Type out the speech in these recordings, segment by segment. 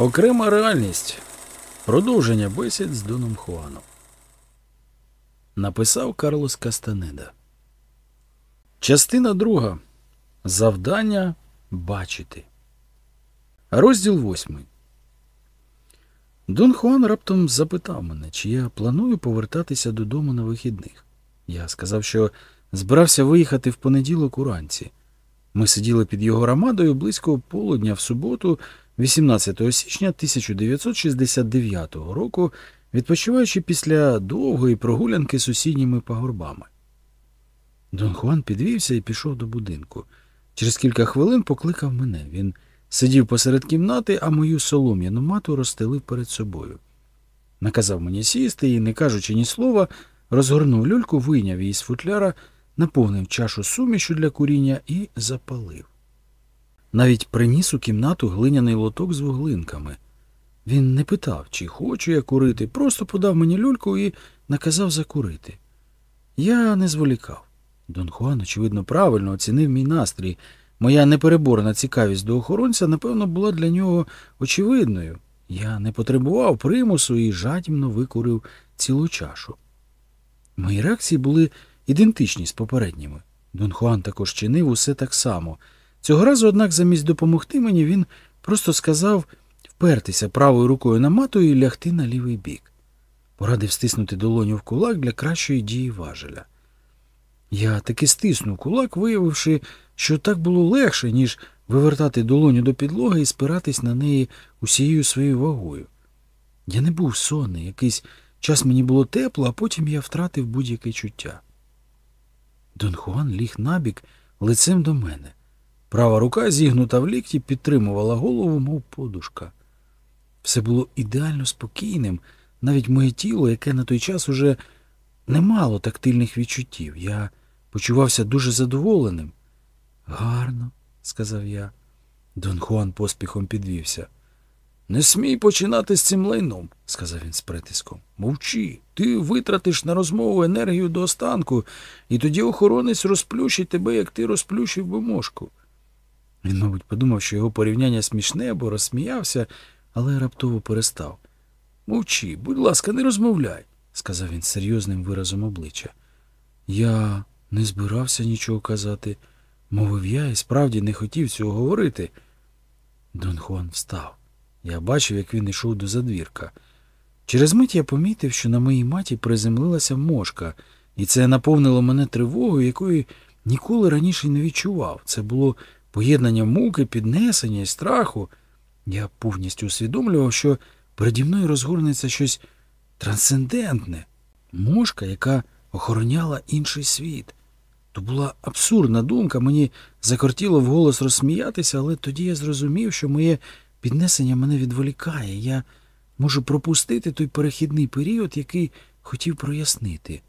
Окрема реальність. Продовження бесід з Доном Хуаном. Написав Карлос Кастанеда. Частина друга. Завдання бачити. Розділ восьмий. Дон Хуан раптом запитав мене, чи я планую повертатися додому на вихідних. Я сказав, що збирався виїхати в понеділок уранці. Ми сиділи під його рамадою близько полудня в суботу, 18 січня 1969 року, відпочиваючи після довгої прогулянки сусідніми пагорбами. Дон Хуан підвівся і пішов до будинку. Через кілька хвилин покликав мене. Він сидів посеред кімнати, а мою солом'яну мату розстелив перед собою. Наказав мені сісти і, не кажучи ні слова, розгорнув люльку, вийняв її з футляра, наповнив чашу сумішу для куріння і запалив. Навіть приніс у кімнату глиняний лоток з вуглинками. Він не питав, чи хочу я курити, просто подав мені люльку і наказав закурити. Я не зволікав. Дон Хуан, очевидно, правильно оцінив мій настрій. Моя непереборна цікавість до охоронця, напевно, була для нього очевидною. Я не потребував примусу і жадібно викурив цілу чашу. Мої реакції були ідентичні з попередніми. Дон Хуан також чинив усе так само. Цього разу, однак, замість допомогти мені, він просто сказав впертися правою рукою на мату і лягти на лівий бік. Порадив стиснути долоню в кулак для кращої дії важеля. Я таки стиснув кулак, виявивши, що так було легше, ніж вивертати долоню до підлоги і спиратись на неї усією своєю вагою. Я не був сонний, якийсь час мені було тепло, а потім я втратив будь-яке чуття. Дон Хуан ліг набік лицем до мене. Права рука, зігнута в лікті, підтримувала голову, мов подушка. Все було ідеально спокійним, навіть моє тіло, яке на той час уже не мало тактильних відчуттів. Я почувався дуже задоволеним. Гарно, сказав я. Дон Хуан поспіхом підвівся. Не смій починати з цим лайном, сказав він з притиском. Мовчи, ти витратиш на розмову енергію до останку, і тоді охоронець розплющить тебе, як ти розплющив би мошку. Він, мабуть, подумав, що його порівняння смішне, бо розсміявся, але раптово перестав. Мовчи, будь ласка, не розмовляй, сказав він серйозним виразом обличчя. Я не збирався нічого казати, мовив я і справді не хотів цього говорити. Дон Хуан встав. Я бачив, як він йшов до задвірка. Через мить я помітив, що на моїй маті приземлилася мошка, і це наповнило мене тривогою, якої ніколи раніше не відчував. Це було поєднання муки, піднесення і страху. Я повністю усвідомлював, що переді мною розгорнеться щось трансцендентне, мошка, яка охороняла інший світ. То була абсурдна думка, мені закортіло вголос розсміятися, але тоді я зрозумів, що моє піднесення мене відволікає. Я можу пропустити той перехідний період, який хотів прояснити.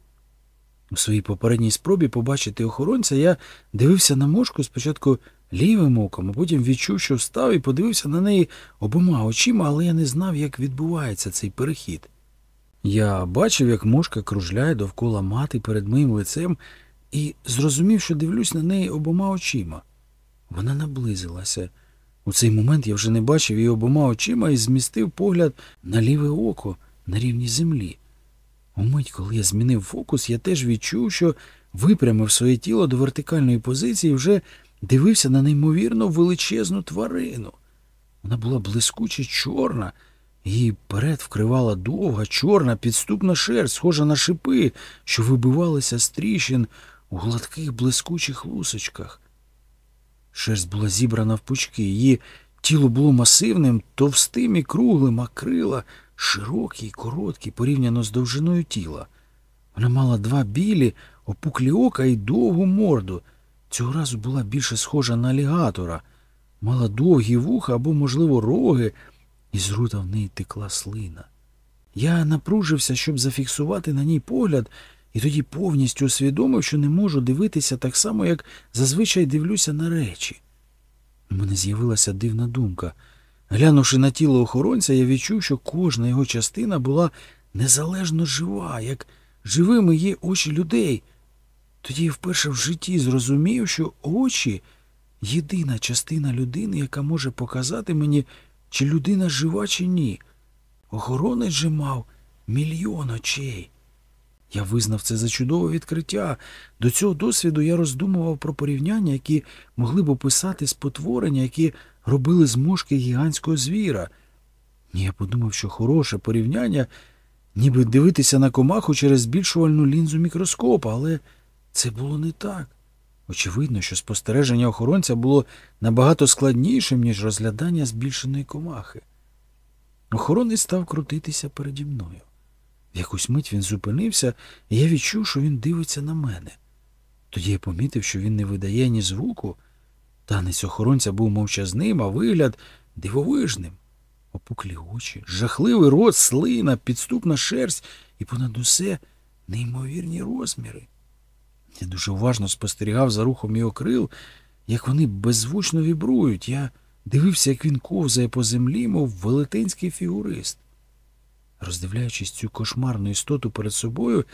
У своїй попередній спробі побачити охоронця я дивився на мошку спочатку лівим оком, а потім відчув, що встав і подивився на неї обома очима, але я не знав, як відбувається цей перехід. Я бачив, як мошка кружляє довкола мати перед моїм лицем, і зрозумів, що дивлюсь на неї обома очима. Вона наблизилася. У цей момент я вже не бачив її обома очима і змістив погляд на ліве око на рівні землі. Умить, коли я змінив фокус, я теж відчув, що випрямив своє тіло до вертикальної позиції вже дивився на неймовірно величезну тварину. Вона була блискуче чорна, її перед вкривала довга, чорна, підступна шерсть, схожа на шипи, що вибивалися з тріщин у гладких блискучих лусочках. Шерсть була зібрана в пучки, її тіло було масивним, товстим і круглим, а крила широкі й короткі порівняно з довжиною тіла. Вона мала два білі, опуклі ока і довгу морду. Цього разу була більше схожа на алігатора, мала довгі вуха або, можливо, роги, і з рута в неї текла слина. Я напружився, щоб зафіксувати на ній погляд, і тоді повністю усвідомив, що не можу дивитися так само, як зазвичай дивлюся на речі. У мене з'явилася дивна думка. Глянувши на тіло охоронця, я відчув, що кожна його частина була незалежно жива, як живими є очі людей. Тоді я вперше в житті зрозумів, що очі єдина частина людини, яка може показати мені чи людина жива, чи ні. Охоронець же мав мільйон очей. Я визнав це за чудове відкриття. До цього досвіду я роздумував про порівняння, які могли б описати спотворення, які робили з мошки гігантського звіра. І я подумав, що хороше порівняння, ніби дивитися на комаху через збільшувальну лінзу мікроскопа, але це було не так. Очевидно, що спостереження охоронця було набагато складнішим, ніж розглядання збільшеної комахи. Охоронець став крутитися переді мною. В якусь мить він зупинився, і я відчув, що він дивиться на мене. Тоді я помітив, що він не видає ні звуку. Танець охоронця був мовчазним, а вигляд дивовижним. Опуклі очі, жахливий рот, слина, підступна шерсть і понад усе неймовірні розміри. Я дуже уважно спостерігав за рухом його крил, як вони беззвучно вібрують. Я дивився, як він ковзає по землі, мов велетенський фігурист. Роздивляючись цю кошмарну істоту перед собою,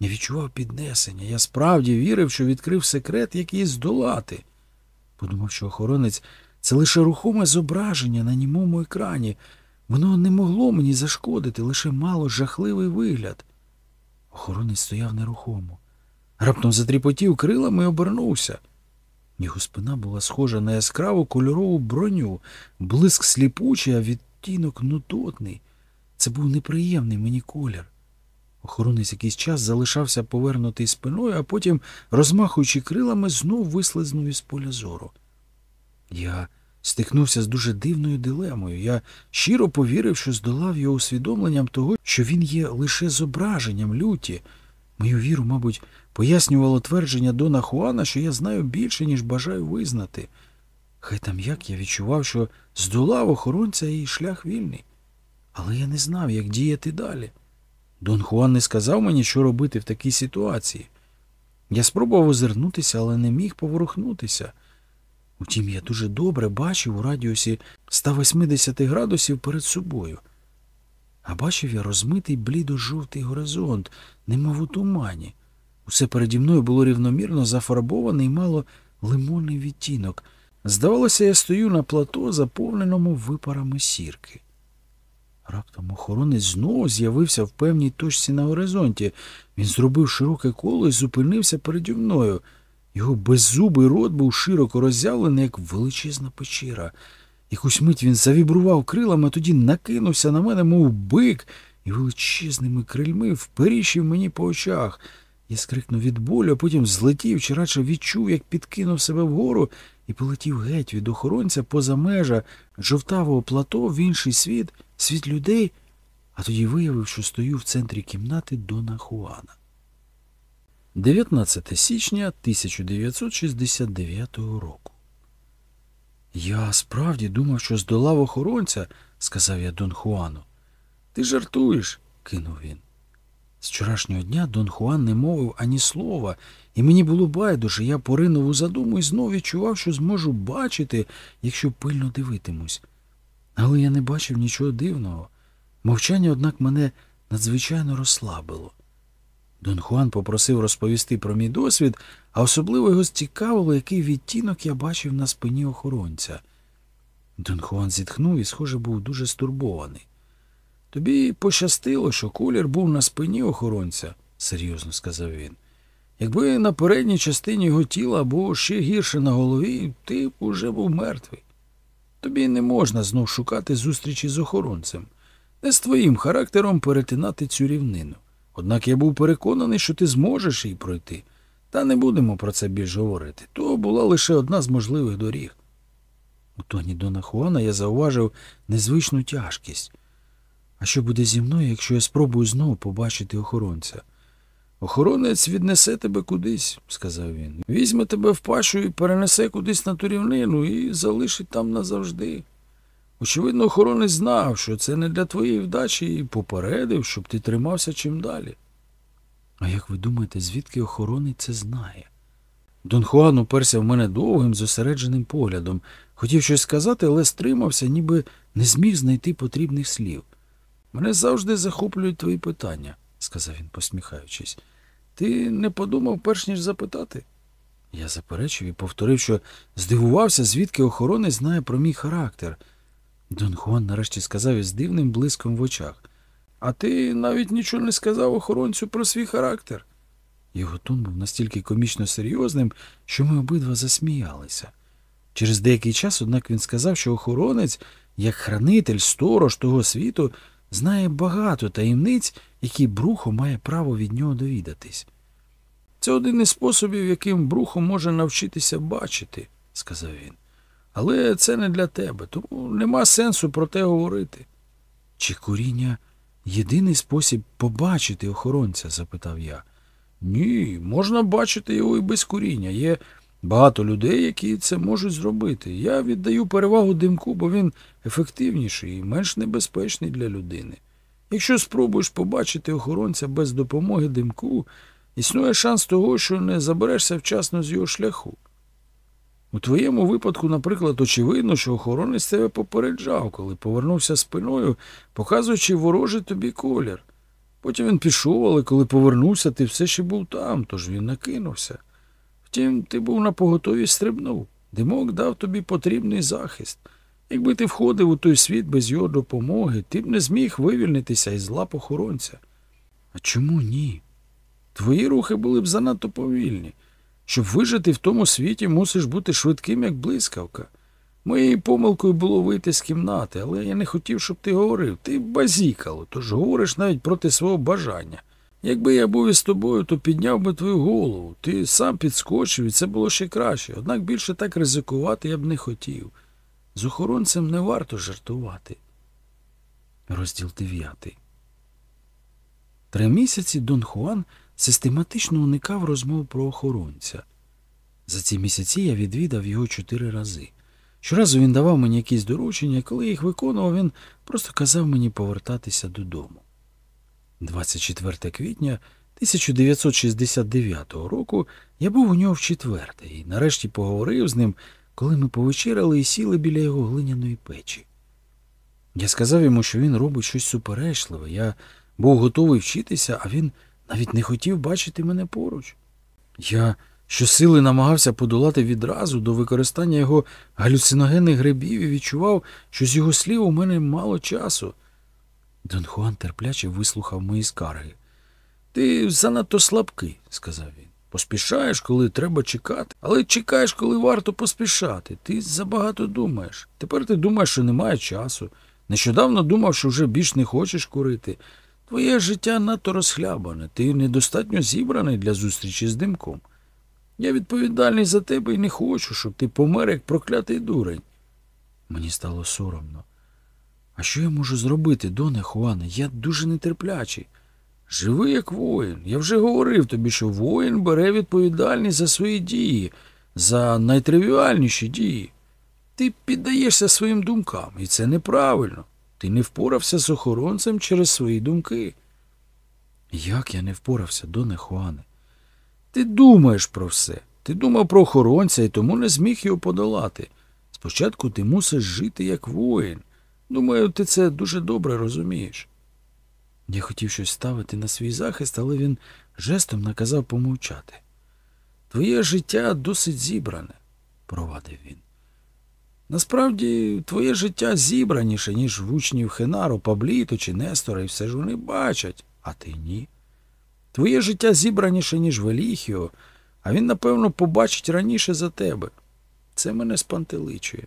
я відчував піднесення. Я справді вірив, що відкрив секрет, як її здолати. Подумав, що охоронець це лише рухоме зображення на німому екрані. Воно не могло мені зашкодити, лише мало жахливий вигляд. Охоронець стояв нерухомо. Раптом затріпотів крилами і обернувся. Його спина була схожа на яскраву кольорову броню, блиск сліпучий, а відтінок нудотний. Це був неприємний мені колір. Охоронець якийсь час залишався повернутий спиною, а потім, розмахуючи крилами, знов вислизнув із поля зору. Я стикнувся з дуже дивною дилемою. Я щиро повірив, що здолав його усвідомленням того, що він є лише зображенням люті. Мою віру, мабуть, пояснювало твердження Дона Хуана, що я знаю більше, ніж бажаю визнати. Хай там як я відчував, що здолав охоронця і шлях вільний. Але я не знав, як діяти далі. Дон Хуан не сказав мені, що робити в такій ситуації. Я спробував озирнутися, але не міг поворухнутися. Утім, я дуже добре бачив у радіусі 180 градусів перед собою. А бачив я розмитий блідо-жовтий горизонт, немов у тумані. Усе переді мною було рівномірно зафарбоване і мало лимонний відтінок. Здавалося, я стою на плато, заповненому випарами сірки. Раптом охоронець знову з'явився в певній точці на горизонті. Він зробив широке коло і зупинився переді мною. Його беззубий рот був широко роззявлений, як величезна печера. Якусь мить він завібрував крилами, а тоді накинувся на мене, мов бик, і величезними крильми вперіщив мені по очах. Я скрикнув від болю, а потім злетів, чи радше відчув, як підкинув себе вгору і полетів геть від охоронця поза межа жовтавого плато в інший світ, світ людей, а тоді виявив, що стою в центрі кімнати Дона Хуана. 19 січня 1969 року. Я справді думав, що здолав охоронця, сказав я Дон Хуану. Ти жартуєш, кинув він. З вчорашнього дня Дон Хуан не мовив ані слова, і мені було байдуже, я поринув у задуму і знов відчував, що зможу бачити, якщо пильно дивитимусь. Але я не бачив нічого дивного. Мовчання, однак, мене надзвичайно розслабило. Дон Хуан попросив розповісти про мій досвід, а особливо його зцікавило, який відтінок я бачив на спині охоронця. Дон Хуан зітхнув і, схоже, був дуже стурбований. Тобі пощастило, що колір був на спині охоронця, серйозно сказав він. Якби на передній частині його тіла або ще гірше на голові, ти б уже був мертвий. Тобі не можна знов шукати зустрічі з охоронцем, не з твоїм характером перетинати цю рівнину. Однак я був переконаний, що ти зможеш її пройти, та не будемо про це більш говорити. То була лише одна з можливих доріг. У тоні Дона Хуана я зауважив незвичну тяжкість. А що буде зі мною, якщо я спробую знову побачити охоронця? Охоронець віднесе тебе кудись, сказав він. Візьме тебе в пашу і перенесе кудись на ту рівнину і залишить там назавжди. Очевидно, охоронець знав, що це не для твоєї вдачі, і попередив, щоб ти тримався чим далі. А як ви думаєте, звідки охоронець це знає? Дон Хуан уперся в мене довгим, зосередженим поглядом. Хотів щось сказати, але стримався, ніби не зміг знайти потрібних слів. Мене завжди захоплюють твої питання, сказав він, посміхаючись. Ти не подумав, перш ніж запитати? Я заперечив і повторив, що здивувався, звідки охоронець знає про мій характер. Дон Хуан нарешті сказав із дивним блиском в очах. А ти навіть нічого не сказав охоронцю про свій характер. Його тон був настільки комічно серйозним, що ми обидва засміялися. Через деякий час, однак, він сказав, що охоронець, як хранитель, сторож того світу, знає багато таємниць, які Брухо має право від нього довідатись. Це один із способів, яким Брухо може навчитися бачити, сказав він. Але це не для тебе, тому нема сенсу про те говорити. Чи куріння єдиний спосіб побачити охоронця? запитав я. Ні, можна бачити його і без куріння. Є багато людей, які це можуть зробити. Я віддаю перевагу димку, бо він ефективніший і менш небезпечний для людини. Якщо спробуєш побачити охоронця без допомоги димку, існує шанс того, що не заберешся вчасно з його шляху. У твоєму випадку, наприклад, очевидно, що охоронець тебе попереджав, коли повернувся спиною, показуючи ворожий тобі колір. Потім він пішов, але коли повернувся, ти все ще був там, тож він накинувся. Втім, ти був на поготові стрибнув. Димок дав тобі потрібний захист. Якби ти входив у той світ без його допомоги, ти б не зміг вивільнитися із лап охоронця. А чому ні? Твої рухи були б занадто повільні. Щоб вижити в тому світі, мусиш бути швидким, як блискавка. Моєю помилкою було вийти з кімнати, але я не хотів, щоб ти говорив. Ти базікало, тож говориш навіть проти свого бажання. Якби я був із тобою, то підняв би твою голову. Ти сам підскочив, і це було ще краще. Однак більше так ризикувати я б не хотів. З охоронцем не варто жартувати. Розділ дев'ятий. Три місяці Дон Хуан систематично уникав розмов про охоронця. За ці місяці я відвідав його чотири рази. Щоразу він давав мені якісь доручення, коли їх виконував, він просто казав мені повертатися додому. 24 квітня 1969 року я був у нього в четверте і нарешті поговорив з ним, коли ми повечеряли і сіли біля його глиняної печі. Я сказав йому, що він робить щось суперечливе. Я був готовий вчитися, а він навіть не хотів бачити мене поруч. Я щосили намагався подолати відразу до використання його галюциногенних грибів і відчував, що з його слів у мене мало часу. Дон Хуан терпляче вислухав мої скарги. Ти занадто слабкий, сказав він. Поспішаєш, коли треба чекати, але чекаєш, коли варто поспішати. Ти забагато думаєш. Тепер ти думаєш, що немає часу. Нещодавно думав, що вже більш не хочеш курити. Твоє життя надто розхлябане, ти недостатньо зібраний для зустрічі з димком. Я відповідальний за тебе і не хочу, щоб ти помер, як проклятий дурень. Мені стало соромно. А що я можу зробити, доне Хуане? Я дуже нетерплячий. Живи, як воїн. Я вже говорив тобі, що воїн бере відповідальність за свої дії, за найтривіальніші дії. Ти піддаєшся своїм думкам, і це неправильно. Ти не впорався з охоронцем через свої думки. Як я не впорався, доне Хуане? Ти думаєш про все. Ти думав про охоронця і тому не зміг його подолати. Спочатку ти мусиш жити як воїн. Думаю, ти це дуже добре розумієш. Я хотів щось ставити на свій захист, але він жестом наказав помовчати. Твоє життя досить зібране, провадив він. Насправді, твоє життя зібраніше, ніж в учнів Хенару, Пабліту чи Нестора, і все ж вони бачать, а ти ні. Твоє життя зібраніше, ніж Веліхіо, а він, напевно, побачить раніше за тебе. Це мене спантеличує.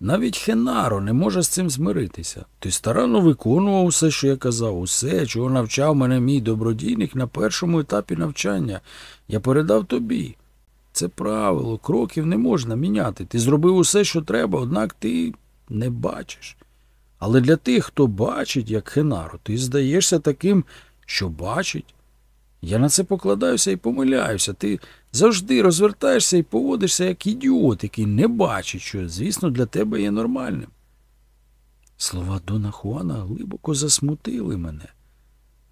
Навіть Хенаро не може з цим змиритися. Ти старанно виконував усе, що я казав, усе, чого навчав мене мій добродійник на першому етапі навчання. Я передав тобі. Це правило, кроків не можна міняти. Ти зробив усе, що треба, однак ти не бачиш. Але для тих, хто бачить, як Хенаро, ти здаєшся таким, що бачить. Я на це покладаюся і помиляюся. Ти завжди розвертаєшся і поводишся як ідіот, який не бачить, що, звісно, для тебе є нормальним. Слова Дона Хуана глибоко засмутили мене.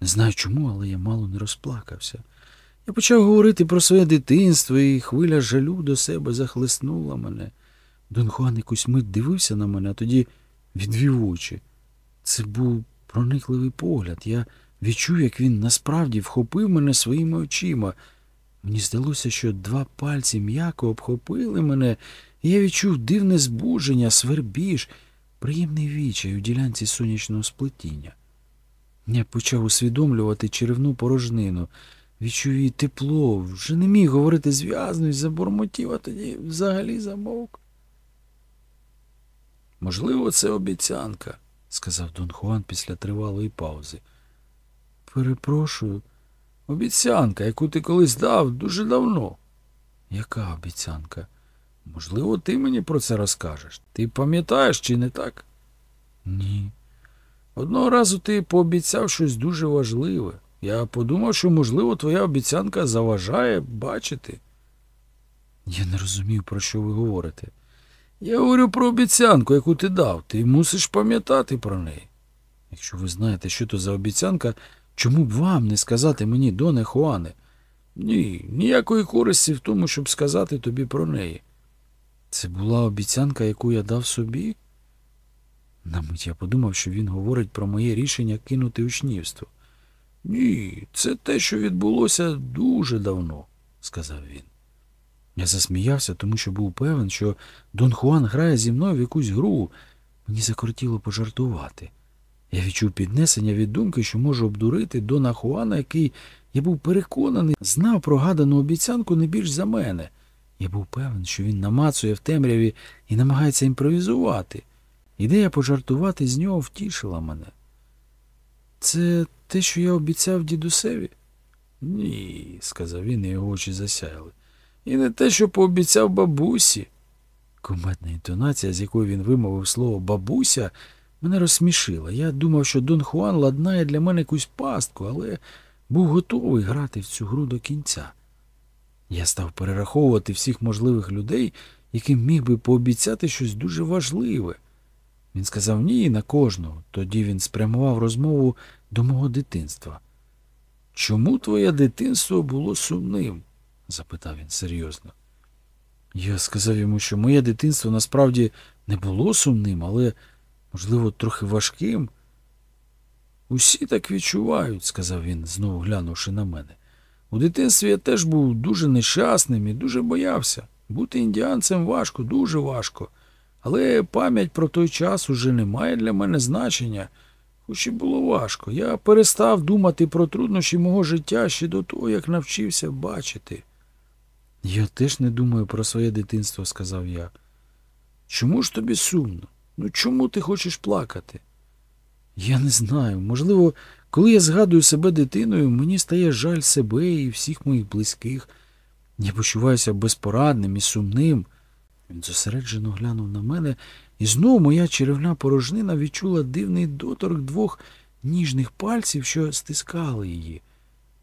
Не знаю чому, але я мало не розплакався. Я почав говорити про своє дитинство, і хвиля жалю до себе захлеснула мене. Дон Хуан якусь мить дивився на мене, а тоді відвів очі. Це був проникливий погляд. Я відчув, як він насправді вхопив мене своїми очима. Мені здалося, що два пальці м'яко обхопили мене, і я відчув дивне збудження, свербіж. приємний відчай у ділянці сонячного сплетіння. Я почав усвідомлювати черевну порожнину, відчув її тепло, вже не міг говорити зв'язно і забормотів, а тоді взагалі замовк. Можливо, це обіцянка, сказав Дон Хуан після тривалої паузи. Перепрошую, обіцянка, яку ти колись дав дуже давно. Яка обіцянка? Можливо, ти мені про це розкажеш. Ти пам'ятаєш, чи не так? Ні. Одного разу ти пообіцяв щось дуже важливе. Я подумав, що, можливо, твоя обіцянка заважає бачити. Я не розумів, про що ви говорите. Я говорю про обіцянку, яку ти дав. Ти мусиш пам'ятати про неї. Якщо ви знаєте, що то за обіцянка, чому б вам не сказати мені, Доне Хуане? Ні, ніякої користі в тому, щоб сказати тобі про неї. Це була обіцянка, яку я дав собі? На мить я подумав, що він говорить про моє рішення кинути учнівство. Ні, це те, що відбулося дуже давно, сказав він. Я засміявся, тому що був певен, що Дон Хуан грає зі мною в якусь гру. Мені закортіло пожартувати. Я відчув піднесення від думки, що можу обдурити Дона Хуана, який, я був переконаний, знав про гадану обіцянку не більш за мене. Я був певен, що він намацує в темряві і намагається імпровізувати. Ідея пожартувати з нього втішила мене. Це те, що я обіцяв дідусеві? Ні, сказав він, і його очі засяяли. І не те, що пообіцяв бабусі. Куметна інтонація, з якою він вимовив слово бабуся, мене розсмішила. Я думав, що Дон Хуан ладнає для мене якусь пастку, але був готовий грати в цю гру до кінця. Я став перераховувати всіх можливих людей, яким міг би пообіцяти щось дуже важливе. Він сказав ні на кожного. Тоді він спрямував розмову до мого дитинства. Чому твоє дитинство було сумним? запитав він серйозно. Я сказав йому, що моє дитинство насправді не було сумним, але, можливо, трохи важким. Усі так відчувають, сказав він, знову глянувши на мене. У дитинстві я теж був дуже нещасним і дуже боявся. Бути індіанцем важко, дуже важко. Але пам'ять про той час уже не має для мене значення, хоч і було важко. Я перестав думати про труднощі мого життя ще до того, як навчився бачити. Я теж не думаю про своє дитинство, сказав я. Чому ж тобі сумно? Ну чому ти хочеш плакати? Я не знаю. Можливо, коли я згадую себе дитиною, мені стає жаль себе і всіх моїх близьких. Я почуваюся безпорадним і сумним. Він зосереджено глянув на мене, і знову моя черевна порожнина відчула дивний доторк двох ніжних пальців, що стискали її.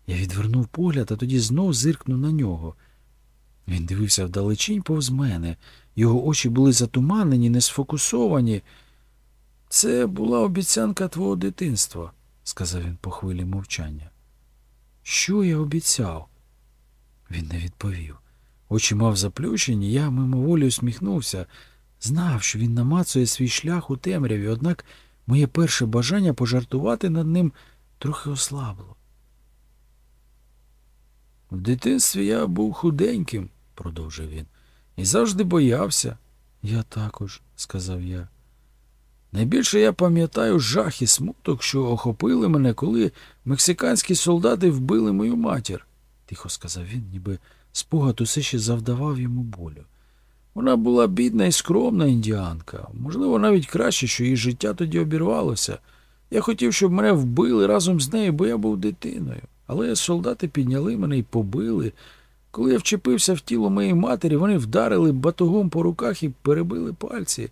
Я відвернув погляд, а тоді знов зиркнув на нього. Він дивився вдалечінь повз мене. Його очі були затуманені, не сфокусовані. Це була обіцянка твого дитинства, сказав він по хвилі мовчання. Що я обіцяв? Він не відповів. Очі мав заплющені, я мимоволі усміхнувся. Знав, що він намацує свій шлях у темряві, однак моє перше бажання пожартувати над ним трохи ослабло. В дитинстві я був худеньким, продовжив він, і завжди боявся. Я також, сказав я. Найбільше я пам'ятаю жах і смуток, що охопили мене, коли мексиканські солдати вбили мою матір, тихо сказав він, ніби спогад усе ще завдавав йому болю. Вона була бідна і скромна індіанка. Можливо, навіть краще, що її життя тоді обірвалося. Я хотів, щоб мене вбили разом з нею, бо я був дитиною. Але солдати підняли мене і побили. Коли я вчепився в тіло моєї матері, вони вдарили батогом по руках і перебили пальці.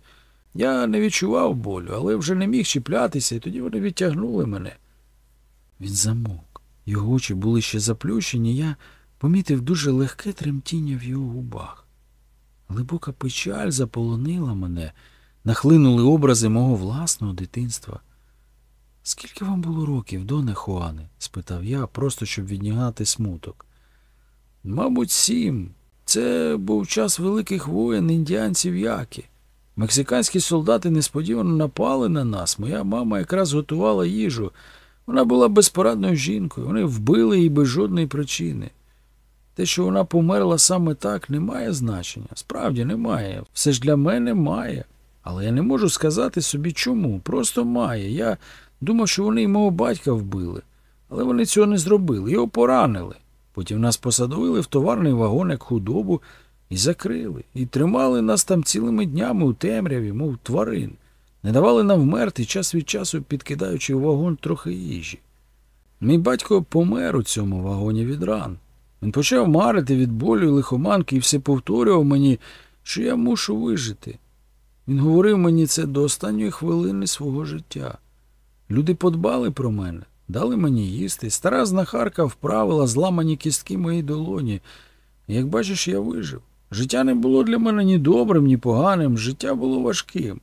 Я не відчував болю, але вже не міг чіплятися, і тоді вони відтягнули мене. Він замовк. Його очі були ще заплющені, я помітив дуже легке тремтіння в його губах. Глибока печаль заполонила мене, нахлинули образи мого власного дитинства. Скільки вам було років, доне Хуане? спитав я, просто щоб віднягати смуток. Мабуть, сім. Це був час великих воєн індіанців Яки. Мексиканські солдати несподівано напали на нас. Моя мама якраз готувала їжу. Вона була безпорадною жінкою. Вони вбили її без жодної причини. Те, що вона померла саме так, не має значення. Справді немає. Все ж для мене має. Але я не можу сказати собі чому. Просто має. Я думав, що вони й мого батька вбили. Але вони цього не зробили, його поранили. Потім нас посадовили в товарний вагон як худобу і закрили, і тримали нас там цілими днями у темряві, мов тварин. Не давали нам вмерти час від часу, підкидаючи в вагон трохи їжі. Мій батько помер у цьому вагоні від ран. Він почав марити від болю і лихоманки і все повторював мені, що я мушу вижити. Він говорив мені це до останньої хвилини свого життя. Люди подбали про мене, дали мені їсти. Стара знахарка вправила зламані кістки моїй долоні. Як бачиш, я вижив. Життя не було для мене ні добрим, ні поганим, життя було важким.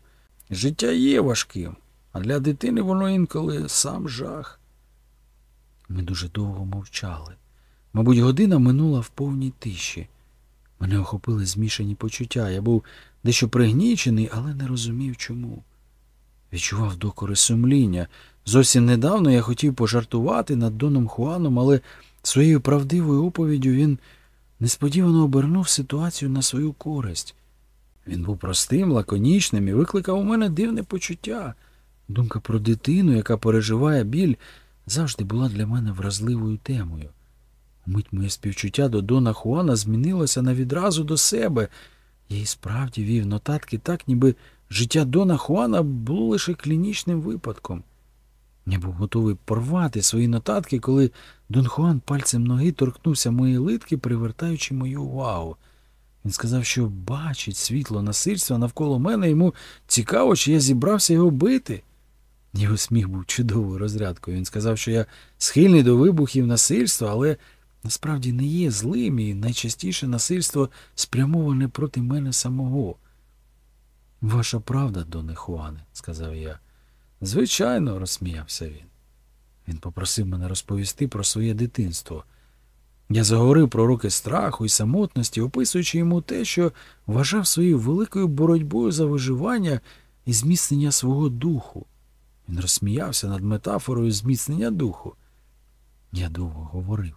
Життя є важким, а для дитини воно інколи сам жах. Ми дуже довго мовчали. Мабуть, година минула в повній тиші. Мене охопили змішані почуття. Я був дещо пригнічений, але не розумів чому. Відчував докори сумління. Зовсім недавно я хотів пожартувати над Доном Хуаном, але своєю правдивою оповіддю він несподівано обернув ситуацію на свою користь. Він був простим, лаконічним і викликав у мене дивне почуття. Думка про дитину, яка переживає біль, завжди була для мене вразливою темою. Мить моє співчуття до Дона Хуана змінилося на відразу до себе. Я і справді вів нотатки так, ніби життя Дона Хуана було лише клінічним випадком. Я був готовий порвати свої нотатки, коли Дон Хуан пальцем ноги торкнувся моєї литки, привертаючи мою увагу. Він сказав, що бачить світло насильства навколо мене, йому цікаво, чи я зібрався його бити. Його сміх був чудовою розрядкою. Він сказав, що я схильний до вибухів насильства, але насправді не є злим і найчастіше насильство спрямоване проти мене самого. Ваша правда, Доне Хуане, сказав я. Звичайно, розсміявся він. Він попросив мене розповісти про своє дитинство. Я заговорив про роки страху і самотності, описуючи йому те, що вважав своєю великою боротьбою за виживання і зміцнення свого духу. Він розсміявся над метафорою зміцнення духу. Я довго говорив.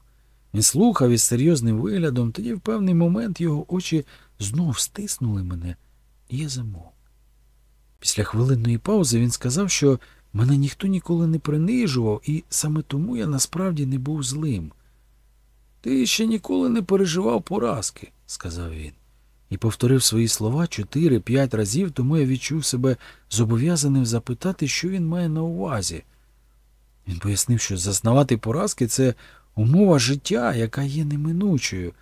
Він слухав із серйозним виглядом, тоді в певний момент його очі знов стиснули мене, і я замовк. Після хвилинної паузи він сказав, що мене ніхто ніколи не принижував, і саме тому я насправді не був злим. Ти ще ніколи не переживав поразки, сказав він, і повторив свої слова чотири-п'ять разів, тому я відчув себе зобов'язаним запитати, що він має на увазі. Він пояснив, що зазнавати поразки це умова життя, яка є неминучою.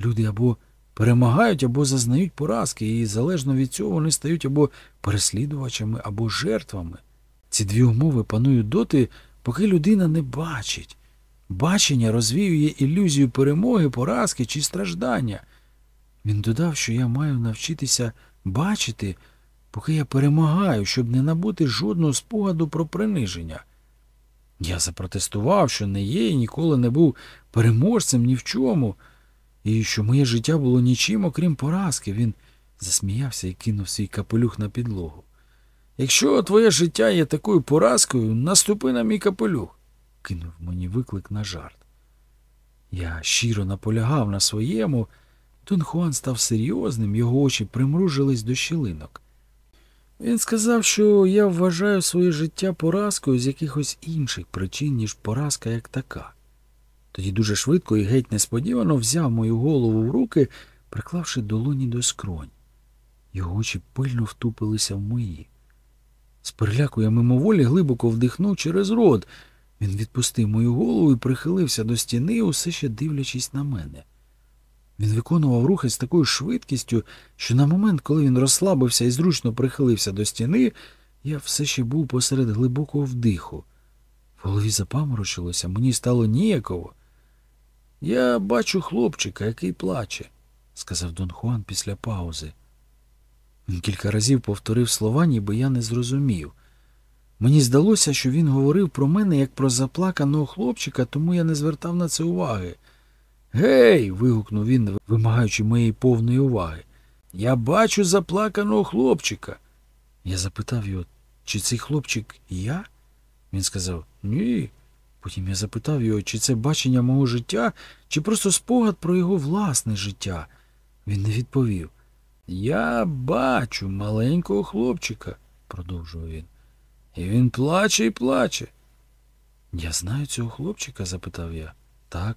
Люди або перемагають, або зазнають поразки, і залежно від цього вони стають або переслідувачами, або жертвами. Ці дві умови панують доти, поки людина не бачить. Бачення розвіює ілюзію перемоги, поразки чи страждання. Він додав, що я маю навчитися бачити, поки я перемагаю, щоб не набути жодного спогаду про приниження. Я запротестував, що не є і ніколи не був переможцем ні в чому, і що моє життя було нічим, окрім поразки. Він засміявся і кинув свій капелюх на підлогу. Якщо твоє життя є такою поразкою, наступи на мій капелюх, кинув мені виклик на жарт. Я щиро наполягав на своєму. Дон Хуан став серйозним, його очі примружились до щілинок. Він сказав, що я вважаю своє життя поразкою з якихось інших причин, ніж поразка як така. Тоді дуже швидко і геть несподівано взяв мою голову в руки, приклавши долоні до скронь. Його очі пильно втупилися в мої. З переляку я мимоволі глибоко вдихнув через рот. Він відпустив мою голову і прихилився до стіни, усе ще дивлячись на мене. Він виконував рухи з такою швидкістю, що на момент, коли він розслабився і зручно прихилився до стіни, я все ще був посеред глибокого вдиху. В голові запаморочилося, мені стало ніяково. Я бачу хлопчика, який плаче, сказав Дон Хуан після паузи. Він кілька разів повторив слова, ніби я не зрозумів. Мені здалося, що він говорив про мене як про заплаканого хлопчика, тому я не звертав на це уваги. Гей. вигукнув він, вимагаючи моєї повної уваги. Я бачу заплаканого хлопчика. Я запитав його, чи цей хлопчик я? Він сказав ні. Потім я запитав його, чи це бачення мого життя, чи просто спогад про його власне життя. Він не відповів. Я бачу маленького хлопчика, продовжував він. І він плаче і плаче. Я знаю цього хлопчика? запитав я. Так.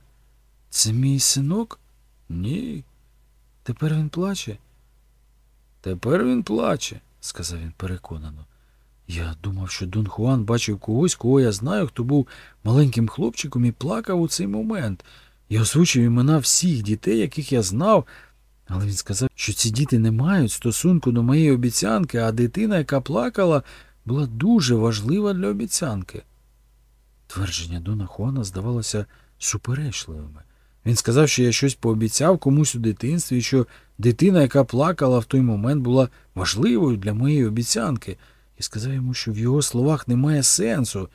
Це мій синок? Ні. Тепер він плаче? Тепер він плаче, сказав він переконано. Я думав, що Дон Хуан бачив когось, кого я знаю, хто був маленьким хлопчиком і плакав у цей момент. Я озвучив імена всіх дітей, яких я знав, але він сказав, що ці діти не мають стосунку до моєї обіцянки, а дитина, яка плакала, була дуже важлива для обіцянки. Твердження Дона Хуана здавалося суперечливими. Він сказав, що я щось пообіцяв комусь у дитинстві, що дитина, яка плакала в той момент, була важливою для моєї обіцянки, і сказав йому, що в його словах немає сенсу.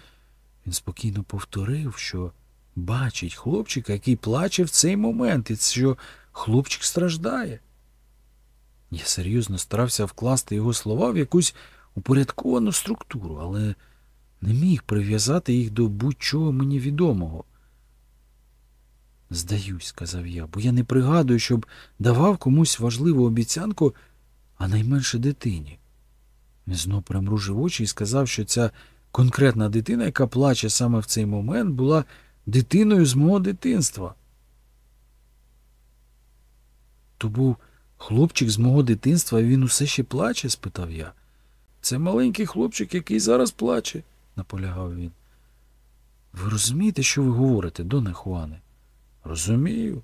Він спокійно повторив, що бачить хлопчика, який плаче в цей момент, і що хлопчик страждає. Я серйозно старався вкласти його слова в якусь упорядковану структуру, але не міг прив'язати їх до будь-чого мені відомого. Здаюсь, сказав я, бо я не пригадую, щоб давав комусь важливу обіцянку, а найменше дитині. Він знов примружив очі і сказав, що ця конкретна дитина, яка плаче саме в цей момент, була дитиною з мого дитинства. То був хлопчик з мого дитинства, і він усе ще плаче? спитав я. Це маленький хлопчик, який зараз плаче, наполягав він. Ви розумієте, що ви говорите, Доне Хуане? Розумію.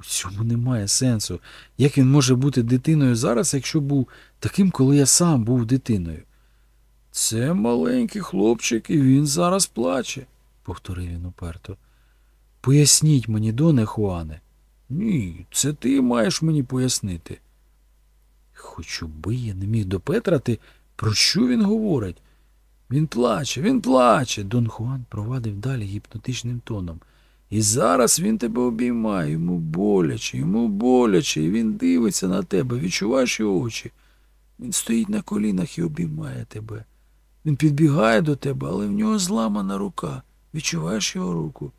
У цьому немає сенсу. Як він може бути дитиною зараз, якщо був таким, коли я сам був дитиною? Це маленький хлопчик, і він зараз плаче, повторив він уперто. Поясніть мені, Доне Хуане. Ні, це ти маєш мені пояснити. Хоч би я не міг допетрати, про що він говорить. Він плаче, він плаче. Дон Хуан провадив далі гіпнотичним тоном. І зараз він тебе обіймає, йому боляче, йому боляче, і він дивиться на тебе, відчуваєш його очі. Він стоїть на колінах і обіймає тебе. Він підбігає до тебе, але в нього зламана рука. Відчуваєш його руку.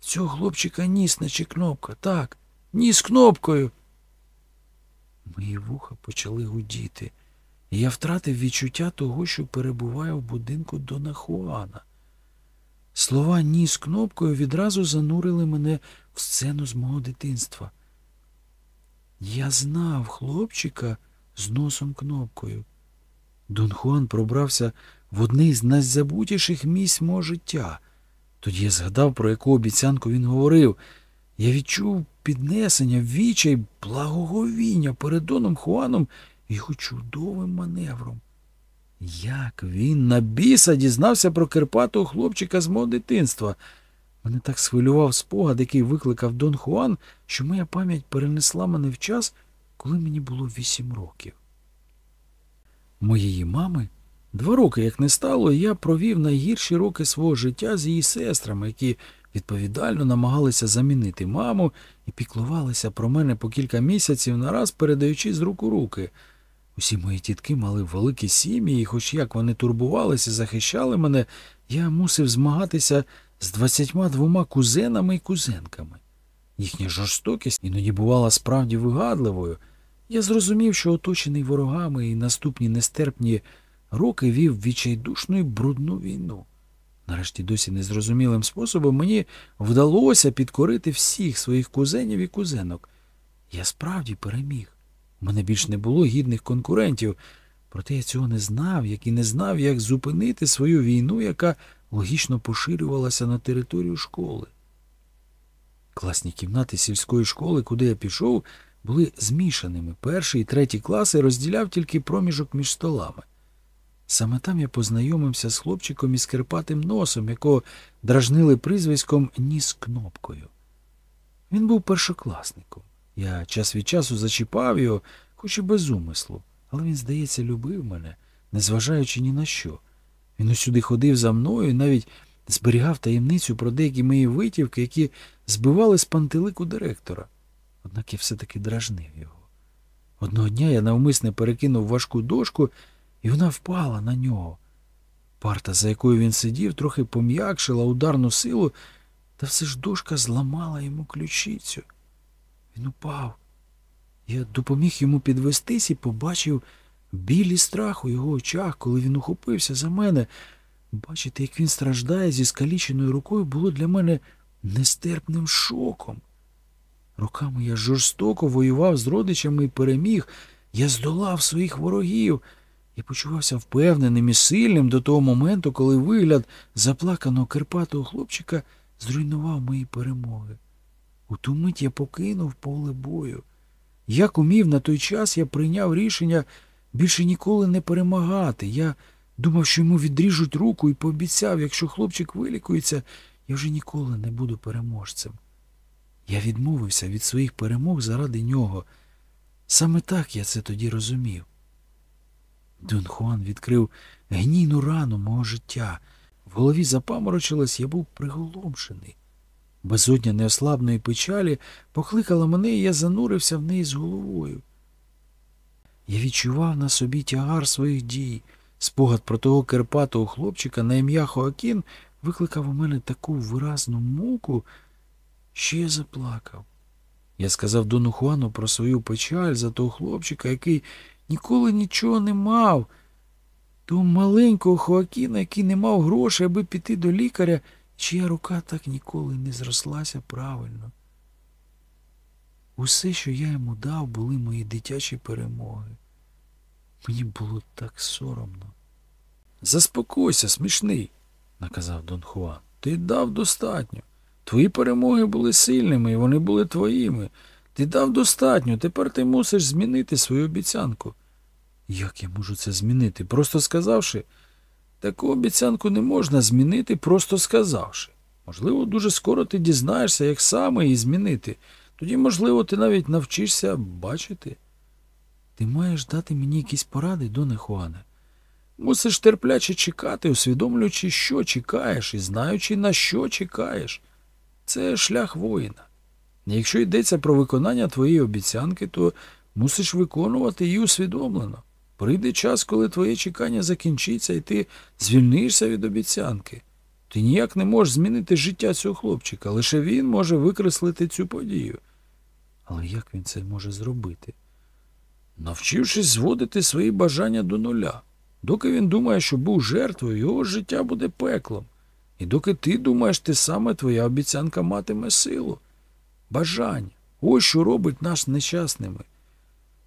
Цього хлопчика ніс, наче кнопка. Так, ніс кнопкою. Мої вуха почали гудіти, і я втратив відчуття того, що перебуваю в будинку Дона Хуана. Слова ніс кнопкою відразу занурили мене в сцену з мого дитинства. Я знав хлопчика з носом кнопкою. Дон Хуан пробрався в одне з найзабутіших місць мого життя. Тоді я згадав, про яку обіцянку він говорив. Я відчув піднесення, відчай, благоговіння перед Доном Хуаном його чудовим маневром. Як він на біса дізнався про Кирпатого хлопчика з мого дитинства. Мене так схвилював спогад, який викликав Дон Хуан, що моя пам'ять перенесла мене в час, коли мені було вісім років. Моєї мами два роки, як не стало, я провів найгірші роки свого життя з її сестрами, які відповідально намагалися замінити маму і піклувалися про мене по кілька місяців нараз, передаючи з рук у руки. Усі мої тітки мали великі сім'ї, і хоч як вони турбувалися, захищали мене, я мусив змагатися з двадцятьма двома кузенами і кузенками. Їхня жорстокість іноді бувала справді вигадливою. Я зрозумів, що оточений ворогами і наступні нестерпні роки вів відчайдушну і брудну війну. Нарешті досі незрозумілим способом мені вдалося підкорити всіх своїх кузенів і кузенок. Я справді переміг. Мене більш не було гідних конкурентів, проте я цього не знав, як і не знав, як зупинити свою війну, яка логічно поширювалася на територію школи. Класні кімнати сільської школи, куди я пішов, були змішаними. Перший і третій класи розділяв тільки проміжок між столами. Саме там я познайомився з хлопчиком із кирпатим носом, якого дражнили призвиськом ніс кнопкою. Він був першокласником. Я час від часу зачіпав його, хоч і без умислу, але він, здається, любив мене, незважаючи ні на що. Він усюди ходив за мною і навіть зберігав таємницю про деякі мої витівки, які збивали з пантелику директора. Однак я все-таки дражнив його. Одного дня я навмисне перекинув важку дошку, і вона впала на нього. Парта, за якою він сидів, трохи пом'якшила ударну силу, та все ж дошка зламала йому ключицю. Він упав Я допоміг йому підвестись і побачив білий страх у його очах, коли він ухопився за мене. Бачити, як він страждає зі скаліченою рукою, було для мене нестерпним шоком. Роками я жорстоко воював з родичами і переміг. Я здолав своїх ворогів. Я почувався впевненим і сильним до того моменту, коли вигляд заплаканого кирпатого хлопчика зруйнував мої перемоги. У ту мить я покинув поле бою. Як умів на той час, я прийняв рішення більше ніколи не перемагати. Я думав, що йому відріжуть руку і пообіцяв, якщо хлопчик вилікується, я вже ніколи не буду переможцем. Я відмовився від своїх перемог заради нього. Саме так я це тоді розумів. Дон Хуан відкрив гнійну рану мого життя. В голові запаморочилось, я був приголомшений. Безодня неослабної печалі покликала мене, і я занурився в неї з головою. Я відчував на собі тягар своїх дій. Спогад про того керпатого хлопчика на ім'я Хоакін викликав у мене таку виразну муку, що я заплакав. Я сказав Дону Хуану про свою печаль за того хлопчика, який ніколи нічого не мав, того маленького Хоакіна, який не мав грошей, аби піти до лікаря, чия рука так ніколи не зрослася правильно. Усе, що я йому дав, були мої дитячі перемоги. Мені було так соромно. Заспокойся, смішний, наказав Дон Хуан. Ти дав достатньо. Твої перемоги були сильними, і вони були твоїми. Ти дав достатньо, тепер ти мусиш змінити свою обіцянку. Як я можу це змінити? Просто сказавши, таку обіцянку не можна змінити, просто сказавши. Можливо, дуже скоро ти дізнаєшся, як саме її змінити. Тоді, можливо, ти навіть навчишся бачити. Ти маєш дати мені якісь поради, Доне Хуане. Мусиш терпляче чекати, усвідомлюючи, що чекаєш, і знаючи, на що чекаєш. Це шлях воїна. Якщо йдеться про виконання твоєї обіцянки, то мусиш виконувати її усвідомлено. Прийде час, коли твоє чекання закінчиться, і ти звільнишся від обіцянки. Ти ніяк не можеш змінити життя цього хлопчика, лише він може викреслити цю подію. Але як він це може зробити? Навчившись зводити свої бажання до нуля. Доки він думає, що був жертвою, його життя буде пеклом. І доки ти думаєш те саме, твоя обіцянка матиме силу. Бажання. Ось що робить нас нещасними.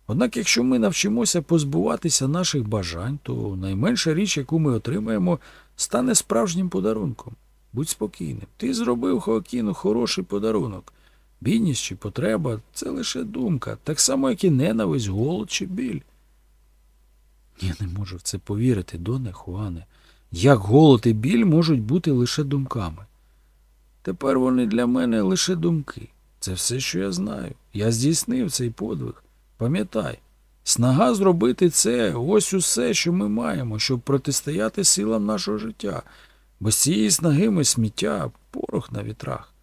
Однак, якщо ми навчимося позбуватися наших бажань, то найменша річ, яку ми отримаємо, стане справжнім подарунком. Будь спокійним. Ти зробив Хоакіну хороший подарунок. Бідність чи потреба це лише думка, так само, як і ненависть, голод чи біль. Я не можу в це повірити, Доне Хуане. Як голод і біль можуть бути лише думками. Тепер вони для мене лише думки. Це все, що я знаю. Я здійснив цей подвиг. Пам'ятай, снага зробити це ось усе, що ми маємо, щоб протистояти силам нашого життя. Без цієї снаги ми сміття, порох на вітрах.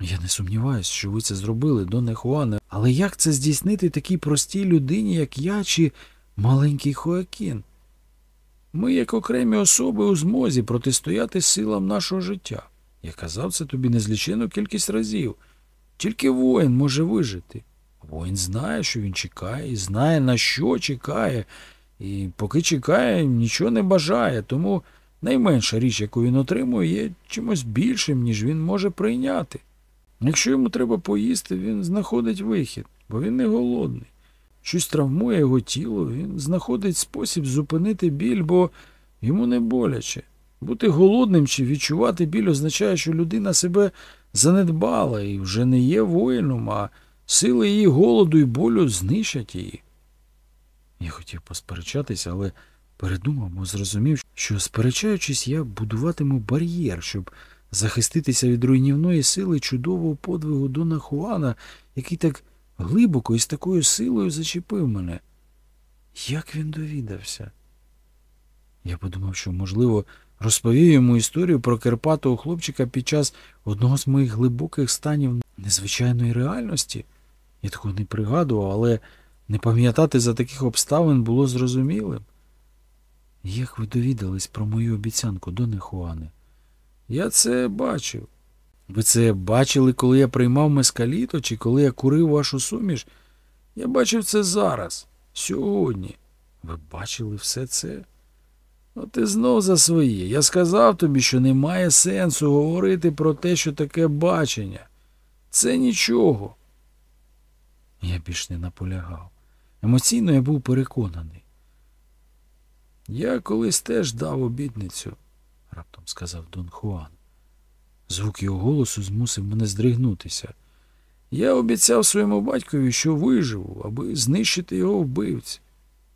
Я не сумніваюся, що ви це зробили, Доне Хуане, але як це здійснити такій простій людині, як я, чи маленький Хоакін? Ми, як окремі особи, у змозі протистояти силам нашого життя. Я казав це тобі незлічену кількість разів. Тільки воїн може вижити. Воїн знає, що він чекає, і знає, на що чекає, і поки чекає, нічого не бажає, тому найменша річ, яку він отримує, є чимось більшим, ніж він може прийняти. Якщо йому треба поїсти, він знаходить вихід, бо він не голодний. Щось травмує його тіло, він знаходить спосіб зупинити біль, бо йому не боляче. Бути голодним чи відчувати біль означає, що людина себе занедбала і вже не є воїном, а сили її голоду і болю знищать її. Я хотів посперечатися, але передумав, бо зрозумів, що, сперечаючись, я будуватиму бар'єр, щоб захиститися від руйнівної сили чудового подвигу Дона Хуана, який так глибоко і з такою силою зачепив мене. Як він довідався? Я подумав, що, можливо, розповів йому історію про Керпатого хлопчика під час одного з моїх глибоких станів незвичайної реальності. Я такого не пригадував, але не пам'ятати за таких обставин було зрозумілим. Як ви довідались про мою обіцянку, Доне Хуане? Я це бачив. Ви це бачили, коли я приймав мескаліто, чи коли я курив вашу суміш? Я бачив це зараз, сьогодні. Ви бачили все це? Ну, ти знов за своє. Я сказав тобі, що немає сенсу говорити про те, що таке бачення. Це нічого. Я більш не наполягав. Емоційно я був переконаний. Я колись теж дав обідницю, раптом сказав Дон Хуан. Звук його голосу змусив мене здригнутися. Я обіцяв своєму батькові, що виживу, аби знищити його вбивць.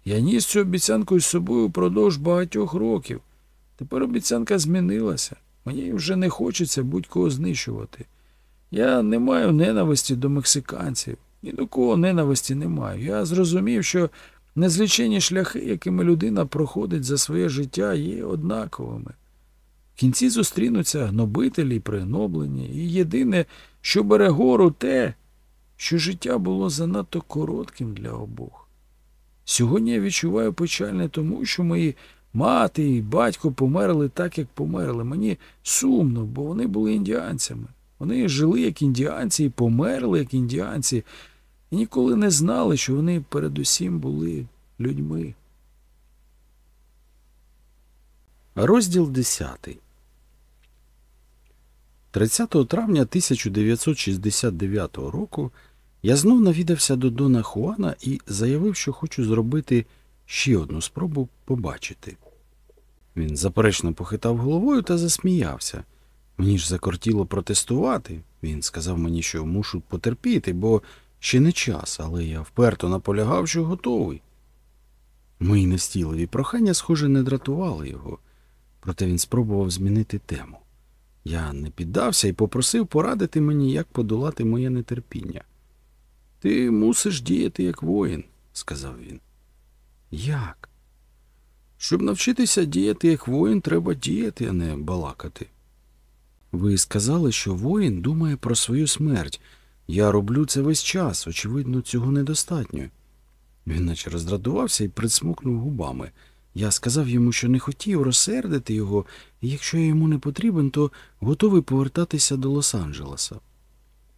Я ніс цю обіцянку з собою впродовж багатьох років. Тепер обіцянка змінилася. Мені вже не хочеться будь-кого знищувати. Я не маю ненависті до мексиканців. Ні до кого ненависті не маю. Я зрозумів, що незлічені шляхи, якими людина проходить за своє життя, є однаковими. В кінці зустрінуться гнобителі й пригноблені, і єдине, що бере гору, те, що життя було занадто коротким для обох. Сьогодні я відчуваю печаль не тому, що мої мати і батько померли так, як померли. Мені сумно, бо вони були індіанцями. Вони жили як індіанці і померли як індіанці, і ніколи не знали, що вони передусім були людьми. Розділ 10 30 травня 1969 року я знов навідався до Дона Хуана і заявив, що хочу зробити ще одну спробу побачити. Він заперечно похитав головою та засміявся. Мені ж закортіло протестувати. Він сказав мені, що мушу потерпіти, бо ще не час, але я вперто наполягав, що готовий. Мої нестіливі прохання, схоже, не дратували його, проте він спробував змінити тему. Я не піддався і попросив порадити мені, як подолати моє нетерпіння. Ти мусиш діяти як воїн, сказав він. Як? Щоб навчитися діяти як воїн, треба діяти, а не балакати. Ви сказали, що воїн думає про свою смерть. Я роблю це весь час, очевидно, цього недостатньо. Він наче роздратувався і присмокнув губами. Я сказав йому, що не хотів розсердити його, і якщо я йому не потрібен, то готовий повертатися до Лос-Анджелеса.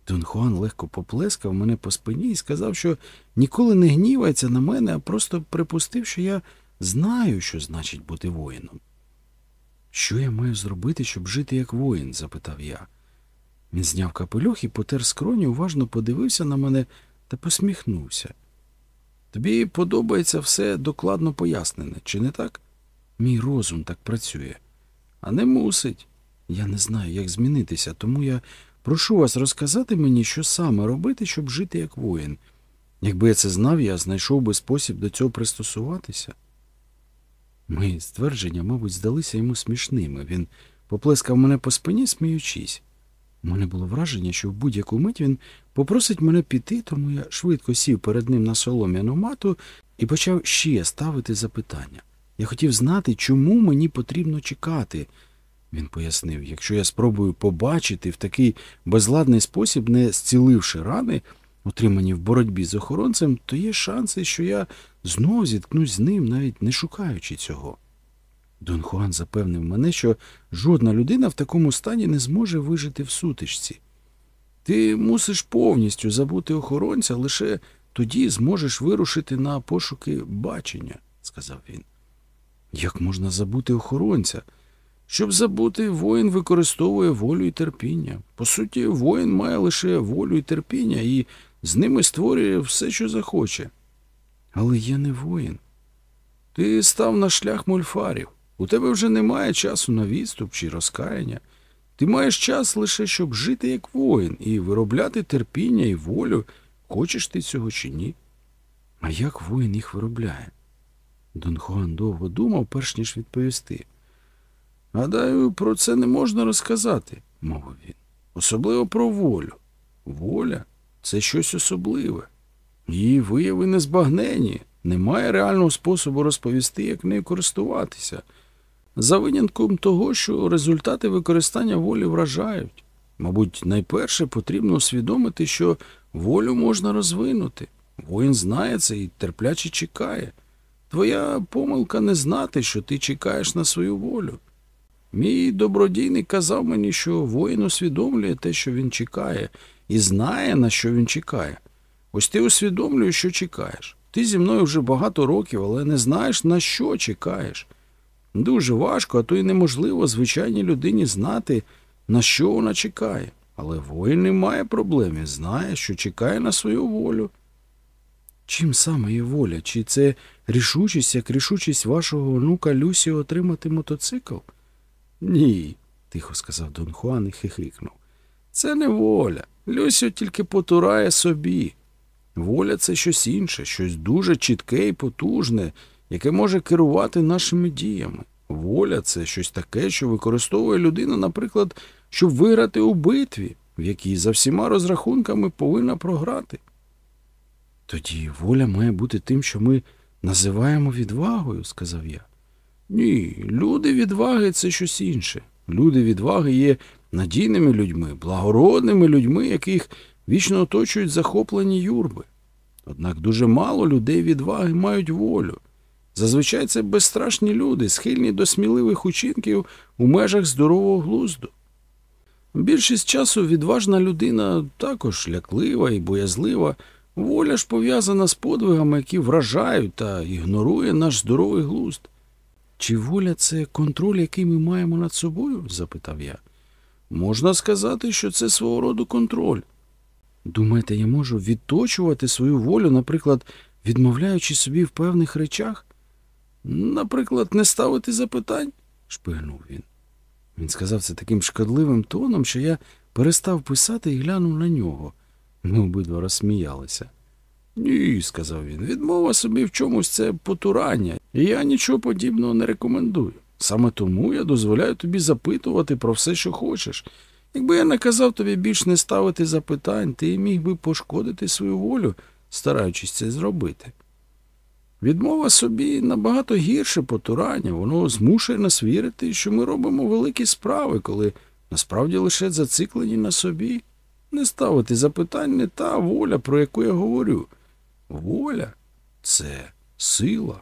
Дон Хуан легко поплескав мене по спині і сказав, що ніколи не гнівається на мене, а просто припустив, що я знаю, що значить бути воїном. Що я маю зробити, щоб жити як воїн? запитав я. Він зняв капелюх і потер скроні, уважно подивився на мене та посміхнувся. Тобі подобається все докладно пояснене, чи не так? Мій розум так працює. А не мусить. Я не знаю, як змінитися, тому я прошу вас розказати мені, що саме робити, щоб жити як воїн. Якби я це знав, я знайшов би спосіб до цього пристосуватися. Мої ствердження, мабуть, здалися йому смішними. Він поплескав мене по спині, сміючись. У мене було враження, що в будь-яку мить він попросить мене піти, тому я швидко сів перед ним на солом'яну мату і почав ще ставити запитання. Я хотів знати, чому мені потрібно чекати. Він пояснив, якщо я спробую побачити в такий безладний спосіб, не зціливши рани, отримані в боротьбі з охоронцем, то є шанси, що я знов зіткнусь з ним, навіть не шукаючи цього. Дон Хуан запевнив мене, що жодна людина в такому стані не зможе вижити в сутичці. Ти мусиш повністю забути охоронця, лише тоді зможеш вирушити на пошуки бачення, сказав він. Як можна забути охоронця? Щоб забути, воїн використовує волю і терпіння. По суті, воїн має лише волю і терпіння і з ними створює все, що захоче. Але я не воїн. Ти став на шлях мульфарів. У тебе вже немає часу на відступ чи розкаяння. Ти маєш час лише, щоб жити як воїн і виробляти терпіння і волю, хочеш ти цього чи ні. А як воїн їх виробляє? Дон Хуан довго думав, перш ніж відповісти. Гадаю, про це не можна розказати, мовив він. Особливо про волю. Воля це щось особливе. Її вияви незбагнені. Немає реального способу розповісти, як нею користуватися. За винятком того, що результати використання волі вражають. Мабуть, найперше потрібно усвідомити, що волю можна розвинути. Воїн знає це і терпляче чекає. Твоя помилка не знати, що ти чекаєш на свою волю. Мій добродійник казав мені, що воїн усвідомлює те, що він чекає, і знає, на що він чекає. Ось ти усвідомлюєш, що чекаєш. Ти зі мною вже багато років, але не знаєш, на що чекаєш. Дуже важко, а то й неможливо звичайній людині знати, на що вона чекає. Але воїн не має проблеми, знає, що чекає на свою волю. Чим саме є воля? Чи це рішучість, як рішучість вашого онука Люсі отримати мотоцикл? Ні, тихо сказав Дон Хуан і хихикнув. Це не воля. Люсю тільки потурає собі. Воля це щось інше, щось дуже чітке і потужне, яке може керувати нашими діями. Воля це щось таке, що використовує людина, наприклад, щоб виграти у битві, в якій за всіма розрахунками повинна програти. Тоді воля має бути тим, що ми називаємо відвагою, сказав я. Ні, люди відваги це щось інше. Люди відваги є надійними людьми, благородними людьми, яких вічно оточують захоплені юрби. Однак дуже мало людей відваги мають волю. Зазвичай це безстрашні люди, схильні до сміливих учинків у межах здорового глузду. Більшість часу відважна людина також ляклива і боязлива, воля ж пов'язана з подвигами, які вражають та ігнорує наш здоровий глузд. Чи воля це контроль, який ми маємо над собою? запитав я. Можна сказати, що це свого роду контроль. Думаєте, я можу відточувати свою волю, наприклад, відмовляючи собі в певних речах? Наприклад, не ставити запитань? шпигнув він. Він сказав це таким шкодливим тоном, що я перестав писати і глянув на нього. Ми обидва розсміялися. Ні, сказав він, відмова собі в чомусь це потурання, і я нічого подібного не рекомендую. Саме тому я дозволяю тобі запитувати про все, що хочеш. Якби я наказав тобі більш не ставити запитань, ти міг би пошкодити свою волю, стараючись це зробити. Відмова собі набагато гірше потурання, воно змушує нас вірити, що ми робимо великі справи, коли насправді лише зациклені на собі. Не ставити запитань не та воля, про яку я говорю. Воля це сила.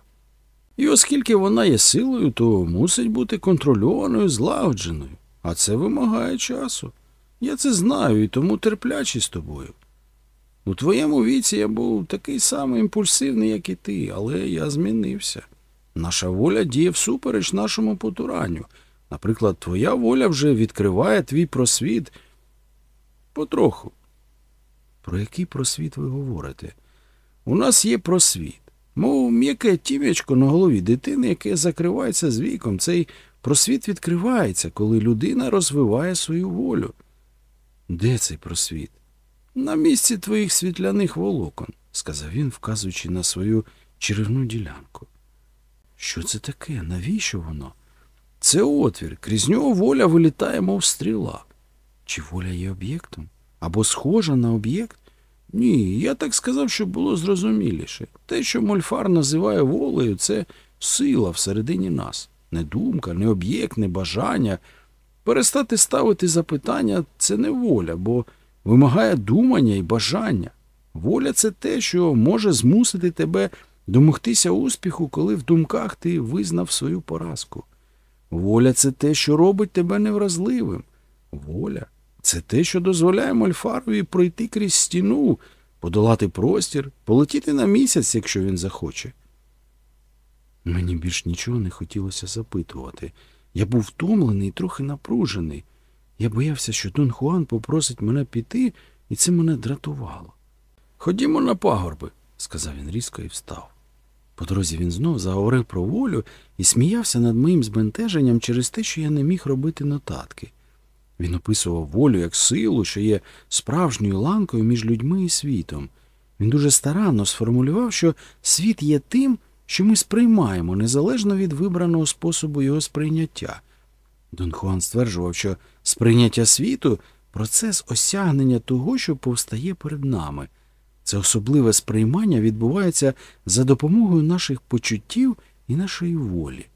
І оскільки вона є силою, то мусить бути контрольованою, злагодженою, а це вимагає часу. Я це знаю і тому терплячий з тобою. У твоєму віці я був такий самий імпульсивний, як і ти, але я змінився. Наша воля діє всупереч нашому потуранню. Наприклад, твоя воля вже відкриває твій просвіт. Потроху. Про який просвіт ви говорите? У нас є просвіт. Мов м'яке тім'ячко на голові дитини, яке закривається з віком. Цей просвіт відкривається, коли людина розвиває свою волю. Де цей просвіт? На місці твоїх світляних волокон, сказав він, вказуючи на свою черевну ділянку. Що це таке? Навіщо воно? Це отвір, крізь нього воля вилітає, мов стріла. Чи воля є об'єктом? Або схожа на об'єкт? Ні, я так сказав, щоб було зрозуміліше. Те, що Мольфар називає волею, це сила всередині нас. Не думка, не об'єкт, не бажання. Перестати ставити запитання це не воля, бо вимагає думання і бажання. Воля це те, що може змусити тебе домогтися успіху, коли в думках ти визнав свою поразку. Воля це те, що робить тебе невразливим. Воля це те, що дозволяє Мольфарові пройти крізь стіну, подолати простір, полетіти на місяць, якщо він захоче. Мені більш нічого не хотілося запитувати. Я був втомлений і трохи напружений. Я боявся, що Дон Хуан попросить мене піти, і це мене дратувало. Ходімо на пагорби, сказав він різко і встав. По дорозі він знов заговорив про волю і сміявся над моїм збентеженням через те, що я не міг робити нотатки. Він описував волю як силу, що є справжньою ланкою між людьми і світом. Він дуже старанно сформулював, що світ є тим, що ми сприймаємо, незалежно від вибраного способу його сприйняття. Дон Хуан стверджував, що сприйняття світу процес осягнення того, що повстає перед нами. Це особливе сприймання відбувається за допомогою наших почуттів і нашої волі.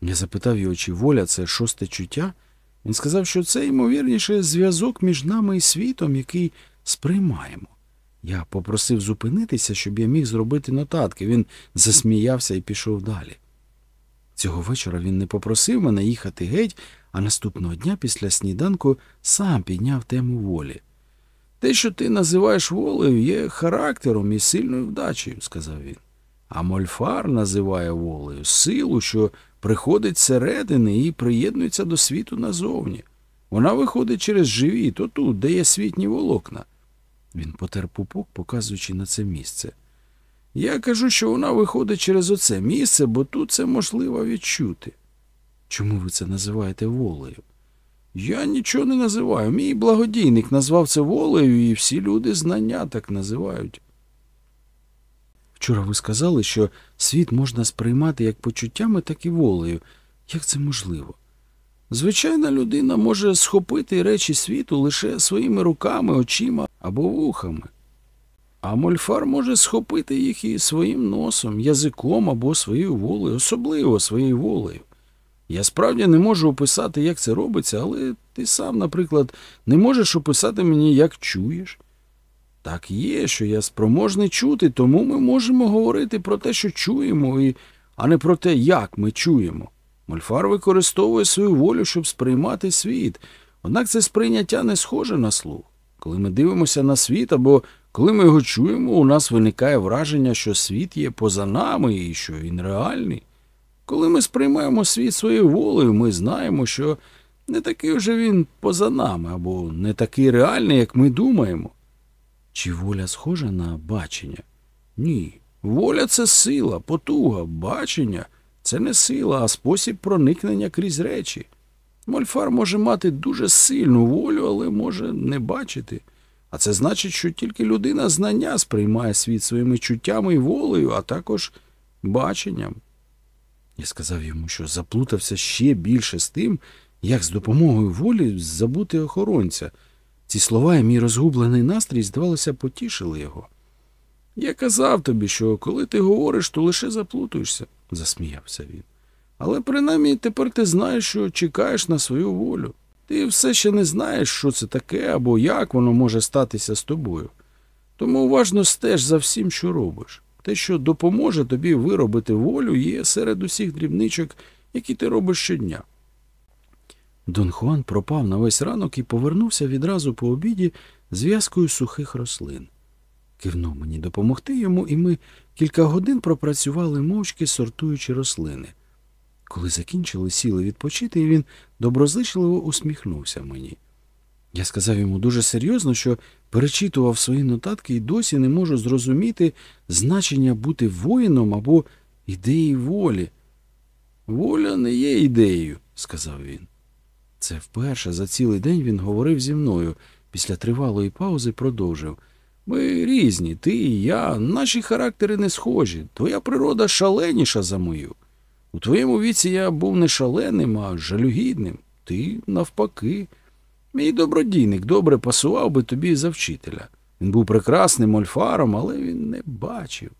Я запитав його, чи воля це шосте чуття. Він сказав, що це, ймовірніше, зв'язок між нами і світом, який сприймаємо. Я попросив зупинитися, щоб я міг зробити нотатки. Він засміявся і пішов далі. Цього вечора він не попросив мене їхати геть, а наступного дня після сніданку сам підняв тему волі. Те, що ти називаєш волею, є характером і сильною вдачею, сказав він. А мольфар називає волею силу, що приходить зсередини і приєднується до світу назовні. Вона виходить через живіт, отут, де є світні волокна. Він потер пупок, показуючи на це місце. Я кажу, що вона виходить через оце місце, бо тут це можливо відчути. Чому ви це називаєте волею? Я нічого не називаю. Мій благодійник назвав це волею, і всі люди знання так називають. Вчора ви сказали, що світ можна сприймати як почуттями, так і волею. Як це можливо? Звичайна людина може схопити речі світу лише своїми руками, очима або вухами. А мольфар може схопити їх і своїм носом, язиком або своєю волею, особливо своєю волею. Я справді не можу описати, як це робиться, але ти сам, наприклад, не можеш описати мені, як чуєш. Так є, що я спроможний чути, тому ми можемо говорити про те, що чуємо, і, а не про те, як ми чуємо. Мольфар використовує свою волю, щоб сприймати світ, однак це сприйняття не схоже на слух. Коли ми дивимося на світ або коли ми його чуємо, у нас виникає враження, що світ є поза нами і що він реальний. Коли ми сприймаємо світ своєю волею, ми знаємо, що не такий вже він поза нами або не такий реальний, як ми думаємо. Чи воля схожа на бачення? Ні. Воля це сила, потуга, бачення це не сила, а спосіб проникнення крізь речі. Мольфар може мати дуже сильну волю, але може не бачити. А це значить, що тільки людина знання сприймає світ своїми чуттями і волею, а також баченням. Я сказав йому, що заплутався ще більше з тим, як з допомогою волі забути охоронця. Ці слова і мій розгублений настрій, здавалося, потішили його. Я казав тобі, що коли ти говориш, то лише заплутуєшся, засміявся він. Але принаймні тепер ти знаєш, що чекаєш на свою волю. Ти все ще не знаєш, що це таке або як воно може статися з тобою. Тому уважно стеж за всім, що робиш. Те, що допоможе тобі виробити волю, є серед усіх дрібничок, які ти робиш щодня. Дон Хуан пропав на весь ранок і повернувся відразу по обіді зв'язкою сухих рослин. Кивнув мені допомогти йому, і ми кілька годин пропрацювали мовчки, сортуючи рослини. Коли закінчили, сіли відпочити, і він доброзичливо усміхнувся мені. Я сказав йому дуже серйозно, що перечитував свої нотатки і досі не можу зрозуміти значення бути воїном або ідеї волі. Воля не є ідеєю, сказав він. Це вперше за цілий день він говорив зі мною. Після тривалої паузи продовжив. Ми різні, ти і я, наші характери не схожі. Твоя природа шаленіша за мою. У твоєму віці я був не шаленим, а жалюгідним. Ти навпаки. Мій добродійник добре пасував би тобі за вчителя. Він був прекрасним мольфаром, але він не бачив.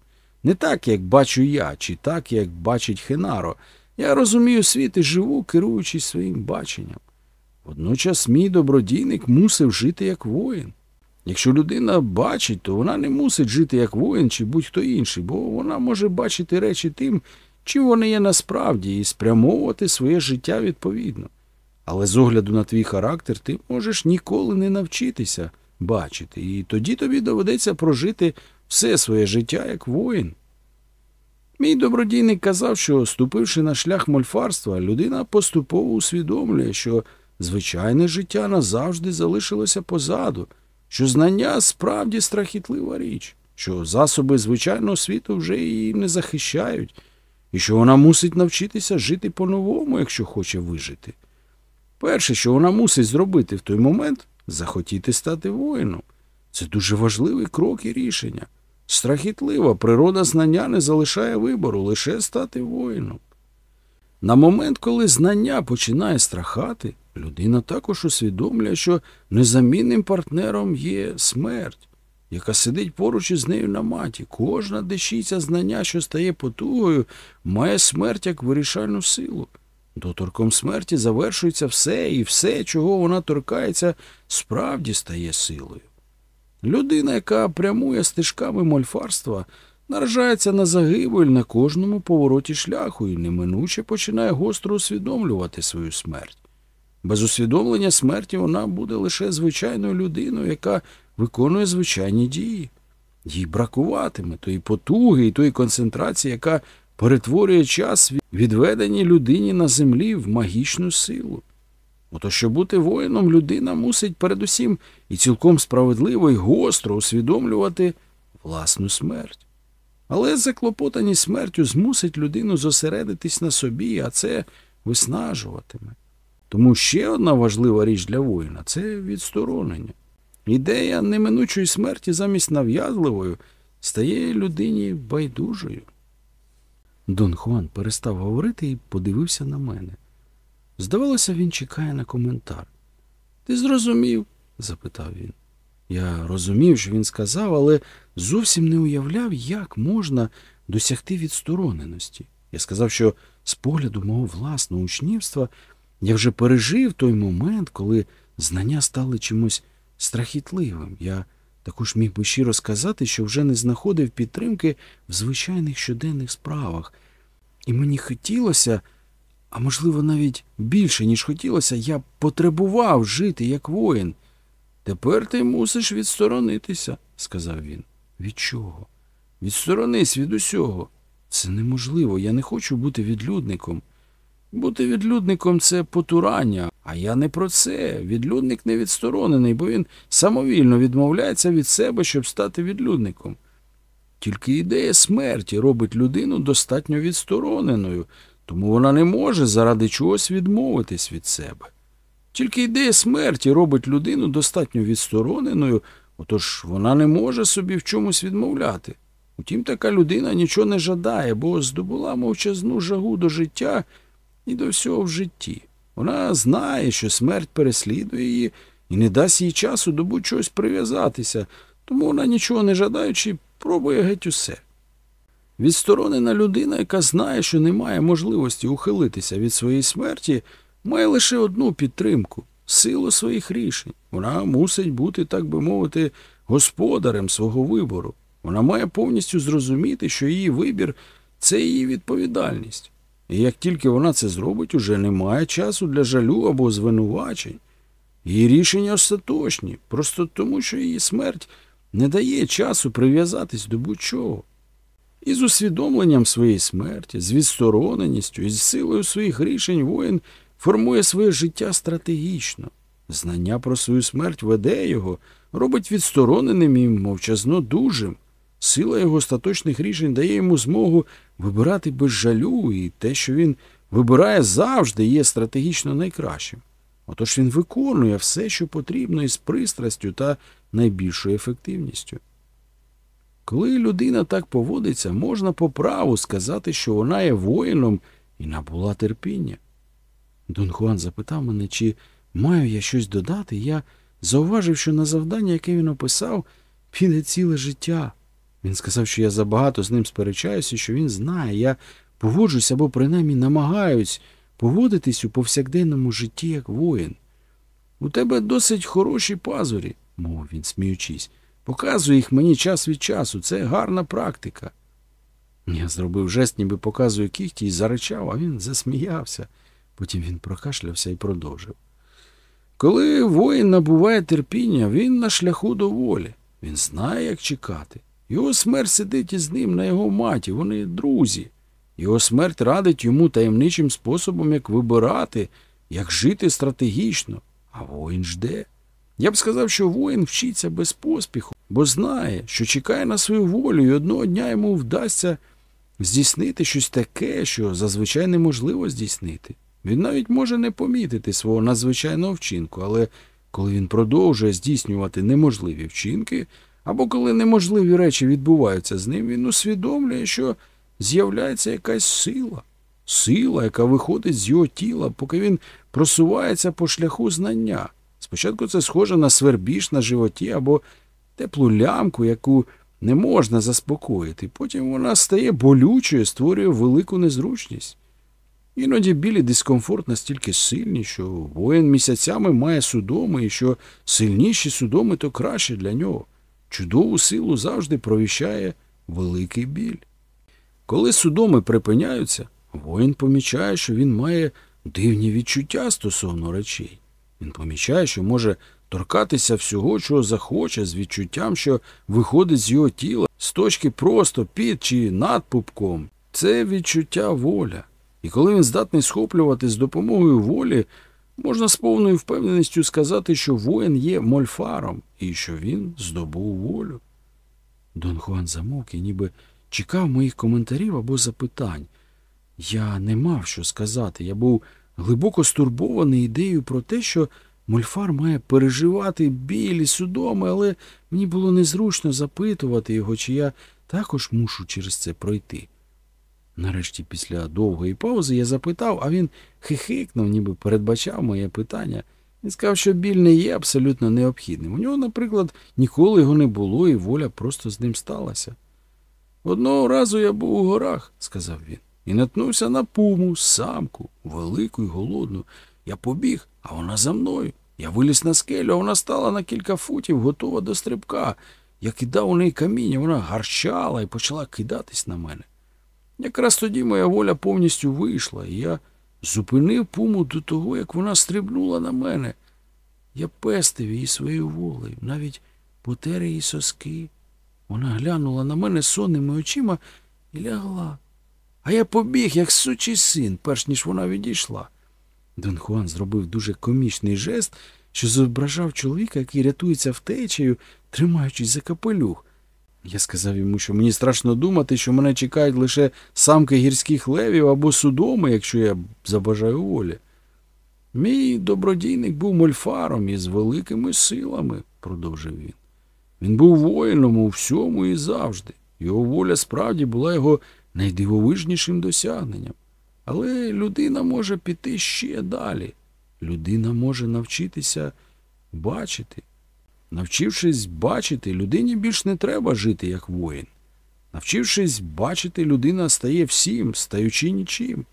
Не так, як бачу я, чи так, як бачить Хенаро. Я розумію світ і живу, керуючись своїм баченням. Водночас мій добродійник мусив жити як воїн. Якщо людина бачить, то вона не мусить жити як воїн чи будь-хто інший, бо вона може бачити речі тим, чим вони є насправді, і спрямовувати своє життя відповідно. Але з огляду на твій характер ти можеш ніколи не навчитися бачити, і тоді тобі доведеться прожити все своє життя як воїн. Мій добродійник казав, що, ступивши на шлях мольфарства, людина поступово усвідомлює, що звичайне життя назавжди залишилося позаду, що знання справді страхітлива річ, що засоби звичайного світу вже її не захищають, і що вона мусить навчитися жити по-новому, якщо хоче вижити. Перше, що вона мусить зробити в той момент, захотіти стати воїном. Це дуже важливий крок і рішення. Страхітлива природа знання не залишає вибору лише стати воїном. На момент, коли знання починає страхати, людина також усвідомлює, що незамінним партнером є смерть, яка сидить поруч із нею на маті. Кожна дещиця знання, що стає потугою, має смерть як вирішальну силу. Доторком смерті завершується все, і все, чого вона торкається, справді стає силою. Людина, яка прямує стежками мольфарства, наражається на загибель на кожному повороті шляху і неминуче починає гостро усвідомлювати свою смерть. Без усвідомлення смерті вона буде лише звичайною людиною, яка виконує звичайні дії. Їй бракуватиме тої потуги і тої концентрації, яка перетворює час, відведені людині на землі в магічну силу. Ото, щоб бути воїном, людина мусить передусім і цілком справедливо і гостро усвідомлювати власну смерть. Але заклопотані смертю змусить людину зосередитись на собі, а це виснажуватиме. Тому ще одна важлива річ для воїна це відсторонення. Ідея неминучої смерті замість нав'язливою стає людині байдужою. Дон Хуан перестав говорити і подивився на мене. Здавалося, він чекає на коментар. Ти зрозумів? запитав він. Я розумів, що він сказав, але зовсім не уявляв, як можна досягти відстороненості. Я сказав, що з погляду мого власного учнівства я вже пережив той момент, коли знання стали чимось страхітливим. Я також міг би щиро сказати, що вже не знаходив підтримки в звичайних щоденних справах. І мені хотілося, а можливо, навіть більше, ніж хотілося, я потребував жити як воїн. Тепер ти мусиш відсторонитися, сказав він. Від чого? Відсторонись від усього. Це неможливо. Я не хочу бути відлюдником. Бути відлюдником це потурання, а я не про це. Відлюдник не відсторонений, бо він самовільно відмовляється від себе, щоб стати відлюдником. Тільки ідея смерті робить людину достатньо відстороненою, тому вона не може заради чогось відмовитись від себе. Тільки ідея смерті робить людину достатньо відстороненою, отож вона не може собі в чомусь відмовляти. Утім, така людина нічого не жадає, бо здобула мовчазну жагу до життя і до всього в житті. Вона знає, що смерть переслідує її і не дасть їй часу до будь-чогось прив'язатися, тому вона, нічого не жадаючи, пробує геть усе. Відсторонена людина, яка знає, що не має можливості ухилитися від своєї смерті, має лише одну підтримку силу своїх рішень. Вона мусить бути, так би мовити, господарем свого вибору. Вона має повністю зрозуміти, що її вибір це її відповідальність. І як тільки вона це зробить, уже немає часу для жалю або звинувачень. Її рішення остаточні, просто тому, що її смерть не дає часу прив'язатись до будь-чого. І з усвідомленням своєї смерті, з відстороненістю і з силою своїх рішень воїн формує своє життя стратегічно. Знання про свою смерть веде його, робить відстороненим і мовчазно дужим. Сила його остаточних рішень дає йому змогу вибирати без жалю, і те, що він вибирає завжди, є стратегічно найкращим. Отож він виконує все, що потрібно із пристрастю та найбільшою ефективністю. Коли людина так поводиться, можна по праву сказати, що вона є воїном і набула терпіння. Дон Хуан запитав мене, чи маю я щось додати, я зауважив, що на завдання, яке він описав, піде ціле життя. Він сказав, що я забагато з ним сперечаюся, що він знає, я поводжусь або принаймні намагаюсь поводитись у повсякденному житті як воїн. У тебе досить хороші пазурі, мовив він, сміючись. Показуй їх мені час від часу, це гарна практика. Я зробив жест, ніби показую кіхті, і заричав, а він засміявся. Потім він прокашлявся і продовжив. Коли воїн набуває терпіння, він на шляху до волі. Він знає, як чекати. Його смерть сидить із ним на його маті, вони друзі. Його смерть радить йому таємничим способом, як вибирати, як жити стратегічно, а воїн жде. Я б сказав, що воїн вчиться без поспіху, бо знає, що чекає на свою волю, і одного дня йому вдасться здійснити щось таке, що зазвичай неможливо здійснити. Він навіть може не помітити свого надзвичайного вчинку, але коли він продовжує здійснювати неможливі вчинки, або коли неможливі речі відбуваються з ним, він усвідомлює, що з'являється якась сила, сила, яка виходить з його тіла, поки він просувається по шляху знання. Спочатку це схоже на свербіж на животі або теплу лямку, яку не можна заспокоїти. Потім вона стає болючою, створює велику незручність. Іноді білі дискомфорт настільки сильні, що воїн місяцями має судоми, і що сильніші судоми, то краще для нього. Чудову силу завжди провіщає великий біль. Коли судоми припиняються, воїн помічає, що він має дивні відчуття стосовно речей. Він помічає, що може торкатися всього, чого захоче, з відчуттям, що виходить з його тіла, з точки просто під чи над пупком. Це відчуття воля. І коли він здатний схоплювати з допомогою волі, можна з повною впевненістю сказати, що воїн є мольфаром і що він здобув волю. Дон Хуан замовк і ніби чекав моїх коментарів або запитань. Я не мав що сказати. Я був глибоко стурбований ідеєю про те, що Мольфар має переживати біль і судоми, але мені було незручно запитувати його, чи я також мушу через це пройти. Нарешті, після довгої паузи, я запитав, а він хихикнув, ніби передбачав моє питання. Він сказав, що біль не є абсолютно необхідним. У нього, наприклад, ніколи його не було, і воля просто з ним сталася. Одного разу я був у горах, сказав він, і наткнувся на пуму, самку, велику і голодну. Я побіг, а вона за мною. Я виліз на скелю, а вона стала на кілька футів, готова до стрибка. Я кидав у неї каміння, вона гарчала і почала кидатись на мене. Якраз тоді моя воля повністю вийшла, і я зупинив пуму до того, як вона стрибнула на мене. Я пестив її своєю волею, навіть потер її соски. Вона глянула на мене сонними очима і лягла. А я побіг, як сучий син, перш ніж вона відійшла. Дон Хуан зробив дуже комічний жест, що зображав чоловіка, який рятується втечею, тримаючись за капелюх. Я сказав йому, що мені страшно думати, що мене чекають лише самки гірських левів або судоми, якщо я забажаю волі. Мій добродійник був мольфаром із великими силами, продовжив він. Він був воїном у всьому і завжди. Його воля справді була його найдивовижнішим досягненням. Але людина може піти ще далі. Людина може навчитися бачити. Навчившись бачити, людині більш не треба жити як воїн. Навчившись бачити, людина стає всім, стаючи нічим.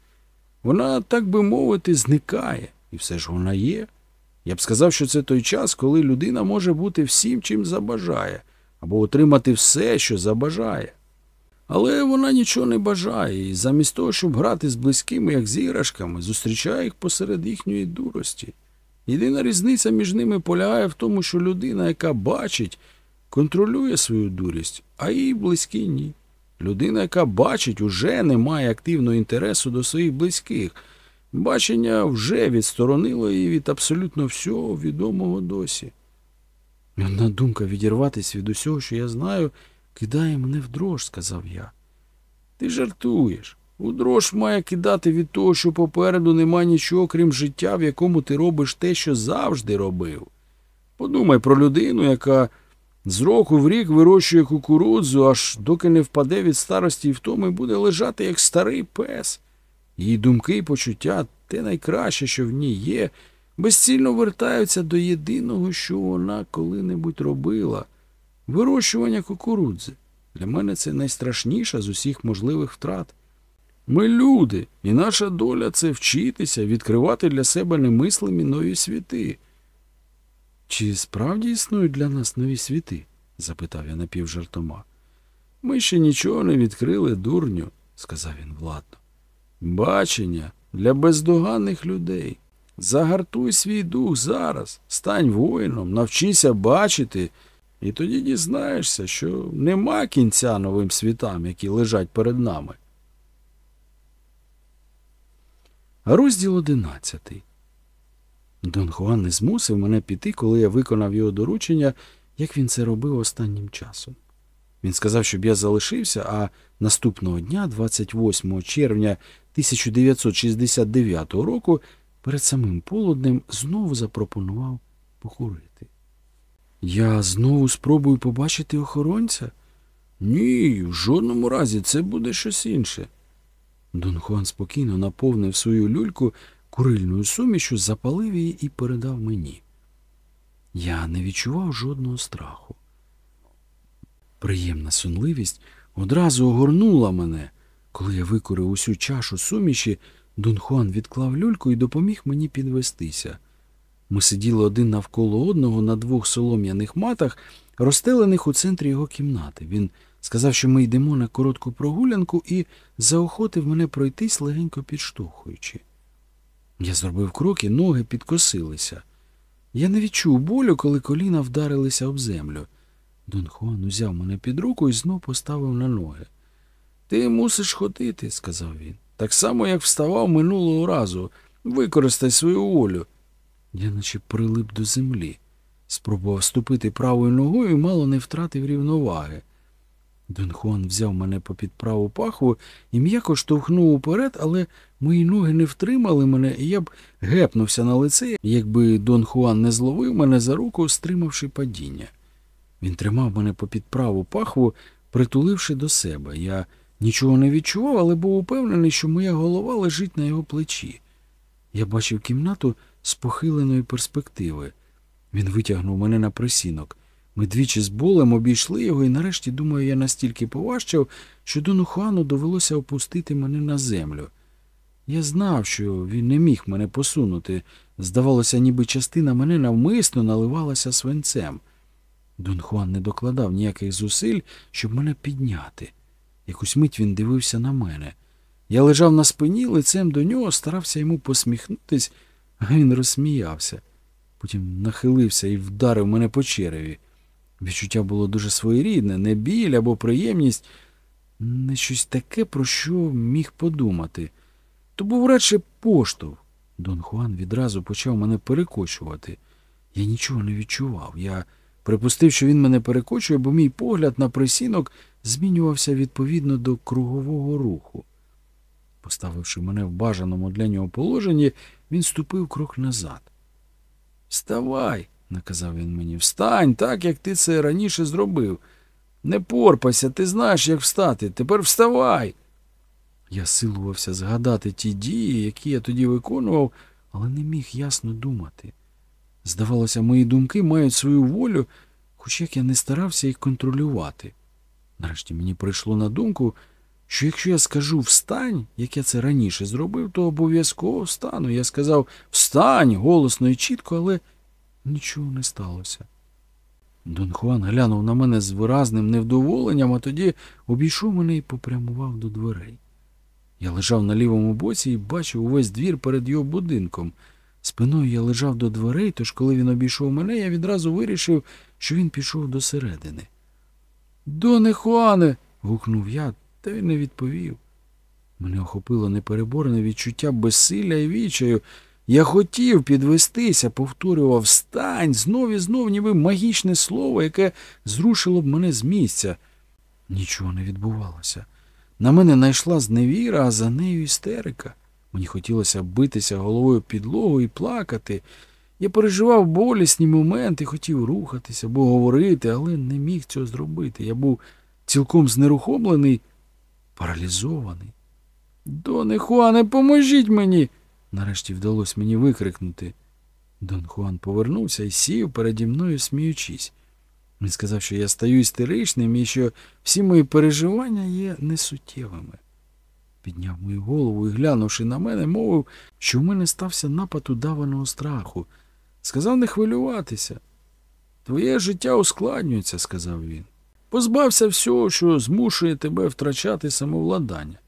Вона, так би мовити, зникає, і все ж вона є. Я б сказав, що це той час, коли людина може бути всім, чим забажає, або отримати все, що забажає. Але вона нічого не бажає, і замість того, щоб грати з близькими, як з іграшками, зустрічає їх посеред їхньої дурості. Єдина різниця між ними полягає в тому, що людина, яка бачить, контролює свою дурість, а її близькі ні. Людина, яка бачить, уже не має активного інтересу до своїх близьких. Бачення вже відсторонило її від абсолютно всього відомого досі. Одна думка відірватися від усього, що я знаю, кидає мене в дрож, сказав я. Ти жартуєш. У дрож має кидати від того, що попереду нема нічого, крім життя, в якому ти робиш те, що завжди робив. Подумай про людину, яка з року в рік вирощує кукурудзу, аж доки не впаде від старості і втоми, буде лежати як старий пес. Її думки і почуття, те найкраще, що в ній є, безцільно вертаються до єдиного, що вона коли-небудь робила вирощування кукурудзи. Для мене це найстрашніша з усіх можливих втрат. Ми люди, і наша доля це вчитися, відкривати для себе немислимі нові світи. Чи справді існують для нас нові світи? запитав я напівжартома. Ми ще нічого не відкрили, дурню, сказав він владно. Бачення для бездоганних людей. Загартуй свій дух зараз, стань воїном, навчися бачити, і тоді дізнаєшся, що нема кінця новим світам, які лежать перед нами. Розділ одинадцятий. Дон Хуан не змусив мене піти, коли я виконав його доручення, як він це робив останнім часом. Він сказав, щоб я залишився, а наступного дня, 28 червня 1969 року, перед самим полуднем знову запропонував покурити. Я знову спробую побачити охоронця? Ні, в жодному разі це буде щось інше. Дон Хуан спокійно наповнив свою люльку курильною сумішю, запалив її і передав мені. Я не відчував жодного страху. Приємна сонливість одразу огорнула мене. Коли я викурив усю чашу суміші, Дон Хуан відклав люльку і допоміг мені підвестися. Ми сиділи один навколо одного на двох солом'яних матах, розстелених у центрі його кімнати. Він сказав, що ми йдемо на коротку прогулянку і заохотив мене пройтись, легенько підштовхуючи. Я зробив крок і ноги підкосилися. Я не відчув болю, коли коліна вдарилися об землю. Дон Хуан узяв мене під руку і знов поставив на ноги. Ти мусиш ходити, сказав він. Так само, як вставав минулого разу. Використай свою волю. Я наче прилип до землі. Спробував ступити правою ногою і мало не втратив рівноваги. Дон Хуан взяв мене попід праву пахву і м'яко штовхнув уперед, але мої ноги не втримали мене, і я б гепнувся на лице, якби Дон Хуан не зловив мене за руку, стримавши падіння. Він тримав мене попід праву пахву, притуливши до себе. Я нічого не відчував, але був упевнений, що моя голова лежить на його плечі. Я бачив кімнату з похиленої перспективи. Він витягнув мене на присінок. Ми двічі з болем обійшли його, і нарешті, думаю, я настільки поважчав, що Дону Хуану довелося опустити мене на землю. Я знав, що він не міг мене посунути. Здавалося, ніби частина мене навмисно наливалася свинцем. Дон Хуан не докладав ніяких зусиль, щоб мене підняти. Якусь мить він дивився на мене. Я лежав на спині, лицем до нього, старався йому посміхнутись, а він розсміявся. Потім нахилився і вдарив мене по череві. Відчуття було дуже своєрідне, не біль або приємність, не щось таке, про що міг подумати. То був радше поштовх. Дон Хуан відразу почав мене перекочувати. Я нічого не відчував. Я припустив, що він мене перекочує, бо мій погляд на присінок змінювався відповідно до кругового руху. Поставивши мене в бажаному для нього положенні, він ступив крок назад. Вставай, наказав він мені, встань так, як ти це раніше зробив. Не порпайся, ти знаєш, як встати. Тепер вставай. Я силувався згадати ті дії, які я тоді виконував, але не міг ясно думати. Здавалося, мої думки мають свою волю, хоч як я не старався їх контролювати. Нарешті мені прийшло на думку, що якщо я скажу встань, як я це раніше зробив, то обов'язково встану. Я сказав встань голосно і чітко, але нічого не сталося. Дон Хуан глянув на мене з виразним невдоволенням, а тоді обійшов мене і попрямував до дверей. Я лежав на лівому боці і бачив увесь двір перед його будинком. Спиною я лежав до дверей, тож коли він обійшов мене, я відразу вирішив, що він пішов до середини. Доне Хуане. гукнув я, та він не відповів. Мене охопило непереборне відчуття безсилля і вічаю. Я хотів підвестися, повторював стань, знов і знов, ніби магічне слово, яке зрушило б мене з місця. Нічого не відбувалося. На мене найшла зневіра, а за нею істерика. Мені хотілося битися головою підлогу і плакати. Я переживав болісні моменти, хотів рухатися або говорити, але не міг цього зробити. Я був цілком знерухомлений, паралізований. Доне Хуане, поможіть мені. Нарешті вдалося мені викрикнути. Дон Хуан повернувся і сів переді мною, сміючись. Він сказав, що я стаю істеричним і що всі мої переживання є несуттєвими. Підняв мою голову і, глянувши на мене, мовив, що в мене стався напад удаваного страху. Сказав не хвилюватися. Твоє життя ускладнюється, сказав він. Позбався всього, що змушує тебе втрачати самовладання.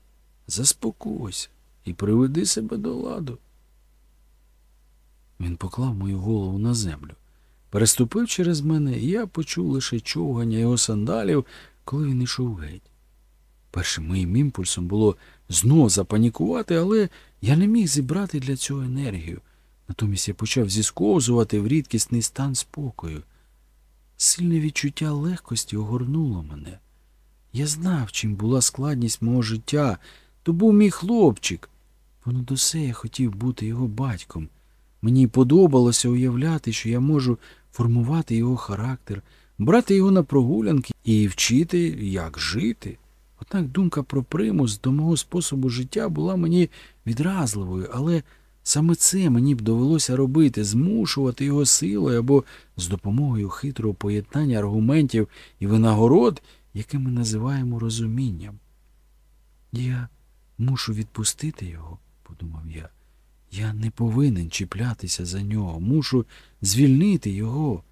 Заспокойся і приведи себе до ладу. Він поклав мою голову на землю. Переступив через мене, і я почув лише човгання його сандалів, коли він ішов геть. Першим моїм імпульсом було знов запанікувати, але я не міг зібрати для цього енергію. Натомість я почав зісковзувати в рідкісний стан спокою. Сильне відчуття легкості огорнуло мене. Я знав, чим була складність мого життя. То був мій хлопчик. Понад усе я хотів бути його батьком. Мені подобалося уявляти, що я можу формувати його характер, брати його на прогулянки і вчити, як жити. Однак думка про примус до мого способу життя була мені відразливою, але саме це мені б довелося робити, змушувати його силою або з допомогою хитрого поєднання аргументів і винагород, яке ми називаємо розумінням. Я мушу відпустити його, подумав я. Я не повинен чіплятися за нього, мушу звільнити його.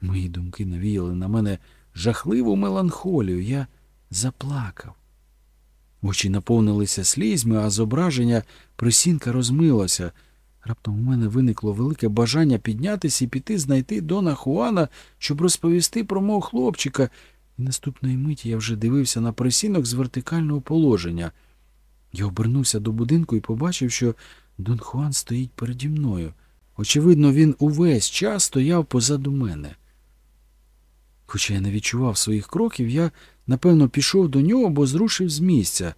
Мої думки навіяли на мене жахливу меланхолію. Я заплакав. Очі наповнилися слізьми, а зображення присінка розмилося. Раптом у мене виникло велике бажання піднятися і піти знайти Дона Хуана, щоб розповісти про мого хлопчика, і наступної миті я вже дивився на присінок з вертикального положення. Я обернувся до будинку і побачив, що Дон Хуан стоїть переді мною. Очевидно, він увесь час стояв позаду мене. Хоча я не відчував своїх кроків, я, напевно, пішов до нього, бо зрушив з місця.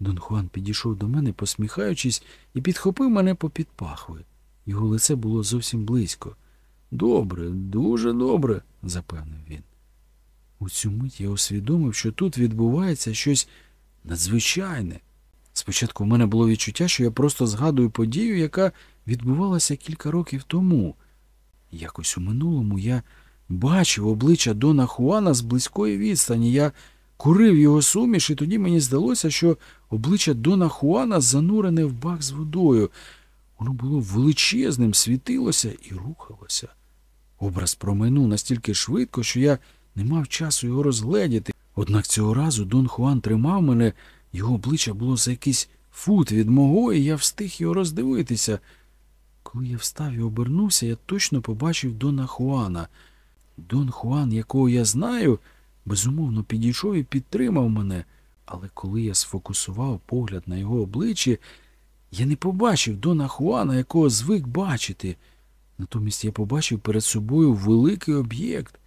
Дон Хуан підійшов до мене, посміхаючись, і підхопив мене попід пахви. Його лице було зовсім близько. Добре, дуже добре, запевнив він. У цю мить я усвідомив, що тут відбувається щось надзвичайне. Спочатку в мене було відчуття, що я просто згадую подію, яка відбувалася кілька років тому. Якось у минулому я бачив обличчя Дона Хуана з близької відстані. Я курив його суміш, і тоді мені здалося, що обличчя Дона Хуана занурене в бак з водою. Воно було величезним, світилося і рухалося. Образ промайнув настільки швидко, що я не мав часу його розгледіти. Однак цього разу Дон Хуан тримав мене, його обличчя було за якийсь фут від мого, і я встиг його роздивитися. Коли я встав і обернувся, я точно побачив Дона Хуана. Дон Хуан, якого я знаю, безумовно підійшов і підтримав мене, але коли я сфокусував погляд на його обличчі, я не побачив Дона Хуана, якого звик бачити. Натомість я побачив перед собою великий об'єкт.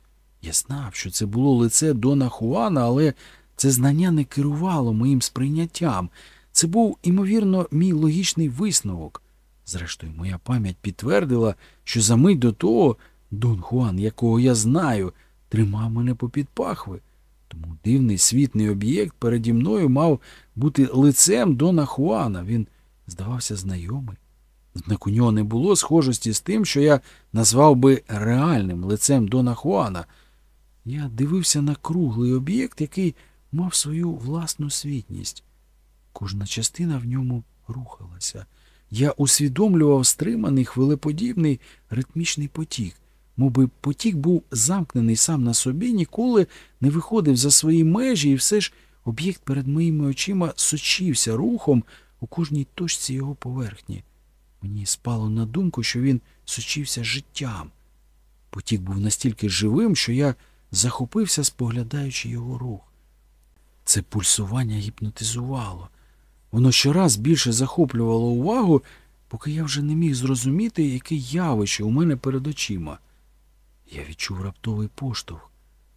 Я знав, що це було лице Дона Хуана, але це знання не керувало моїм сприйняттям. Це був, імовірно, мій логічний висновок. Зрештою, моя пам'ять підтвердила, що за мить до того Дон Хуан, якого я знаю, тримав мене попід пахви. Тому дивний світний об'єкт переді мною мав бути лицем Дона Хуана. Він здавався знайомий. Однак у нього не було схожості з тим, що я назвав би реальним лицем Дона Хуана. Я дивився на круглий об'єкт, який мав свою власну світність. Кожна частина в ньому рухалася. Я усвідомлював стриманий хвилеподібний ритмічний потік. Мовби потік був замкнений сам на собі, ніколи не виходив за свої межі, і все ж об'єкт перед моїми очима сочився рухом у кожній точці його поверхні. Мені спало на думку, що він сочився життям. Потік був настільки живим, що я захопився, споглядаючи його рух. Це пульсування гіпнотизувало. Воно щораз більше захоплювало увагу, поки я вже не міг зрозуміти, яке явище у мене перед очима. Я відчув раптовий поштовх.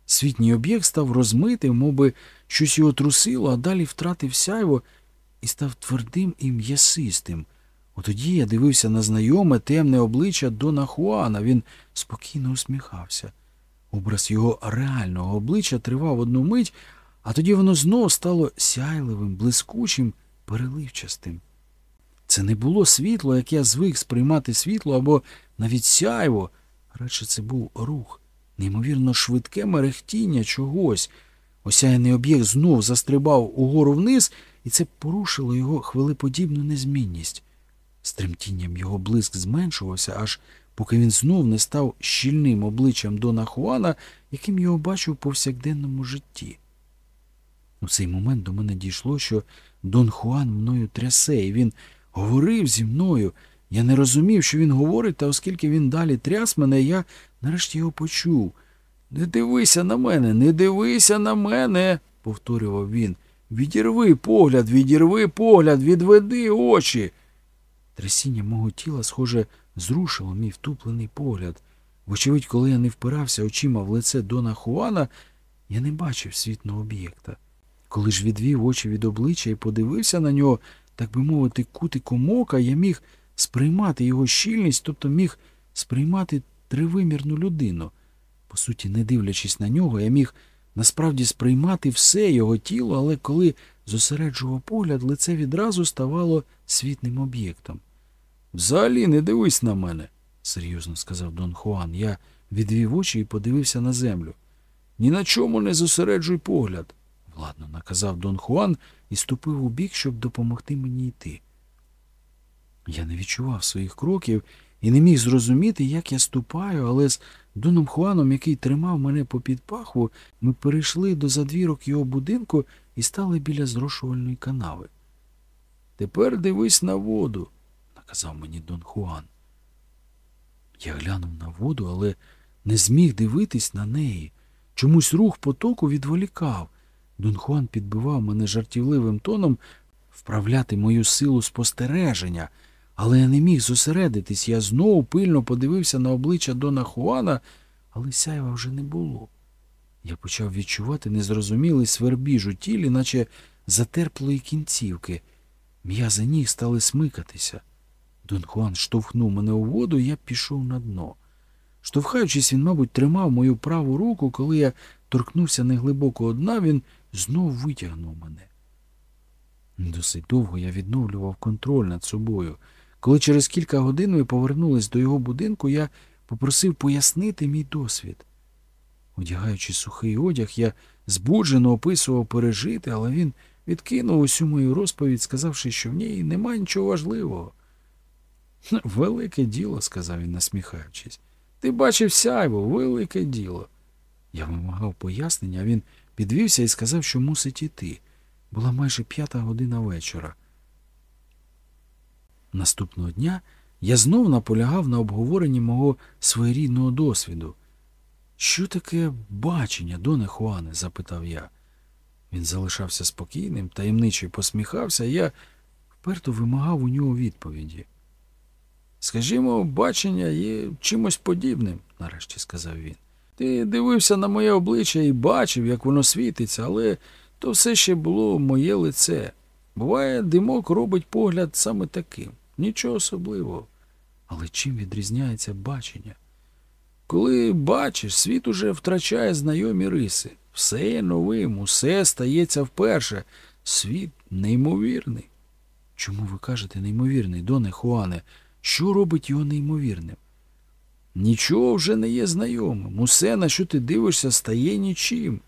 Світній об'єкт став розмитим, мовби щось його трусило, а далі втратив сяйво і став твердим і м'ясистим. Отоді я дивився на знайоме темне обличчя Дона Хуана. Він спокійно усміхався. Образ його реального обличчя тривав одну мить, а тоді воно знов стало сяйливим, блискучим, переливчастим. Це не було світло, як я звик сприймати світло або навіть сяйво. Радше це був рух, неймовірно швидке мерехтіння чогось. Осяяний об'єкт знов застрибав угору вниз, і це порушило його хвилеподібну незмінність. З тремтінням його блиск зменшувався, аж поки він знов не став щільним обличчям Дона Хуана, яким його бачив у повсякденному житті. У цей момент до мене дійшло, що Дон Хуан мною трясе, і він говорив зі мною. Я не розумів, що він говорить, та оскільки він далі тряс мене, я нарешті його почув. Не дивися на мене, не дивися на мене, повторював він. Відірви погляд, відірви погляд, відведи очі. Трясіння мого тіла, схоже, зрушило мій втуплений погляд. Вочевидь, коли я не впирався очима в лице Дона Хуана, я не бачив світного об'єкта. Коли ж відвів очі від обличчя і подивився на нього, так би мовити, кутиком ока, я міг сприймати його щільність, тобто міг сприймати тривимірну людину. По суті, не дивлячись на нього, я міг насправді сприймати все його тіло, але коли зосереджував погляд, лице відразу ставало світним об'єктом. Взагалі не дивись на мене, серйозно сказав Дон Хуан. Я відвів очі і подивився на землю. Ні на чому не зосереджуй погляд, владно наказав Дон Хуан і ступив у бік, щоб допомогти мені йти. Я не відчував своїх кроків і не міг зрозуміти, як я ступаю, але з Доном Хуаном, який тримав мене попід пахву, ми перейшли до задвірок його будинку і стали біля зрошувальної канави. Тепер дивись на воду, наказав мені Дон Хуан. Я глянув на воду, але не зміг дивитись на неї. Чомусь рух потоку відволікав. Дон Хуан підбивав мене жартівливим тоном вправляти мою силу спостереження, але я не міг зосередитись. Я знову пильно подивився на обличчя Дона Хуана, але сяйва вже не було. Я почав відчувати незрозумілий свербіж у тілі, наче затерплої кінцівки. М'язи ніг стали смикатися. Дон Хуан штовхнув мене у воду, і я пішов на дно. Штовхаючись, він, мабуть, тримав мою праву руку, коли я торкнувся неглибокого дна, він знов витягнув мене. Досить довго я відновлював контроль над собою. Коли через кілька годин ми повернулись до його будинку, я попросив пояснити мій досвід. Одягаючи сухий одяг, я збуджено описував пережити, але він відкинув усю мою розповідь, сказавши, що в ній немає нічого важливого. Велике діло, сказав він, насміхаючись. Ти бачив сяйво, велике діло. Я вимагав пояснення, а він підвівся і сказав, що мусить іти. Була майже п'ята година вечора. Наступного дня я знов наполягав на обговоренні мого своєрідного досвіду. Що таке бачення, доне Хуане? запитав я. Він залишався спокійним, таємничо посміхався, і я вперто вимагав у нього відповіді. Скажімо, бачення є чимось подібним, нарешті сказав він. Ти дивився на моє обличчя і бачив, як воно світиться, але то все ще було моє лице. Буває, димок робить погляд саме таким, нічого особливого. Але чим відрізняється бачення? Коли бачиш, світ уже втрачає знайомі риси. Все є новим, усе стається вперше. Світ неймовірний. Чому ви кажете неймовірний, доне Хуане? Що робить його неймовірним? Нічого вже не є знайомим. Усе, на що ти дивишся, стає нічим.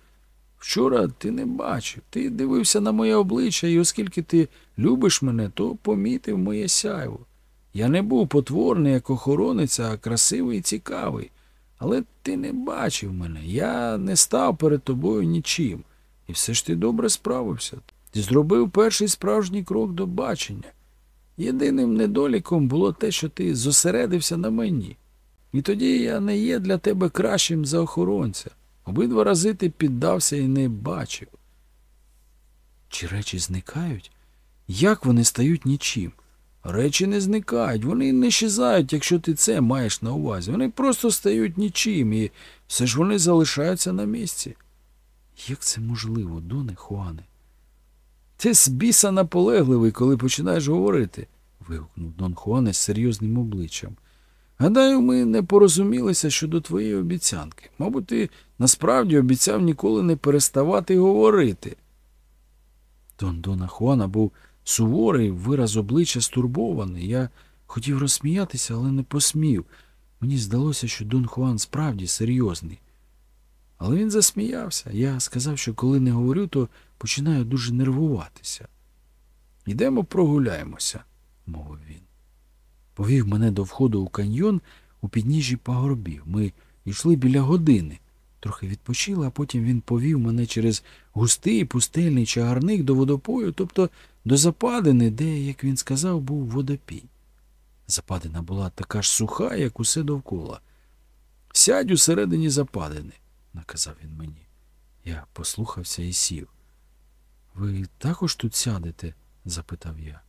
Вчора ти не бачив, ти дивився на моє обличчя, і оскільки ти любиш мене, то помітив моє сяйво. Я не був потворний, як охоронець, а красивий і цікавий. Але ти не бачив мене, я не став перед тобою нічим. І все ж ти добре справився. Ти зробив перший справжній крок до бачення. Єдиним недоліком було те, що ти зосередився на мені. І тоді я не є для тебе кращим за охоронця. Обидва рази ти піддався і не бачив. Чи речі зникають? Як вони стають нічим? Речі не зникають, вони не щезають, якщо ти це маєш на увазі. Вони просто стають нічим, і все ж вони залишаються на місці. Як це можливо, доне Хуане? Ти з біса наполегливий, коли починаєш говорити, вигукнув Дон Хуане з серйозним обличчям. Гадаю, ми не порозумілися щодо твоєї обіцянки. Мабуть, ти насправді обіцяв ніколи не переставати говорити. Дон Дона Хуана був суворий, вираз обличчя стурбований. Я хотів розсміятися, але не посмів. Мені здалося, що Дон Хуан справді серйозний. Але він засміявся. Я сказав, що коли не говорю, то починаю дуже нервуватися. Йдемо прогуляємося, мовив він. Повів мене до входу у каньйон у підніжжі пагорбів. Ми йшли біля години. Трохи відпочили, а потім він повів мене через густий пустельний чагарник до водопою, тобто до западини, де, як він сказав, був водопій. Западина була така ж суха, як усе довкола. Сядь усередині западини, наказав він мені. Я послухався і сів. Ви також тут сядете? запитав я.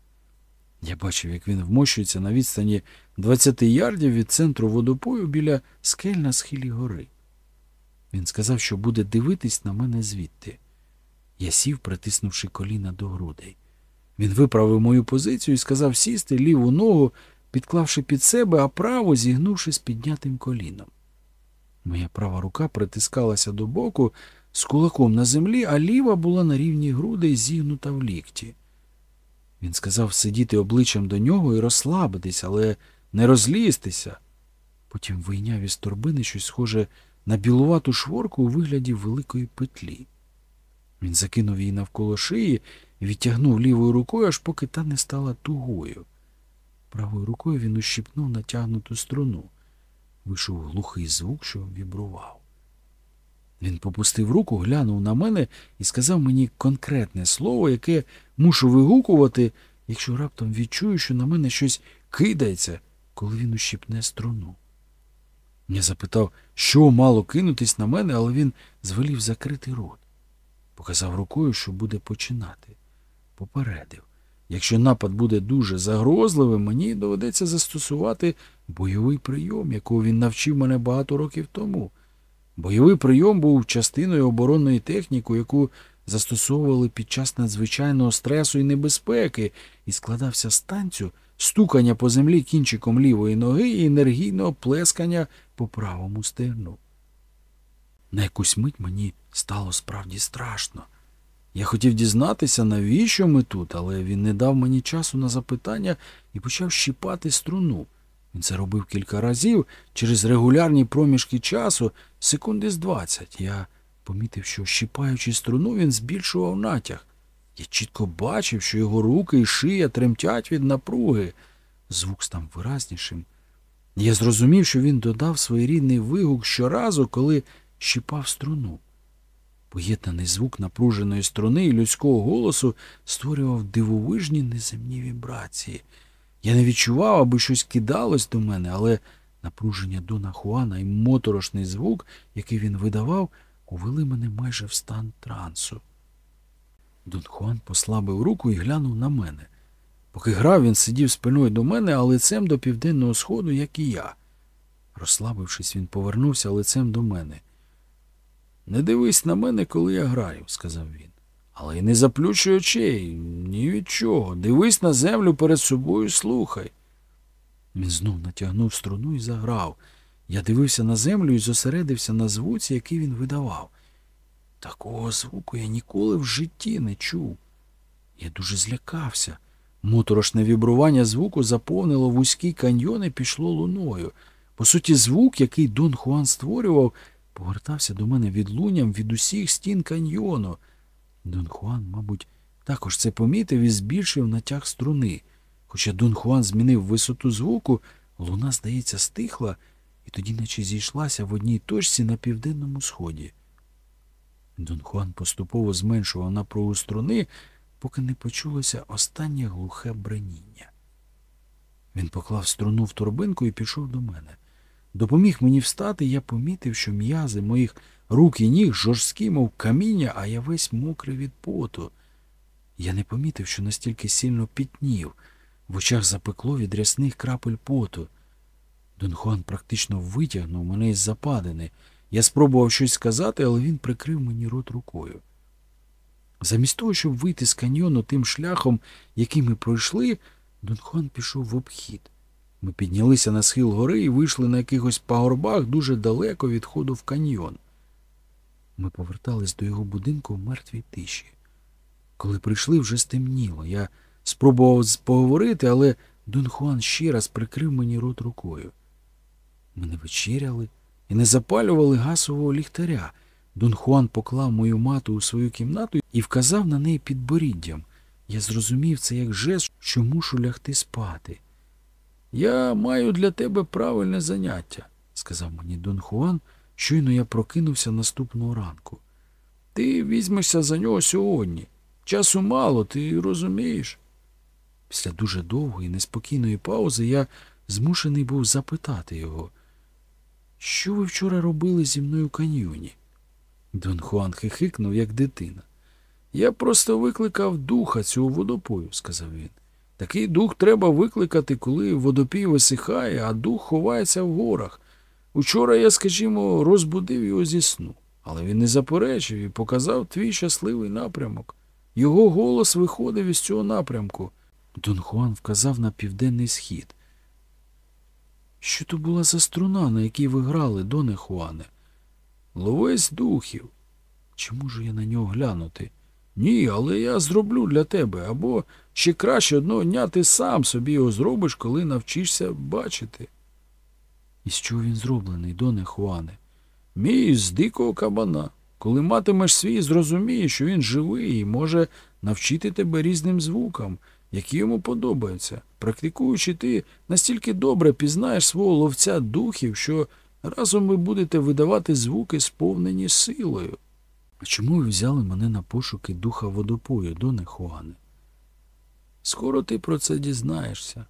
Я бачив, як він вмощується на відстані 20 ярдів від центру водопою біля скель на схилі гори. Він сказав, що буде дивитись на мене звідти. Я сів, притиснувши коліна до грудей. Він виправив мою позицію і сказав сісти ліву ногу, підклавши під себе, а праву зігнувши з піднятим коліном. Моя права рука притискалася до боку з кулаком на землі, а ліва була на рівні грудей, зігнута в лікті. Він сказав сидіти обличчям до нього і розслабитись, але не розлізтися. Потім вийняв із торбини щось схоже на білувату шворку у вигляді великої петлі. Він закинув її навколо шиї і відтягнув лівою рукою, аж поки та не стала тугою. Правою рукою він ущипнув натягнуту струну. Вийшов глухий звук, що вібрував. Він попустив руку, глянув на мене і сказав мені конкретне слово, яке мушу вигукувати, якщо раптом відчую, що на мене щось кидається, коли він ущипне струну. Я запитав, що мало кинутись на мене, але він звелів закрити рот. Показав рукою, що буде починати. Попередив. Якщо напад буде дуже загрозливим, мені доведеться застосувати бойовий прийом, якого він навчив мене багато років тому. Бойовий прийом був частиною оборонної техніки, яку застосовували під час надзвичайного стресу і небезпеки, і складався з танцю, стукання по землі кінчиком лівої ноги і енергійного плескання по правому стегну. На якусь мить мені стало справді страшно. Я хотів дізнатися, навіщо ми тут, але він не дав мені часу на запитання і почав щіпати струну. Він це робив кілька разів через регулярні проміжки часу, секунди з двадцять. Я помітив, що щіпаючи струну, він збільшував натяг. Я чітко бачив, що його руки і шия тремтять від напруги. Звук став виразнішим. Я зрозумів, що він додав своєрідний вигук щоразу, коли щіпав струну. Поєднаний звук напруженої струни і людського голосу створював дивовижні неземні вібрації. Я не відчував, аби щось кидалось до мене, але напруження Дона Хуана і моторошний звук, який він видавав, увели мене майже в стан трансу. Дон Хуан послабив руку і глянув на мене. Поки грав, він сидів спиною до мене, а лицем до південного сходу, як і я. Розслабившись, він повернувся лицем до мене. Не дивись на мене, коли я граю, сказав він. Але й не заплющуй очей ні від чого. Дивись на землю перед собою, слухай. Він знов натягнув струну і заграв. Я дивився на землю і зосередився на звуці, який він видавав. Такого звуку я ніколи в житті не чув. Я дуже злякався. Моторошне вібрування звуку заповнило вузький каньйон і пішло луною. По суті, звук, який Дон Хуан створював, повертався до мене відлунням від усіх стін каньйону. Дон Хуан, мабуть, також це помітив і збільшив натяг струни. Хоча Дон Хуан змінив висоту звуку, луна, здається, стихла тоді наче зійшлася в одній точці на південному сході. Дон Хуан поступово зменшував напругу струни, поки не почулося останнє глухе бреніння. Він поклав струну в торбинку і пішов до мене. Допоміг мені встати, я помітив, що м'язи моїх рук і ніг жорсткі, мов каміння, а я весь мокрий від поту. Я не помітив, що настільки сильно пітнів, в очах запекло від рясних крапель поту. Дон Хуан практично витягнув мене із западини. Я спробував щось сказати, але він прикрив мені рот рукою. Замість того, щоб вийти з каньйону тим шляхом, який ми пройшли, Дон Хуан пішов в обхід. Ми піднялися на схил гори і вийшли на якихось пагорбах дуже далеко від ходу в каньйон. Ми повертались до його будинку в мертвій тиші. Коли прийшли, вже стемніло. Я спробував поговорити, але Дон Хуан ще раз прикрив мені рот рукою. Ми не вечеряли і не запалювали гасового ліхтаря. Дон Хуан поклав мою мату у свою кімнату і вказав на неї підборіддям. Я зрозумів це як жест, що мушу лягти спати. Я маю для тебе правильне заняття, сказав мені Дон Хуан, щойно я прокинувся наступного ранку. Ти візьмешся за нього сьогодні. Часу мало, ти розумієш. Після дуже довгої, неспокійної паузи я змушений був запитати його, що ви вчора робили зі мною в каньйоні? Дон Хуан хихикнув, як дитина. Я просто викликав духа цього водопою, сказав він. Такий дух треба викликати, коли водопій висихає, а дух ховається в горах. Учора я, скажімо, розбудив його зі сну, але він не заперечив і показав твій щасливий напрямок. Його голос виходив із цього напрямку. Дон Хуан вказав на південний схід. Що то була за струна, на якій ви грали, Доне Хуане? Ловець духів. Чи можу я на нього глянути? Ні, але я зроблю для тебе, або ще краще одного дня ти сам собі його зробиш, коли навчишся бачити. І з чого він зроблений, Доне Хуане? Мій з дикого кабана. Коли матимеш свій, зрозумієш, що він живий і може навчити тебе різним звукам, які йому подобаються. Практикуючи, ти настільки добре пізнаєш свого ловця духів, що разом ви будете видавати звуки, сповнені силою. А чому ви взяли мене на пошуки духа водопою, Доне Хуане? Скоро ти про це дізнаєшся.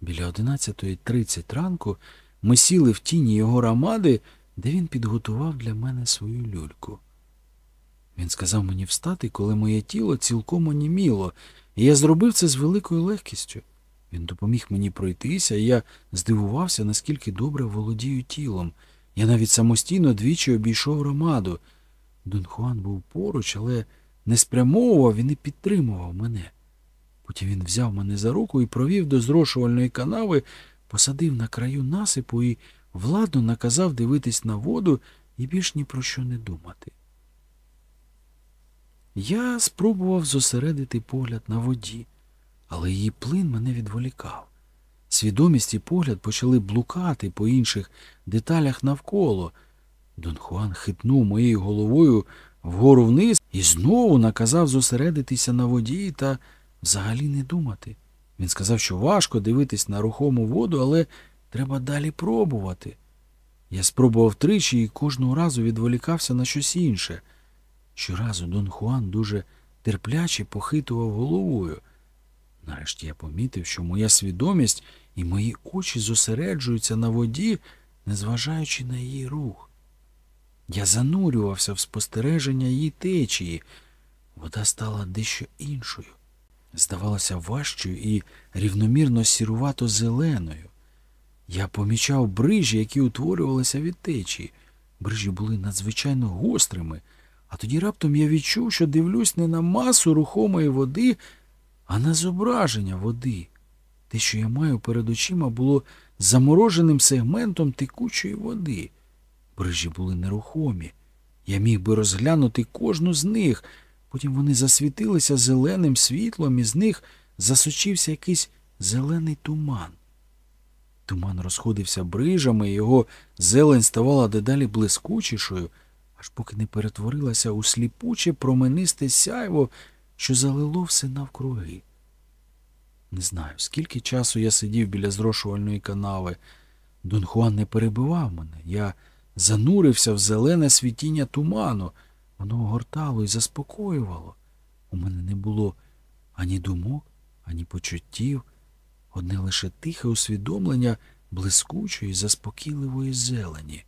Біля 11.30 ранку ми сіли в тіні його рамади, де він підготував для мене свою люльку. Він сказав мені встати, коли моє тіло цілком оніміло, і я зробив це з великою легкістю. Він допоміг мені пройтися, і я здивувався, наскільки добре володію тілом. Я навіть самостійно двічі обійшов ромаду. Дон Хуан був поруч, але не спрямовував і не підтримував мене. Потім він взяв мене за руку і провів до зрошувальної канави, посадив на краю насипу і владно наказав дивитись на воду і більш ні про що не думати. Я спробував зосередити погляд на воді, але її плин мене відволікав. Свідомість і погляд почали блукати по інших деталях навколо. Дон Хуан хитнув моєю головою вгору вниз і знову наказав зосередитися на воді та взагалі не думати. Він сказав, що важко дивитись на рухому воду, але треба далі пробувати. Я спробував тричі і кожного разу відволікався на щось інше. Щоразу Дон Хуан дуже терпляче похитував головою. Нарешті я помітив, що моя свідомість і мої очі зосереджуються на воді, незважаючи на її рух. Я занурювався в спостереження її течії. Вода стала дещо іншою. Здавалося важчою і рівномірно сірувато зеленою. Я помічав брижі, які утворювалися від течії. Брижі були надзвичайно гострими, а тоді раптом я відчув, що дивлюсь не на масу рухомої води, а на зображення води. Те, що я маю перед очима, було замороженим сегментом текучої води. Брижі були нерухомі. Я міг би розглянути кожну з них. Потім вони засвітилися зеленим світлом, і з них засочився якийсь зелений туман. Туман розходився брижами, і його зелень ставала дедалі блискучішою, аж поки не перетворилася у сліпуче променисте сяйво, що залило все навкруги. Не знаю, скільки часу я сидів біля зрошувальної канави. Дон Хуан не перебивав мене. Я занурився в зелене світіння туману. Воно огортало і заспокоювало. У мене не було ані думок, ані почуттів, одне лише тихе усвідомлення блискучої, заспокійливої зелені.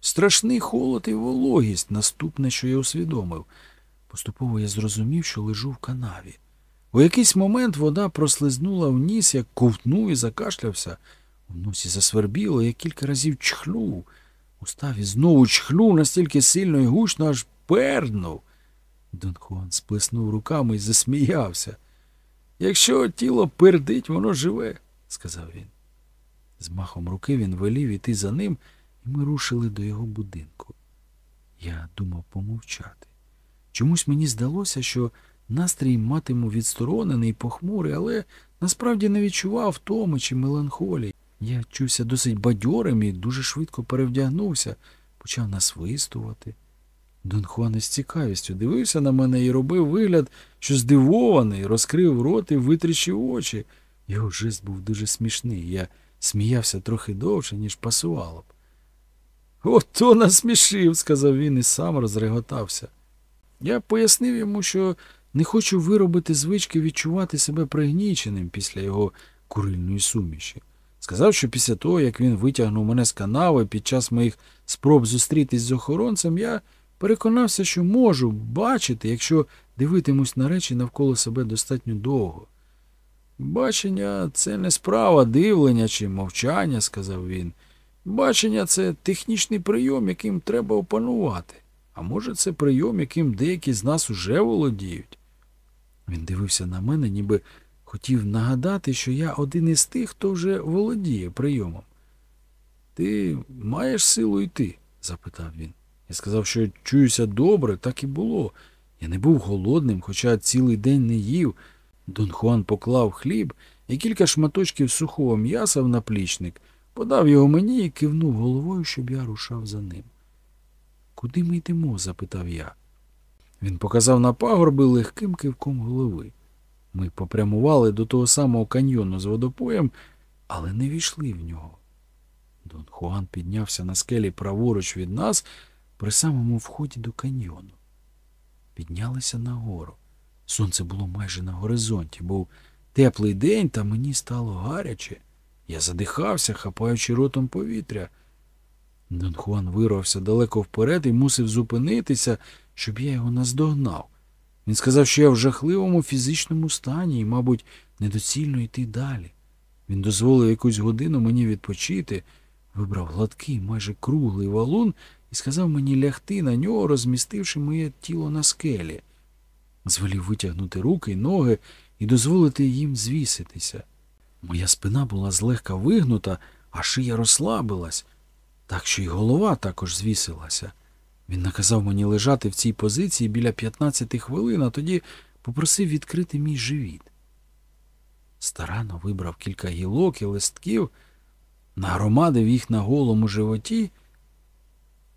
Страшний холод і вологість наступне, що я усвідомив. Поступово я зрозумів, що лежу в канаві. У якийсь момент вода прослизнула в ніс, як ковтнув і закашлявся. У носі засвербіло, я кілька разів чхнув. У ставі знову чхнув настільки сильно і гучно, аж пернув. Дон Хуан сплеснув руками і засміявся. Якщо тіло пердить, воно живе, сказав він. З махом руки він велів іти за ним, і ми рушили до його будинку. Я думав помовчати. Чомусь мені здалося, що настрій матиму відсторонений похмурий, але насправді не відчував втоми чи меланхолії. Я чувся досить бадьорим і дуже швидко перевдягнувся, почав насвистувати. Дон Хуан із цікавістю дивився на мене і робив вигляд, що здивований, розкрив рот і витріщив очі. Його жест був дуже смішний. Я сміявся трохи довше, ніж пасувало б. Ото насмішив, сказав він і сам розреготався. Я пояснив йому, що не хочу виробити звички відчувати себе пригніченим після його курильної суміші. Сказав, що після того, як він витягнув мене з канави під час моїх спроб зустрітись з охоронцем, я переконався, що можу бачити, якщо дивитимусь на речі навколо себе достатньо довго. Бачення це не справа дивлення чи мовчання, сказав він. Бачення це технічний прийом, яким треба опанувати. А може, це прийом, яким деякі з нас уже володіють. Він дивився на мене, ніби хотів нагадати, що я один із тих, хто вже володіє прийомом. Ти маєш силу йти? запитав він. Я сказав, що чуюся добре, так і було. Я не був голодним, хоча цілий день не їв. Дон Хуан поклав хліб і кілька шматочків сухого м'яса в наплічник, подав його мені і кивнув головою, щоб я рушав за ним. Куди ми йдемо? запитав я. Він показав на пагорби легким кивком голови. Ми попрямували до того самого каньйону з водопоєм, але не війшли в нього. Дон Хуан піднявся на скелі праворуч від нас при самому вході до каньйону. Піднялися нагору. Сонце було майже на горизонті, був теплий день, та мені стало гаряче. Я задихався, хапаючи ротом повітря. Дон Хуан вирвався далеко вперед і мусив зупинитися, щоб я його наздогнав. Він сказав, що я в жахливому фізичному стані і, мабуть, недоцільно йти далі. Він дозволив якусь годину мені відпочити, вибрав гладкий, майже круглий валун і сказав мені лягти на нього, розмістивши моє тіло на скелі. Звелів витягнути руки й ноги і дозволити їм звіситися. Моя спина була злегка вигнута, а шия розслабилась, так що й голова також звісилася. Він наказав мені лежати в цій позиції біля 15 хвилин, а тоді попросив відкрити мій живіт. Старано вибрав кілька гілок і листків, нагромадив їх на голому животі.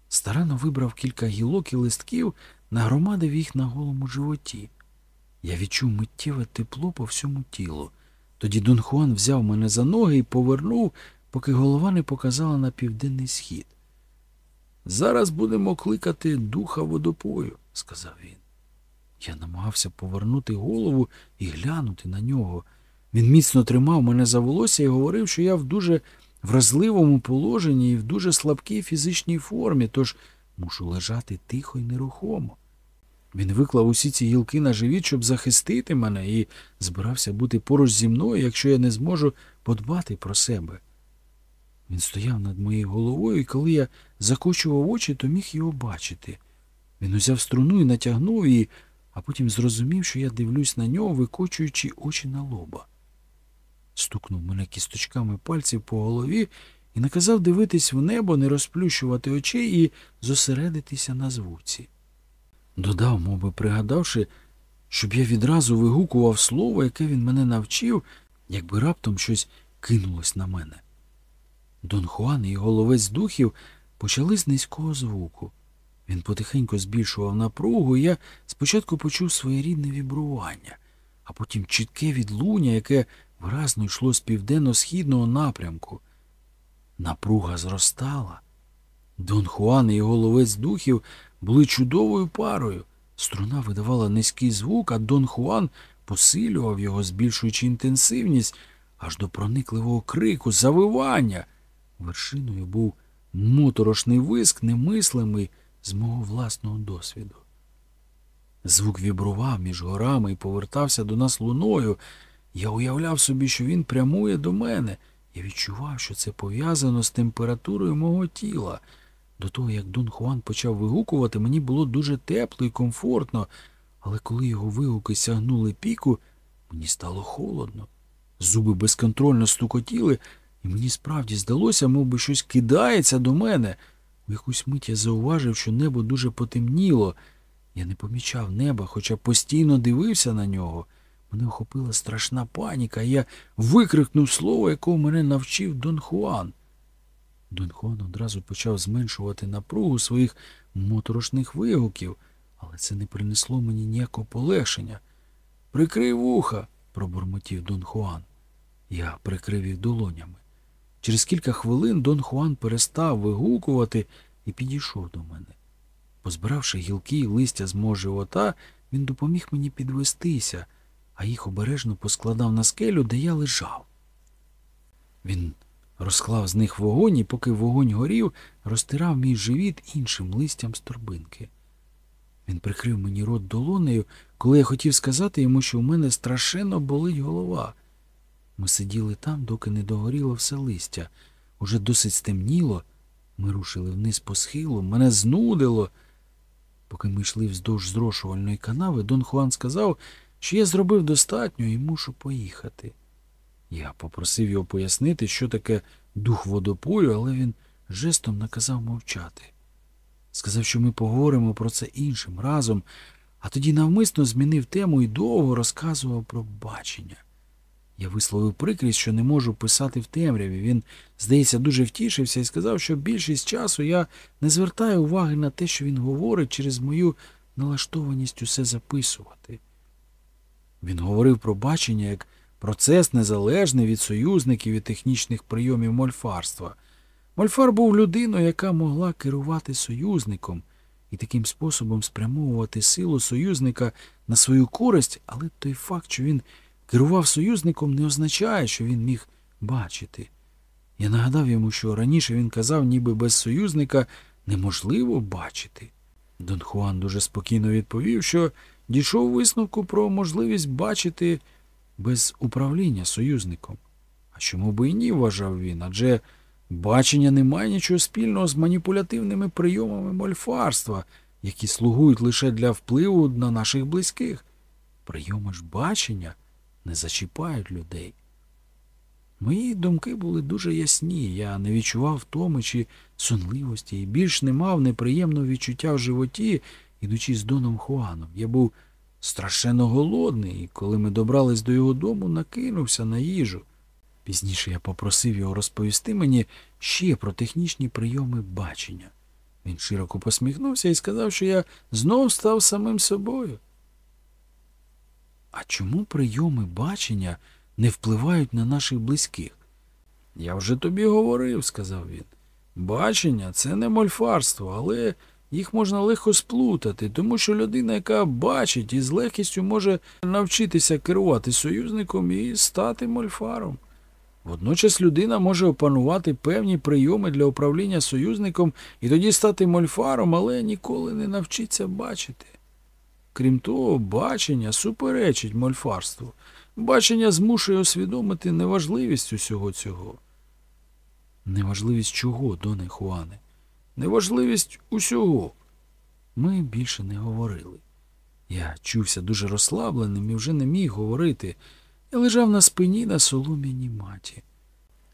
Старано вибрав кілька гілок і листків, нагромадив їх на голому животі. Я відчув миттєве тепло по всьому тілу. Тоді Дон Хуан взяв мене за ноги і повернув, поки голова не показала на південний схід. Зараз будемо кликати духа водопою, сказав він. Я намагався повернути голову і глянути на нього. Він міцно тримав мене за волосся і говорив, що я в дуже вразливому положенні і в дуже слабкій фізичній формі, тож мушу лежати тихо і нерухомо. Він виклав усі ці гілки на живіт, щоб захистити мене, і збирався бути поруч зі мною, якщо я не зможу подбати про себе. Він стояв над моєю головою, і коли я закочував очі, то міг його бачити. Він узяв струну і натягнув її, а потім зрозумів, що я дивлюсь на нього, викочуючи очі на лоба. Стукнув мене кісточками пальців по голові і наказав дивитись в небо, не розплющувати очей і зосередитися на звуці. Додав, мовби пригадавши, щоб я відразу вигукував слово, яке він мене навчив, якби раптом щось кинулось на мене. Дон Хуан і його ловець духів почали з низького звуку. Він потихеньку збільшував напругу, і я спочатку почув своєрідне вібрування, а потім чітке відлуння, яке виразно йшло з південно-східного напрямку. Напруга зростала. Дон Хуан і його ловець духів були чудовою парою. Струна видавала низький звук, а Дон Хуан посилював його, збільшуючи інтенсивність аж до проникливого крику, завивання. Вершиною був моторошний виск, немислимий з мого власного досвіду. Звук вібрував між горами і повертався до нас луною. Я уявляв собі, що він прямує до мене. Я відчував, що це пов'язано з температурою мого тіла. До того, як Дон Хуан почав вигукувати, мені було дуже тепло і комфортно, але коли його вигуки сягнули піку, мені стало холодно. Зуби безконтрольно стукотіли, і мені справді здалося, мов би щось кидається до мене. У якусь мить я зауважив, що небо дуже потемніло. Я не помічав неба, хоча постійно дивився на нього. Мене охопила страшна паніка, і я викрикнув слово, якого мене навчив Дон Хуан. Дон Хуан одразу почав зменшувати напругу своїх моторошних вигуків, але це не принесло мені ніякого полегшення. Прикрий вуха, пробурмотів Дон Хуан. Я прикрив їх долонями. Через кілька хвилин Дон Хуан перестав вигукувати і підійшов до мене. Позбиравши гілки і листя з мого живота, він допоміг мені підвестися, а їх обережно поскладав на скелю, де я лежав. Він розклав з них вогонь і, поки вогонь горів, розтирав мій живіт іншим листям з торбинки. Він прикрив мені рот долонею, коли я хотів сказати йому, що в мене страшенно болить голова. Ми сиділи там, доки не догоріло все листя. Уже досить стемніло. Ми рушили вниз по схилу, мене знудило. Поки ми йшли вздовж зрошувальної канави, Дон Хуан сказав, що я зробив достатньо і мушу поїхати. Я попросив його пояснити, що таке дух водопою, але він жестом наказав мовчати. Сказав, що ми поговоримо про це іншим разом, а тоді навмисно змінив тему і довго розказував про бачення. Я висловив прикрість, що не можу писати в темряві. Він, здається, дуже втішився і сказав, що більшість часу я не звертаю уваги на те, що він говорить, через мою налаштованість усе записувати. Він говорив про бачення як процес незалежний від союзників і технічних прийомів мольфарства. Мольфар був людиною, яка могла керувати союзником і таким способом спрямовувати силу союзника на свою користь, але той факт, що він керував союзником, не означає, що він міг бачити. Я нагадав йому, що раніше він казав, ніби без союзника неможливо бачити. Дон Хуан дуже спокійно відповів, що дійшов висновку про можливість бачити без управління союзником. А чому би і ні, вважав він, адже бачення не має нічого спільного з маніпулятивними прийомами мольфарства, які слугують лише для впливу на наших близьких. Прийоми ж бачення не зачіпають людей. Мої думки були дуже ясні, я не відчував втоми чи сонливості і більш не мав неприємного відчуття в животі, ідучи з Доном Хуаном. Я був страшенно голодний, і коли ми добрались до його дому, накинувся на їжу. Пізніше я попросив його розповісти мені ще про технічні прийоми бачення. Він широко посміхнувся і сказав, що я знов став самим собою. А чому прийоми бачення не впливають на наших близьких? Я вже тобі говорив, сказав він. Бачення це не мольфарство, але їх можна легко сплутати, тому що людина, яка бачить і з легкістю може навчитися керувати союзником і стати мольфаром. Водночас людина може опанувати певні прийоми для управління союзником і тоді стати мольфаром, але ніколи не навчиться бачити. Крім того, бачення суперечить мольфарству. Бачення змушує усвідомити неважливість усього цього. Неважливість чого, доне Хуане? Неважливість усього. Ми більше не говорили. Я чувся дуже розслабленим і вже не міг говорити. Я лежав на спині на солом'яній маті.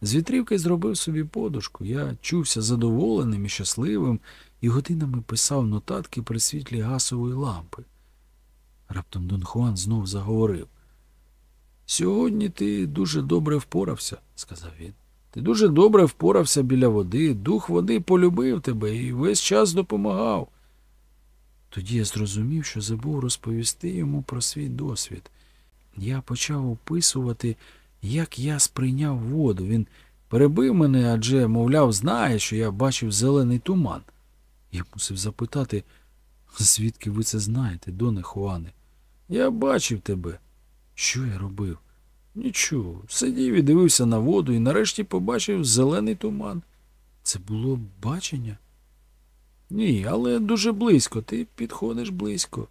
З вітрівки зробив собі подушку. Я чувся задоволеним і щасливим і годинами писав нотатки при світлі гасової лампи. Раптом Дон Хуан знов заговорив. Сьогодні ти дуже добре впорався, сказав він. Ти дуже добре впорався біля води, дух води полюбив тебе і весь час допомагав. Тоді я зрозумів, що забув розповісти йому про свій досвід. Я почав описувати, як я сприйняв воду. Він перебив мене, адже, мовляв, знає, що я бачив зелений туман. Я мусив запитати, звідки ви це знаєте, доне Хуане? Я бачив тебе. Що я робив? Нічого. Сидів і дивився на воду і нарешті побачив зелений туман. Це було бачення? Ні, але дуже близько. Ти підходиш близько.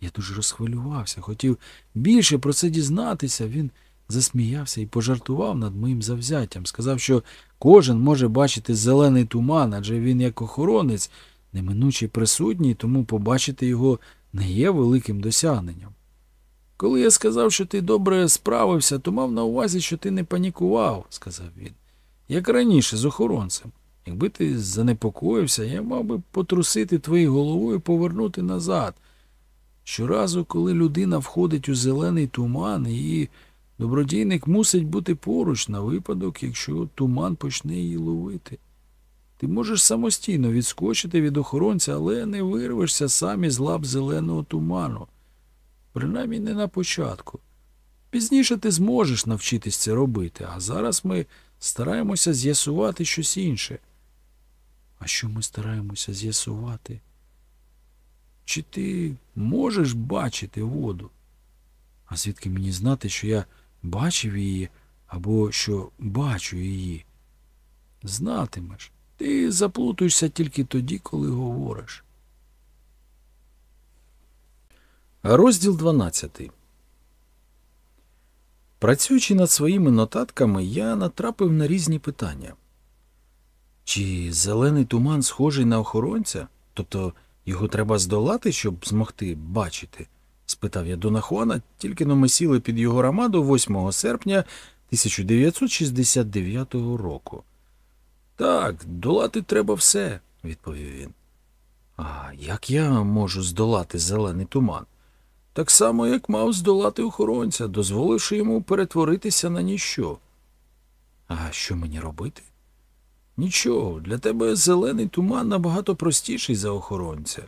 Я дуже розхвилювався, хотів більше про це дізнатися. Він засміявся і пожартував над моїм завзяттям. Сказав, що кожен може бачити зелений туман, адже він, як охоронець, неминуче присутній, тому побачити його не є великим досягненням. Коли я сказав, що ти добре справився, то мав на увазі, що ти не панікував, сказав він. Як раніше з охоронцем. Якби ти занепокоївся, я мав би потрусити твоєю головою і повернути назад. Щоразу, коли людина входить у зелений туман, її добродійник мусить бути поруч на випадок, якщо туман почне її ловити. Ти можеш самостійно відскочити від охоронця, але не вирвешся сам із лап зеленого туману. Принаймні не на початку. Пізніше ти зможеш навчитись це робити, а зараз ми стараємося з'ясувати щось інше. А що ми стараємося з'ясувати? Чи ти можеш бачити воду? А звідки мені знати, що я бачив її або що бачу її? Знатимеш. Ти заплутуєшся тільки тоді, коли говориш. Розділ 12 Працюючи над своїми нотатками, я натрапив на різні питання. Чи зелений туман схожий на охоронця? Тобто його треба здолати, щоб змогти бачити? спитав я Дона Хуана, тільки но ми сіли під його рамаду 8 серпня 1969 року. Так, долати треба все, відповів він. А як я можу здолати зелений туман? Так само, як мав здолати охоронця, дозволивши йому перетворитися на ніщо. А що мені робити? Нічого, для тебе зелений туман набагато простіший за охоронця.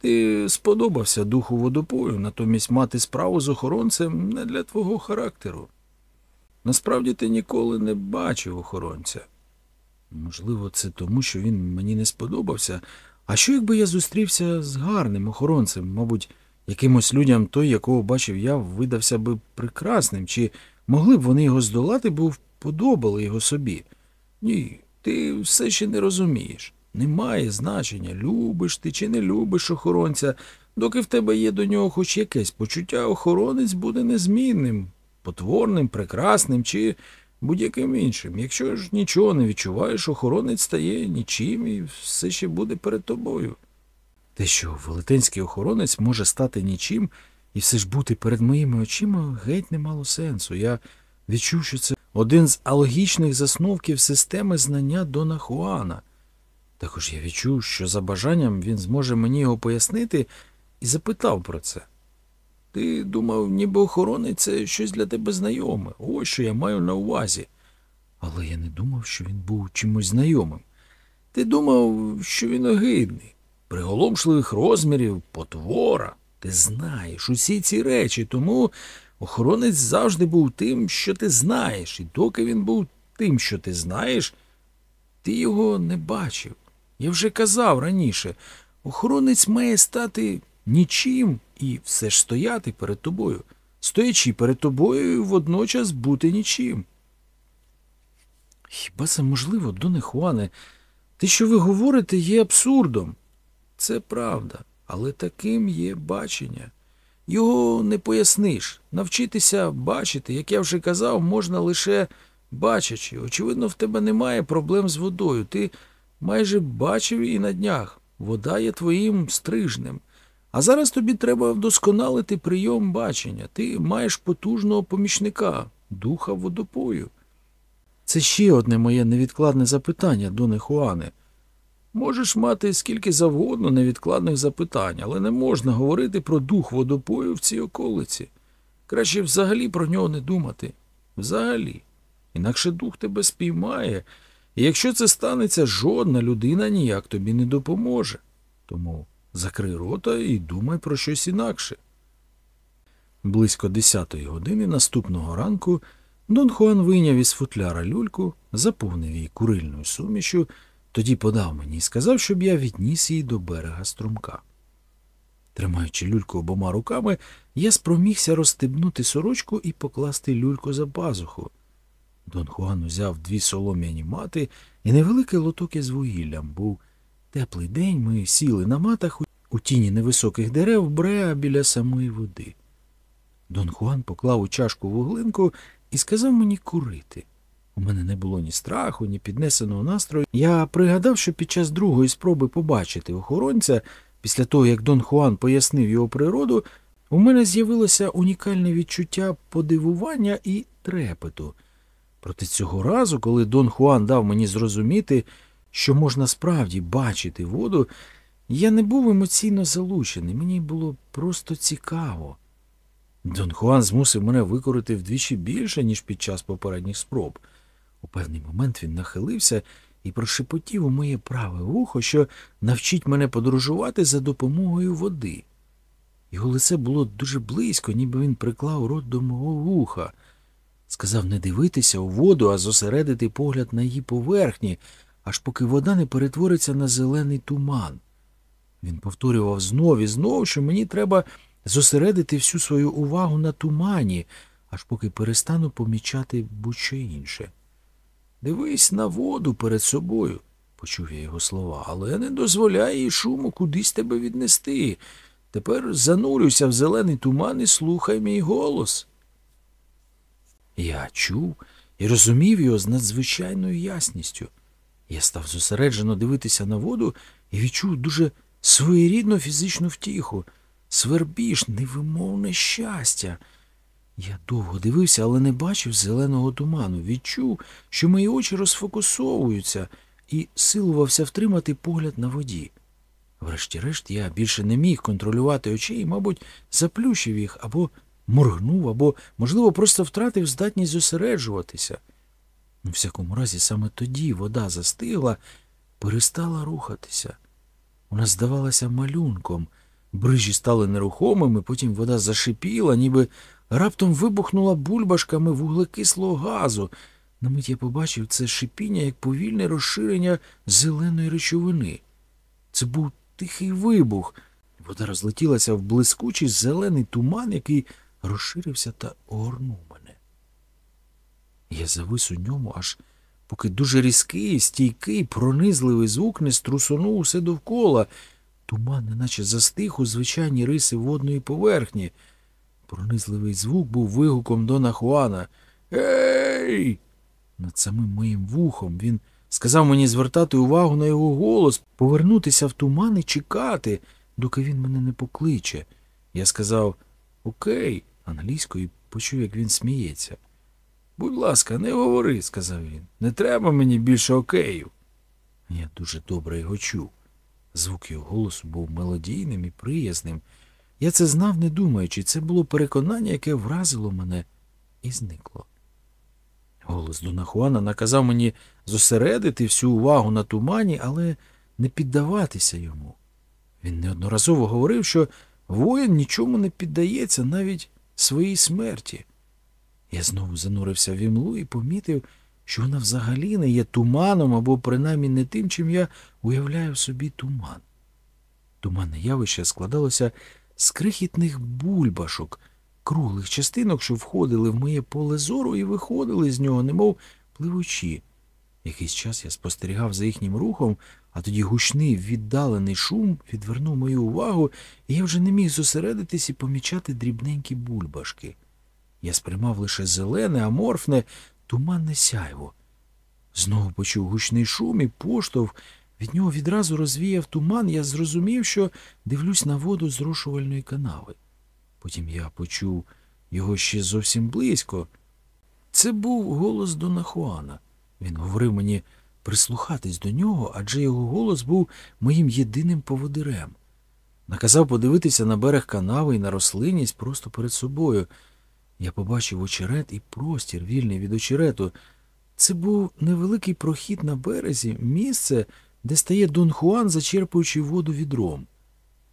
Ти сподобався духу водопою, натомість мати справу з охоронцем не для твого характеру. Насправді ти ніколи не бачив охоронця. Можливо, це тому, що він мені не сподобався. А що, якби я зустрівся з гарним охоронцем, мабуть, Якимось людям той, якого бачив я, видався би прекрасним, чи могли б вони його здолати, бо вподобали його собі. Ні, ти все ще не розумієш. Немає значення, любиш ти чи не любиш охоронця. Доки в тебе є до нього хоч якесь почуття, охоронець буде незмінним, потворним, прекрасним чи будь-яким іншим. Якщо ж нічого не відчуваєш, охоронець стає нічим і все ще буде перед тобою. Те, що велетенський охоронець може стати нічим і все ж бути перед моїми очима, геть не мало сенсу. Я відчув, що це один з алогічних засновків системи знання Дона Хуана. Також я відчув, що за бажанням він зможе мені його пояснити, і запитав про це. Ти думав, ніби охоронець це щось для тебе знайоме. Ось що я маю на увазі. Але я не думав, що він був чимось знайомим. Ти думав, що він огидний, приголомшливих розмірів, потвора. Ти знаєш усі ці речі, тому охоронець завжди був тим, що ти знаєш, і доки він був тим, що ти знаєш, ти його не бачив. Я вже казав раніше, охоронець має стати нічим і все ж стояти перед тобою, стоячи перед тобою водночас бути нічим. Хіба це можливо, Доне Хуане? Те, що ви говорите, є абсурдом. Це правда, але таким є бачення. Його не поясниш. Навчитися бачити, як я вже казав, можна лише бачачи. Очевидно, в тебе немає проблем з водою. Ти майже бачив і на днях. Вода є твоїм стрижнем. А зараз тобі треба вдосконалити прийом бачення. Ти маєш потужного помічника, духа водопою. Це ще одне моє невідкладне запитання, Доне Хуане. Можеш мати скільки завгодно невідкладних запитань, але не можна говорити про дух водопою в цій околиці. Краще взагалі про нього не думати. Взагалі. Інакше дух тебе спіймає, і якщо це станеться, жодна людина ніяк тобі не допоможе. Тому закрий рота і думай про щось інакше. Близько десятої години наступного ранку Дон Хуан вийняв із футляра люльку, заповнив її курильною сумішю, тоді подав мені і сказав, щоб я відніс її до берега струмка. Тримаючи люльку обома руками, я спромігся розстебнути сорочку і покласти люльку за пазуху. Дон Хуан узяв дві солом'яні мати і невеликий лоток із вугіллям. Був теплий день, ми сіли на матах у тіні невисоких дерев бреа біля самої води. Дон Хуан поклав у чашку вуглинку і сказав мені курити. У мене не було ні страху, ні піднесеного настрою. Я пригадав, що під час другої спроби побачити охоронця, після того, як Дон Хуан пояснив його природу, у мене з'явилося унікальне відчуття подивування і трепету. Проте цього разу, коли Дон Хуан дав мені зрозуміти, що можна справді бачити воду, я не був емоційно залучений, мені було просто цікаво. Дон Хуан змусив мене викорити вдвічі більше, ніж під час попередніх спроб. У певний момент він нахилився і прошепотів у моє праве вухо, що навчить мене подорожувати за допомогою води. Його лице було дуже близько, ніби він приклав рот до мого вуха. Сказав не дивитися у воду, а зосередити погляд на її поверхні, аж поки вода не перетвориться на зелений туман. Він повторював знов і знов, що мені треба зосередити всю свою увагу на тумані, аж поки перестану помічати будь-що інше. Дивись на воду перед собою, почув я його слова, але не дозволяй їй шуму кудись тебе віднести. Тепер занурюйся в зелений туман і слухай мій голос. Я чув і розумів його з надзвичайною ясністю. Я став зосереджено дивитися на воду і відчув дуже своєрідну фізичну втіху, свербіж, невимовне щастя. Я довго дивився, але не бачив зеленого туману. Відчув, що мої очі розфокусовуються, і силувався втримати погляд на воді. Врешті-решт, я більше не міг контролювати очі і, мабуть, заплющив їх або моргнув, або, можливо, просто втратив здатність зосереджуватися. У всякому разі, саме тоді вода застигла, перестала рухатися. Вона здавалася малюнком. Брижі стали нерухомими, потім вода зашипіла, ніби раптом вибухнула бульбашками вуглекислого газу. На мить я побачив це шипіння як повільне розширення зеленої речовини. Це був тихий вибух. Вода розлетілася в блискучий зелений туман, який розширився та огорнув мене. Я завис у ньому, аж поки дуже різкий, стійкий, пронизливий звук не струсонув усе довкола. Туман неначе застиг у звичайні риси водної поверхні. Пронизливий звук був вигуком Дона Хуана. Ей! Над самим моїм вухом він сказав мені звертати увагу на його голос, повернутися в туман і чекати, доки він мене не покличе. Я сказав Окей, англійською і почув, як він сміється. Будь ласка, не говори, сказав він. Не треба мені більше океїв. Я дуже добре його чув. Звук його голосу був мелодійним і приязним. Я це знав, не думаючи, це було переконання, яке вразило мене і зникло. Голос Дона Хуана наказав мені зосередити всю увагу на тумані, але не піддаватися йому. Він неодноразово говорив, що воїн нічому не піддається навіть своїй смерті. Я знову занурився в імлу і помітив, що вона взагалі не є туманом або принаймні не тим, чим я уявляю собі туман. Туманне явище складалося з крихітних бульбашок, круглих частинок, що входили в моє поле зору і виходили з нього, немов пливучі. Якийсь час я спостерігав за їхнім рухом, а тоді гучний віддалений шум відвернув мою увагу, і я вже не міг зосередитись і помічати дрібненькі бульбашки. Я сприймав лише зелене, аморфне, туманне сяйво. Знову почув гучний шум і поштовх. Від нього відразу розвіяв туман, я зрозумів, що дивлюсь на воду зрошувальної канави. Потім я почув його ще зовсім близько. Це був голос Дона Хуана. Він говорив мені прислухатись до нього, адже його голос був моїм єдиним поводирем. Наказав подивитися на берег канави і на рослинність просто перед собою. Я побачив очерет і простір, вільний від очерету. Це був невеликий прохід на березі, місце, де стає Дон Хуан, зачерпуючи воду відром.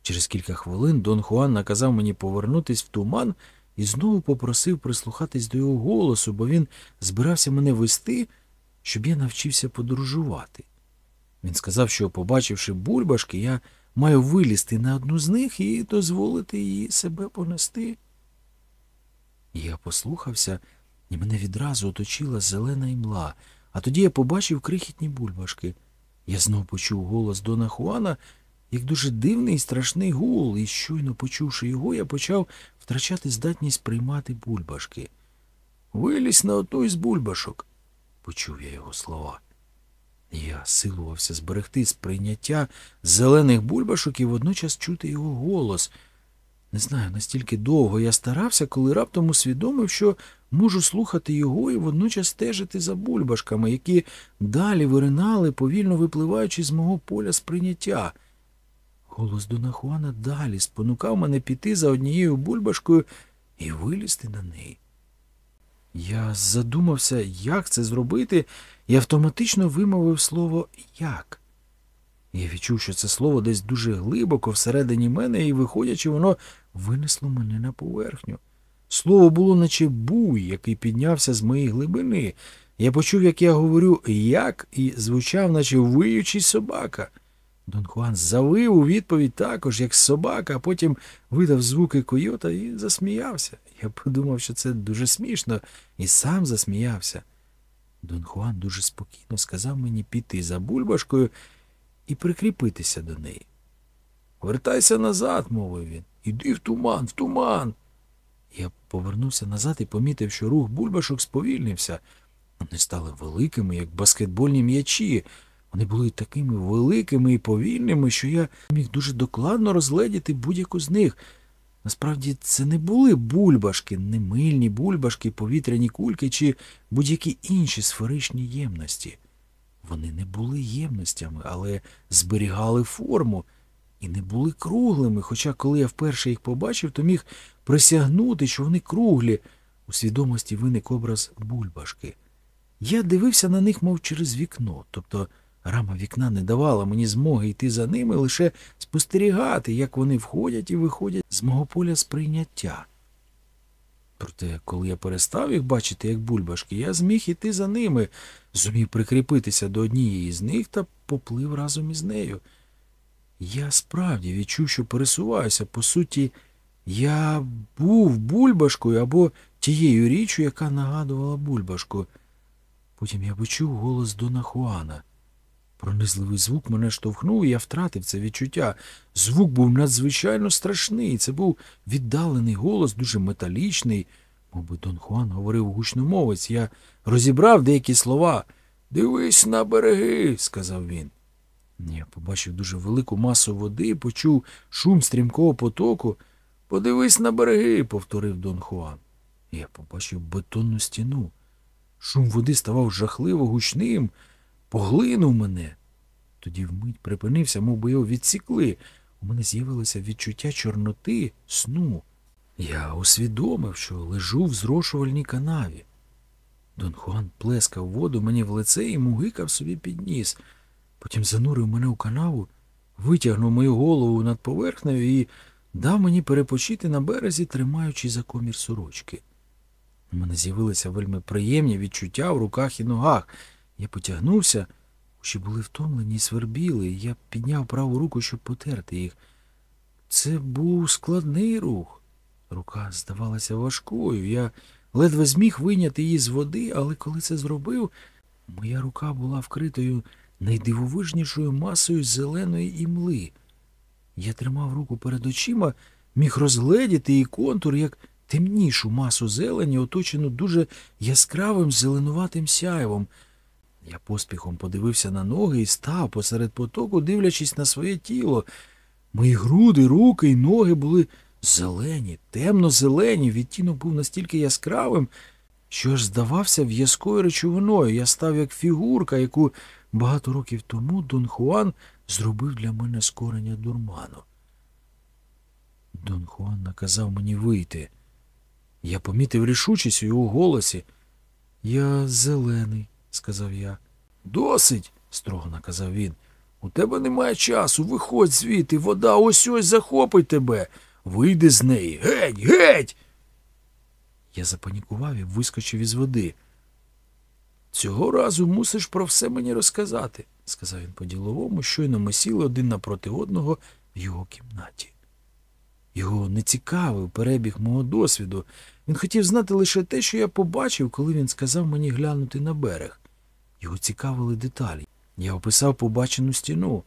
Через кілька хвилин Дон Хуан наказав мені повернутись в туман і знову попросив прислухатись до його голосу, бо він збирався мене вести, щоб я навчився подорожувати. Він сказав, що, побачивши бульбашки, я маю вилізти на одну з них і дозволити їй себе понести. Я послухався, і мене відразу оточила зелена імла, а тоді я побачив крихітні бульбашки. Я знов почув голос Дона Хуана, як дуже дивний і страшний гул, і щойно почувши його, я почав втрачати здатність приймати бульбашки. Вилізь на одну із бульбашок, почув я його слова. Я силувався зберегти сприйняття зелених бульбашок і водночас чути його голос. Не знаю, настільки довго я старався, коли раптом усвідомив, що можу слухати його і водночас стежити за бульбашками, які далі виринали, повільно випливаючи з мого поля сприйняття. Голос Дона Хуана далі спонукав мене піти за однією бульбашкою і вилізти на неї. Я задумався, як це зробити, і автоматично вимовив слово як. Я відчув, що це слово десь дуже глибоко всередині мене, і, виходячи, воно винесло мене на поверхню. Слово було, наче буй, який піднявся з моєї глибини. Я почув, як я говорю як, і звучав, наче виючий собака. Дон Хуан завив у відповідь також, як собака, а потім видав звуки койота і засміявся. Я подумав, що це дуже смішно, і сам засміявся. Дон Хуан дуже спокійно сказав мені піти за бульбашкою і прикріпитися до неї. Вертайся назад, мовив він. Іди в туман, в туман. Я повернувся назад і помітив, що рух бульбашок сповільнився. Вони стали великими, як баскетбольні м'ячі. Вони були такими великими і повільними, що я міг дуже докладно розгледіти будь-яку з них. Насправді це не були бульбашки, не мильні бульбашки, повітряні кульки чи будь-які інші сферичні ємності. Вони не були ємностями, але зберігали форму і не були круглими, хоча коли я вперше їх побачив, то міг присягнути, що вони круглі. У свідомості виник образ бульбашки. Я дивився на них, мов через вікно, тобто рама вікна не давала мені змоги йти за ними, лише спостерігати, як вони входять і виходять з мого поля сприйняття. Проте, коли я перестав їх бачити, як бульбашки, я зміг іти за ними, зумів прикріпитися до однієї з них та поплив разом із нею. Я справді відчув, що пересуваюся. По суті, я був бульбашкою або тією річчю, яка нагадувала бульбашку. Потім я почув голос Дона Хуана. Пронизливий звук мене штовхнув, і я втратив це відчуття. Звук був надзвичайно страшний. Це був віддалений голос, дуже металічний. Мовби Дон Хуан говорив гучномовець. Я розібрав деякі слова. Дивись на береги, сказав він. Я побачив дуже велику масу води, почув шум стрімкого потоку. Подивись на береги, повторив Дон Хуан. Я побачив бетонну стіну. Шум води ставав жахливо гучним, поглинув мене. Тоді вмить припинився, мов би його відсікли. У мене з'явилося відчуття чорноти, сну. Я усвідомив, що лежу в зрошувальній канаві. Дон Хуан плескав воду мені в лице і мугикав собі під ніс. Потім занурив мене у канаву, витягнув мою голову над поверхнею і дав мені перепочити на березі, тримаючи за комір сорочки. У мене з'явилися вельми приємні відчуття в руках і ногах. Я потягнувся, очі були втомлені і свербіли, і я підняв праву руку, щоб потерти їх. Це був складний рух. Рука здавалася важкою. Я ледве зміг вийняти її з води, але коли це зробив, моя рука була вкритою найдивовижнішою масою зеленої імли. Я тримав руку перед очима, міг розгледіти її контур як темнішу масу зелені, оточену дуже яскравим зеленуватим сяйвом. Я поспіхом подивився на ноги і став посеред потоку, дивлячись на своє тіло. Мої груди, руки і ноги були зелені, темно-зелені, відтінок був настільки яскравим, що аж здавався в'язкою речовиною. Я став як фігурка, яку багато років тому Дон Хуан зробив для мене з кореня дурману. Дон Хуан наказав мені вийти. Я помітив рішучість у його голосі. Я зелений, сказав я. Досить, строго наказав він. У тебе немає часу. Виходь звідти, вода ось ось захопить тебе. Вийди з неї. Геть, геть. Я запанікував і вискочив із води. Цього разу мусиш про все мені розказати, сказав він по-діловому, щойно ми сіли один напроти одного в його кімнаті. Його не цікавив перебіг мого досвіду. Він хотів знати лише те, що я побачив, коли він сказав мені глянути на берег. Його цікавили деталі. Я описав побачену стіну.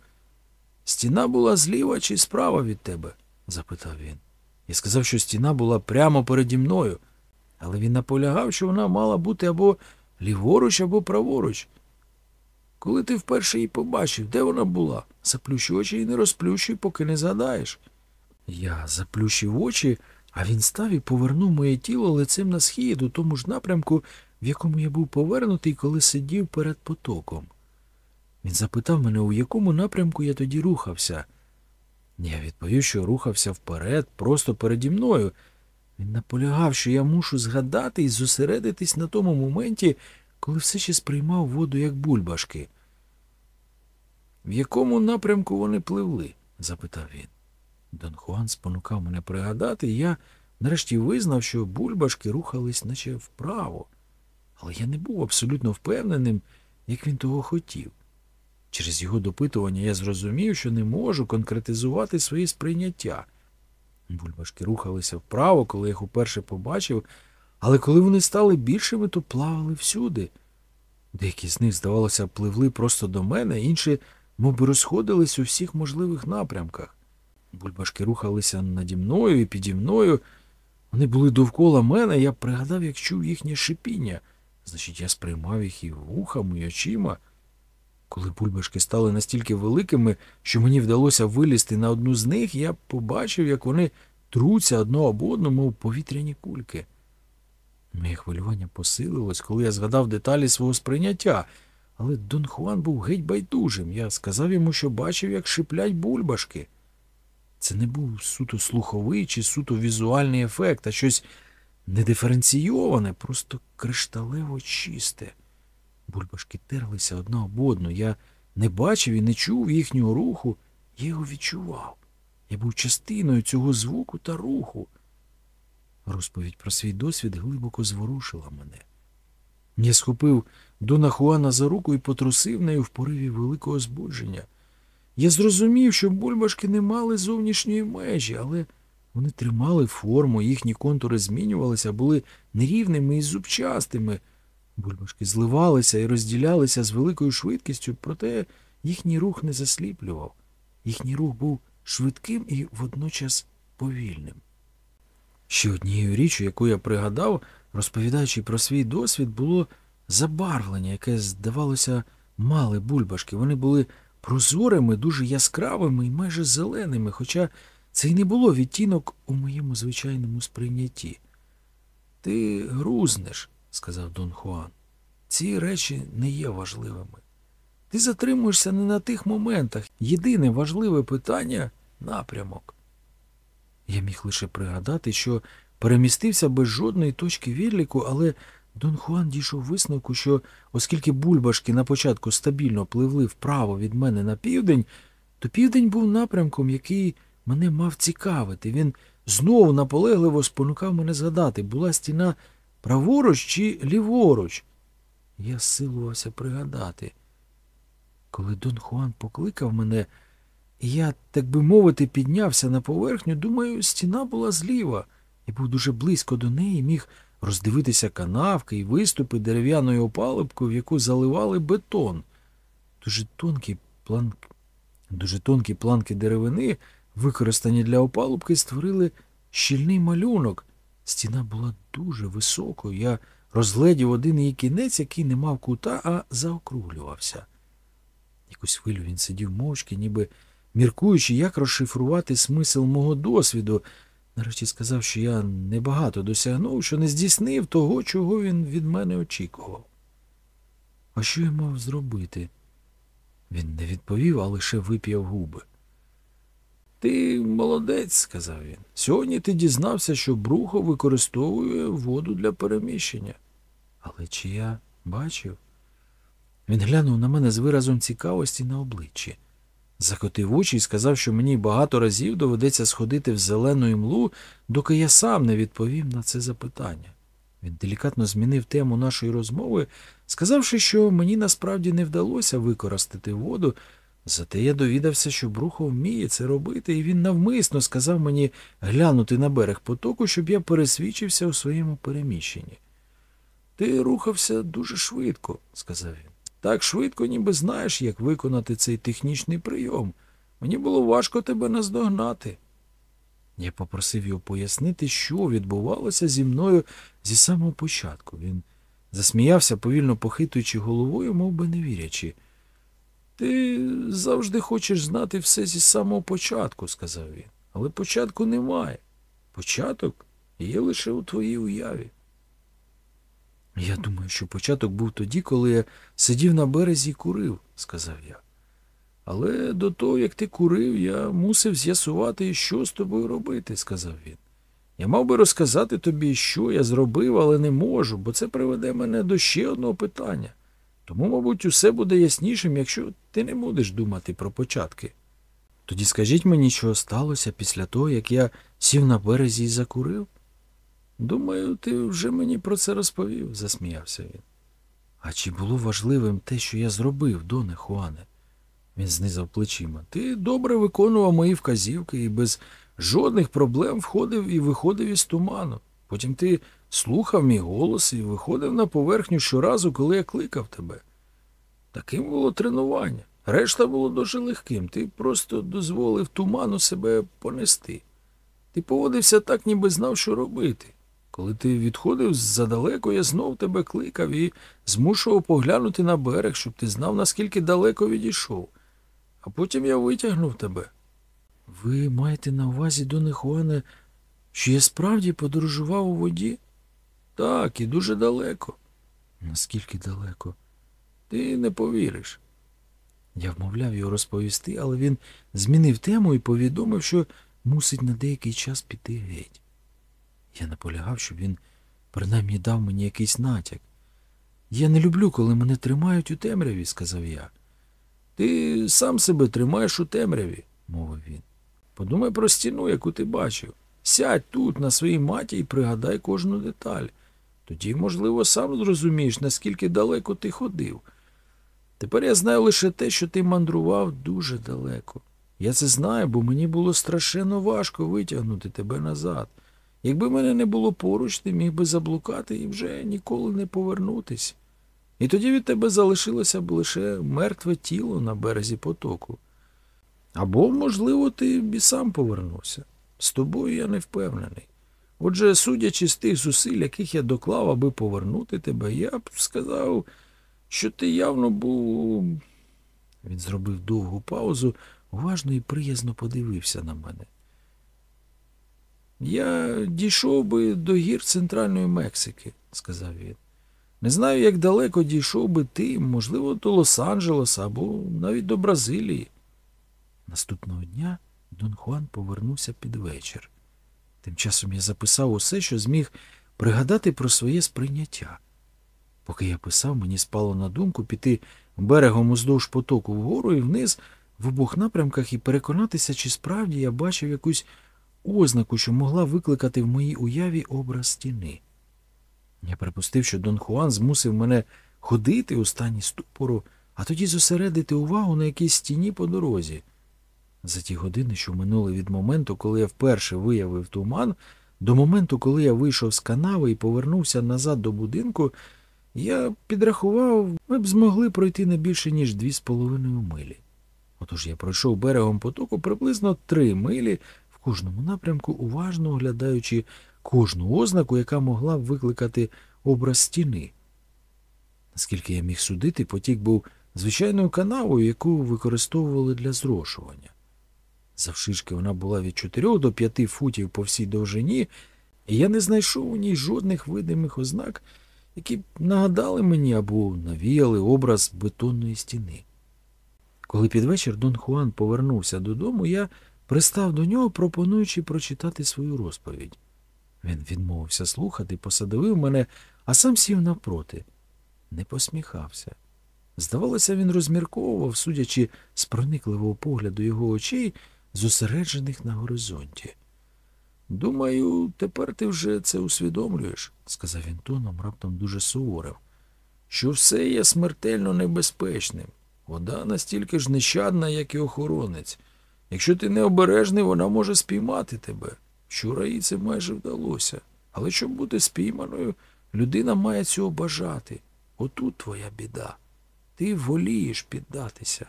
Стіна була зліва чи справа від тебе? запитав він. Я сказав, що стіна була прямо переді мною, але він наполягав, що вона мала бути або ліворуч, або праворуч. Коли ти вперше її побачив, де вона була? Заплющуй очі і не розплющуй, поки не згадаєш. Я заплющив очі, а він став і повернув моє тіло лицем на схід у тому ж напрямку, в якому я був повернутий, коли сидів перед потоком. Він запитав мене, у якому напрямку я тоді рухався. Я відповів, що рухався вперед, просто переді мною. Він наполягав, що я мушу згадати і зосередитись на тому моменті, коли все ще сприймав воду як бульбашки. В якому напрямку вони пливли? запитав він. Дон Хуан спонукав мене пригадати, і я нарешті визнав, що бульбашки рухались наче вправо, але я не був абсолютно впевненим, як він того хотів. Через його допитування я зрозумів, що не можу конкретизувати свої сприйняття. Бульбашки рухалися вправо, коли їх уперше побачив, але коли вони стали більшими, то плавали всюди. Деякі з них, здавалося, пливли просто до мене, інші, мовби, розходились у всіх можливих напрямках. Бульбашки рухалися наді мною і піді мною. Вони були довкола мене, я пригадав, як чув їхнє шипіння. Значить, я сприймав їх і вухами, і очима. Коли бульбашки стали настільки великими, що мені вдалося вилізти на одну з них, я побачив, як вони труться одно об одну, мов повітряні кульки. Моє хвилювання посилилось, коли я згадав деталі свого сприйняття, але Дон Хуан був геть байдужим. Я сказав йому, що бачив, як шиплять бульбашки. Це не був суто слуховий чи суто візуальний ефект, а щось недиференційоване, просто кришталево чисте. Бульбашки терлися одна об одну. Я не бачив і не чув їхнього руху, я його відчував. Я був частиною цього звуку та руху. Розповідь про свій досвід глибоко зворушила мене. Я схопив Дона Хуана за руку і потрусив нею в пориві великого збудження. я зрозумів, що бульбашки не мали зовнішньої межі, але вони тримали форму, їхні контури змінювалися, були нерівними і зубчастими. Бульбашки зливалися і розділялися з великою швидкістю, проте їхній рух не засліплював. Їхній рух був швидким і водночас повільним. Ще однією річчю, яку я пригадав, розповідаючи про свій досвід, було забарвлення, яке, здавалося, мали бульбашки. Вони були прозорими, дуже яскравими і майже зеленими, хоча це й не було відтінок у моєму звичайному сприйнятті. Ти грузнеш, сказав Дон Хуан. Ці речі не є важливими. Ти затримуєшся не на тих моментах. Єдине важливе питання напрямок. Я міг лише пригадати, що перемістився без жодної точки відліку, але Дон Хуан дійшов висновку, що оскільки бульбашки на початку стабільно пливли вправо від мене на південь, то південь був напрямком, який мене мав цікавити. Він знову наполегливо спонукав мене згадати, була стіна праворуч чи ліворуч. Я силувався пригадати. Коли Дон Хуан покликав мене, я, так би мовити, піднявся на поверхню, думаю, стіна була зліва, і був дуже близько до неї, міг роздивитися канавки і виступи дерев'яною опалубкою, в яку заливали бетон. Дуже тонкі планки, дуже тонкі планки деревини, використані для опалубки, створили щільний малюнок. Стіна була дуже високою. Я розгледів один її кінець, який не мав кута, а заокруглювався. Якусь хвилю він сидів мовчки, ніби міркуючи, як розшифрувати смисл мого досвіду. Нарешті сказав, що я небагато досягнув, що не здійснив того, чого він від мене очікував. А що я мав зробити? Він не відповів, а лише вип'яв губи. Ти молодець, сказав він. Сьогодні ти дізнався, що брухо використовує воду для переміщення. Але чи я бачив? Він глянув на мене з виразом цікавості на обличчі. Закотив очі і сказав, що мені багато разів доведеться сходити в зелену імлу, доки я сам не відповім на це запитання. Він делікатно змінив тему нашої розмови, сказавши, що мені насправді не вдалося використати воду, зате я довідався, що Брухо вміє це робити, і він навмисно сказав мені глянути на берег потоку, щоб я пересвідчився у своєму переміщенні. Ти рухався дуже швидко, сказав він. Так швидко, ніби знаєш, як виконати цей технічний прийом. Мені було важко тебе наздогнати. Я попросив його пояснити, що відбувалося зі мною зі самого початку. Він засміявся, повільно похитуючи головою, мов би не вірячи. Ти завжди хочеш знати все зі самого початку, сказав він. Але початку немає. Початок є лише у твоїй уяві. Я думаю, що початок був тоді, коли я сидів на березі і курив, сказав я. Але до того, як ти курив, я мусив з'ясувати, що з тобою робити, сказав він. Я мав би розказати тобі, що я зробив, але не можу, бо це приведе мене до ще одного питання. Тому, мабуть, усе буде яснішим, якщо ти не будеш думати про початки. Тоді скажіть мені, що сталося після того, як я сів на березі і закурив? Думаю, ти вже мені про це розповів, засміявся він. А чи було важливим те, що я зробив, доне Хуане? Він знизав плечима. Ти добре виконував мої вказівки і без жодних проблем входив і виходив із туману. Потім ти слухав мій голос і виходив на поверхню щоразу, коли я кликав тебе. Таким було тренування. Решта було дуже легким. Ти просто дозволив туману себе понести. Ти поводився так, ніби знав, що робити. Коли ти відходив задалеко, я знов тебе кликав і змушував поглянути на берег, щоб ти знав, наскільки далеко відійшов. А потім я витягнув тебе. Ви маєте на увазі, Доне Хуане, що я справді подорожував у воді? Так, і дуже далеко. Наскільки далеко? Ти не повіриш. Я вмовляв його розповісти, але він змінив тему і повідомив, що мусить на деякий час піти геть. Я наполягав, щоб він принаймні дав мені якийсь натяк. Я не люблю, коли мене тримають у темряві, сказав я. Ти сам себе тримаєш у темряві, мовив він. Подумай про стіну, яку ти бачив. Сядь тут, на своїй маті, і пригадай кожну деталь. Тоді, можливо, сам зрозумієш, наскільки далеко ти ходив. Тепер я знаю лише те, що ти мандрував дуже далеко. Я це знаю, бо мені було страшенно важко витягнути тебе назад. Якби мене не було поруч, ти міг би заблукати і вже ніколи не повернутись. І тоді від тебе залишилося б лише мертве тіло на березі потоку. Або, можливо, ти б і сам повернувся. З тобою я не впевнений. Отже, судячи з тих зусиль, яких я доклав, аби повернути тебе, я б сказав, що ти явно був. Він зробив довгу паузу, уважно і приязно подивився на мене. Я дійшов би до гір Центральної Мексики, сказав він. Не знаю, як далеко дійшов би ти, можливо, до Лос-Анджелеса або навіть до Бразилії. Наступного дня Дон Хуан повернувся під вечір. Тим часом я записав усе, що зміг пригадати про своє сприйняття. Поки я писав, мені спало на думку піти берегом уздовж потоку вгору і вниз в обох напрямках і переконатися, чи справді я бачив якусь ознаку, що могла викликати в моїй уяві образ стіни. Я припустив, що Дон Хуан змусив мене ходити у стані ступору, а тоді зосередити увагу на якійсь стіні по дорозі. За ті години, що минули від моменту, коли я вперше виявив туман, до моменту, коли я вийшов з канави і повернувся назад до будинку, я підрахував, ми б змогли пройти не більше, ніж дві з половиною милі. Отож я пройшов берегом потоку приблизно три милі в кожному напрямку, уважно оглядаючи кожну ознаку, яка могла б викликати образ стіни. Наскільки я міг судити, потік був звичайною канавою, яку використовували для зрошування. Завшишки вона була від 4 до 5 футів по всій довжині, і я не знайшов у ній жодних видимих ознак, які б нагадали мені або навіяли образ бетонної стіни. Коли під вечір Дон Хуан повернувся додому, я пристав до нього, пропонуючи прочитати свою розповідь. Він відмовився слухати, посадовив мене, а сам сів навпроти. Не посміхався. Здавалося, він розмірковував, судячи з проникливого погляду його очей, зосереджених на горизонті. Думаю, тепер ти вже це усвідомлюєш, сказав він тоном, раптом дуже суворив, що все є смертельно небезпечним. Вода настільки ж нещадна, як і охоронець. Якщо ти необережний, вона може спіймати тебе. Вчора їй це майже вдалося. Але щоб бути спійманою, людина має цього бажати. Отут твоя біда. Ти волієш піддатися.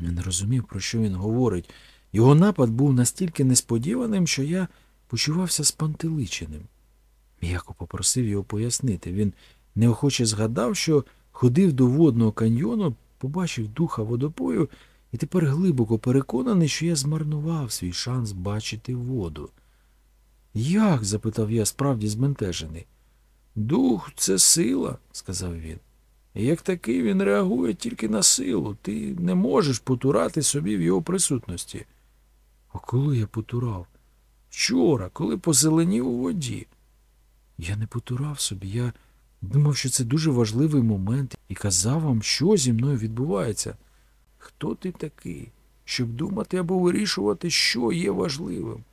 Я не розумів, про що він говорить. Його напад був настільки несподіваним, що я почувався спантеличеним. М'яко попросив його пояснити. Він неохоче згадав, що ходив до водного каньйону, побачив духа водопою і тепер глибоко переконаний, що я змарнував свій шанс бачити воду. Як? запитав я, справді збентежений. Дух це сила, сказав він. Як такий він реагує тільки на силу. Ти не можеш потурати собі в його присутності. А коли я потурав? Вчора, коли позеленів у воді. Я не потурав собі, я думав, що це дуже важливий момент і казав вам, що зі мною відбувається. Хто ти такий, щоб думати або вирішувати, що є важливим?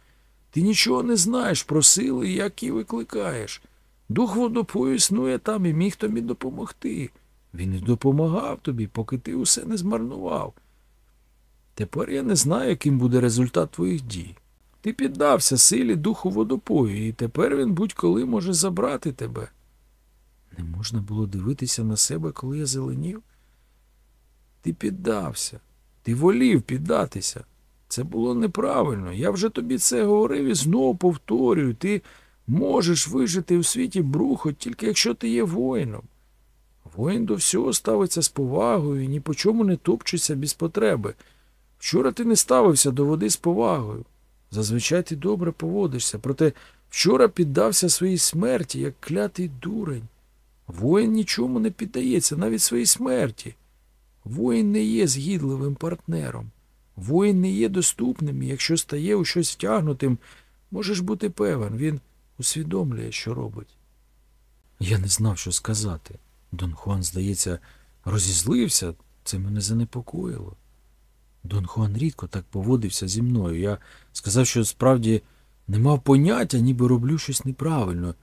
Ти нічого не знаєш про сили, які викликаєш. Дух водопою існує там і міг тобі допомогти. Він і допомагав тобі, поки ти усе не змарнував. Тепер я не знаю, яким буде результат твоїх дій. Ти піддався силі духу водопою, і тепер він будь-коли може забрати тебе. Не можна було дивитися на себе, коли я зеленів. Ти піддався, ти волів піддатися. Це було неправильно. Я вже тобі це говорив і знову повторюю. Ти можеш вижити у світі брухо, тільки якщо ти є воїном. Воїн до всього ставиться з повагою і ні по чому не топчеться без потреби. Вчора ти не ставився до води з повагою. Зазвичай ти добре поводишся, проте вчора піддався своїй смерті, як клятий дурень. Воїн нічому не піддається, навіть своїй смерті. Воїн не є згідливим партнером. Воїн не є доступним, і якщо стає у щось втягнутим, можеш бути певен, він усвідомлює, що робить. Я не знав, що сказати. Дон Хуан, здається, розізлився, це мене занепокоїло. Дон Хуан рідко так поводився зі мною. Я сказав, що справді не мав поняття, ніби роблю щось неправильно.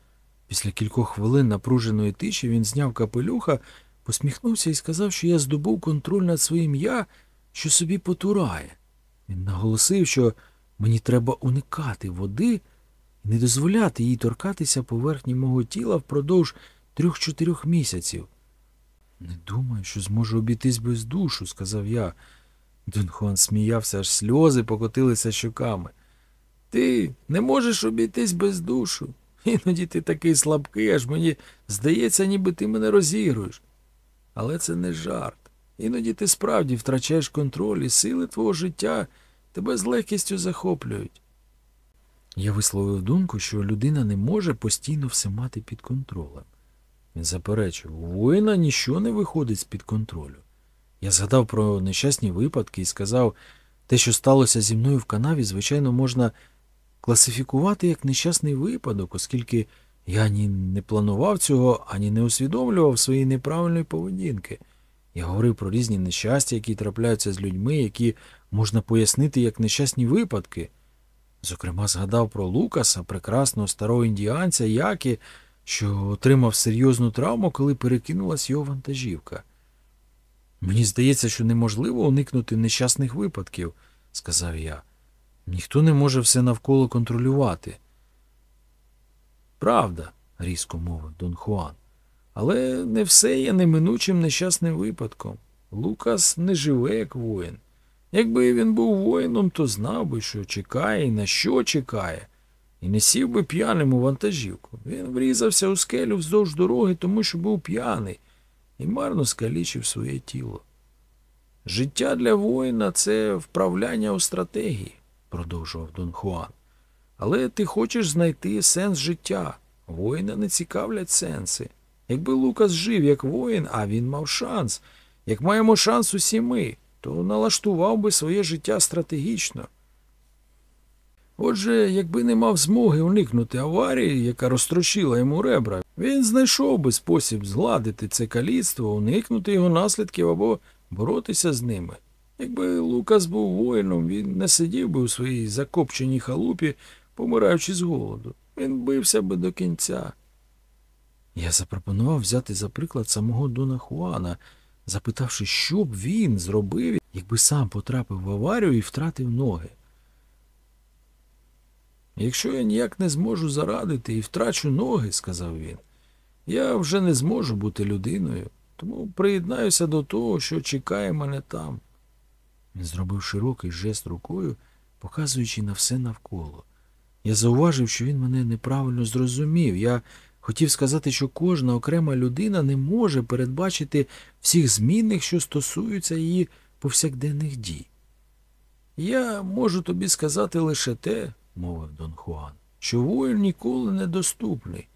Після кількох хвилин напруженої тиші він зняв капелюха, посміхнувся і сказав, що я здобув контроль над своїм я, що собі потурає. Він наголосив, що мені треба уникати води і не дозволяти їй торкатися поверхні мого тіла впродовж трьох-чотирьох місяців. Не думаю, що зможу обійтись без душу, сказав я. Дон Хуан сміявся, аж сльози покотилися щоками. Ти не можеш обійтись без душу. Іноді ти такий слабкий, аж мені здається, ніби ти мене розігруєш. Але це не жарт. Іноді ти справді втрачаєш контроль і сили твого життя тебе з легкістю захоплюють. Я висловив думку, що людина не може постійно все мати під контролем. Він заперечив, у воїна нічого не виходить з-під контролю. Я згадав про нещасні випадки і сказав, те, що сталося зі мною в канаві, звичайно, можна класифікувати як нещасний випадок, оскільки я ані не планував цього, ані не усвідомлював своєї неправильної поведінки. Я говорив про різні нещастя, які трапляються з людьми, які можна пояснити як нещасні випадки. Зокрема, згадав про Лукаса, прекрасного старого індіанця, Які, що отримав серйозну травму, коли перекинулась його вантажівка. Мені здається, що неможливо уникнути нещасних випадків, сказав я. Ніхто не може все навколо контролювати. Правда, різко мовив Дон Хуан. Але не все є неминучим нещасним випадком. Лукас не живе, як воїн. Якби він був воїном, то знав би, що чекає і на що чекає, і не сів би п'яним у вантажівку. Він врізався у скелю вздовж дороги, тому що був п'яний, і марно скалічив своє тіло. Життя для воїна це вправляння у стратегії, продовжував Дон Хуан. Але ти хочеш знайти сенс життя. Воїна не цікавлять сенси. Якби Лукас жив як воїн, а він мав шанс, як маємо шанс усі ми, то налаштував би своє життя стратегічно. Отже, якби не мав змоги уникнути аварії, яка розтрощила йому ребра, він знайшов би спосіб згладити це каліцтво, уникнути його наслідків або боротися з ними. Якби Лукас був воїном, він не сидів би у своїй закопченій халупі, помираючи з голоду. Він бився би до кінця. Я запропонував взяти за приклад самого Дона Хуана, запитавши, що б він зробив, якби сам потрапив в аварію і втратив ноги. Якщо я ніяк не зможу зарадити і втрачу ноги, сказав він, я вже не зможу бути людиною, тому приєднаюся до того, що чекає мене там. Він зробив широкий жест рукою, показуючи на все навколо. Я зауважив, що він мене неправильно зрозумів. Я хотів сказати, що кожна окрема людина не може передбачити всіх змінних, що стосуються її повсякденних дій. Я можу тобі сказати лише те, мовив Дон Хуан, що воїн ніколи недоступний.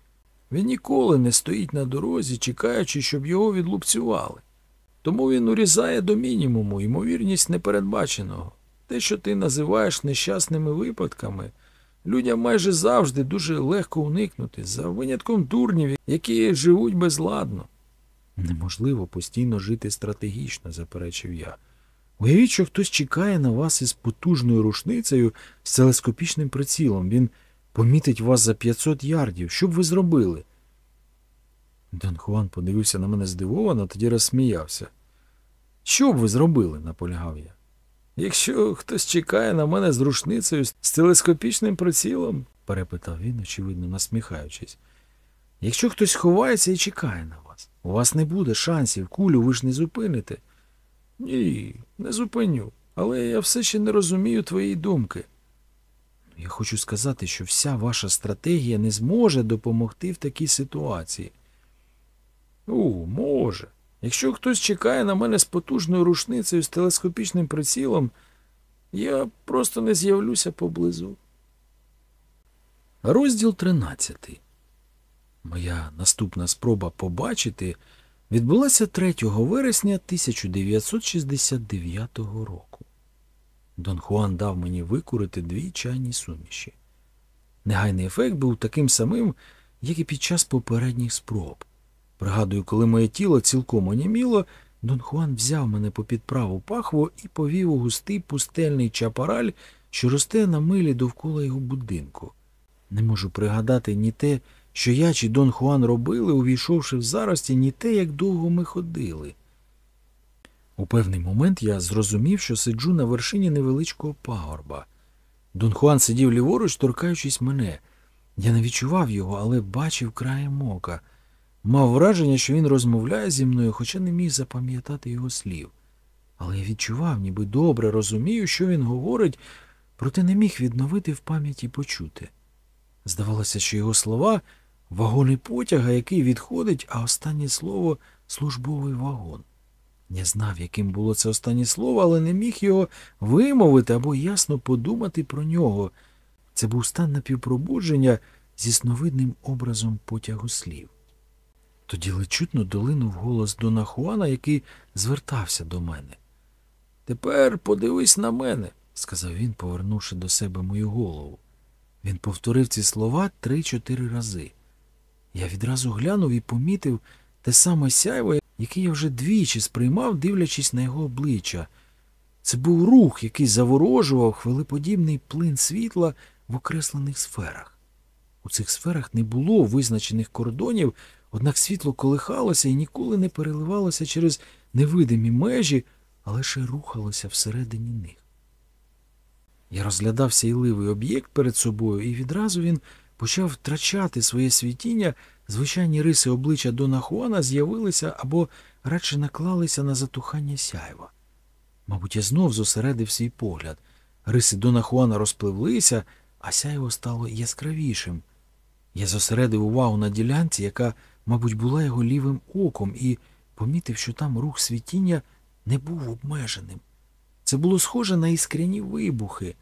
Він ніколи не стоїть на дорозі, чекаючи, щоб його відлупцювали. Тому він урізає до мінімуму ймовірність непередбаченого. Те, що ти називаєш нещасними випадками, людям майже завжди дуже легко уникнути, за винятком дурнів, які живуть безладно. Неможливо постійно жити стратегічно, заперечив я. Уявіть, що хтось чекає на вас із потужною рушницею з телескопічним прицілом. Він помітить вас за 500 ярдів. Що б ви зробили? Дон Хуан подивився на мене здивовано, тоді розсміявся. Що б ви зробили? наполягав я. Якщо хтось чекає на мене з рушницею з телескопічним прицілом, перепитав він, очевидно, насміхаючись. Якщо хтось ховається і чекає на вас, у вас не буде шансів, кулю ви ж не зупините. Ні, не зупиню, але я все ще не розумію твоєї думки. Я хочу сказати, що вся ваша стратегія не зможе допомогти в такій ситуації. У, може. Якщо хтось чекає на мене з потужною рушницею з телескопічним прицілом, я просто не з'явлюся поблизу. Розділ 13. Моя наступна спроба побачити відбулася 3 вересня 1969 року. Дон Хуан дав мені викурити дві чайні суміші. Негайний ефект був таким самим, як і під час попередніх спроб. Пригадую, коли моє тіло цілком оніміло, Дон Хуан взяв мене попід праву пахву і повів у густий пустельний чапараль, що росте на милі довкола його будинку. Не можу пригадати ні те, що я чи Дон Хуан робили, увійшовши в зарості, ні те, як довго ми ходили. У певний момент я зрозумів, що сиджу на вершині невеличкого пагорба. Дон Хуан сидів ліворуч, торкаючись мене. Я не відчував його, але бачив краєм ока. Мав враження, що він розмовляє зі мною, хоча не міг запам'ятати його слів. Але я відчував, ніби добре розумію, що він говорить, проте не міг відновити в пам'яті почути. Здавалося, що його слова вагони потяга, який відходить, а останнє слово службовий вагон. Я знав, яким було це останнє слово, але не міг його вимовити або ясно подумати про нього. Це був стан напівпробудження зі сновидним образом потягу слів. Тоді ледь чутно долинув голос Дона Хуана, який звертався до мене. Тепер подивись на мене, сказав він, повернувши до себе мою голову. Він повторив ці слова три-чотири рази. Я відразу глянув і помітив те саме сяйво, яке я вже двічі сприймав, дивлячись на його обличчя. Це був рух, який заворожував хвилеподібний плин світла в окреслених сферах. У цих сферах не було визначених кордонів, однак світло колихалося і ніколи не переливалося через невидимі межі, а лише рухалося всередині них. Я розглядав сяйливий об'єкт перед собою, і відразу він почав втрачати своє світіння, звичайні риси обличчя Дона Хуана з'явилися або радше наклалися на затухання сяйва. Мабуть, я знов зосередив свій погляд. Риси Дона Хуана розпливлися, а сяйво стало яскравішим. Я зосередив увагу на ділянці, яка, мабуть, була його лівим оком, і помітив, що там рух світіння не був обмеженим. Це було схоже на іскряні вибухи.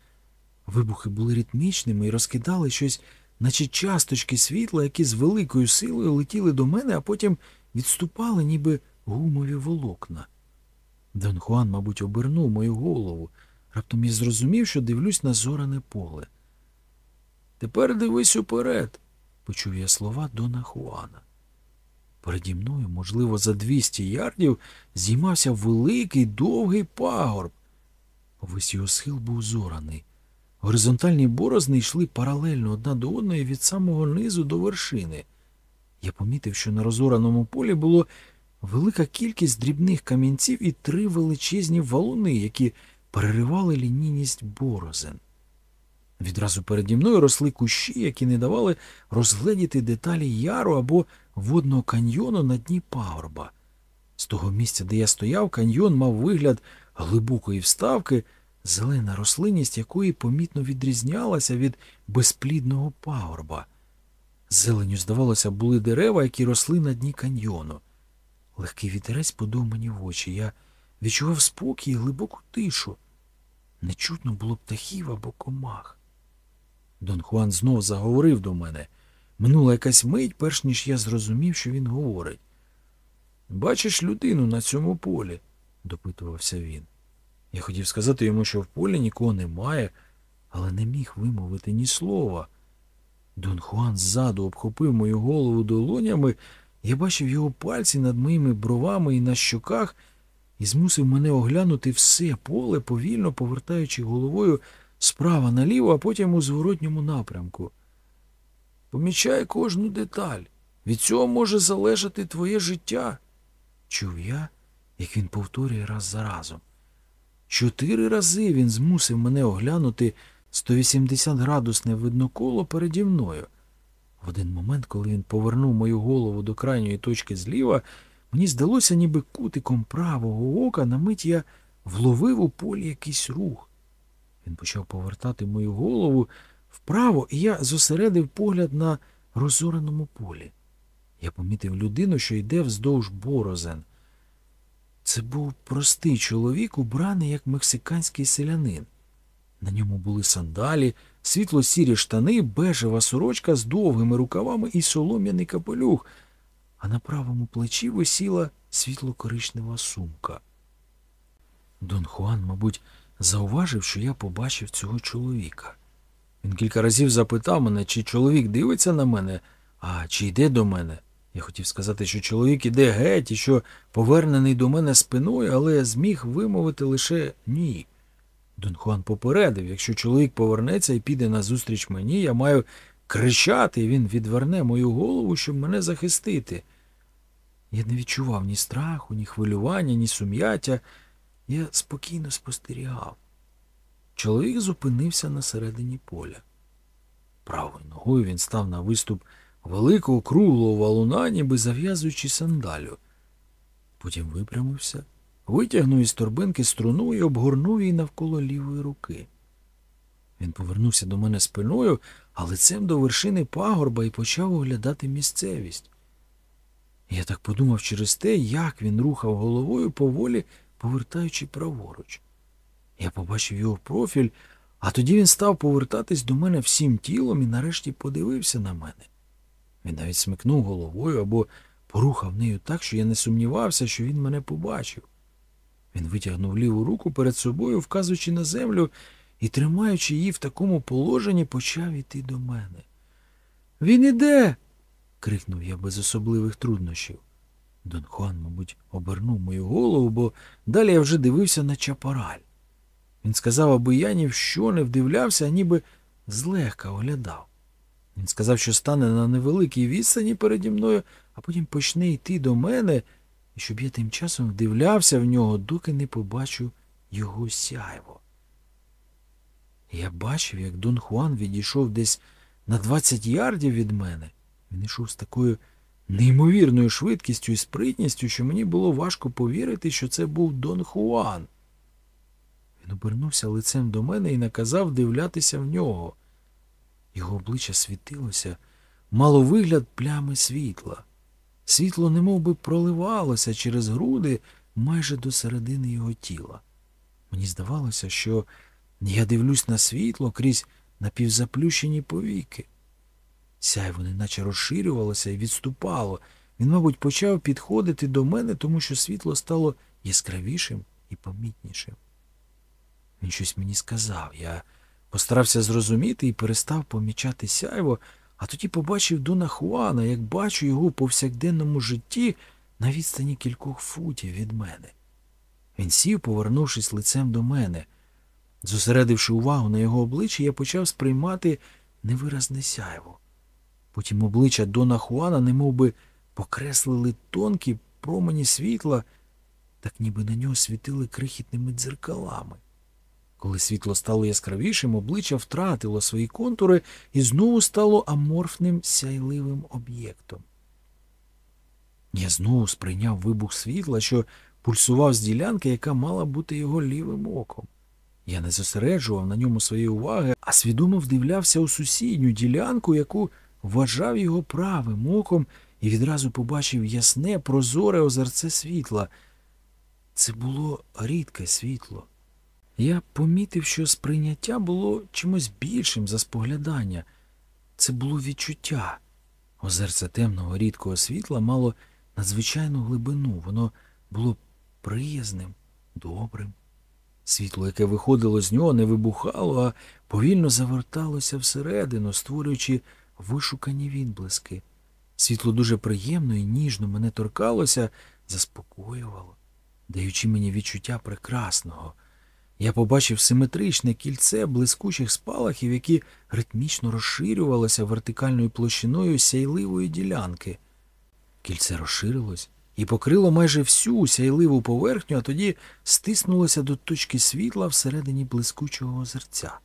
Вибухи були ритмічними і розкидали щось, наче часточки світла, які з великою силою летіли до мене, а потім відступали, ніби гумові волокна. Дон Хуан, мабуть, обернув мою голову. Раптом я зрозумів, що дивлюсь на зоране поле. Тепер дивись уперед, почув я слова Дона Хуана. Переді мною, можливо, за 200 ярдів зіймався великий довгий пагорб. Весь його схил був зораний. Горизонтальні борозни йшли паралельно одна до одної від самого низу до вершини. Я помітив, що на розораному полі було велика кількість дрібних камінців і три величезні валуни, які переривали лінійність борозен. Відразу переді мною росли кущі, які не давали розгледіти деталі яру або водного каньйону на дні пагорба. З того місця, де я стояв, каньйон мав вигляд глибокої вставки, зелена рослинність якої помітно відрізнялася від безплідного пагорба. Зеленю, здавалося, були дерева, які росли на дні каньйону. Легкий вітерець подув мені в очі. Я відчував спокій і глибоку тишу. Не чутно було птахів або комах. Дон Хуан знов заговорив до мене. Минула якась мить, перш ніж я зрозумів, що він говорить. Бачиш людину на цьому полі? допитувався він. Я хотів сказати йому, що в полі нікого немає, але не міг вимовити ні слова. Дон Хуан ззаду обхопив мою голову долонями, я бачив його пальці над моїми бровами і на щоках і змусив мене оглянути все поле, повільно повертаючи головою справа наліво, а потім у зворотньому напрямку. Помічай кожну деталь. Від цього може залежати твоє життя. Чув я, як він повторює раз за разом. Чотири рази він змусив мене оглянути 180 градусне видноколо переді мною. В один момент, коли він повернув мою голову до крайньої точки зліва, мені здалося, ніби кутиком правого ока на мить я вловив у полі якийсь рух. Він почав повертати мою голову вправо, і я зосередив погляд на розореному полі. Я помітив людину, що йде вздовж борозен. Це був простий чоловік, убраний як мексиканський селянин. На ньому були сандалі, світло-сірі штани, бежева сорочка з довгими рукавами і солом'яний капелюх, а на правому плечі висіла світло-коричнева сумка. Дон Хуан, мабуть, зауважив, що я побачив цього чоловіка. Він кілька разів запитав мене, чи чоловік дивиться на мене, а чи йде до мене. Я хотів сказати, що чоловік іде геть і що повернений до мене спиною, але зміг вимовити лише ні. Дон Хуан попередив, якщо чоловік повернеться і піде назустріч мені, я маю кричати, і він відверне мою голову, щоб мене захистити. Я не відчував ні страху, ні хвилювання, ні сум'яття. Я спокійно спостерігав. Чоловік зупинився на середині поля. Правою ногою він став на виступ великого круглого валуна, ніби зав'язуючи сандалю. Потім випрямився, витягнув із торбинки струну і обгорнув її навколо лівої руки. Він повернувся до мене спиною, а лицем до вершини пагорба і почав оглядати місцевість. Я так подумав через те, як він рухав головою поволі, повертаючи праворуч. Я побачив його профіль, а тоді він став повертатись до мене всім тілом і нарешті подивився на мене. Він навіть смикнув головою або порухав нею так, що я не сумнівався, що він мене побачив. Він витягнув ліву руку перед собою, вказуючи на землю, і, тримаючи її в такому положенні, почав іти до мене. Він іде. крикнув я без особливих труднощів. Дон Хуан, мабуть, обернув мою голову, бо далі я вже дивився на чапараль. Він сказав, аби я ні в що не вдивлявся, а ніби злегка оглядав. Він сказав, що стане на невеликій відстані переді мною, а потім почне йти до мене, і щоб я тим часом вдивлявся в нього, доки не побачу його сяйво. Я бачив, як Дон Хуан відійшов десь на 20 ярдів від мене. Він йшов з такою неймовірною швидкістю і спритністю, що мені було важко повірити, що це був Дон Хуан. Він обернувся лицем до мене і наказав дивлятися в нього. Його обличчя світилося, мало вигляд плями світла. Світло немов би проливалося через груди майже до середини його тіла. Мені здавалося, що я дивлюсь на світло крізь напівзаплющені повіки. Сяйво неначе розширювалося і відступало. Він, мабуть, почав підходити до мене, тому що світло стало яскравішим і помітнішим. Він щось мені сказав. Я постарався зрозуміти і перестав помічати сяйво, а тоді побачив Дона Хуана, як бачу його у повсякденному житті на відстані кількох футів від мене. Він сів, повернувшись лицем до мене. Зосередивши увагу на його обличчі, я почав сприймати невиразне сяйво. Потім обличчя Дона Хуана немов би покреслили тонкі промені світла, так ніби на нього світили крихітними дзеркалами. Коли світло стало яскравішим, обличчя втратило свої контури і знову стало аморфним сяйливим об'єктом. Я знову сприйняв вибух світла, що пульсував з ділянки, яка мала бути його лівим оком. Я не зосереджував на ньому своєї уваги, а свідомо вдивлявся у сусідню ділянку, яку вважав його правим оком, і відразу побачив ясне, прозоре озерце світла. Це було рідке світло. Я помітив, що сприйняття було чимось більшим за споглядання. Це було відчуття. Озерце темного рідкого світла мало надзвичайну глибину, воно було приязним, добрим. Світло, яке виходило з нього, не вибухало, а повільно заверталося всередину, створюючи вишукані відблиски. Світло дуже приємно і ніжно мене торкалося, заспокоювало, даючи мені відчуття прекрасного. Я побачив симетричне кільце блискучих спалахів, які ритмічно розширювалося вертикальною площиною сяйливої ділянки. Кільце розширилось і покрило майже всю сяйливу поверхню, а тоді стиснулося до точки світла всередині блискучого озерця.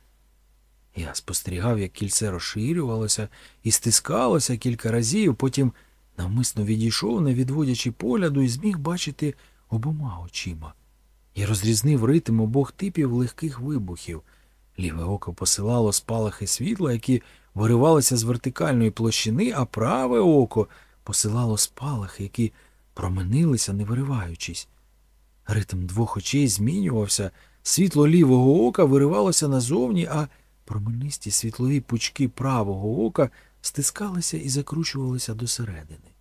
Я спостерігав, як кільце розширювалося і стискалося кілька разів, потім навмисно відійшов, не відводячи погляду, і зміг бачити обома очима. Я розрізнив ритм обох типів легких вибухів. Ліве око посилало спалахи світла, які виривалися з вертикальної площини, а праве око посилало спалахи, які променилися, не вириваючись. Ритм двох очей змінювався, світло лівого ока виривалося назовні, а променисті світлові пучки правого ока стискалися і закручувалися досередини.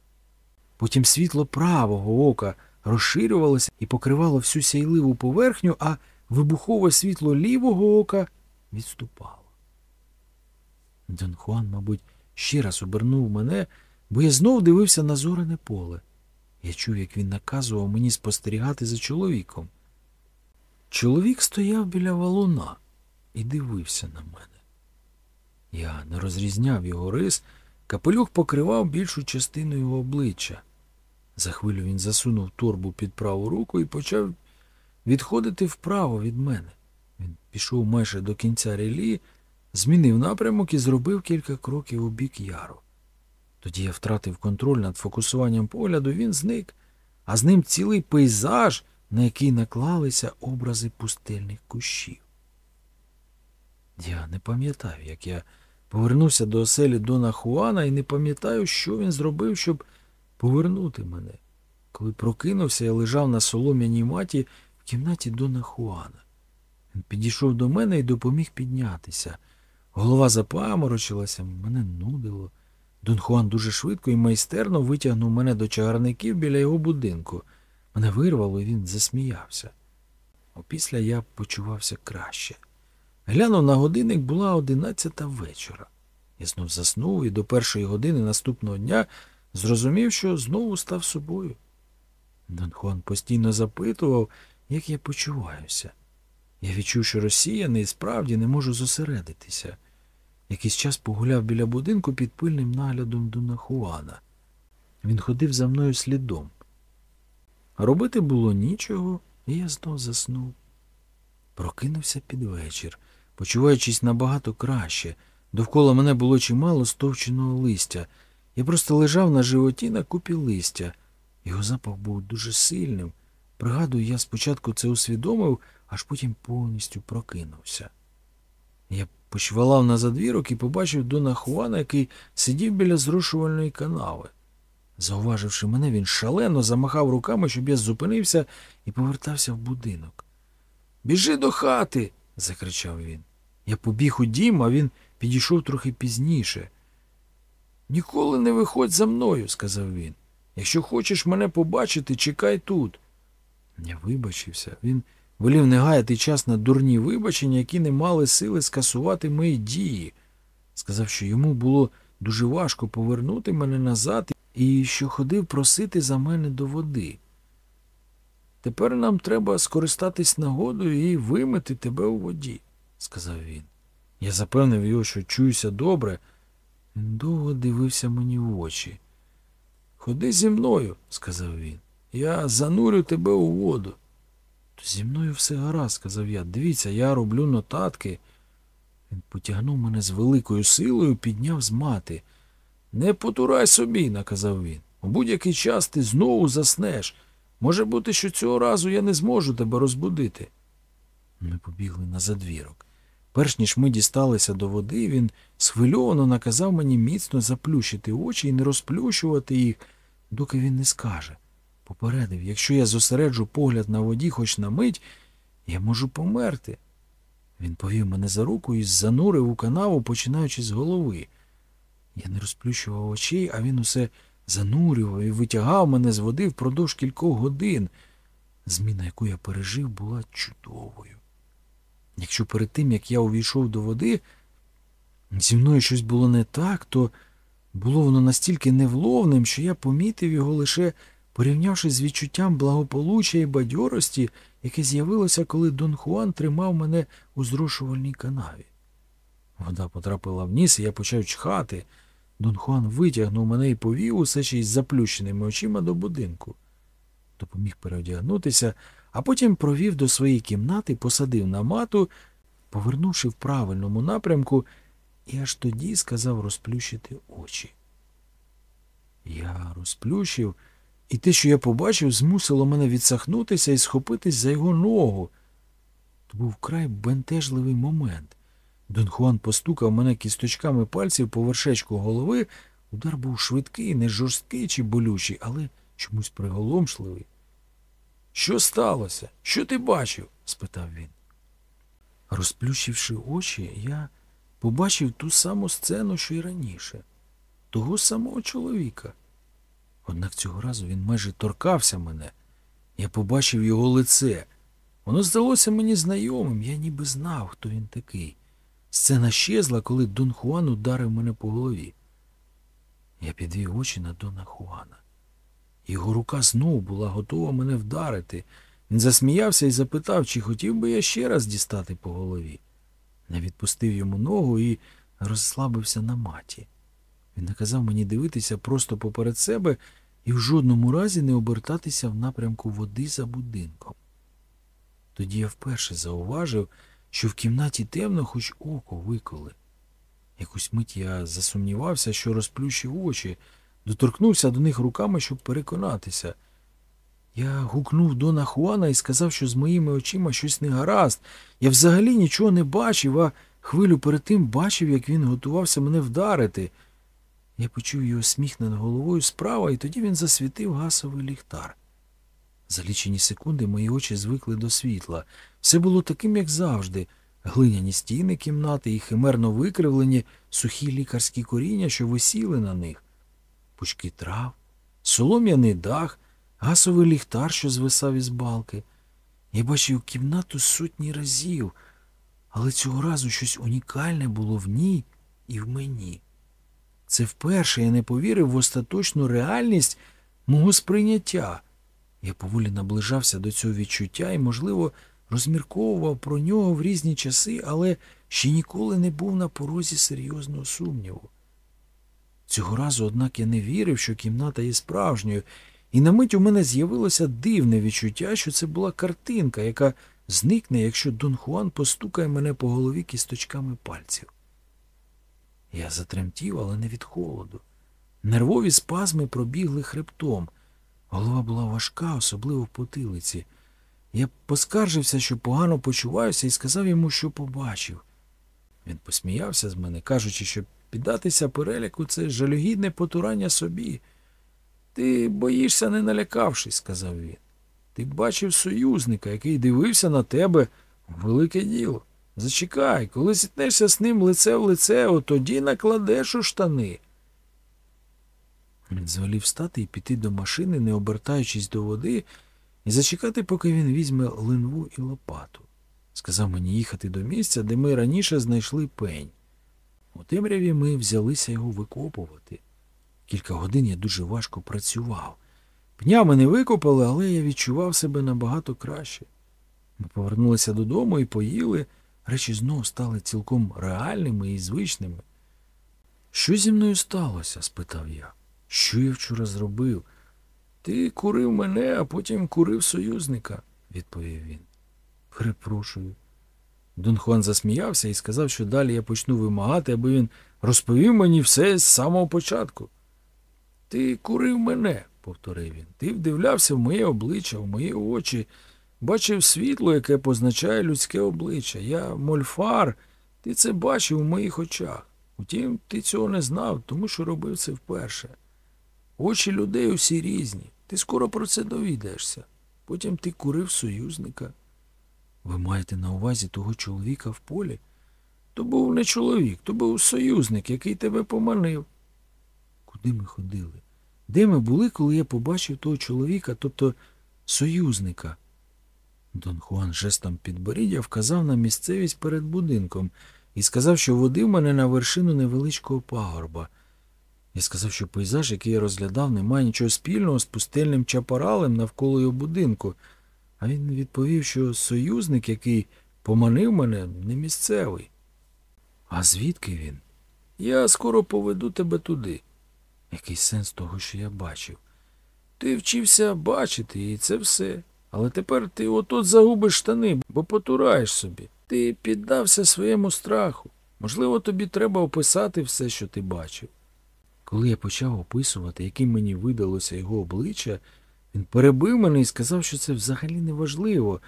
Потім світло правого ока розширювалося і покривало всю сяйливу поверхню, а вибухове світло лівого ока відступало. Дон Хуан, мабуть, ще раз обернув мене, бо я знов дивився на зорене поле. Я чув, як він наказував мені спостерігати за чоловіком. Чоловік стояв біля валуна і дивився на мене. Я не розрізняв його рис, капелюх покривав більшу частину його обличчя. За хвилю він засунув торбу під праву руку і почав відходити вправо від мене. Він пішов майже до кінця релі, змінив напрямок і зробив кілька кроків у бік яру. Тоді я втратив контроль над фокусуванням погляду, він зник, а з ним цілий пейзаж, на який наклалися образи пустельних кущів. Я не пам'ятаю, як я повернувся до оселі Дона Хуана і не пам'ятаю, що він зробив, щоб повернути мене. Коли прокинувся, я лежав на солом'яній маті в кімнаті Дона Хуана. Він підійшов до мене і допоміг піднятися. Голова запаморочилася, мене нудило. Дон Хуан дуже швидко і майстерно витягнув мене до чагарників біля його будинку. Мене вирвало, і він засміявся. Опісля я почувався краще. Глянув на годинник, була одинадцята вечора. Я знов заснув і до першої години наступного дня зрозумів, що знову став собою. Дон Хуан постійно запитував, як я почуваюся. Я відчув, що розсіяний справді не можу зосередитися. Якийсь час погуляв біля будинку під пильним наглядом Дона Хуана. Він ходив за мною слідом. Робити було нічого, і я знов заснув. Прокинувся під вечір, почуваючись набагато краще. Довкола мене було чимало стовченого листя. Я просто лежав на животі на купі листя. Його запах був дуже сильним. Пригадую, я спочатку це усвідомив, аж потім повністю прокинувся. Я почвалав на задвірок і побачив Дона Хуана, який сидів біля зрушувальної канави. Зауваживши мене, він шалено замахав руками, щоб я зупинився і повертався в будинок. Біжи до хати. закричав він. Я побіг у дім, а він підійшов трохи пізніше. Ніколи не виходь за мною, сказав він. Якщо хочеш мене побачити, чекай тут. Я вибачився. Він волів не гаяти час на дурні вибачення, які не мали сили скасувати мої дії. Сказав, що йому було дуже важко повернути мене назад і що ходив просити за мене до води. Тепер нам треба скористатись нагодою і вимити тебе у воді, сказав він. Я запевнив його, що чуюся добре. Він довго дивився мені в очі. Ходи зі мною, сказав він. Я занурю тебе у воду. То зі мною все гаразд, сказав я. Дивіться, я роблю нотатки. Він потягнув мене з великою силою, підняв з мати. Не потурай собі, наказав він. У будь-який час ти знову заснеш. Може бути, що цього разу я не зможу тебе розбудити. Ми побігли на задвірок. Перш ніж ми дісталися до води, він схвильовано наказав мені міцно заплющити очі і не розплющувати їх, доки він не скаже. Попередив, якщо я зосереджу погляд на воді хоч на мить, я можу померти. Він повів мене за руку і занурив у канаву, починаючи з голови. Я не розплющував очей, а він усе занурював і витягав мене з води впродовж кількох годин. Зміна, яку я пережив, була чудовою. Якщо перед тим, як я увійшов до води, зі мною щось було не так, то було воно настільки невловним, що я помітив його лише порівнявши з відчуттям благополуччя і бадьорості, яке з'явилося, коли Дон Хуан тримав мене у зрошувальній канаві. Вода потрапила в ніс, і я почав чхати. Дон Хуан витягнув мене і повів усе ще із заплющеними очима до будинку. Допоміг переодягнутися, а потім провів до своєї кімнати, посадив на мату, повернувши в правильному напрямку, і аж тоді сказав розплющити очі. Я розплющив, і те, що я побачив, змусило мене відсахнутися і схопитись за його ногу. То був край бентежливий момент. Дон Хуан постукав мене кісточками пальців по вершечку голови. Удар був швидкий, не жорсткий чи болючий, але чомусь приголомшливий. Що сталося? Що ти бачив? спитав він. Розплющивши очі, я побачив ту саму сцену, що й раніше, того самого чоловіка. Однак цього разу він майже торкався мене. Я побачив його лице. Воно здалося мені знайомим, я ніби знав, хто він такий. Сцена щезла, коли Дон Хуан ударив мене по голові. Я підвів очі на Дона Хуана. Його рука знову була готова мене вдарити. Він засміявся і запитав, чи хотів би я ще раз дістати по голові. Не відпустив йому ногу і розслабився на маті. Він наказав мені дивитися просто поперед себе і в жодному разі не обертатися в напрямку води за будинком. Тоді я вперше зауважив, що в кімнаті темно, хоч око виколи. Якусь мить я засумнівався, що розплющив очі, доторкнувся до них руками, щоб переконатися. Я гукнув Дона Хуана і сказав, що з моїми очима щось не гаразд. Я взагалі нічого не бачив, а хвилю перед тим бачив, як він готувався мене вдарити. Я почув його сміх над головою справа, і тоді він засвітив гасовий ліхтар. За лічені секунди мої очі звикли до світла. Все було таким, як завжди. Глиняні стіни кімнати і химерно викривлені сухі лікарські коріння, що висіли на них, пучки трав, солом'яний дах, гасовий ліхтар, що звисав із балки. Я бачив кімнату сотні разів, але цього разу щось унікальне було в ній і в мені. Це вперше я не повірив в остаточну реальність мого сприйняття. Я поволі наближався до цього відчуття і, можливо, розмірковував про нього в різні часи, але ще ніколи не був на порозі серйозного сумніву. Цього разу, однак, я не вірив, що кімната є справжньою, і на мить у мене з'явилося дивне відчуття, що це була картинка, яка зникне, якщо Дон Хуан постукає мене по голові кісточками пальців. Я затремтів, але не від холоду. Нервові спазми пробігли хребтом. Голова була важка, особливо в потилиці. Я поскаржився, що погано почуваюся, і сказав йому, що побачив. Він посміявся з мене, кажучи, що піддатися переляку це жалюгідне потурання собі. Ти боїшся, не налякавшись, сказав він. Ти бачив союзника, який дивився на тебе велике діло. Зачекай, коли зіткнешся з ним лице в лице, от тоді накладеш у штани. Він звелів встати і піти до машини, не обертаючись до води, і зачекати, поки він візьме линву і лопату. Сказав мені їхати до місця, де ми раніше знайшли пень. У темряві ми взялися його викопувати. Кілька годин я дуже важко працював. Пня ми не викопали, але я відчував себе набагато краще. Ми повернулися додому і поїли. Речі знову стали цілком реальними і звичними. Що зі мною сталося? спитав я. Що я вчора зробив? Ти курив мене, а потім курив союзника, відповів він. Перепрошую. Дон Хуан засміявся і сказав, що далі я почну вимагати, аби він розповів мені все з самого початку. Ти курив мене, повторив він. Ти вдивлявся в моє обличчя, в мої очі, бачив світло, яке позначає людське обличчя. Я мольфар, ти це бачив у моїх очах. Утім, ти цього не знав, тому що робив це вперше. Очі людей усі різні. Ти скоро про це довідаєшся. Потім ти курив союзника. Ви маєте на увазі того чоловіка в полі? То був не чоловік, то був союзник, який тебе поманив. Куди ми ходили? Де ми були, коли я побачив того чоловіка, тобто союзника? Дон Хуан жестом підборіддя вказав на місцевість перед будинком і сказав, що водив мене на вершину невеличкого пагорба. Я сказав, що пейзаж, який я розглядав, не має нічого спільного з пустельним чапаралем навколо його будинку, а він відповів, що союзник, який поманив мене, не місцевий. А звідки він? Я скоро поведу тебе туди. Який сенс того, що я бачив? Ти вчився бачити, і це все. Але тепер ти отот загубиш штани, бо потураєш собі. Ти піддався своєму страху. Можливо, тобі треба описати все, що ти бачив. Коли я почав описувати, яким мені видалося його обличчя, він перебив мене і сказав, що це взагалі не важливо.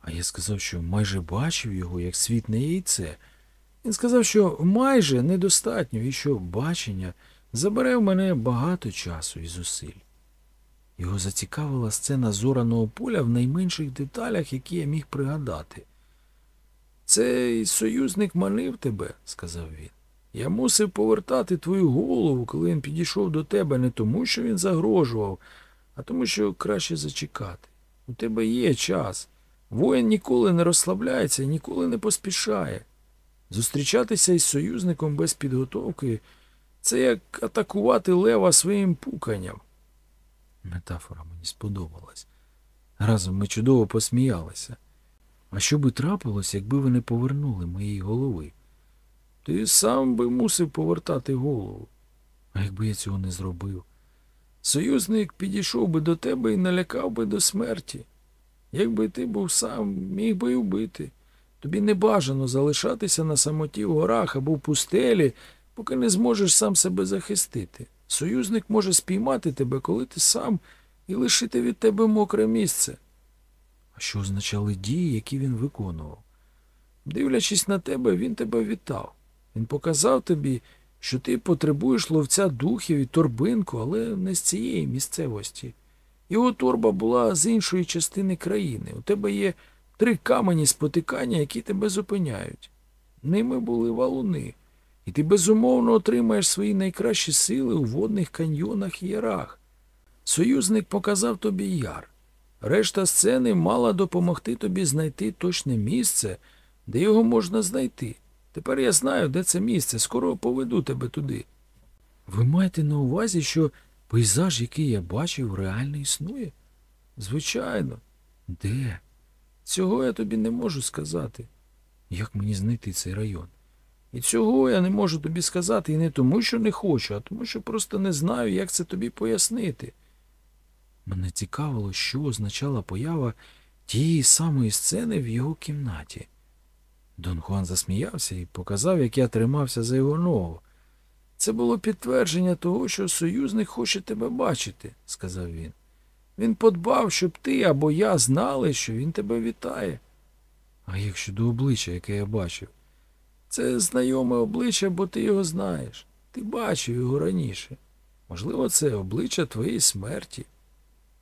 А я сказав, що майже бачив його як світне яйце. Він сказав, що майже недостатньо і що бачення забере в мене багато часу і зусиль. Його зацікавила сцена зораного поля в найменших деталях, які я міг пригадати. Цей союзник манив тебе, сказав він. Я мусив повертати твою голову, коли він підійшов до тебе, не тому, що він загрожував, а тому, що краще зачекати. У тебе є час. Воїн ніколи не розслабляється і ніколи не поспішає. Зустрічатися із союзником без підготовки це як атакувати лева своїм пуканням. Метафора мені сподобалась. Разом ми чудово посміялися. А що би трапилось, якби ви не повернули моєї голови? Ти сам би мусив повертати голову. А якби я цього не зробив? Союзник підійшов би до тебе і налякав би до смерті. Якби ти був сам, міг би й убити. Тобі не бажано залишатися на самоті в горах або в пустелі, поки не зможеш сам себе захистити. Союзник може спіймати тебе, коли ти сам, і лишити від тебе мокре місце. А що означали дії, які він виконував? Дивлячись на тебе, він тебе вітав. Він показав тобі, що ти потребуєш ловця духів і торбинку, але не з цієї місцевості. Його торба була з іншої частини країни. У тебе є три камені спотикання, які тебе зупиняють. Ними були валуни, і ти безумовно отримаєш свої найкращі сили у водних каньйонах і ярах. Союзник показав тобі яр. Решта сцени мала допомогти тобі знайти точне місце, де його можна знайти. Тепер я знаю, де це місце, скоро поведу тебе туди. Ви маєте на увазі, що пейзаж, який я бачив, реально існує? Звичайно. Де? Цього я тобі не можу сказати. Як мені знайти цей район? І цього я не можу тобі сказати і не тому, що не хочу, а тому, що просто не знаю, як це тобі пояснити. Мене цікавило, що означала поява тієї самої сцени в його кімнаті. Дон Хуан засміявся і показав, як я тримався за його ногу. Це було підтвердження того, що союзник хоче тебе бачити, сказав він. Він подбав, щоб ти або я знали, що він тебе вітає. А як щодо обличчя, яке я бачив? Це знайоме обличчя, бо ти його знаєш. Ти бачив його раніше. Можливо, це обличчя твоєї смерті.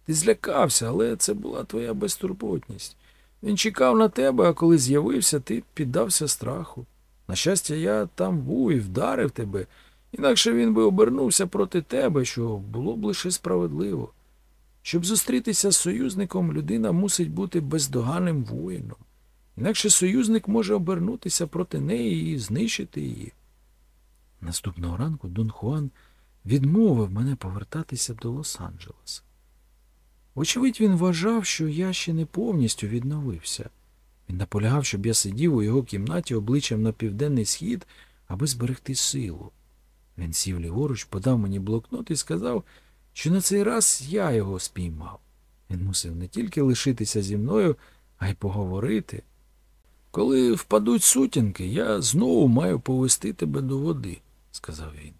Ти злякався, але це була твоя безтурботність. Він чекав на тебе, а коли з'явився, ти піддався страху. На щастя, я там був і вдарив тебе, інакше він би обернувся проти тебе, що було б лише справедливо. Щоб зустрітися з союзником, людина мусить бути бездоганним воїном. Інакше союзник може обернутися проти неї і знищити її. Наступного ранку Дон Хуан відмовив мене повертатися до Лос-Анджелеса. Очевидь, він вважав, що я ще не повністю відновився. Він наполягав, щоб я сидів у його кімнаті обличчям на південний схід, аби зберегти силу. Він сів ліворуч, подав мені блокнот і сказав, що на цей раз я його спіймав. Він мусив не тільки лишитися зі мною, а й поговорити. Коли впадуть сутінки, я знову маю повести тебе до води, сказав він.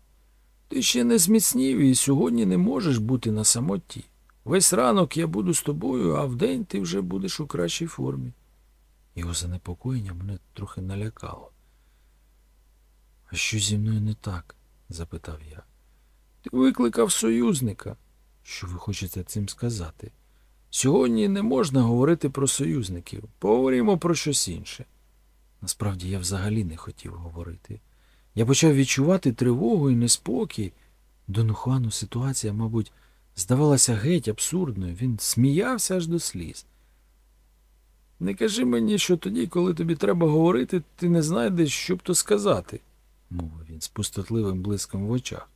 Ти ще не зміцнів і сьогодні не можеш бути на самоті. Весь ранок я буду з тобою, а вдень ти вже будеш у кращій формі. Його занепокоєння мене трохи налякало. А що зі мною не так? запитав я. Ти викликав союзника. Що ви хочете цим сказати? Сьогодні не можна говорити про союзників. Поговоримо про щось інше. Насправді я взагалі не хотів говорити. Я почав відчувати тривогу і неспокій. Дону Хуану ситуація, мабуть, здавалася геть абсурдною. Він сміявся аж до сліз. Не кажи мені, що тоді, коли тобі треба говорити, ти не знайдеш, що б то сказати, мовив він з пустотливим блиском в очах.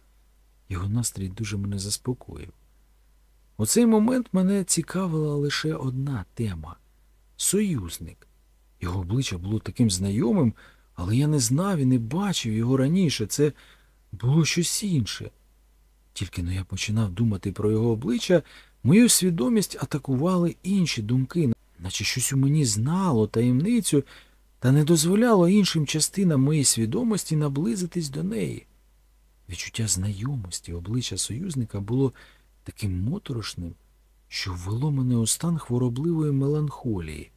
Його настрій дуже мене заспокоїв. У цей момент мене цікавила лише одна тема союзник. Його обличчя було таким знайомим, але я не знав і не бачив його раніше. Це було щось інше. Тільки но я починав думати про його обличчя, мою свідомість атакували інші думки, наче щось у мені знало таємницю та не дозволяло іншим частинам моєї свідомості наблизитись до неї. Відчуття знайомості обличчя союзника було таким моторошним, що ввело мене у стан хворобливої меланхолії.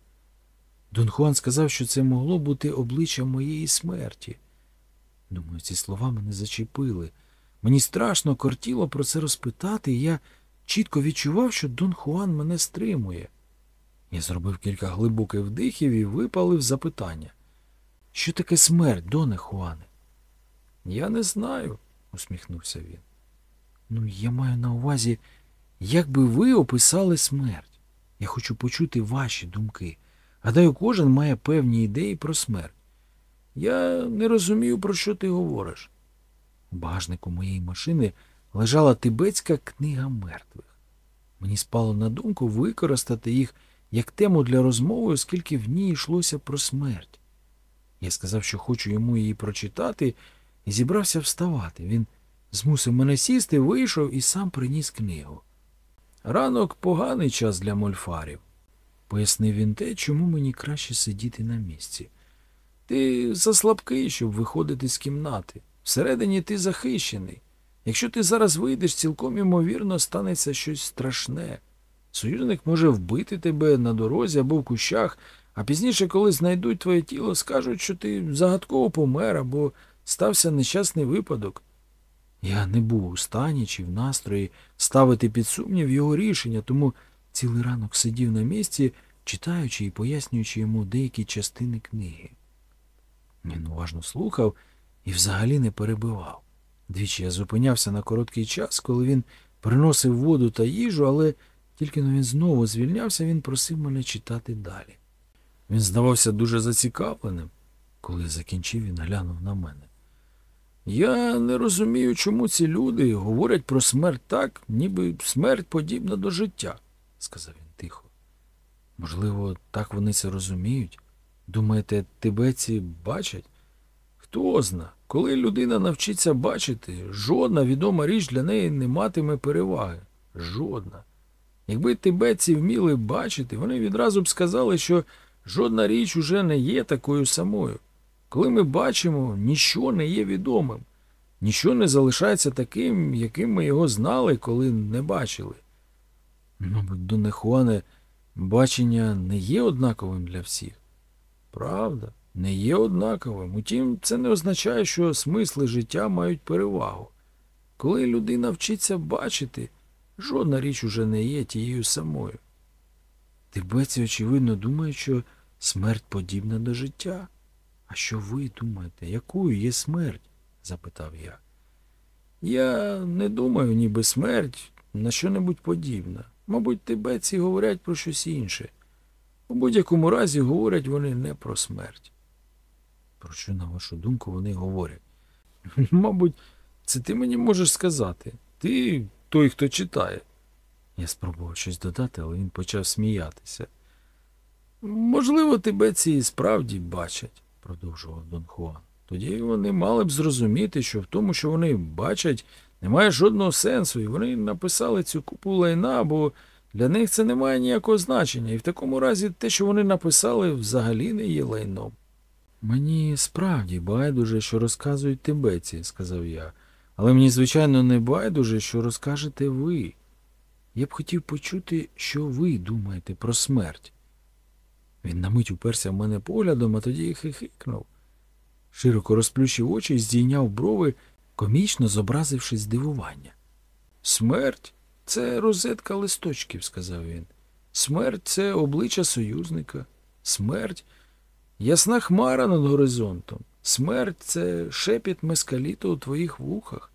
Дон Хуан сказав, що це могло бути обличчя моєї смерті. Думаю, ці слова мене зачепили. Мені страшно кортіло про це розпитати, і я чітко відчував, що Дон Хуан мене стримує. Я зробив кілька глибоких вдихів і випалив запитання. Що таке смерть, Доне Хуане? Я не знаю, усміхнувся він. Ну, я маю на увазі, як би ви описали смерть. Я хочу почути ваші думки. Гадаю, кожен має певні ідеї про смерть. Я не розумію, про що ти говориш. У багажнику моєї машини лежала тибетська книга мертвих. Мені спало на думку використати їх як тему для розмови, оскільки в ній йшлося про смерть. Я сказав, що хочу йому її прочитати, і зібрався вставати. Він змусив мене сісти, вийшов і сам приніс книгу. Ранок поганий час для мольфарів, пояснив він те, чому мені краще сидіти на місці. Ти заслабкий, щоб виходити з кімнати. Всередині ти захищений. Якщо ти зараз вийдеш, цілком ймовірно станеться щось страшне. Союзник може вбити тебе на дорозі або в кущах, а пізніше, коли знайдуть твоє тіло, скажуть, що ти загадково помер або стався нещасний випадок. Я не був у стані чи в настрої ставити під сумнів його рішення, тому цілий ранок сидів на місці, читаючи і пояснюючи йому деякі частини книги. Він уважно слухав і взагалі не перебивав. Двічі я зупинявся на короткий час, коли він приносив воду та їжу, але тільки но він знову звільнявся, він просив мене читати далі. Він здавався дуже зацікавленим. Коли закінчив, він глянув на мене. Я не розумію, чому ці люди говорять про смерть так, ніби смерть подібна до життя, сказав він тихо. Можливо, так вони це розуміють? Думаєте, тибетці бачать? Хто зна, коли людина навчиться бачити, жодна відома річ для неї не матиме переваги. Жодна. Якби тибетці вміли бачити, вони відразу б сказали, що жодна річ уже не є такою самою. Коли ми бачимо, ніщо не є відомим, ніщо не залишається таким, яким ми його знали, коли не бачили. Мабуть, до Нехуане бачення не є однаковим для всіх. Правда, не є однаковим. Утім, це не означає, що смисли життя мають перевагу. Коли людина вчиться бачити, жодна річ уже не є тією самою. Тибетці, очевидно, думають, що смерть подібна до життя. А що ви думаєте, якою є смерть? запитав я. Я не думаю, ніби смерть на що-небудь подібна. Мабуть, тибетці говорять про щось інше. У будь-якому разі говорять вони не про смерть. Про що, на вашу думку, вони говорять? Мабуть, це ти мені можеш сказати. Ти той, хто читає. Я спробував щось додати, але він почав сміятися. Можливо, тибетці і справді бачать, продовжував Дон Хуан. Тоді вони мали б зрозуміти, що в тому, що вони бачать, немає жодного сенсу, і вони написали цю купу лайна, бо для них це не має ніякого значення, і в такому разі те, що вони написали, взагалі не є лайном. Мені справді байдуже, що розказують тибетці, сказав я, але мені, звичайно, не байдуже, що розкажете ви. Я б хотів почути, що ви думаєте про смерть. Він на мить уперся в мене поглядом, а тоді хихикнув. Широко розплющив очі і здійняв брови, комічно зобразивши здивування. Смерть це розетка листочків, сказав він. Смерть це обличчя союзника. Смерть ясна хмара над горизонтом. Смерть це шепіт мескаліту у твоїх вухах.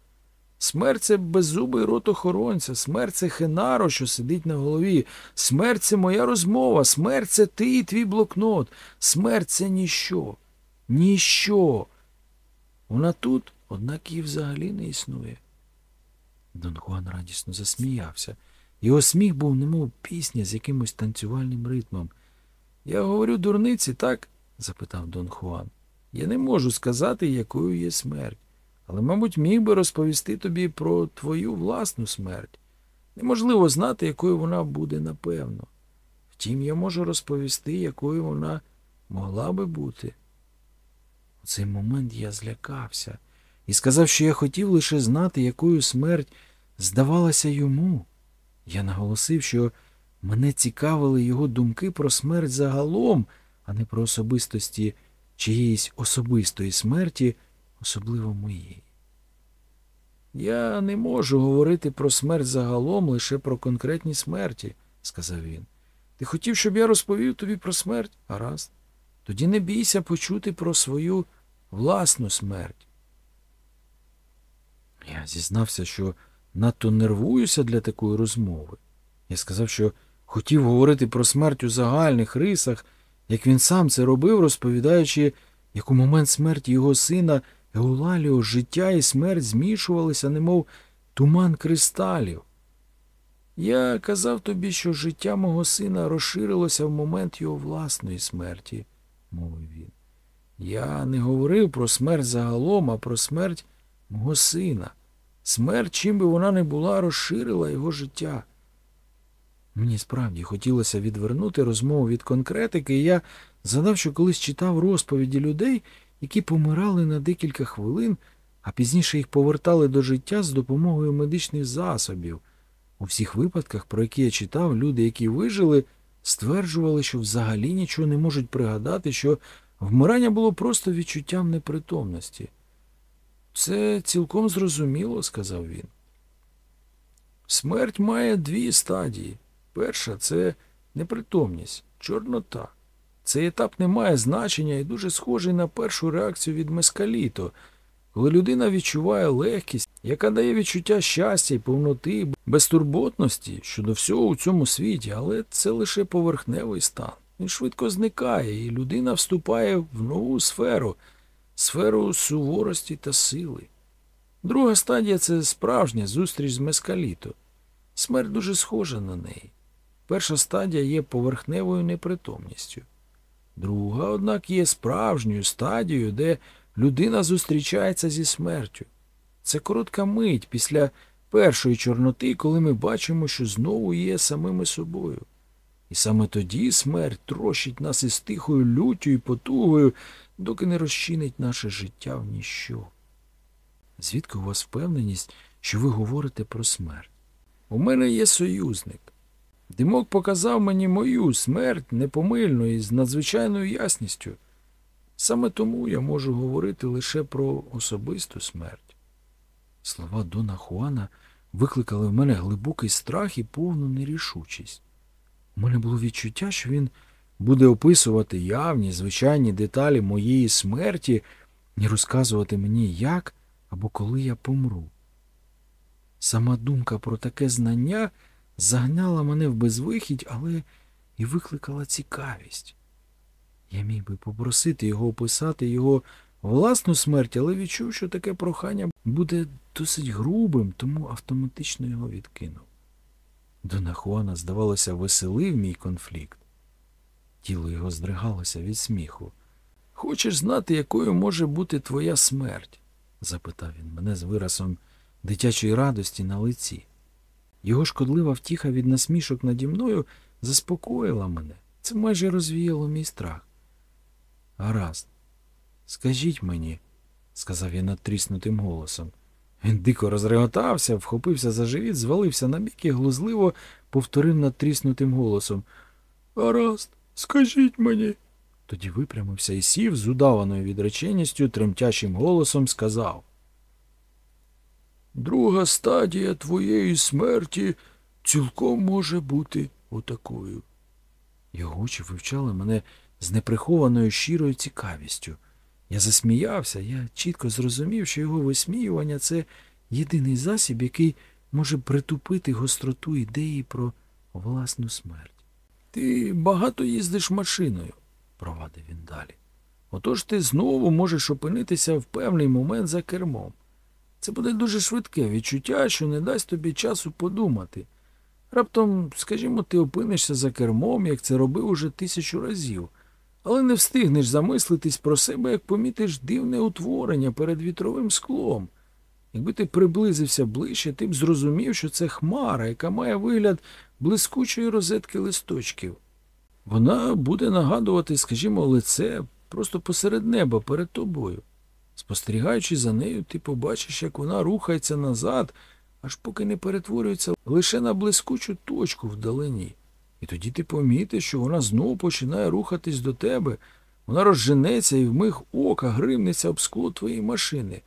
Смерть це беззубий рот охоронця, смерть це хенаро, що сидить на голові. Смерть це моя розмова, смерть це ти і твій блокнот. Смерть це ніщо. Ніщо. Вона тут, однак її взагалі не існує. Дон Хуан радісно засміявся. Його сміх був немов пісня з якимось танцювальним ритмом. Я говорю дурниці, так? запитав Дон Хуан. Я не можу сказати, якою є смерть, але, мабуть, міг би розповісти тобі про твою власну смерть. Неможливо знати, якою вона буде напевно. Втім, я можу розповісти, якою вона могла би бути. У цей момент я злякався і сказав, що я хотів лише знати, якою смерть здавалася йому. Я наголосив, що мене цікавили його думки про смерть загалом, а не про особистості чиєїсь особистої смерті, особливо моєї. Я не можу говорити про смерть загалом лише про конкретні смерті, сказав він. Ти хотів, щоб я розповів тобі про смерть? Гаразд. Тоді не бійся почути про свою власну смерть. Я зізнався, що надто нервуюся для такої розмови. Я сказав, що хотів говорити про смерть у загальних рисах, як він сам це робив, розповідаючи, як у момент смерті його сина Еулаліо життя і смерть змішувалися, немов туман кристалів. Я казав тобі, що життя мого сина розширилося в момент його власної смерті, мовив він. Я не говорив про смерть загалом, а про смерть мого сина. Смерть, чим би вона не була, розширила його життя. Мені справді хотілося відвернути розмову від конкретики, і я згадав, що колись читав розповіді людей, які помирали на декілька хвилин, а пізніше їх повертали до життя з допомогою медичних засобів. У всіх випадках, про які я читав, люди, які вижили, стверджували, що взагалі нічого не можуть пригадати, що вмирання було просто відчуттям непритомності. Це цілком зрозуміло, сказав він. Смерть має дві стадії. Перша це непритомність, чорнота. Цей етап не має значення і дуже схожий на першу реакцію від мескаліто, коли людина відчуває легкість, яка дає відчуття щастя і повноти, безтурботності щодо всього у цьому світі, але це лише поверхневий стан. Він швидко зникає, і людина вступає в нову сферу, сферу суворості та сили. Друга стадія це справжня зустріч з мескаліто. Смерть дуже схожа на неї. Перша стадія є поверхневою непритомністю. Друга, однак, є справжньою стадією, де людина зустрічається зі смертю. Це коротка мить після першої чорноти, коли ми бачимо, що знову є самими собою. І саме тоді смерть трощить нас із тихою люттю і потугою, доки не розчинить наше життя в ніщо. Звідки у вас впевненість, що ви говорите про смерть? У мене є союзник. Димок показав мені мою смерть непомильно і з надзвичайною ясністю. Саме тому я можу говорити лише про особисту смерть. Слова Дона Хуана викликали в мене глибокий страх і повну нерішучість. У мене було відчуття, що він буде описувати явні, звичайні деталі моєї смерті і розказувати мені, як або коли я помру. Сама думка про таке знання загнала мене в безвихідь, але і викликала цікавість. Я міг би попросити його описати його власну смерть, але відчув, що таке прохання буде досить грубим, тому автоматично його відкинув. Дона Хуана, здавалося, веселив мій конфлікт. Тіло його здригалося від сміху. Хочеш знати, якою може бути твоя смерть? запитав він мене з виразом дитячої радості на лиці. Його шкодлива втіха від насмішок наді мною заспокоїла мене. Це майже розвіяло мій страх. Гаразд, скажіть мені, сказав я надтріснутим голосом. Він дико розреготався, вхопився за живіт, звалився на бік і глузливо повторив надтріснутим голосом. Гаразд, скажіть мені. Тоді випрямився і сів з удаваною відреченістю, тремтячим голосом сказав. Друга стадія твоєї смерті цілком може бути отакою. Його очі вивчали мене з неприхованою щирою цікавістю. Я засміявся, я чітко зрозумів, що його висміювання це єдиний засіб, який може притупити гостроту ідеї про власну смерть. Ти багато їздиш машиною, провадив він далі. Отож ти знову можеш опинитися в певний момент за кермом. Це буде дуже швидке відчуття, що не дасть тобі часу подумати. Раптом, скажімо, ти опинишся за кермом, як це робив уже тисячу разів, але не встигнеш замислитись про себе, як помітиш дивне утворення перед вітровим склом. Якби ти приблизився ближче, ти б зрозумів, що це хмара, яка має вигляд блискучої розетки листочків. Вона буде нагадувати, скажімо, лице просто посеред неба перед тобою. Спостерігаючи за нею, ти побачиш, як вона рухається назад, аж поки не перетворюється лише на блискучу точку вдалині. І тоді ти помітиш, що вона знову починає рухатись до тебе, вона розженеться і в миг ока гримнеться об скло твоєї машини.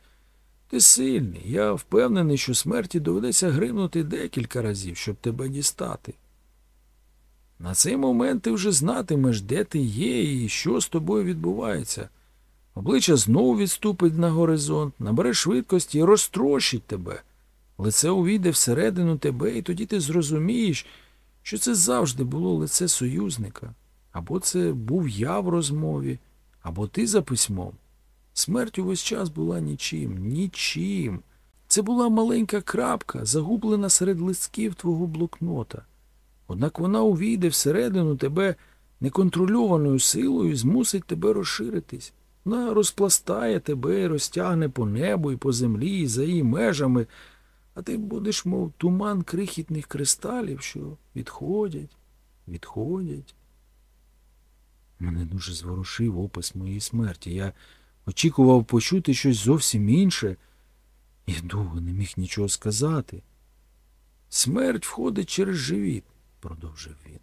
Ти сильний, я впевнений, що смерті доведеться гримнути декілька разів, щоб тебе дістати. На цей момент ти вже знатимеш, де ти є і що з тобою відбувається. Обличчя знову відступить на горизонт, набере швидкості і розтрощить тебе. Лице увійде всередину тебе, і тоді ти зрозумієш, що це завжди було лице союзника, або це був я в розмові, або ти за письмом. Смерть увесь час була нічим, нічим. Це була маленька крапка, загублена серед листків твого блокнота. Однак вона увійде всередину тебе неконтрольованою силою і змусить тебе розширитись. Вона розпластає тебе і розтягне по небу і по землі, і за її межами, а ти будеш, мов туман крихітних кристалів, що відходять, відходять. Мене дуже зворушив опис моєї смерті. Я очікував почути щось зовсім інше. Я довго не міг нічого сказати. Смерть входить через живіт, продовжив він.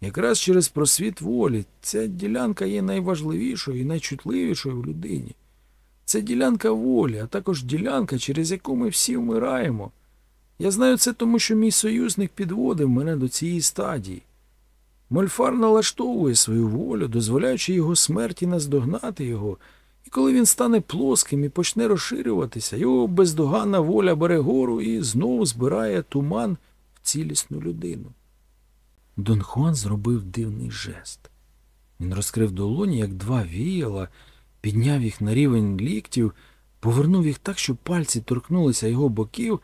Якраз через просвіт волі. Ця ділянка є найважливішою і найчутливішою в людині. Це ділянка волі, а також ділянка, через яку ми всі вмираємо. Я знаю це тому, що мій союзник підводив мене до цієї стадії. Мольфар налаштовує свою волю, дозволяючи його смерті наздогнати його, і коли він стане плоским і почне розширюватися, його бездоганна воля бере гору і знову збирає туман в цілісну людину. Дон Хуан зробив дивний жест. Він розкрив долоні, як два віяла, підняв їх на рівень ліктів, повернув їх так, щоб пальці торкнулися його боків,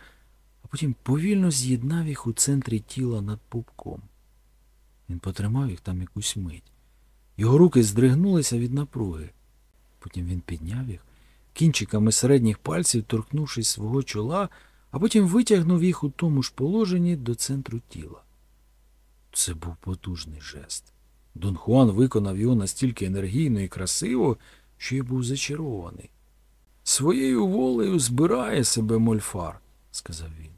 а потім повільно з'єднав їх у центрі тіла над пупком. Він потримав їх там якусь мить. Його руки здригнулися від напруги. Потім він підняв їх, кінчиками середніх пальців торкнувшись свого чола, а потім витягнув їх у тому ж положенні до центру тіла. Це був потужний жест. Дон Хуан виконав його настільки енергійно і красиво, що я був зачарований. Своєю волею збирає себе мольфар, сказав він.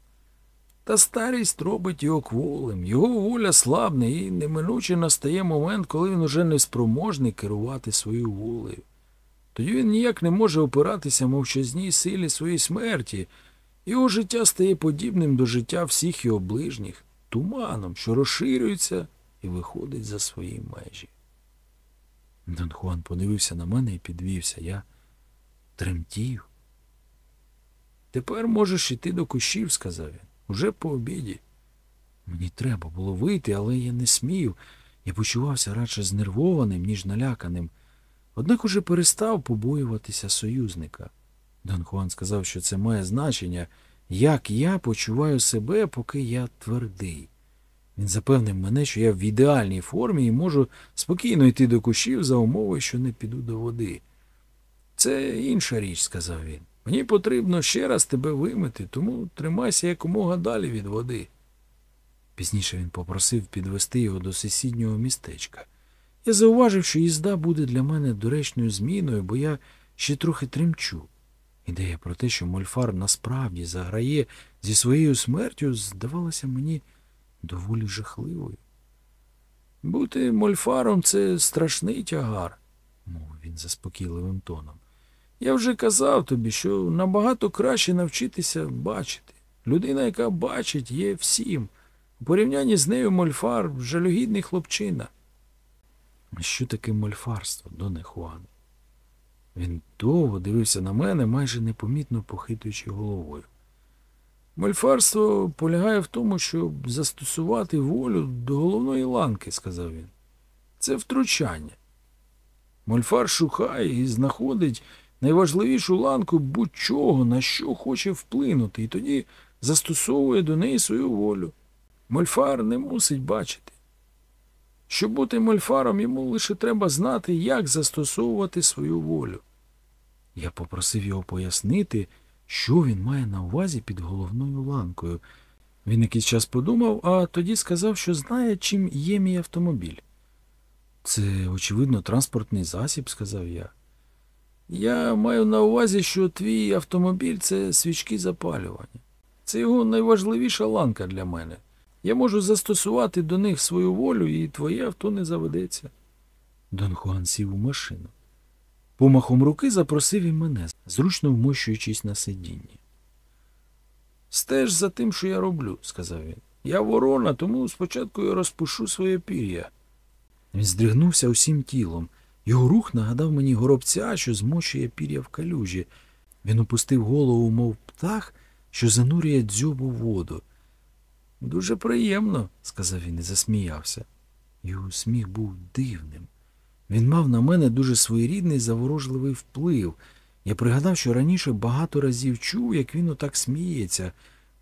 Та старість робить його кволим, його воля слабне, і неминуче настає момент, коли він уже не спроможний керувати своєю волею. Тоді він ніяк не може опиратися мовчазній силі своєї смерті, його життя стає подібним до життя всіх його ближніх, туманом, що розширюється і виходить за свої межі. Дон Хуан подивився на мене і підвівся. Я тремтів. Тепер можеш іти до кущів, сказав він. Уже по обіді. Мені треба було вийти, але я не смів. Я почувався радше знервованим, ніж наляканим. Однак уже перестав побоюватися союзника. Дон Хуан сказав, що це має значення, як я почуваю себе, поки я твердий. Він запевнив мене, що я в ідеальній формі і можу спокійно йти до кущів за умови, що не піду до води. Це інша річ, сказав він. Мені потрібно ще раз тебе вимити, тому тримайся якомога далі від води. Пізніше він попросив підвести його до сусіднього містечка. Я зауважив, що їзда буде для мене доречною зміною, бо я ще трохи тремчу. Ідея про те, що Мольфар насправді заграє зі своєю смертю, здавалася мені доволі жахливою. Бути мольфаром це страшний тягар, мовив він заспокійливим тоном. Я вже казав тобі, що набагато краще навчитися бачити. Людина, яка бачить, є всім. У порівнянні з нею мольфар жалюгідний хлопчина. Що таке мольфарство, Доне Хуане? Він довго дивився на мене, майже непомітно похитуючи головою. Мольфарство полягає в тому, щоб застосувати волю до головної ланки, сказав він. Це втручання. Мольфар шукає і знаходить найважливішу ланку будь-чого, на що хоче вплинути, і тоді застосовує до неї свою волю. Мольфар не мусить бачити. Щоб бути мольфаром, йому лише треба знати, як застосовувати свою волю. Я попросив його пояснити, що він має на увазі під головною ланкою. Він якийсь час подумав, а тоді сказав, що знає, чим є мій автомобіль. Це, очевидно, транспортний засіб, сказав я. Я маю на увазі, що твій автомобіль це свічки запалювання. Це його найважливіша ланка для мене. Я можу застосувати до них свою волю, і твоє авто не заведеться. Дон Хуан сів у машину. Помахом руки запросив і мене, зручно вмощуючись на сидінні. Стеж за тим, що я роблю, сказав він. Я ворона, тому спочатку я розпушу своє пір'я. Він здригнувся усім тілом. Його рух нагадав мені горобця, що змочує пір'я в калюжі. Він опустив голову, мов птах, що занурює дзьобу воду. Дуже приємно, сказав він і засміявся. Його сміх був дивним. Він мав на мене дуже своєрідний заворожливий вплив. Я пригадав, що раніше багато разів чув, як він отак сміється.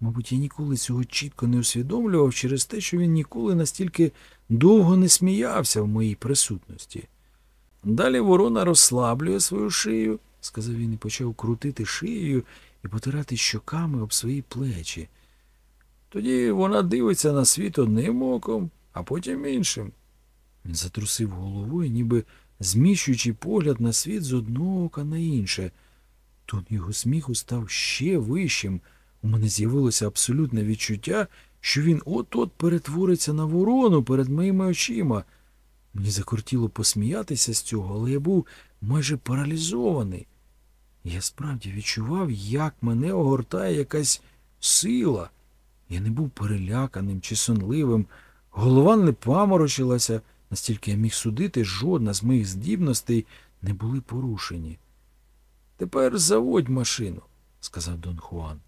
Мабуть, я ніколи цього чітко не усвідомлював через те, що він ніколи настільки довго не сміявся в моїй присутності. Далі ворона розслаблює свою шию, сказав він і почав крутити шиєю і потирати щоками об свої плечі. Тоді вона дивиться на світ одним оком, а потім іншим. Він затрусив головою, ніби зміщуючи погляд на світ з одного ока на інше. Тон його сміху став ще вищим. У мене з'явилося абсолютне відчуття, що він от-от перетвориться на ворону перед моїми очима. Мені закортіло посміятися з цього, але я був майже паралізований. Я справді відчував, як мене огортає якась сила. Я не був переляканим чи сонливим, голова не паморочилася, настільки я міг судити, жодна з моїх здібностей не були порушені. Тепер заводь машину, сказав Дон Хуан.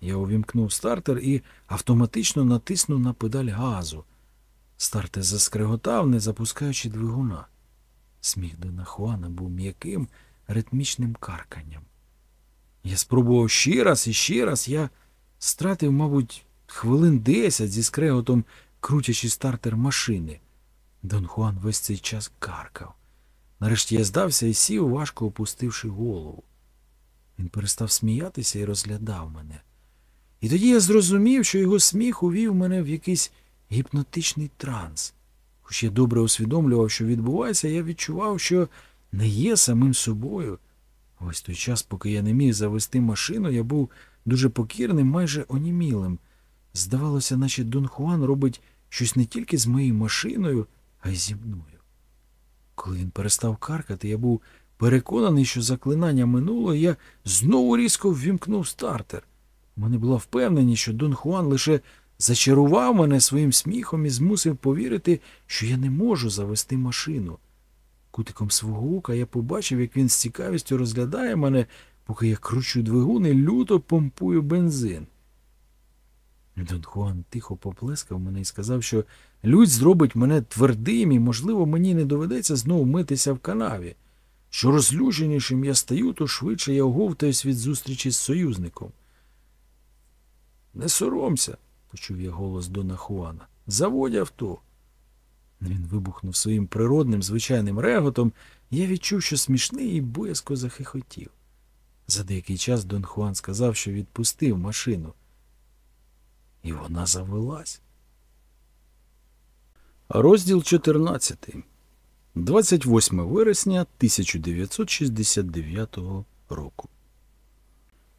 Я увімкнув стартер і автоматично натиснув на педаль газу. Стартер заскреготав, не запускаючи двигуна. Сміх Дона Хуана був м'яким, ритмічним карканням. Я спробував ще раз і ще раз. Я стратив, мабуть, хвилин десять зі скреготом, крутячи стартер машини. Дон Хуан весь цей час каркав. Нарешті я здався і сів, важко опустивши голову. Він перестав сміятися і розглядав мене. І тоді я зрозумів, що його сміх увів мене в якийсь гіпнотичний транс. Хоч я добре усвідомлював, що відбувається, я відчував, що не є самим собою. Ось той час, поки я не міг завести машину, я був дуже покірним, майже онімілим. Здавалося, наче Дон Хуан робить щось не тільки з моєю машиною, а й зі мною. Коли він перестав каркати, я був переконаний, що заклинання минуло, і я знову різко ввімкнув стартер. Мене була впевненість, що Дон Хуан лише зачарував мене своїм сміхом і змусив повірити, що я не можу завести машину. Кутиком свого ока я побачив, як він з цікавістю розглядає мене, поки я кручу двигун і люто помпую бензин. Дон Хуан тихо поплескав мене і сказав, що людь зробить мене твердим і, можливо, мені не доведеться знову митися в канаві. Що розлюченішим я стаю, то швидше я оговтаюсь від зустрічі з союзником. Не соромся, почув я голос Дона Хуана. Заводь авто. Він вибухнув своїм природним, звичайним реготом, і я відчув, що смішний і боязко захихотів. За деякий час Дон Хуан сказав, що відпустив машину. І вона завелась. Розділ 14. 28 вересня 1969 року.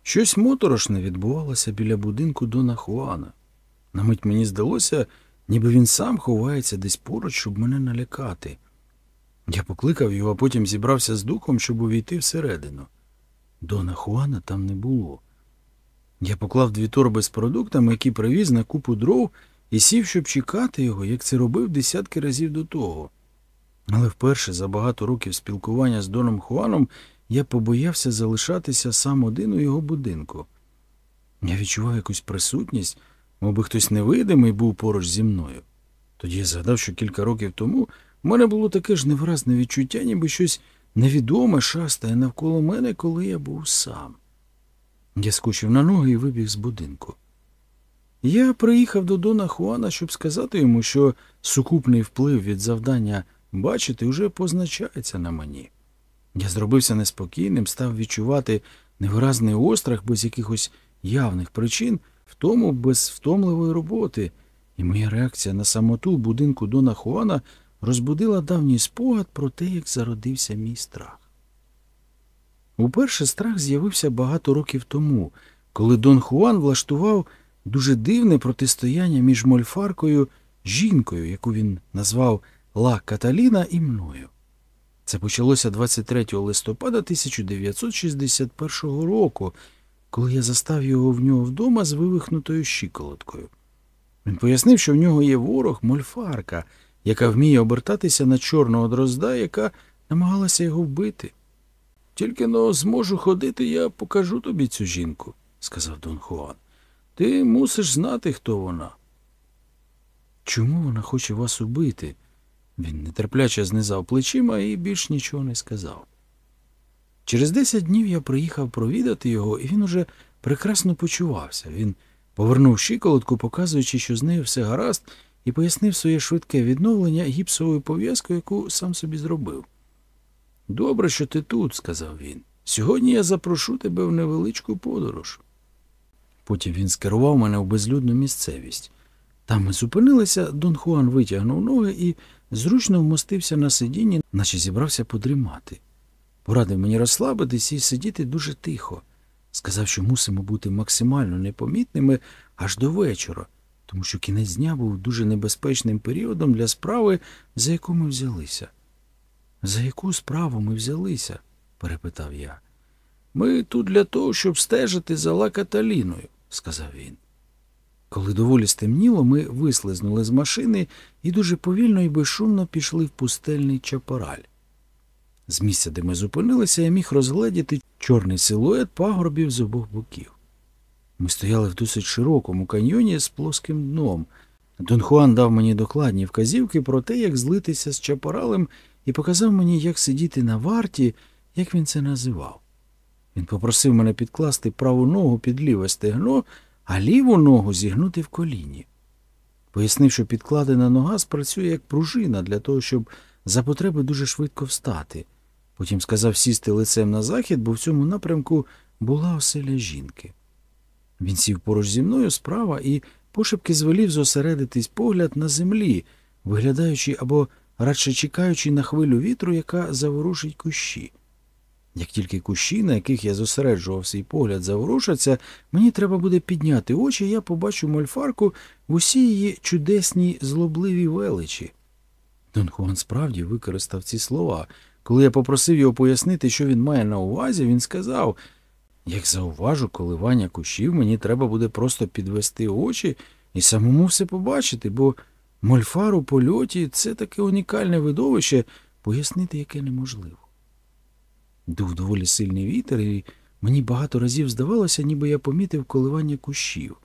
Щось моторошне відбувалося біля будинку Дона Хуана. На мить мені здалося, ніби він сам ховається десь поруч, щоб мене налякати. Я покликав його, а потім зібрався з духом, щоб увійти всередину. Дона Хуана там не було. Я поклав дві торби з продуктами, які привіз на купу дров, і сів, щоб чекати його, як це робив десятки разів до того. Але вперше за багато років спілкування з Доном Хуаном я побоявся залишатися сам один у його будинку. Я відчував якусь присутність, мовби хтось невидимий був поруч зі мною. Тоді я згадав, що кілька років тому в мене було таке ж невиразне відчуття, ніби щось невідоме шастає навколо мене, коли я був сам. Я скочив на ноги і вибіг з будинку. Я приїхав до Дона Хуана, щоб сказати йому, що сукупний вплив від завдання бачити вже позначається на мені. Я зробився неспокійним, став відчувати невиразний острах без якихось явних причин, в тому без втомливої роботи, і моя реакція на самоту в будинку Дона Хуана розбудила давній спогад про те, як зародився мій страх. Уперше страх з'явився багато років тому, коли Дон Хуан влаштував дуже дивне протистояння між мольфаркою, жінкою, яку він назвав Ла Каталіна, і мною. Це почалося 23 листопада 1961 року, коли я застав його в нього вдома з вивихнутою щиколоткою. Він пояснив, що в нього є ворог мольфарка, яка вміє обертатися на чорного дрозда, яка намагалася його вбити. Тільки но зможу ходити, я покажу тобі цю жінку, сказав Дон Хуан. Ти мусиш знати, хто вона. Чому вона хоче вас убити? Він нетерпляче знизав плечима і більш нічого не сказав. Через десять днів я приїхав провідати його, і він уже прекрасно почувався. Він повернув щиколотку, показуючи, що з нею все гаразд, і пояснив своє швидке відновлення гіпсовою пов'язкою, яку сам собі зробив. Добре, що ти тут, сказав він. Сьогодні я запрошу тебе в невеличку подорож. Потім він скерував мене в безлюдну місцевість. Там ми зупинилися, Дон Хуан витягнув ноги і зручно вмостився на сидінні, наче зібрався подрімати. Порадив мені розслабитись і сидіти дуже тихо. Сказав, що мусимо бути максимально непомітними аж до вечора, тому що кінець дня був дуже небезпечним періодом для справи, за яку ми взялися. За яку справу ми взялися? перепитав я. Ми тут для того, щоб стежити за Ла Каталіною, сказав він. Коли доволі стемніло, ми вислизнули з машини і дуже повільно і безшумно пішли в пустельний чапораль. З місця, де ми зупинилися, я міг розгледіти чорний силует пагорбів з обох боків. Ми стояли в досить широкому каньйоні з плоским дном. Дон Хуан дав мені докладні вказівки про те, як злитися з чапоралем, і показав мені, як сидіти на варті, як він це називав. Він попросив мене підкласти праву ногу під ліве стегно, а ліву ногу зігнути в коліні. Пояснив, що підкладена нога спрацює як пружина для того, щоб за потреби дуже швидко встати. Потім сказав сісти лицем на захід, бо в цьому напрямку була оселя жінки. Він сів поруч зі мною справа і пошепки звелів зосередитись погляд на землі, виглядаючи або радше чекаючи на хвилю вітру, яка заворушить кущі. Як тільки кущі, на яких я зосереджував свій погляд, заворушаться, мені треба буде підняти очі, і я побачу мольфарку в усій її чудесній злобливій величі. Дон Хуан справді використав ці слова. Коли я попросив його пояснити, що він має на увазі, він сказав як зауважу коливання кущів, мені треба буде просто підвести очі і самому все побачити, бо мольфар у польоті це таке унікальне видовище, пояснити яке неможливо. Дув доволі сильний вітер, і мені багато разів здавалося, ніби я помітив коливання кущів.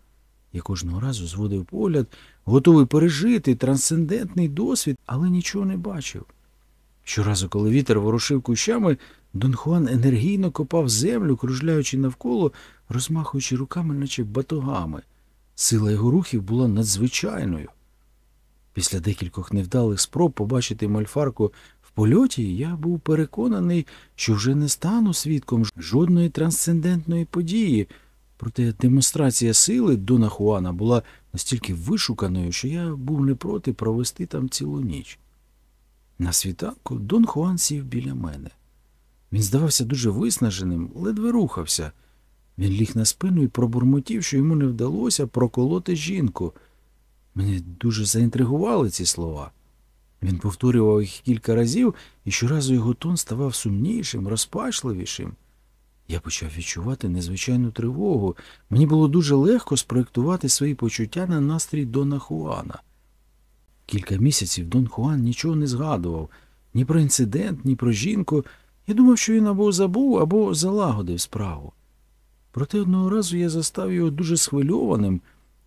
Я кожного разу зводив погляд, готовий пережити трансцендентний досвід, але нічого не бачив. Щоразу, коли вітер ворушив кущами, Дон Хуан енергійно копав землю, кружляючи навколо, розмахуючи руками, наче батогами. Сила його рухів була надзвичайною. Після декількох невдалих спроб побачити мальфарку польоті, я був переконаний, що вже не стану свідком жодної трансцендентної події. Проте демонстрація сили Дона Хуана була настільки вишуканою, що я був не проти провести там цілу ніч. На світанку Дон Хуан сів біля мене. Він здавався дуже виснаженим, ледве рухався. Він ліг на спину і пробурмотів, що йому не вдалося проколоти жінку. Мене дуже заінтригували ці слова. Він повторював їх кілька разів, і щоразу його тон ставав сумнішим, розпачливішим. Я почав відчувати незвичайну тривогу. Мені було дуже легко спроєктувати свої почуття на настрій Дона Хуана. Кілька місяців Дон Хуан нічого не згадував ні про інцидент, ні про жінку. Я думав, що він або забув, або залагодив справу. Проте одного разу я застав його дуже схвильованим,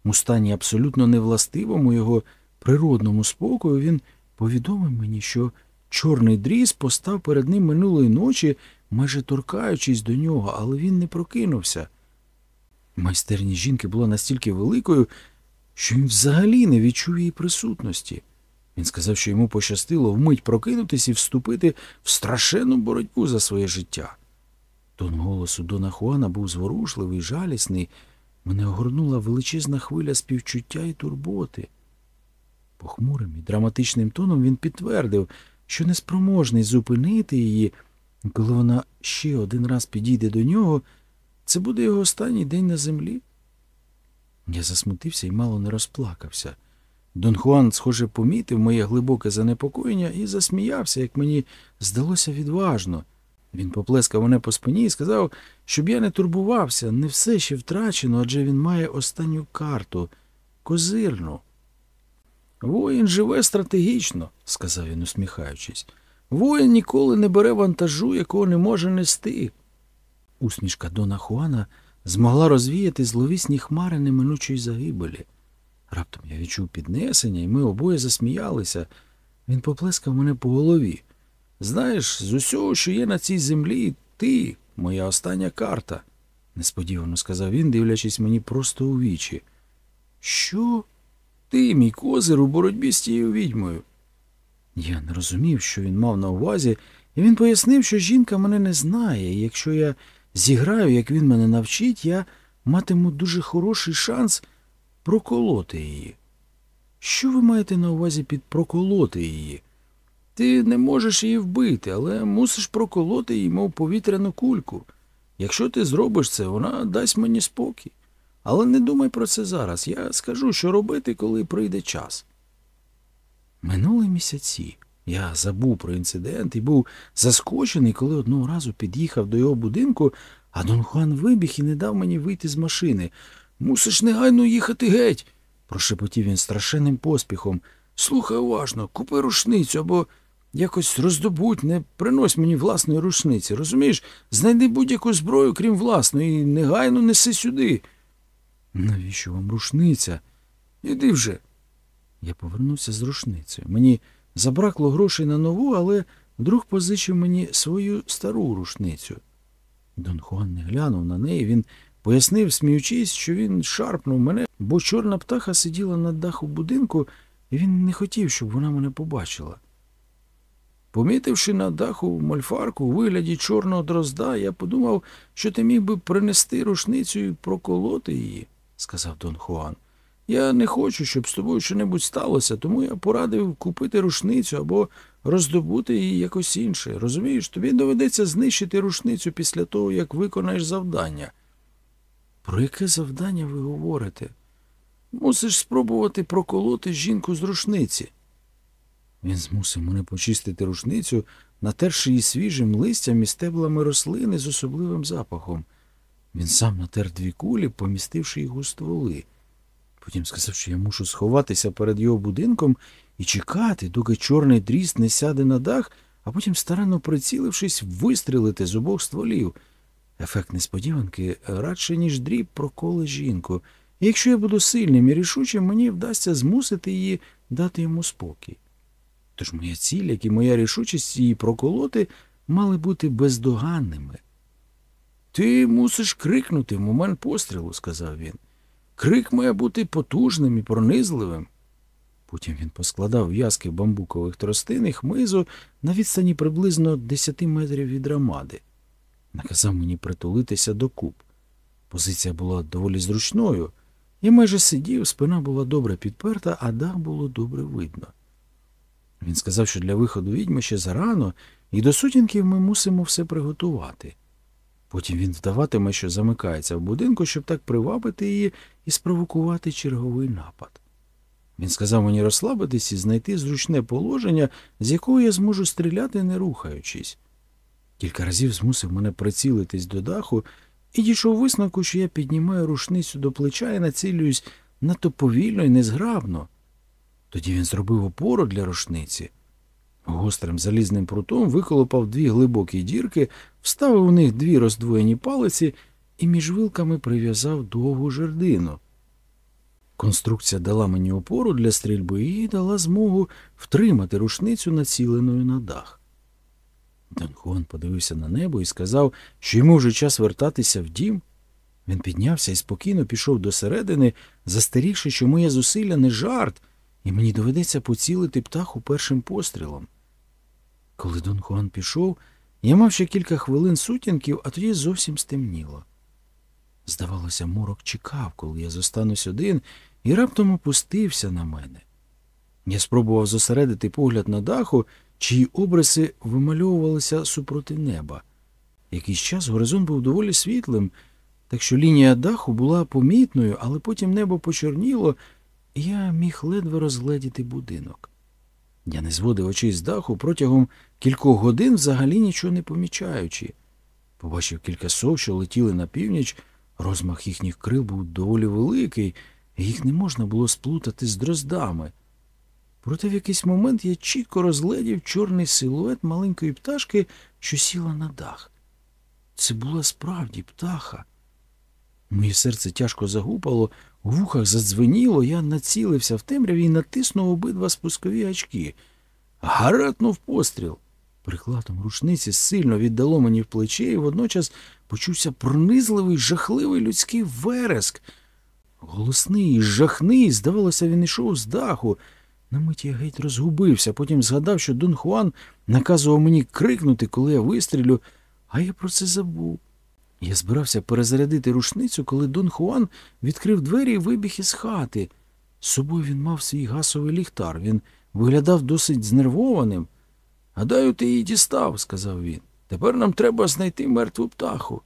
у стані абсолютно невластивому його природному спокою, він повідомив мені, що чорний дріз постав перед ним минулої ночі, майже торкаючись до нього, але він не прокинувся. Майстерність жінки була настільки великою, що він взагалі не відчув її присутності. Він сказав, що йому пощастило вмить прокинутися і вступити в страшенну боротьбу за своє життя. Тон голосу Дона Хуана був зворушливий, жалісний. Мене огорнула величезна хвиля співчуття і турботи. Похмурим і драматичним тоном він підтвердив, що неспроможний зупинити її, коли вона ще один раз підійде до нього, це буде його останній день на землі. Я засмутився і мало не розплакався. Дон Хуан, схоже, помітив моє глибоке занепокоєння і засміявся, як мені здалося відважно. Він поплескав мене по спині і сказав, щоб я не турбувався, не все ще втрачено, адже він має останню карту козирну. Воїн живе стратегічно, сказав він, усміхаючись. Воїн ніколи не бере вантажу, якого не може нести. Усмішка Дона Хуана змогла розвіяти зловісні хмари неминучої загибелі. Раптом я відчув піднесення, і ми обоє засміялися. Він поплескав мене по голові. Знаєш, з усього, що є на цій землі, ти моя остання карта, несподівано сказав він, дивлячись мені просто у вічі. Що? Ти, мій козир, у боротьбі з тією відьмою. Я не розумів, що він мав на увазі, І він пояснив, що жінка мене не знає, і якщо я зіграю, як він мене навчить, я матиму дуже хороший шанс проколоти її. Що ви маєте на увазі під проколоти її? Ти не можеш її вбити, але мусиш проколоти її, мов повітряну кульку. Якщо ти зробиш це, вона дасть мені спокій. Але не думай про це зараз. Я скажу, що робити, коли прийде час. Минули місяці. Я забув про інцидент і був заскочений, коли одного разу під'їхав до його будинку, а Дон Хуан вибіг і не дав мені вийти з машини. Мусиш негайно їхати геть, прошепотів він страшенним поспіхом. Слухай уважно, купи рушницю або якось роздобудь, не принось мені власної рушниці. Розумієш, знайди будь-яку зброю, крім власної, і негайно неси сюди. Навіщо вам рушниця? Іди вже. Я повернувся з рушницею. Мені забракло грошей на нову, але друг позичив мені свою стару рушницю. Дон Хуан не глянув на неї, він пояснив, сміючись, що він шарпнув мене, бо чорна птаха сиділа на даху будинку, і він не хотів, щоб вона мене побачила. Помітивши на даху мольфарку у вигляді чорного дрозда, я подумав, що ти міг би принести рушницю і проколоти її, сказав Дон Хуан. Я не хочу, щоб з тобою щось сталося, тому я порадив купити рушницю або роздобути її якось інше. Розумієш, тобі доведеться знищити рушницю після того, як виконаєш завдання. Про яке завдання ви говорите? Мусиш спробувати проколоти жінку з рушниці. Він змусив мене почистити рушницю, натерши її свіжим листям і стеблами рослини з особливим запахом. Він сам натер дві кулі, помістивши їх у стволи. Потім сказав, що я мушу сховатися перед його будинком і чекати, доки чорний дріст не сяде на дах, а потім, старанно прицілившись, вистрілити з обох стволів. Ефект несподіванки радше, ніж дріб, проколе жінку. І якщо я буду сильним і рішучим, мені вдасться змусити її дати йому спокій. Тож моя ціль, як і моя рішучість її проколоти, мали бути бездоганними. Ти мусиш крикнути в момент пострілу, сказав він. Крик має бути потужним і пронизливим. Потім він поскладав в'язки бамбукових тростин і хмизу на відстані приблизно 10 метрів від рамади. Наказав мені притулитися до куб. Позиція була доволі зручною. Я майже сидів, спина була добре підперта, а дах було добре видно. Він сказав, що для виходу відьми ще зарано, і до сутінків ми мусимо все приготувати. Потім він вдаватиме, що замикається в будинку, щоб так привабити її і спровокувати черговий напад. Він сказав мені розслабитись і знайти зручне положення, з якого я зможу стріляти, не рухаючись. Кілька разів змусив мене прицілитись до даху і дійшов висновку, що я піднімаю рушницю до плеча і націлююсь надто повільно і незграбно. Тоді він зробив опору для рушниці. Гострим залізним прутом виколопав дві глибокі дірки, вставив у них дві роздвоєні палиці і між вилками прив'язав довгу жердину. Конструкція дала мені опору для стрільби і дала змогу втримати рушницю націленою на дах. Дон подивився на небо і сказав, що йому вже час вертатися в дім. Він піднявся і спокійно пішов до середини, застерігши, що моє зусилля не жарт, і мені доведеться поцілити птаху першим пострілом. Коли Дон Хуан пішов, я мав ще кілька хвилин сутінків, а тоді зовсім стемніло. Здавалося, морок чекав, коли я зостанусь один, і раптом опустився на мене. Я спробував зосередити погляд на даху, чиї обриси вимальовувалися супроти неба. Якийсь час горизонт був доволі світлим, так що лінія даху була помітною, але потім небо почорніло, і я міг ледве розгледіти будинок. Я не зводив очей з даху протягом кількох годин, взагалі нічого не помічаючи. Побачив кілька сов, що летіли на північ, розмах їхніх крил був доволі великий, і їх не можна було сплутати з дроздами. Проте в якийсь момент я чітко розгледів чорний силует маленької пташки, що сіла на дах. Це була справді птаха. Моє серце тяжко загупало, у вухах задзвеніло, я націлився в темряві і натиснув обидва спускові очки. Гаратнув постріл. Прикладом рушниці сильно віддало мені в плече, і водночас почувся пронизливий, жахливий людський вереск. Голосний жахний, здавалося, він йшов з даху. На мить я геть розгубився, потім згадав, що Дон Хуан наказував мені крикнути, коли я вистрілю, а я про це забув. Я збирався перезарядити рушницю, коли Дон Хуан відкрив двері і вибіг із хати. З собою він мав свій гасовий ліхтар. Він виглядав досить знервованим. Гадаю, ти її дістав, сказав він. Тепер нам треба знайти мертву птаху.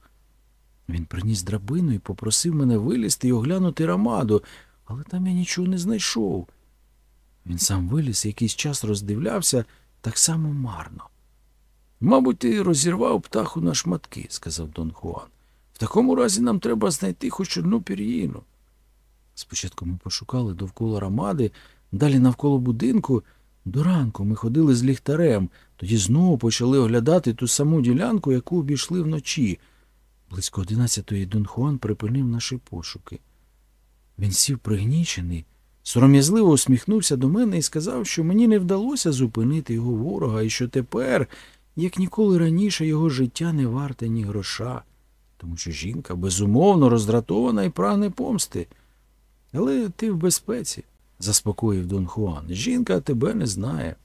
Він приніс драбину і попросив мене вилізти і оглянути рамаду, але там я нічого не знайшов. Він сам виліз і якийсь час роздивлявся так само марно. Мабуть, ти розірвав птаху на шматки, сказав Дон Хуан. В такому разі нам треба знайти хоч одну пір'їну. Спочатку ми пошукали довкола рамади, далі навколо будинку. До ранку ми ходили з ліхтарем, тоді знову почали оглядати ту саму ділянку, яку обійшли вночі. Близько одинадцятої Дон Хуан припинив наші пошуки. Він сів пригнічений, сором'язливо усміхнувся до мене і сказав, що мені не вдалося зупинити його ворога, і що тепер, як ніколи раніше, його життя не варте ні гроша, тому що жінка безумовно роздратована і прагне помсти. Але ти в безпеці, заспокоїв Дон Хуан. Жінка тебе не знає.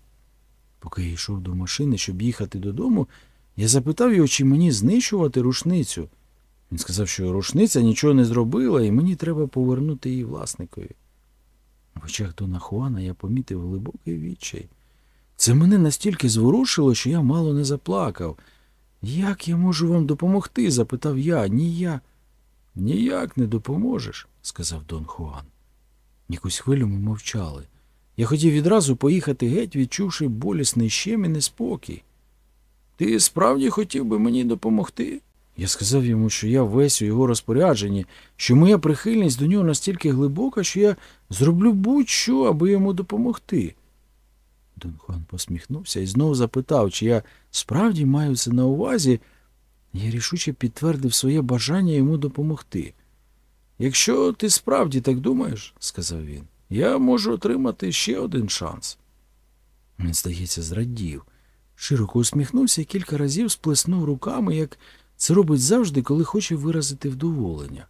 Поки я йшов до машини, щоб їхати додому, я запитав його, чи мені знищувати рушницю. Він сказав, що рушниця нічого не зробила, і мені треба повернути її власникові. В очах Дона Хуана я помітив глибокий відчай. Це мене настільки зворушило, що я мало не заплакав. Як я можу вам допомогти? запитав я. Ні я. Ніяк не допоможеш, сказав Дон Хуан. Якусь хвилю ми мовчали. Я хотів відразу поїхати геть, відчувши болісний щем і неспокій. Ти справді хотів би мені допомогти? Я сказав йому, що я весь у його розпорядженні, що моя прихильність до нього настільки глибока, що я зроблю будь-що, аби йому допомогти. Дон Хуан посміхнувся і знову запитав, чи я справді маю це на увазі. Я рішуче підтвердив своє бажання йому допомогти. Якщо ти справді так думаєш, сказав він, я можу отримати ще один шанс. Він, здається, зрадів. Широко усміхнувся і кілька разів сплеснув руками, як це робить завжди, коли хоче виразити вдоволення.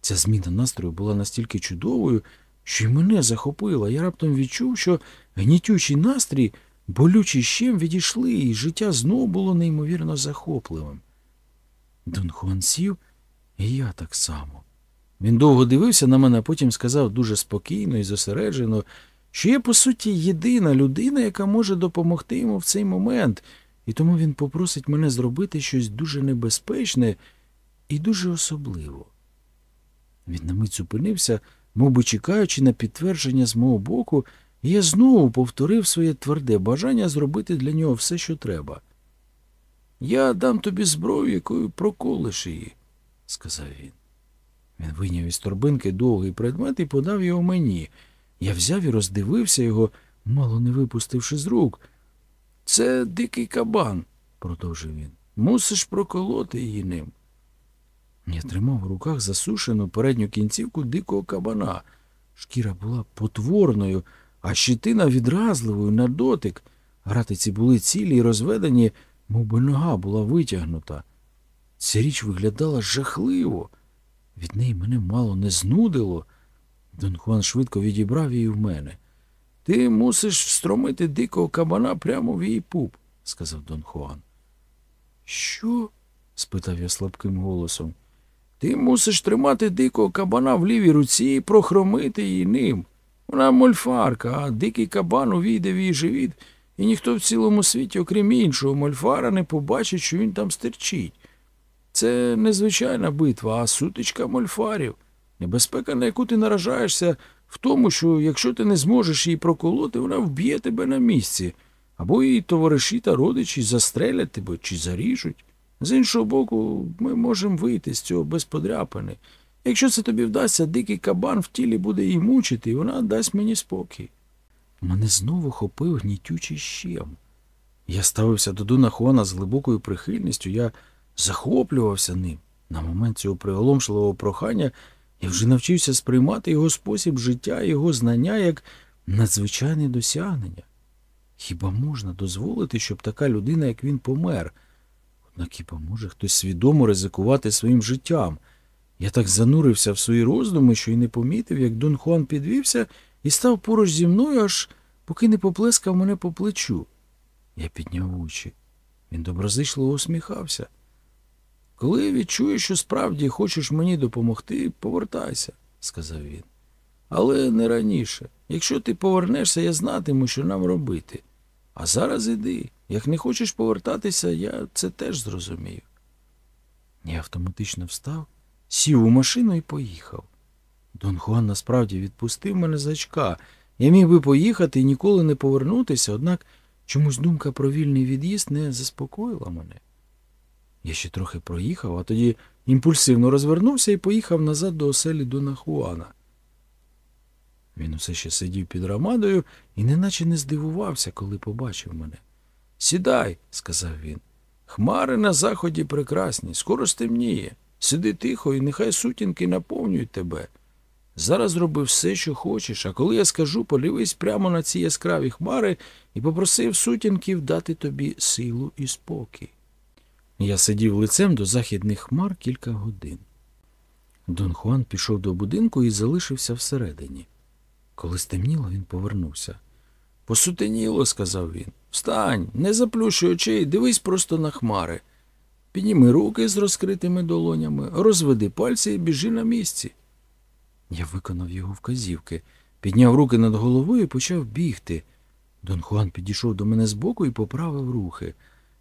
Ця зміна настрою була настільки чудовою, що й мене захопила. Я раптом відчув, що гнітючий настрій, болючий щем відійшли, і життя знову було неймовірно захопливим. Дон Хуан сів, і я так само. Він довго дивився на мене, а потім сказав дуже спокійно і зосереджено, що я, по суті, єдина людина, яка може допомогти йому в цей момент, і тому він попросить мене зробити щось дуже небезпечне і дуже особливо. Він на мить зупинився, мов би чекаючи на підтвердження з мого боку, і я знову повторив своє тверде бажання зробити для нього все, що треба. Я дам тобі зброю, якою проколиш її, сказав він. Він вийняв із торбинки довгий предмет і подав його мені. Я взяв і роздивився його, мало не випустивши з рук. Це дикий кабан, продовжив він. Мусиш проколоти її ним. Я тримав в руках засушену передню кінцівку дикого кабана. Шкіра була потворною, а щитина відразливою на дотик. Гратиці були цілі й розведені, мов би нога була витягнута. Ця річ виглядала жахливо. Від неї мене мало не знудило. Дон Хуан швидко відібрав її в мене. Ти мусиш встромити дикого кабана прямо в її пуп, сказав Дон Хуан. Що? спитав я слабким голосом. Ти мусиш тримати дикого кабана в лівій руці і прохромити її ним. Вона мольфарка, а дикий кабан увійде в її живіт, і ніхто в цілому світі, окрім іншого, мольфара не побачить, що він там стерчить. Це незвичайна битва, а сутичка мольфарів. Небезпека, на яку ти наражаєшся, в тому, що якщо ти не зможеш її проколоти, вона вб'є тебе на місці, або її товариші та родичі застрелять тебе чи заріжуть. З іншого боку, ми можемо вийти з цього без подряпини. Якщо це тобі вдасться, дикий кабан в тілі буде її мучити, і вона дасть мені спокій. Мене знову хопив гнітючий щем. Я ставився до Дона Хуана з глибокою прихильністю, я захоплювався ним. На момент цього приголомшливого прохання я вже навчився сприймати його спосіб життя, його знання як надзвичайне досягнення. Хіба можна дозволити, щоб така людина, як він, помер? Однак хіба може хтось свідомо ризикувати своїм життям? Я так занурився в свої роздуми, що й не помітив, як Дон Хуан підвівся і став поруч зі мною, аж поки не поплескав мене по плечу. Я підняв очі. Він доброзичливо усміхався. Коли відчуєш, що справді хочеш мені допомогти, повертайся, сказав він. Але не раніше. Якщо ти повернешся, я знатиму, що нам робити. А зараз іди. Як не хочеш повертатися, я це теж зрозумію. Я автоматично встав, сів у машину і поїхав. Дон Хуан насправді відпустив мене з очка. Я міг би поїхати і ніколи не повернутися, однак чомусь думка про вільний від'їзд не заспокоїла мене. Я ще трохи проїхав, а тоді імпульсивно розвернувся і поїхав назад до оселі Дона Хуана. Він усе ще сидів під рамадою і неначе не здивувався, коли побачив мене. Сідай, сказав він. Хмари на заході прекрасні, скоро стемніє. Сиди тихо і нехай сутінки наповнюють тебе. Зараз зроби все, що хочеш, а коли я скажу, подивись прямо на ці яскраві хмари і попросив сутінків дати тобі силу і спокій. Я сидів лицем до західних хмар кілька годин. Дон Хуан пішов до будинку і залишився всередині. Коли стемніло, він повернувся. Посутеніло, сказав він. Встань, не заплющуй очей, дивись просто на хмари. Підніми руки з розкритими долонями, розведи пальці і біжи на місці. Я виконав його вказівки, підняв руки над головою і почав бігти. Дон Хуан підійшов до мене збоку і поправив рухи.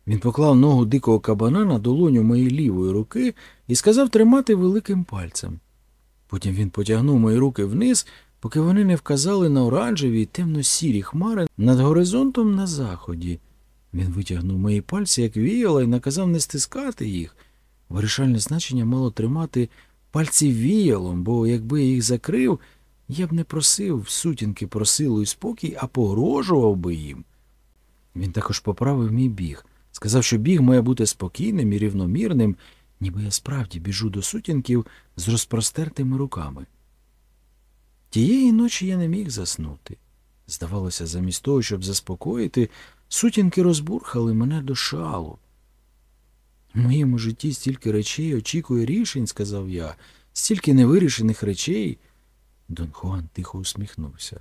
Він поклав ногу дикого кабана на долоню моєї лівої руки і сказав тримати великим пальцем. Потім він потягнув мої руки вниз, поки вони не вказали на оранжеві й темно-сірі хмари над горизонтом на заході. Він витягнув мої пальці, як віяла, і наказав не стискати їх. Вирішальне значення мало тримати пальці віялом, бо якби я їх закрив, я б не просив сутінки про силу і спокій, а погрожував би їм. Він також поправив мій біг. Сказав, що біг має бути спокійним і рівномірним, ніби я справді біжу до сутінків з розпростертими руками. Тієї ночі я не міг заснути. Здавалося, замість того, щоб заспокоїти, сутінки розбурхали мене до шалу. В моєму житті стільки речей очікує рішень, сказав я, стільки невирішених речей. Дон Хуан тихо усміхнувся.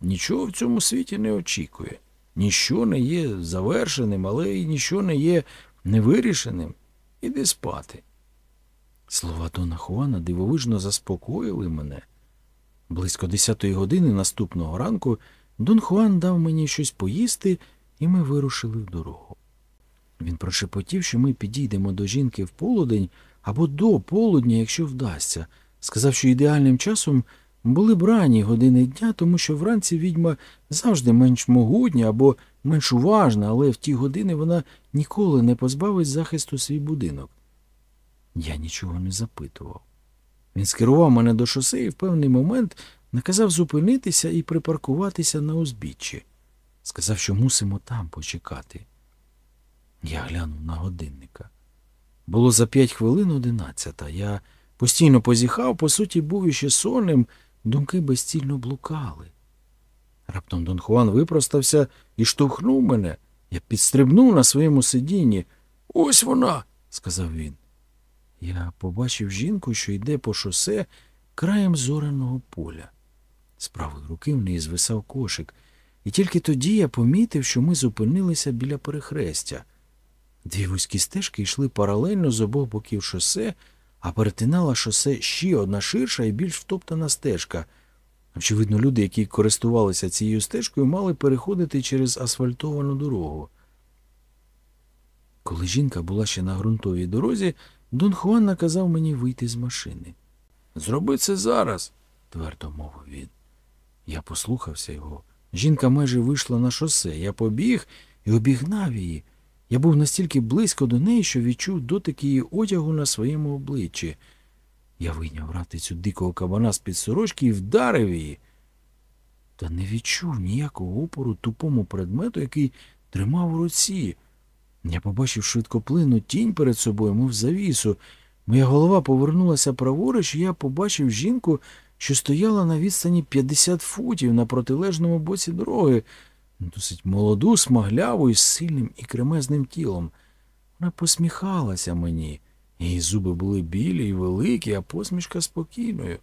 Нічого в цьому світі не очікує. Ніщо не є завершеним, але й ніщо не є невирішеним. Іди спати. Слова Дона Хуана дивовижно заспокоїли мене. Близько десятої години наступного ранку Дон Хуан дав мені щось поїсти, і ми вирушили в дорогу. Він прошепотів, що ми підійдемо до жінки в полудень або до полудня, якщо вдасться. Сказав, що ідеальним часом були б ранні години дня, тому що вранці відьма завжди менш могутня або менш уважна, але в ті години вона ніколи не позбавить захисту свій будинок. Я нічого не запитував. Він скерував мене до шосе і в певний момент наказав зупинитися і припаркуватися на узбіччі. Сказав, що мусимо там почекати. Я глянув на годинника. Було за п'ять хвилин одинадцята. Я постійно позіхав, по суті, був іще сонним, думки безцільно блукали. Раптом Дон Хуан випростався і штовхнув мене. Я підстрибнув на своєму сидінні. Ось вона, сказав він. Я побачив жінку, що йде по шосе краєм зореного поля. З правої руки в неї звисав кошик, і тільки тоді я помітив, що ми зупинилися біля перехрестя. Дві вузькі стежки йшли паралельно з обох боків шосе, а перетинала шосе ще одна ширша і більш втоптана стежка. Очевидно, люди, які користувалися цією стежкою, мали переходити через асфальтовану дорогу. Коли жінка була ще на ґрунтовій дорозі, Дон Хуан наказав мені вийти з машини. Зроби це зараз, твердо мовив він. Я послухався його. Жінка майже вийшла на шосе. Я побіг і обігнав її. Я був настільки близько до неї, що відчув дотик її одягу на своєму обличчі. Я вийняв ратицю дикого кабана з-під сорочки і вдарив її. Та не відчув ніякого опору тупому предмету, який тримав у руці. Я побачив швидкоплинну тінь перед собою, мов завісу. Моя голова повернулася праворуч, і я побачив жінку, що стояла на відстані 50 футів на протилежному боці дороги, досить молоду, смагляву із сильним і кремезним тілом. Вона посміхалася мені. Її зуби були білі і великі, а посмішка спокійною.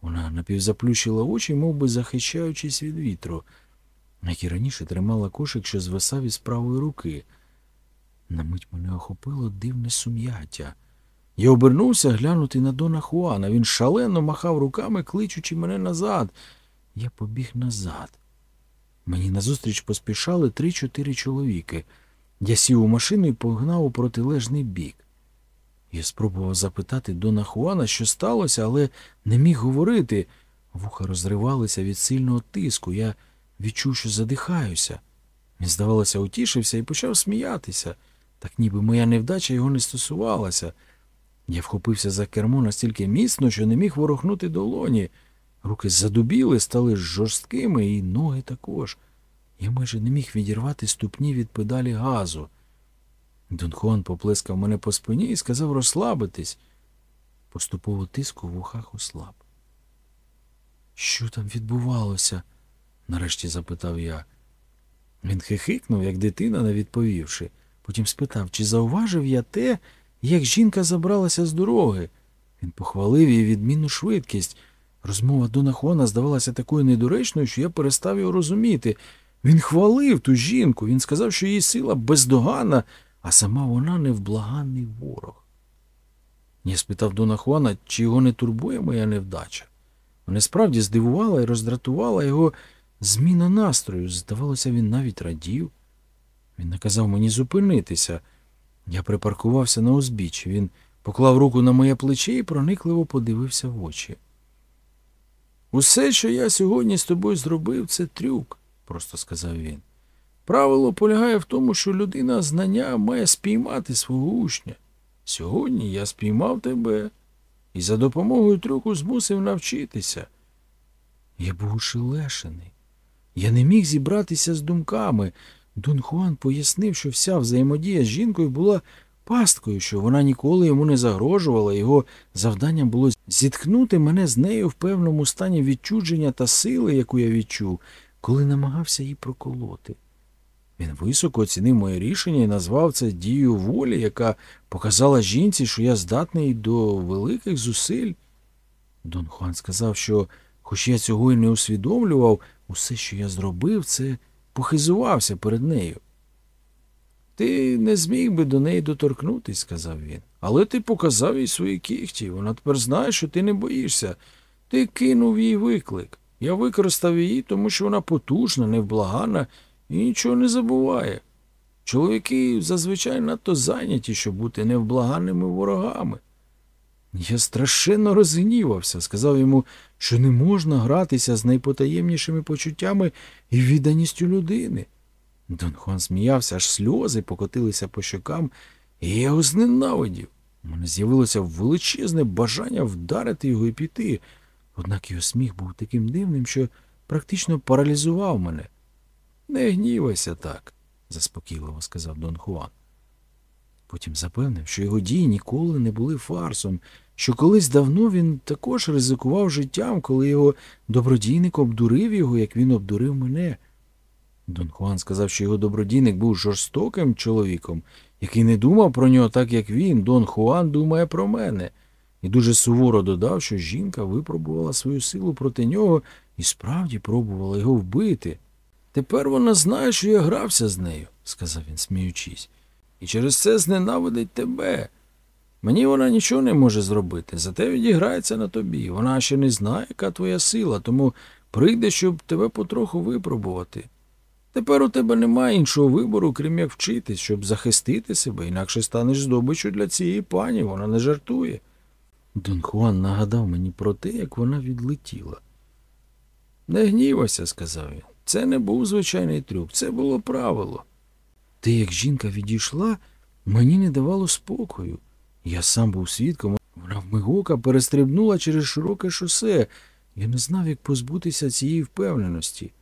Вона напівзаплющила очі, мов би захищаючись від вітру. як і раніше тримала кошик, що звисав із правої руки. На мить мене охопило дивне сум'яття. Я обернувся глянути на Дона Хуана. Він шалено махав руками, кличучи мене назад. Я побіг назад. Мені назустріч поспішали три-чотири чоловіки. Я сів у машину і погнав у протилежний бік. Я спробував запитати Дона Хуана, що сталося, але не міг говорити. Вуха розривалися від сильного тиску. Я відчув, що задихаюся. Він, здавалося, утішився і почав сміятися, так ніби моя невдача його не стосувалася. Я вхопився за кермо настільки міцно, що не міг ворухнути долоні. Руки задубіли, стали жорсткими, і ноги також. Я майже не міг відірвати ступні від педалі газу. Дон Хуан поплескав мене по спині і сказав розслабитись. Поступово тиск у вухах ослаб. Що там відбувалося? нарешті запитав я. Він хихикнув, як дитина, не відповівши. Потім спитав, чи зауважив я те, як жінка забралася з дороги. Він похвалив її відмінну швидкість. Розмова Дона Хуана здавалася такою недоречною, що я перестав його розуміти. Він хвалив ту жінку, він сказав, що її сила бездоганна, а сама вона невблаганний ворог. Я спитав Дона Хуана, чи його не турбує моя невдача. Мене справді здивувала і роздратувала його зміна настрою. Здавалося, він навіть радів. Він наказав мені зупинитися. Я припаркувався на узбіччі. Він поклав руку на моє плече і проникливо подивився в очі. Усе, що я сьогодні з тобою зробив, це трюк, просто сказав він. Правило полягає в тому, що людина знання має спіймати свого учня. Сьогодні я спіймав тебе і за допомогою трюку змусив навчитися. Я був ушелешений. Я не міг зібратися з думками. Дон Хуан пояснив, що вся взаємодія з жінкою була пасткою, що вона ніколи йому не загрожувала, його завданням було зіткнути мене з нею в певному стані відчудження та сили, яку я відчув, коли намагався її проколоти. Він високо оцінив моє рішення і назвав це дією волі, яка показала жінці, що я здатний до великих зусиль. Дон Хуан сказав, що, хоч я цього й не усвідомлював, усе, що я зробив, це похизувався перед нею. Ти не зміг би до неї доторкнутись, сказав він. Але ти показав їй свої кіхті. Вона тепер знає, що ти не боїшся. Ти кинув їй виклик. Я використав її, тому що вона потужна, невблагана і нічого не забуває. Чоловіки зазвичай надто зайняті, щоб бути невблаганними ворогами. Я страшенно розгнівався, сказав йому, що не можна гратися з найпотаємнішими почуттями і відданістю людини. Дон Хуан сміявся, аж сльози покотилися по щокам, і я його зненавидів. У мене з'явилося величезне бажання вдарити його і піти, однак його сміх був таким дивним, що практично паралізував мене. Не гнівайся так, заспокійливо сказав Дон Хуан. Потім запевнив, що його дії ніколи не були фарсом, що колись давно він також ризикував життям, коли його добродійник обдурив його, як він обдурив мене. Дон Хуан сказав, що його добродійник був жорстоким чоловіком, який не думав про нього так, як він. Дон Хуан думає про мене. І дуже суворо додав, що жінка випробувала свою силу проти нього і справді пробувала його вбити. Тепер вона знає, що я грався з нею, сказав він, сміючись, і через це зненавидить тебе. Мені вона нічого не може зробити, зате відіграється на тобі. Вона ще не знає, яка твоя сила, тому прийде, щоб тебе потроху випробувати. Тепер у тебе немає іншого вибору, крім як вчитись, щоб захистити себе, інакше станеш здобичю для цієї пані, вона не жартує. Дон Хуан нагадав мені про те, як вона відлетіла. Не гнівайся, сказав він. Це не був звичайний трюк, це було правило. Те, як жінка відійшла, мені не давало спокою. Я сам був свідком, вона вмигока перестрибнула через широке шосе. Я не знав, як позбутися цієї впевненості.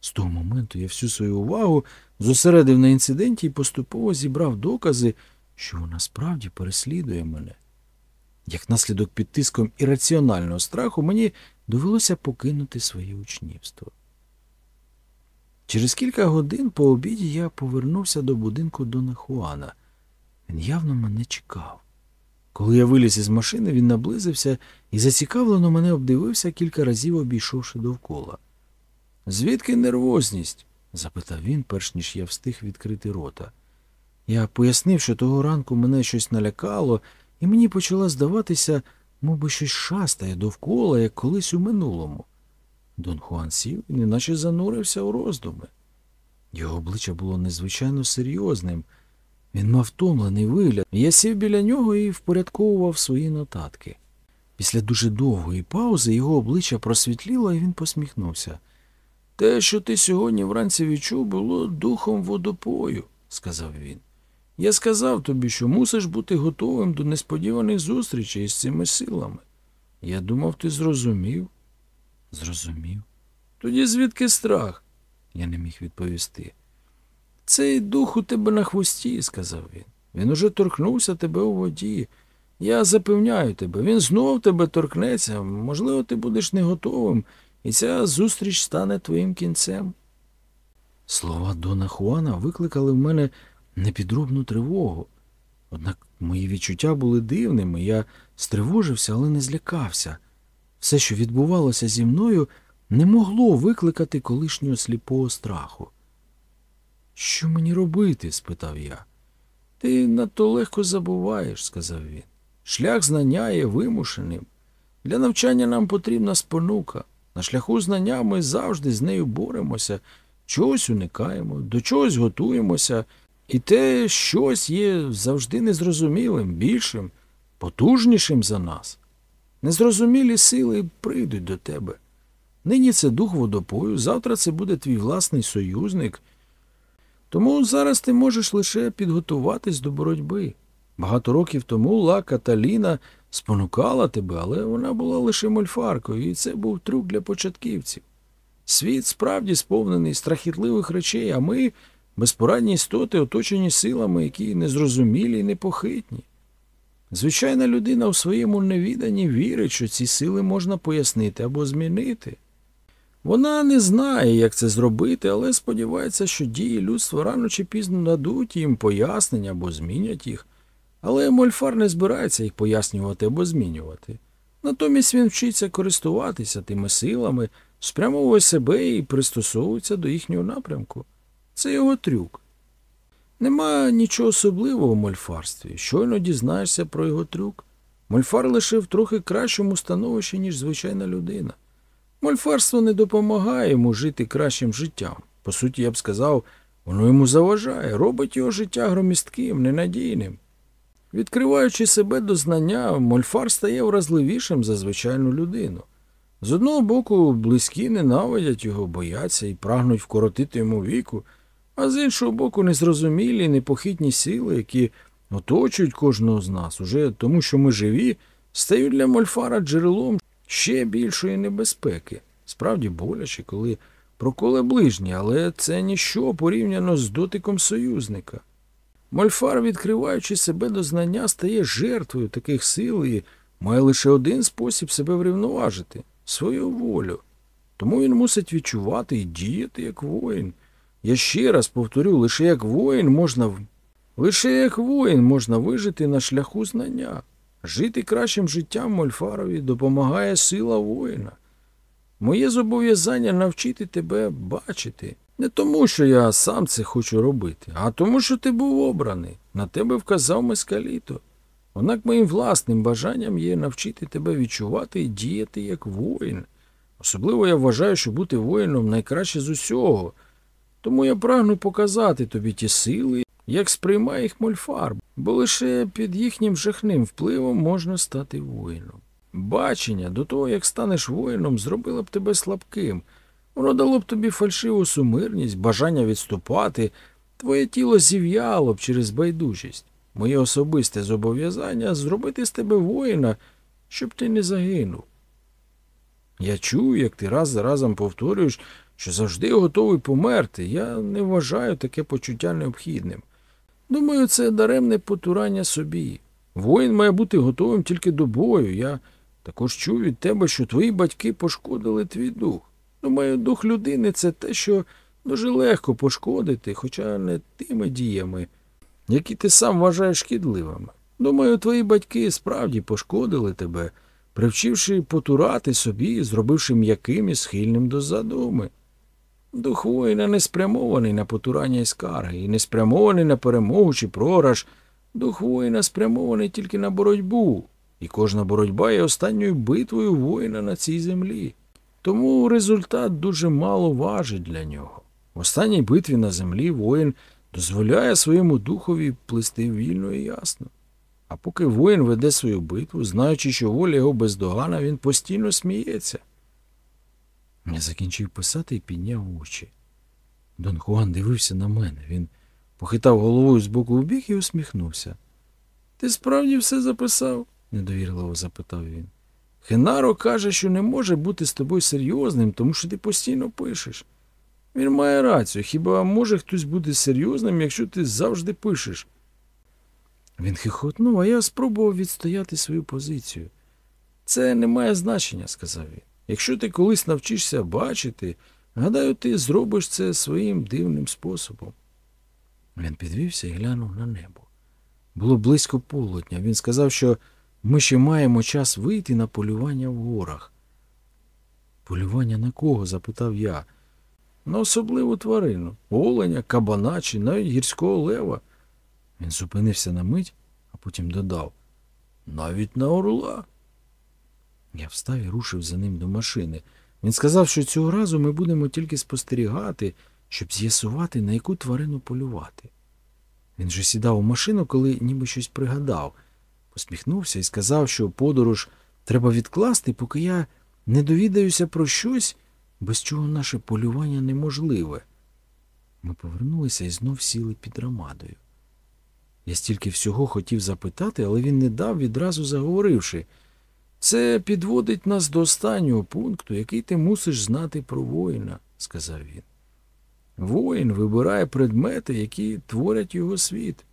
З того моменту я всю свою увагу зосередив на інциденті і поступово зібрав докази, що вона справді переслідує мене. Як наслідок під тиском ірраціонального страху мені довелося покинути своє учнівство. Через кілька годин по обіді я повернувся до будинку Дона Хуана. Він явно мене чекав. Коли я виліз із машини, він наблизився і зацікавлено мене обдивився, кілька разів обійшовши довкола. Звідки нервозність? запитав він, перш ніж я встиг відкрити рота. Я пояснив, що того ранку мене щось налякало, і мені почало здаватися, мов би щось шастає довкола, як колись у минулому. Дон Хуан сів і неначе занурився у роздуми. Його обличчя було незвичайно серйозним. Він мав втомлений вигляд. Я сів біля нього і впорядковував свої нотатки. Після дуже довгої паузи його обличчя просвітліло, і він посміхнувся. Те, що ти сьогодні вранці відчув, було духом водопою, сказав він. Я сказав тобі, що мусиш бути готовим до несподіваних зустрічей з цими силами. Я думав, ти зрозумів. Зрозумів. Тоді звідки страх? Я не міг відповісти. Цей дух у тебе на хвості, сказав він. Він уже торкнувся тебе у воді. Я запевняю тебе, він знов тебе торкнеться. Можливо, ти будеш не готовим, і ця зустріч стане твоїм кінцем. Слова Дона Хуана викликали в мене непідробну тривогу. Однак мої відчуття були дивними, я стривожився, але не злякався. Все, що відбувалося зі мною, не могло викликати колишнього сліпого страху. Що мені робити? спитав я. Ти надто легко забуваєш, сказав він. Шлях знання є вимушеним. Для навчання нам потрібна спонука. На шляху знання ми завжди з нею боремося, чогось уникаємо, до чогось готуємося, і те щось є завжди незрозумілим, більшим, потужнішим за нас. Незрозумілі сили прийдуть до тебе. Нині це дух водопою, завтра це буде твій власний союзник. Тому зараз ти можеш лише підготуватись до боротьби. Багато років тому Ла Каталіна спонукала тебе, але вона була лише мольфаркою, і це був трюк для початківців. Світ справді сповнений страхітливих речей, а ми безпорадні істоти, оточені силами, які незрозумілі і непохитні. Звичайна людина в своєму невіданні вірить, що ці сили можна пояснити або змінити. Вона не знає, як це зробити, але сподівається, що дії людства рано чи пізно дадуть їм пояснення або змінять їх. Але Мольфар не збирається їх пояснювати або змінювати. Натомість він вчиться користуватися тими силами, спрямовує себе і пристосовується до їхнього напрямку. Це його трюк. Нема нічого особливого в мольфарстві. Щойно дізнаєшся про його трюк. Мольфар лише в трохи кращому становищі, ніж звичайна людина. Мольфарство не допомагає йому жити кращим життям. По суті, я б сказав, воно йому заважає, робить його життя громістким, ненадійним. Відкриваючи себе до знання, мольфар стає вразливішим за звичайну людину. З одного боку, близькі ненавидять його, бояться і прагнуть вкоротити йому віку, а з іншого боку, незрозумілі, непохитні сили, які оточують кожного з нас, уже тому, що ми живі, стають для мольфара джерелом ще більшої небезпеки. Справді боляче, коли проколе ближні, але це ніщо порівняно з дотиком союзника. Мольфар, відкриваючи себе до знання, стає жертвою таких сил і має лише один спосіб себе врівноважити свою волю. Тому він мусить відчувати і діяти як воїн. Я ще раз повторю, лише як воїн можна лише як воїн можна вижити на шляху знання. Жити кращим життям Мольфарові допомагає сила воїна. Моє зобов'язання навчити тебе бачити. Не тому, що я сам це хочу робити, а тому, що ти був обраний. На тебе вказав Мескаліто. Однак моїм власним бажанням є навчити тебе відчувати і діяти як воїн. Особливо я вважаю, що бути воїном найкраще з усього. Тому я прагну показати тобі ті сили, як сприймає їх мольфар, бо лише під їхнім жахним впливом можна стати воїном. Бачення до того, як станеш воїном, зробило б тебе слабким. Воно дало б тобі фальшиву сумирність, бажання відступати, твоє тіло зів'яло б через байдужість. Моє особисте зобов'язання зробити з тебе воїна, щоб ти не загинув. Я чую, як ти раз за разом повторюєш, що завжди готовий померти. Я не вважаю таке почуття необхідним. Думаю, це даремне потурання собі. Воїн має бути готовим тільки до бою. Я також чув від тебе, що твої батьки пошкодили твій дух. Думаю, дух людини це те, що дуже легко пошкодити, хоча не тими діями, які ти сам вважаєш шкідливими. Думаю, твої батьки справді пошкодили тебе, привчивши потурати собі, зробивши м'яким і схильним до задуми. Дух воїна не спрямований на потурання і скарги, і не спрямований на перемогу чи програш. Дух воїна спрямований тільки на боротьбу, і кожна боротьба є останньою битвою воїна на цій землі. Тому результат дуже мало важить для нього. В останній битві на землі воїн дозволяє своєму духові плисти вільно і ясно. А поки воїн веде свою битву, знаючи, що воля його бездоганна, він постійно сміється. Я закінчив писати і підняв очі. Дон Хуан дивився на мене. Він похитав головою з боку в бік і усміхнувся. Ти справді все записав? недовірливо запитав він. Хенаро каже, що не може бути з тобою серйозним, тому що ти постійно пишеш. Він має рацію. Хіба може хтось бути серйозним, якщо ти завжди пишеш? Він хихотнув, а я спробував відстояти свою позицію. Це не має значення, сказав він. Якщо ти колись навчишся бачити, гадаю, ти зробиш це своїм дивним способом. Він підвівся і глянув на небо. Було близько полудня. Він сказав, що ми ще маємо час вийти на полювання в горах. Полювання на кого? запитав я. На особливу тварину оленя, кабана чи навіть гірського лева. Він зупинився на мить, а потім додав навіть на орла. Я встав і рушив за ним до машини. Він сказав, що цього разу ми будемо тільки спостерігати, щоб з'ясувати, на яку тварину полювати. Він же сідав у машину, коли ніби щось пригадав, посміхнувся і сказав, що подорож треба відкласти, поки я не довідаюся про щось, без чого наше полювання неможливе. Ми повернулися і знов сіли під рамадою. Я стільки всього хотів запитати, але він не дав, відразу заговоривши. Це підводить нас до останнього пункту, який ти мусиш знати про воїна, сказав він. Воїн вибирає предмети, які творять його світ.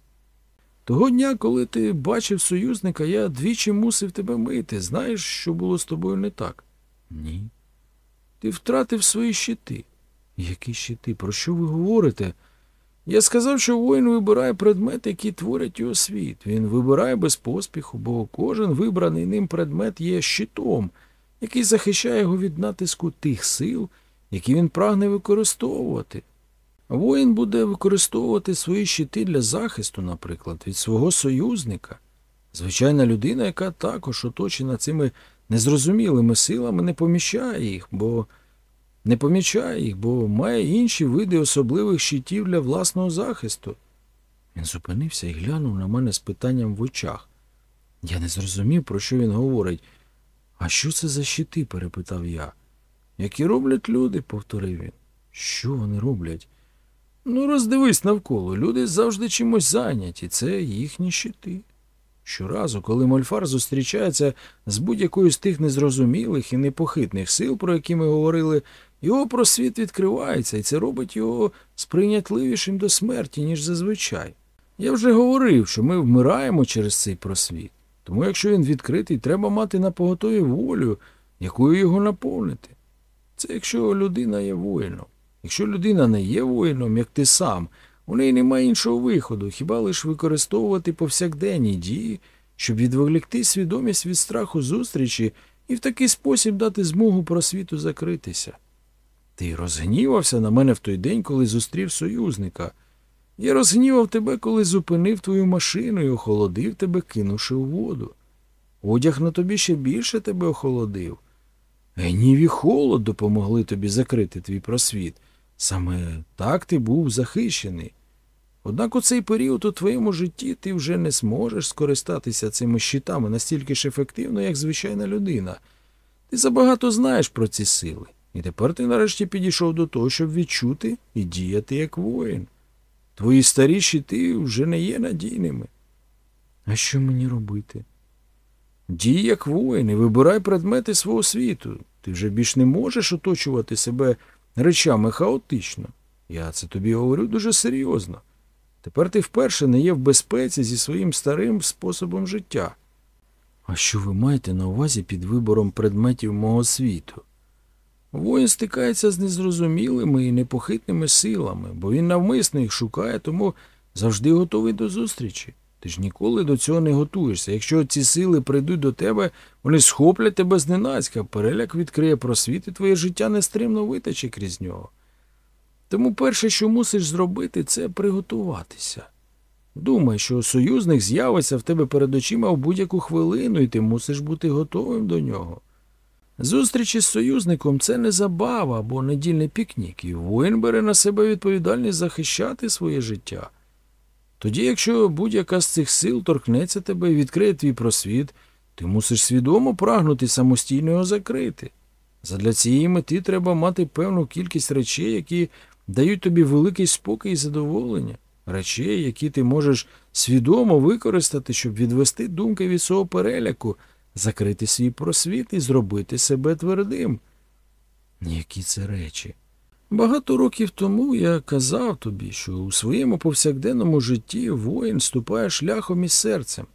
Того дня, коли ти бачив союзника, я двічі мусив тебе мити. Знаєш, що було з тобою не так? Ні. Ти втратив свої щити. Які щити? Про що ви говорите? Я сказав, що воїн вибирає предмети, які творять його світ. Він вибирає без поспіху, бо кожен вибраний ним предмет є щитом, який захищає його від натиску тих сил, які він прагне використовувати. Воїн буде використовувати свої щити для захисту, наприклад, від свого союзника. Звичайна людина, яка також оточена цими незрозумілими силами, не поміщає їх, бо не помічає їх, бо має інші види особливих щитів для власного захисту. Він зупинився і глянув на мене з питанням в очах. Я не зрозумів, про що він говорить. А що це за щити? перепитав я. Які роблять люди, повторив він. Що вони роблять? Ну, роздивись навколо. Люди завжди чимось зайняті. Це їхні щити. Щоразу, коли Мольфар зустрічається з будь-якою з тих незрозумілих і непохитних сил, про які ми говорили, його просвіт відкривається, і це робить його сприйнятливішим до смерті, ніж зазвичай. Я вже говорив, що ми вмираємо через цей просвіт. Тому якщо він відкритий, треба мати на поготові волю, якою його наповнити. Це якщо людина є воїном. Якщо людина не є воїном, як ти сам, у неї немає іншого виходу, хіба лише використовувати повсякденні дії, щоб відволікти свідомість від страху зустрічі і в такий спосіб дати змогу просвіту закритися. Ти розгнівався на мене в той день, коли зустрів союзника. Я розгнівав тебе, коли зупинив твою машину і охолодив тебе, кинувши у воду. Одяг на тобі ще більше тебе охолодив. Гнів і холод допомогли тобі закрити твій просвіт. Саме так ти був захищений. Однак у цей період у твоєму житті ти вже не зможеш скористатися цими щитами настільки ж ефективно, як звичайна людина. Ти забагато знаєш про ці сили, і тепер ти нарешті підійшов до того, щоб відчути і діяти як воїн. Твої старі щити вже не є надійними. А що мені робити? Дій як воїн і вибирай предмети свого світу. Ти вже більш не можеш оточувати себе речами хаотично. Я це тобі говорю дуже серйозно. Тепер ти вперше не є в безпеці зі своїм старим способом життя. А що ви маєте на увазі під вибором предметів мого світу? Воїн стикається з незрозумілими і непохитними силами, бо він навмисно їх шукає, тому завжди готовий до зустрічі. Ти ж ніколи до цього не готуєшся. Якщо ці сили прийдуть до тебе, вони схоплять тебе зненацька, переляк відкриє просвіт, і твоє життя нестримно витече крізь нього. Тому перше, що мусиш зробити, це приготуватися. Думай, що союзник з'явиться в тебе перед очима в будь-яку хвилину, і ти мусиш бути готовим до нього. Зустрічі з союзником це не забава або недільний пікнік, і воїн бере на себе відповідальність захищати своє життя. Тоді, якщо будь-яка з цих сил торкнеться тебе і відкриє твій просвіт, ти мусиш свідомо прагнути самостійно його закрити. Задля цієї мети треба мати певну кількість речей, які дають тобі великий спокій і задоволення, речей, які ти можеш свідомо використати, щоб відвести думки від свого переляку, закрити свій просвіт і зробити себе твердим. Які це речі? Багато років тому я казав тобі, що у своєму повсякденному житті воїн ступає шляхом із серцем.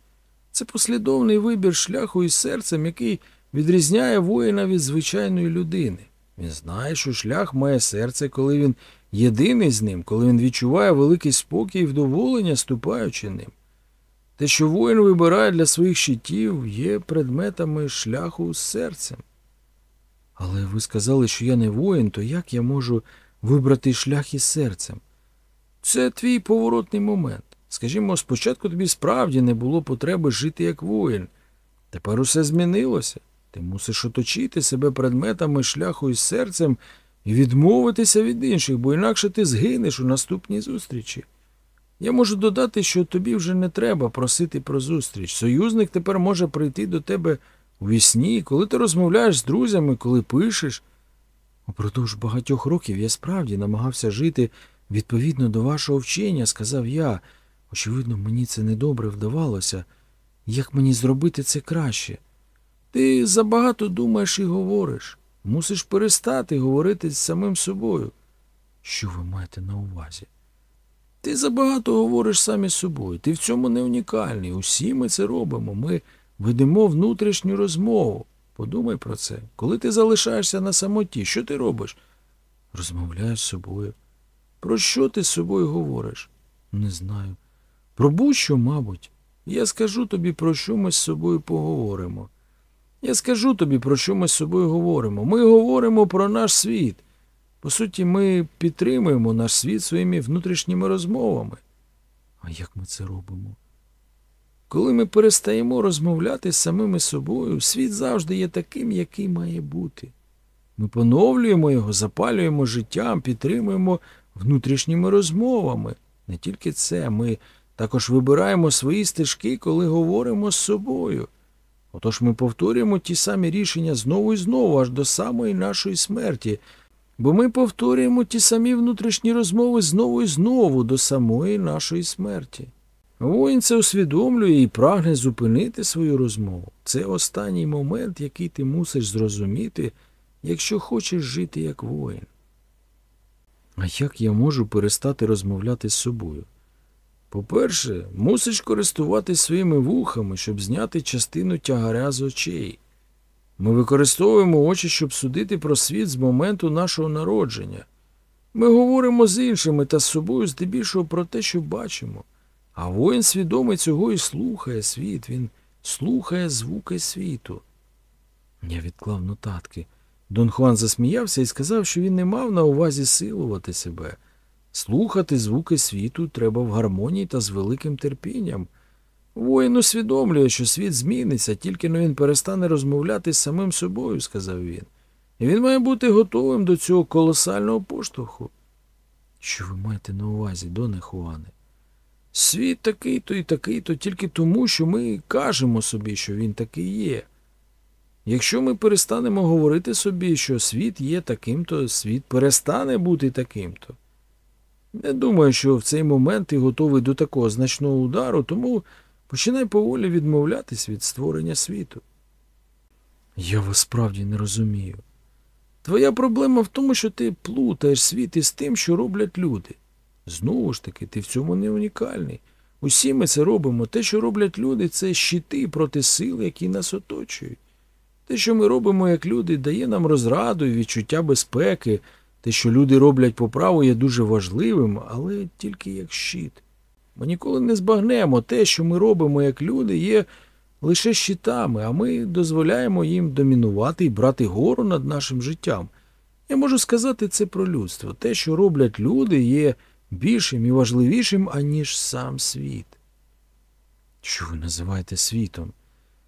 Це послідовний вибір шляху із серцем, який відрізняє воїна від звичайної людини. Він знає, що шлях має серце, коли він єдиний з ним, коли він відчуває великий спокій і вдоволення, ступаючи ним. Те, що воїн вибирає для своїх щитів, є предметами шляху з серцем. Але ви сказали, що я не воїн, то як я можу вибрати шлях із серцем? Це твій поворотний момент. Скажімо, спочатку тобі справді не було потреби жити як воїн. Тепер усе змінилося. Ти мусиш оточити себе предметами шляху із серцем і відмовитися від інших, бо інакше ти згинеш у наступній зустрічі. Я можу додати, що тобі вже не треба просити про зустріч. Союзник тепер може прийти до тебе у вісні, коли ти розмовляєш з друзями, коли пишеш. Упродовж багатьох років я справді намагався жити відповідно до вашого вчення, сказав я. Очевидно, мені це недобре вдавалося. Як мені зробити це краще? Ти забагато думаєш і говориш. Мусиш перестати говорити з самим собою. Що ви маєте на увазі? Ти забагато говориш сам із собою. Ти в цьому не унікальний. Усі ми це робимо. Ми ведемо внутрішню розмову. Подумай про це. Коли ти залишаєшся на самоті, що ти робиш? Розмовляю з собою. Про що ти з собою говориш? Не знаю. Про будь-що, мабуть. Я скажу тобі, про що ми з собою поговоримо. Я скажу тобі, про що ми з собою говоримо. Ми говоримо про наш світ. По суті, ми підтримуємо наш світ своїми внутрішніми розмовами. А як ми це робимо? Коли ми перестаємо розмовляти з самими собою, світ завжди є таким, який має бути. Ми поновлюємо його, запалюємо життям, підтримуємо внутрішніми розмовами. Не тільки це, ми також вибираємо свої стежки, коли говоримо з собою. Отож ми повторюємо ті самі рішення знову і знову, аж до самої нашої смерті, бо ми повторюємо ті самі внутрішні розмови знову і знову до самої нашої смерті. Воїн це усвідомлює і прагне зупинити свою розмову. Це останній момент, який ти мусиш зрозуміти, якщо хочеш жити як воїн. А як я можу перестати розмовляти з собою? По-перше, мусиш користуватись своїми вухами, щоб зняти частину тягаря з очей. Ми використовуємо очі, щоб судити про світ з моменту нашого народження. Ми говоримо з іншими та з собою здебільшого про те, що бачимо. А воїн свідомий цього і слухає світ, він слухає звуки світу. Я відклав нотатки. Дон Хуан засміявся і сказав, що він не мав на увазі силувати себе. Слухати звуки світу треба в гармонії та з великим терпінням. Воїн усвідомлює, що світ зміниться, тільки но він перестане розмовляти з самим собою, сказав він. І він має бути готовим до цього колосального поштовху. Що ви маєте на увазі, Доне Хуане? Світ такий-то і такий-то тільки тому, що ми кажемо собі, що він такий є. Якщо ми перестанемо говорити собі, що світ є таким-то, світ перестане бути таким-то. Не думаю, що в цей момент ти готовий до такого значного удару, тому починай поволі відмовлятись від створення світу. Я вас справді не розумію. Твоя проблема в тому, що ти плутаєш світ із тим, що роблять люди. Знову ж таки, ти в цьому не унікальний. Усі ми це робимо. Те, що роблять люди, це щити проти сил, які нас оточують. Те, що ми робимо як люди, дає нам розраду і відчуття безпеки. Те, що люди роблять по праву, є дуже важливим, але тільки як щит. Ми ніколи не збагнемо те, що ми робимо як люди, є лише щитами, а ми дозволяємо їм домінувати і брати гору над нашим життям. Я можу сказати це про людство. Те, що роблять люди, є більшим і важливішим, аніж сам світ. Що ви називаєте світом?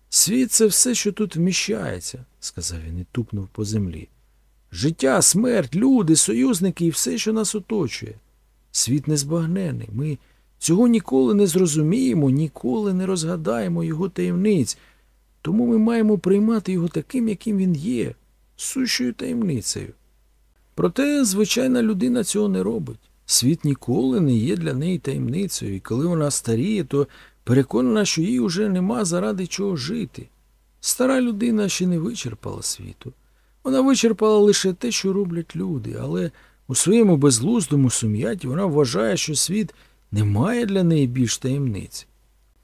Світ це все, що тут вміщається, сказав він і тупнув по землі. Життя, смерть, люди, союзники і все, що нас оточує. Світ незбагнений. Ми цього ніколи не зрозуміємо, ніколи не розгадаємо його таємниць. Тому ми маємо приймати його таким, яким він є, сущою таємницею. Проте звичайна людина цього не робить. Світ ніколи не є для неї таємницею, і коли вона старіє, то переконана, що їй уже нема заради чого жити. Стара людина ще не вичерпала світу. Вона вичерпала лише те, що роблять люди, але у своєму безглуздому сум'яті вона вважає, що світ не має для неї більш таємниць.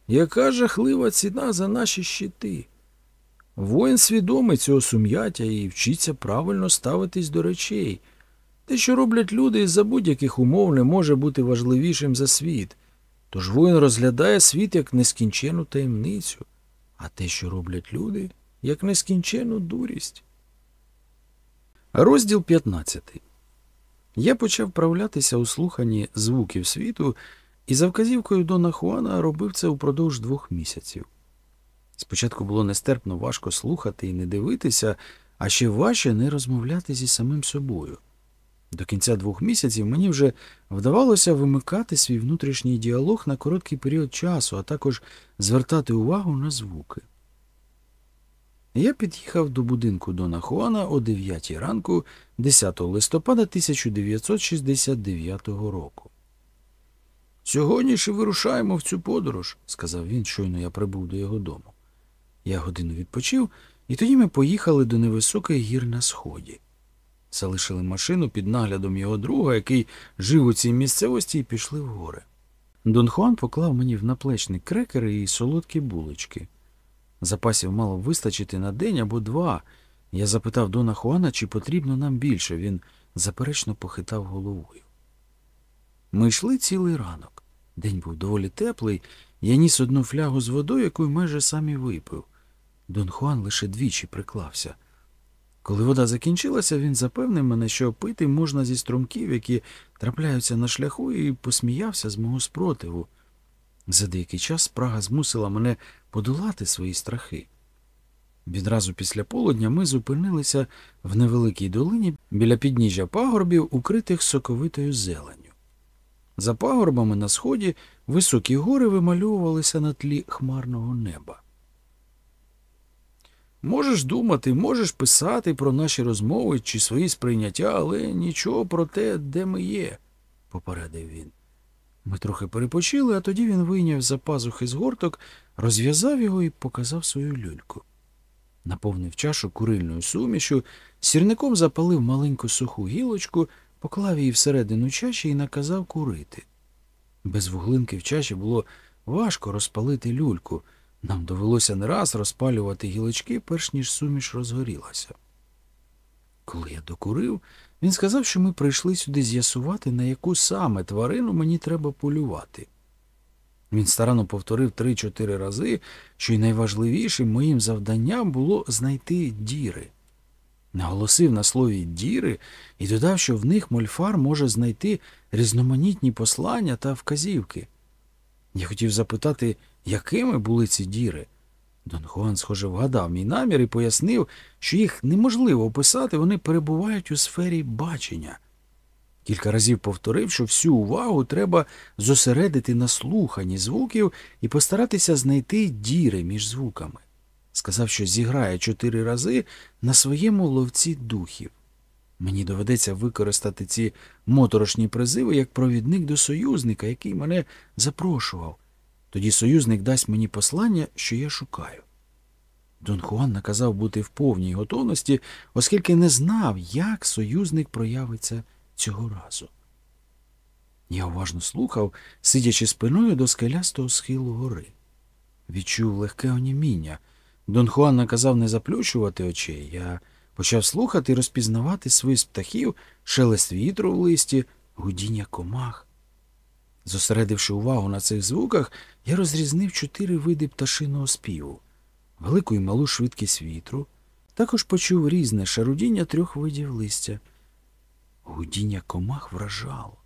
Яка жахлива ціна за наші щити? Воїн свідомий цього сум'яття і вчиться правильно ставитись до речей. Те, що роблять люди, із за будь-яких умов не може бути важливішим за світ. Тож воїн розглядає світ як нескінчену таємницю, а те, що роблять люди, як нескінчену дурість. Розділ 15. Я почав вправлятися у слуханні звуків світу і за вказівкою Дона Хуана робив це упродовж двох місяців. Спочатку було нестерпно важко слухати і не дивитися, а ще важче не розмовляти зі самим собою. До кінця двох місяців мені вже вдавалося вимикати свій внутрішній діалог на короткий період часу, а також звертати увагу на звуки. Я під'їхав до будинку Дона Хуана о 9 ранку 10 листопада 1969 року. Сьогодні ж вирушаємо в цю подорож, сказав він, щойно я прибув до його дому. Я годину відпочив, і тоді ми поїхали до невисоких гір на сході. Залишили машину під наглядом його друга, який жив у цій місцевості, і пішли в гори. Дон Хуан поклав мені в наплечник крекери і солодкі булочки. Запасів мало вистачити на день або два. Я запитав Дона Хуана, чи потрібно нам більше. Він заперечно похитав головою. Ми йшли цілий ранок. День був доволі теплий. Я ніс одну флягу з водою, яку майже сам і випив. Дон Хуан лише двічі приклався. Коли вода закінчилася, він запевнив мене, що пити можна зі струмків, які трапляються на шляху, і посміявся з мого спротиву. За деякий час спрага змусила мене подолати свої страхи. Відразу після полудня ми зупинилися в невеликій долині біля підніжжя пагорбів, укритих соковитою зеленню. За пагорбами на сході високі гори вимальовувалися на тлі хмарного неба. Можеш думати, можеш писати про наші розмови чи свої сприйняття, але нічого про те, де ми є, попередив він. Ми трохи перепочили, а тоді він вийняв за пазухи з горток, розв'язав його і показав свою люльку. Наповнив чашу курильною сумішю, сірником запалив маленьку суху гілочку, поклав її всередину чаші і наказав курити. Без вуглинки в чаші було важко розпалити люльку. Нам довелося не раз розпалювати гілочки, перш ніж суміш розгорілася. Коли я докурив, він сказав, що ми прийшли сюди з'ясувати, на яку саме тварину мені треба полювати. Він старанно повторив три-чотири рази, що й найважливішим моїм завданням було знайти діри. Наголосив на слові діри і додав, що в них мольфар може знайти різноманітні послання та вказівки. Я хотів запитати, якими були ці діри. Дон Хуан, схоже, вгадав мій намір і пояснив, що їх неможливо описати, вони перебувають у сфері бачення. Кілька разів повторив, що всю увагу треба зосередити на слуханні звуків і постаратися знайти діри між звуками. Сказав, що зіграє чотири рази на своєму ловці духів. Мені доведеться використати ці моторошні призиви як провідник до союзника, який мене запрошував. Тоді союзник дасть мені послання, що я шукаю. Дон Хуан наказав бути в повній готовності, оскільки не знав, як союзник проявиться цього разу. Я уважно слухав, сидячи спиною до скелястого схилу гори. Відчув легке оніміння. Дон Хуан наказав не заплющувати очей. Я почав слухати і розпізнавати свист птахів, шелест вітру в листі, гудіння комах. Зосередивши увагу на цих звуках, я розрізнив чотири види пташиного співу, велику і малу швидкість вітру, також почув різне шарудіння трьох видів листя, Гудіння комах вражало.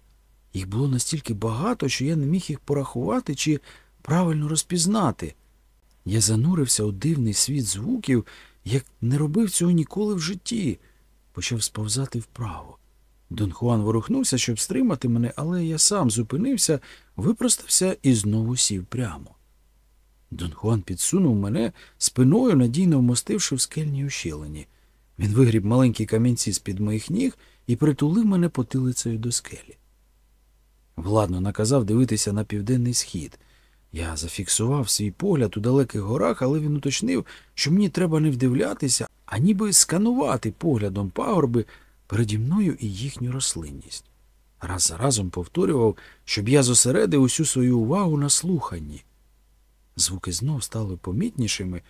Їх було настільки багато, що я не міг їх порахувати чи правильно розпізнати. Я занурився у дивний світ звуків, як не робив цього ніколи в житті, почав сповзати вправо. Дон Хуан ворухнувся, щоб стримати мене, але я сам зупинився, випростався і знову сів прямо. Дон Хуан підсунув мене спиною, надійно вмостивши в скельній ущелині. Він вигріб маленькі камінці з-під моїх ніг і притулив мене потилицею до скелі. Владно наказав дивитися на південний схід. Я зафіксував свій погляд у далеких горах, але він уточнив, що мені треба не вдивлятися, а ніби сканувати поглядом пагорби переді мною і їхню рослинність. Раз за разом повторював, щоб я зосередив усю свою увагу на слуханні. Звуки знов стали помітнішими,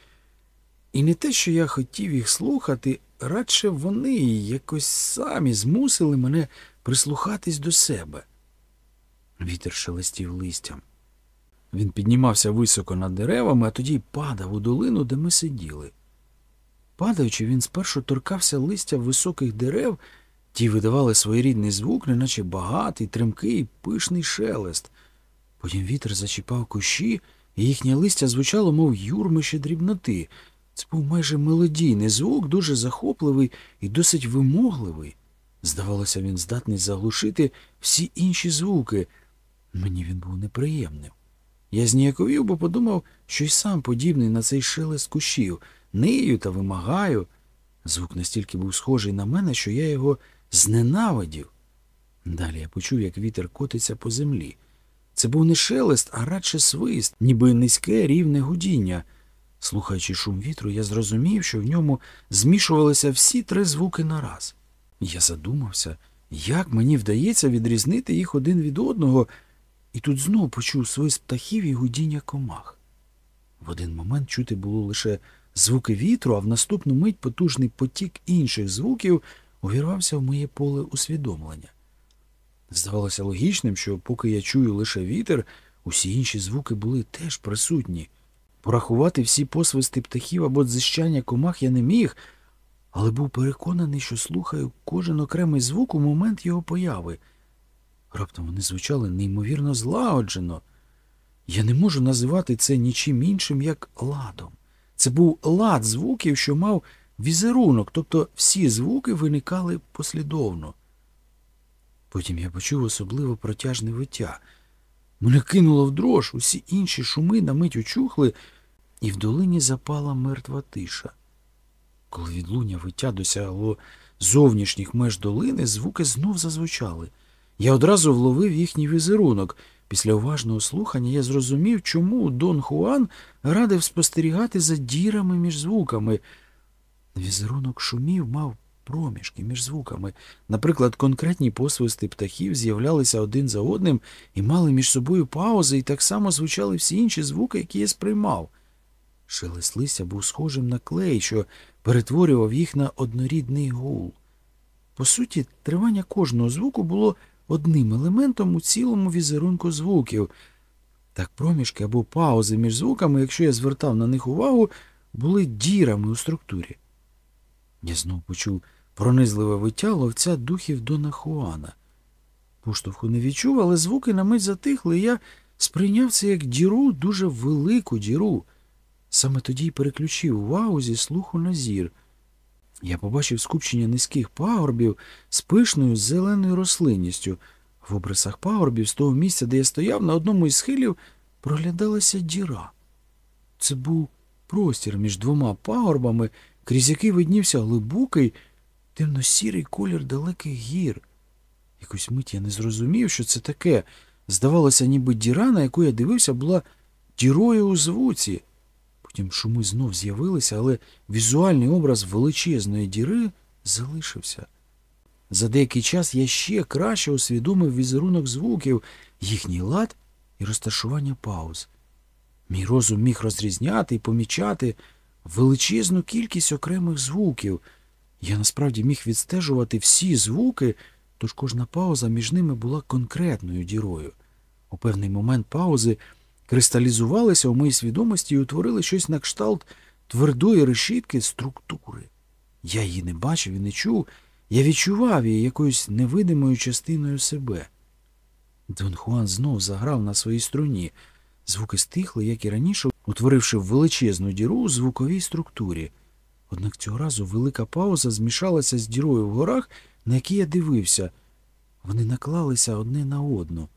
і не те, що я хотів їх слухати, радше вони якось самі змусили мене прислухатись до себе. Вітер шелестів листям. Він піднімався високо над деревами, а тоді падав у долину, де ми сиділи. Падаючи, він спершу торкався листя високих дерев, ті видавали своєрідний звук, неначе багатий, тремкий, пишний шелест. Потім вітер зачіпав кущі, і їхнє листя звучало, мов юрмище дрібноти. Це був майже мелодійний звук, дуже захопливий і досить вимогливий. Здавалося, він здатний заглушити всі інші звуки. Мені він був неприємним. Я зніяковів, бо подумав, що й сам подібний на цей шелест кущів, нию та вимагаю. Звук настільки був схожий на мене, що я його зненавидів. Далі я почув, як вітер котиться по землі. Це був не шелест, а радше свист, ніби низьке рівне гудіння. Слухаючи шум вітру, я зрозумів, що в ньому змішувалися всі три звуки нараз. Я задумався, як мені вдається відрізнити їх один від одного, і тут знов почув свист птахів і гудіння комах. В один момент чути було лише звуки вітру, а в наступну мить потужний потік інших звуків увірвався в моє поле усвідомлення. Здавалося логічним, що поки я чую лише вітер, усі інші звуки були теж присутні. Порахувати всі посвисти птахів або дзищання комах я не міг, але був переконаний, що слухаю кожен окремий звук у момент його появи. Раптом вони звучали неймовірно злагоджено. Я не можу називати це нічим іншим, як ладом. Це був лад звуків, що мав візерунок, тобто всі звуки виникали послідовно. Потім я почув особливо протяжне виття. Мене кинуло в дрож, усі інші шуми на мить очухли, і в долині запала мертва тиша. Коли відлуння виття досягло зовнішніх меж долини, звуки знов зазвучали. Я одразу вловив їхній візерунок. Після уважного слухання я зрозумів, чому Дон Хуан радив спостерігати за дірами між звуками. Візерунок шумів мав проміжки між звуками. Наприклад, конкретні посвисти птахів з'являлися один за одним і мали між собою паузи, і так само звучали всі інші звуки, які я сприймав. Шелест листя був схожим на клей, що перетворював їх на однорідний гул. По суті, тривання кожного звуку було одним елементом у цілому візерунку звуків. Так проміжки або паузи між звуками, якщо я звертав на них увагу, були дірами у структурі. Я знов почув пронизливе виття ловця духів Дона Хуана. Поштовху не відчув, але звуки на мить затихли, і я сприйняв це як діру, дуже велику діру. Саме тоді й переключив увагу зі слуху на зір. Я побачив скупчення низьких пагорбів з пишною зеленою рослинністю. В обрисах пагорбів з того місця, де я стояв, на одному із схилів проглядалася діра. Це був простір між двома пагорбами, крізь який виднівся глибокий, темно-сірий колір далеких гір. Якусь мить я не зрозумів, що це таке. Здавалося, ніби діра, на яку я дивився, була дірою у звуці. Потім шуми знов з'явилися, але візуальний образ величезної діри залишився. За деякий час я ще краще усвідомив візерунок звуків, їхній лад і розташування пауз. Мій розум міг розрізняти і помічати величезну кількість окремих звуків. Я насправді міг відстежувати всі звуки, тож кожна пауза між ними була конкретною дірою. У певний момент паузи кристалізувалися у моїй свідомості і утворили щось на кшталт твердої решітки структури. Я її не бачив і не чув, Я відчував її якоюсь невидимою частиною себе. Дон Хуан знов заграв на своїй струні. Звуки стихли, як і раніше, утворивши величезну діру у звуковій структурі. Однак цього разу велика пауза змішалася з дірою в горах, на які я дивився. Вони наклалися одне на одну.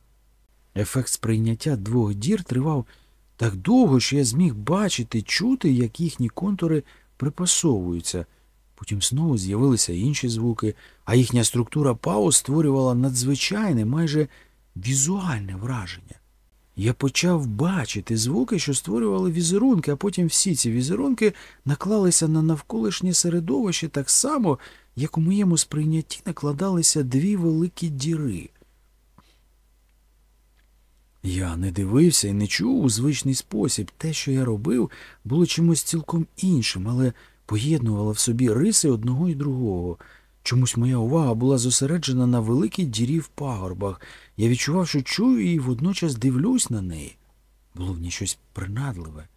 Ефект сприйняття двох дір тривав так довго, що я зміг бачити, чути, як їхні контури припасовуються. Потім знову з'явилися інші звуки, а їхня структура пауз створювала надзвичайне, майже візуальне враження. Я почав бачити звуки, що створювали візерунки, а потім всі ці візерунки наклалися на навколишнє середовище так само, як у моєму сприйнятті накладалися дві великі діри. Я не дивився і не чув у звичний спосіб. Те, що я робив, було чимось цілком іншим, але поєднувало в собі риси одного і другого. Чомусь моя увага була зосереджена на великій дірі в пагорбах. Я відчував, що чую і водночас дивлюсь на неї. Було в ній щось принадливе.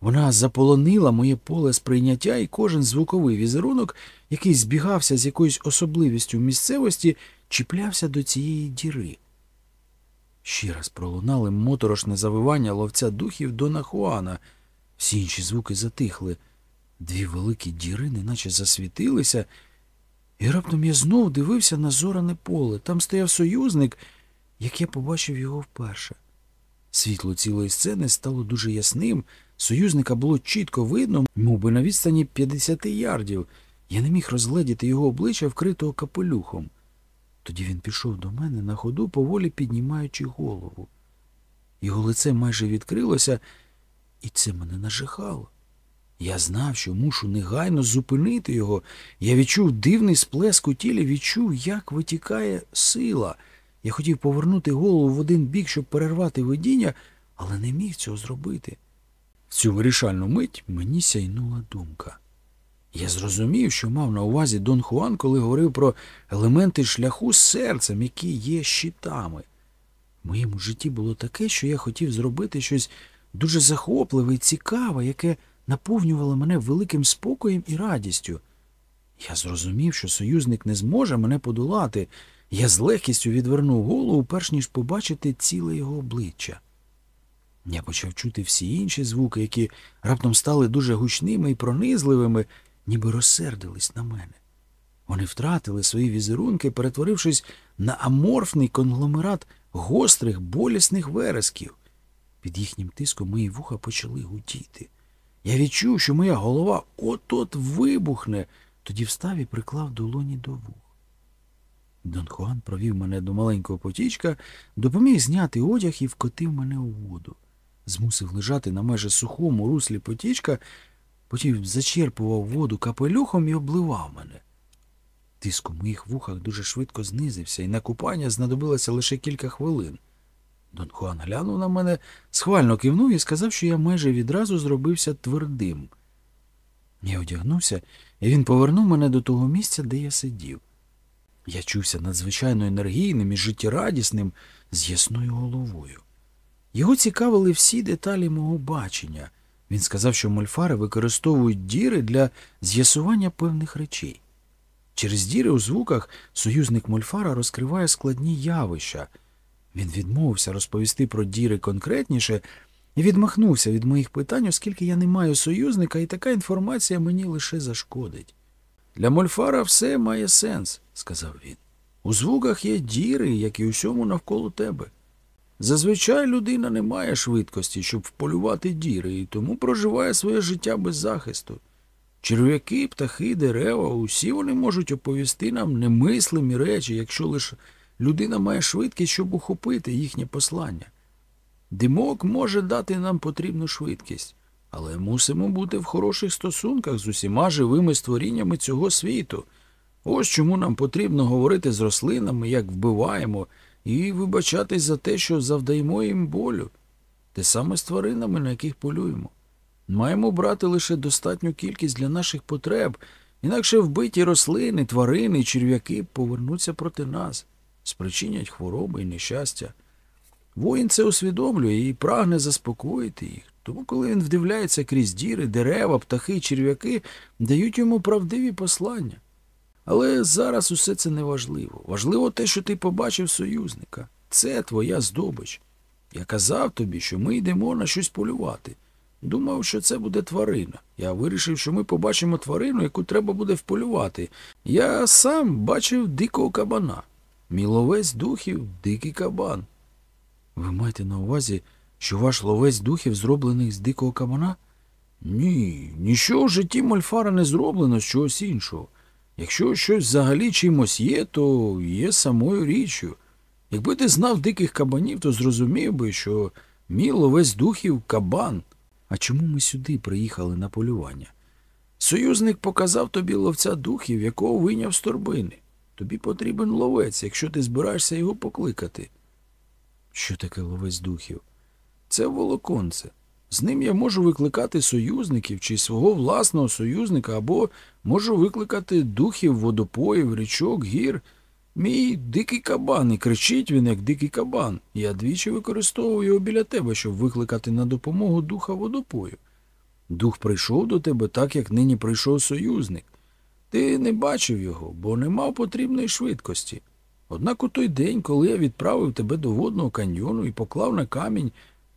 Вона заполонила моє поле сприйняття, і кожен звуковий візерунок, який збігався з якоюсь особливістю місцевості, чіплявся до цієї діри. Ще раз пролунали моторошне завивання ловця духів Дона Хуана. Всі інші звуки затихли. Дві великі діри неначе засвітилися, і раптом я знов дивився на зоране поле. Там стояв союзник, як я побачив його вперше. Світло цілої сцени стало дуже ясним. Союзника було чітко видно, мов би на відстані 50 ярдів. Я не міг розгледіти його обличчя, вкритого капелюхом. Тоді він пішов до мене на ходу, поволі піднімаючи голову. Його лице майже відкрилося, і це мене нажихало. Я знав, що мушу негайно зупинити його. Я відчув дивний сплеск у тілі, відчув, як витікає сила. Я хотів повернути голову в один бік, щоб перервати видіння, але не міг цього зробити. В цю вирішальну мить мені сяйнула думка. Я зрозумів, що мав на увазі Дон Хуан, коли говорив про елементи шляху з серцем, які є щитами. В моєму житті було таке, що я хотів зробити щось дуже захопливе і цікаве, яке наповнювало мене великим спокоєм і радістю. Я зрозумів, що союзник не зможе мене подолати. Я з легкістю відвернув голову, перш ніж побачити ціле його обличчя. Я почав чути всі інші звуки, які раптом стали дуже гучними і пронизливими, ніби розсердились на мене. Вони втратили свої візерунки, перетворившись на аморфний конгломерат гострих, болісних вересків. Під їхнім тиском мої вуха почали гудіти. Я відчув, що моя голова от-от вибухне, тоді встав і приклав долоні до вух. Дон Хуан провів мене до маленького потічка, допоміг зняти одяг і вкотив мене у воду. Змусив лежати на майже сухому руслі потічка, потім зачерпував воду капелюхом і обливав мене. Тиск у моїх вухах дуже швидко знизився, і на купання знадобилося лише кілька хвилин. Дон Хуан глянув на мене, схвально кивнув і сказав, що я майже відразу зробився твердим. Я одягнувся, і він повернув мене до того місця, де я сидів. Я чувся надзвичайно енергійним і життєрадісним, з ясною головою. Його цікавили всі деталі мого бачення. Він сказав, що мольфари використовують діри для з'ясування певних речей. Через діри у звуках союзник мольфара розкриває складні явища. Він відмовився розповісти про діри конкретніше і відмахнувся від моїх питань, оскільки я не маю союзника, і така інформація мені лише зашкодить. Для мольфара все має сенс, сказав він. У звуках є діри, як і усьому навколо тебе. Зазвичай людина не має швидкості, щоб вполювати діри, і тому проживає своє життя без захисту. Черв'яки, птахи, дерева, усі вони можуть оповісти нам немислимі речі, якщо лише людина має швидкість, щоб ухопити їхнє послання. Димок може дати нам потрібну швидкість, але мусимо бути в хороших стосунках з усіма живими створіннями цього світу. Ось чому нам потрібно говорити з рослинами, як вбиваємо, і вибачатись за те, що завдаємо їм болю. Те саме з тваринами, на яких полюємо. Маємо брати лише достатню кількість для наших потреб, інакше вбиті рослини, тварини, черв'яки повернуться проти нас, спричинять хвороби і нещастя. Воїн це усвідомлює і прагне заспокоїти їх. Тому, коли він вдивляється крізь діри, дерева, птахи, черв'яки дають йому правдиві послання. Але зараз усе це не важливо. Важливо те, що ти побачив союзника. Це твоя здобич. Я казав тобі, що ми йдемо на щось полювати. Думав, що це буде тварина. Я вирішив, що ми побачимо тварину, яку треба буде вполювати. Я сам бачив дикого кабана. Мій ловець духів дикий кабан. Ви маєте на увазі, що ваш ловець духів зроблений з дикого кабана? Ні, нічого в житті Мольфара не зроблено з чогось іншого. Якщо щось взагалі чимось є, то є самою річчю. Якби ти знав диких кабанів, то зрозумів би, що мій ловець духів кабан. А чому ми сюди приїхали на полювання? Союзник показав тобі ловця духів, якого вийняв з торбини. Тобі потрібен ловець, якщо ти збираєшся його покликати. Що таке ловець духів? Це волоконце. З ним я можу викликати союзників чи свого власного союзника, або можу викликати духів водопоїв, річок, гір. Мій дикий кабан, і кричить він, як дикий кабан. Я двічі використовую його біля тебе, щоб викликати на допомогу духа водопою. Дух прийшов до тебе так, як нині прийшов союзник. Ти не бачив його, бо не мав потрібної швидкості. Однак у той день, коли я відправив тебе до водного каньйону і поклав на камінь,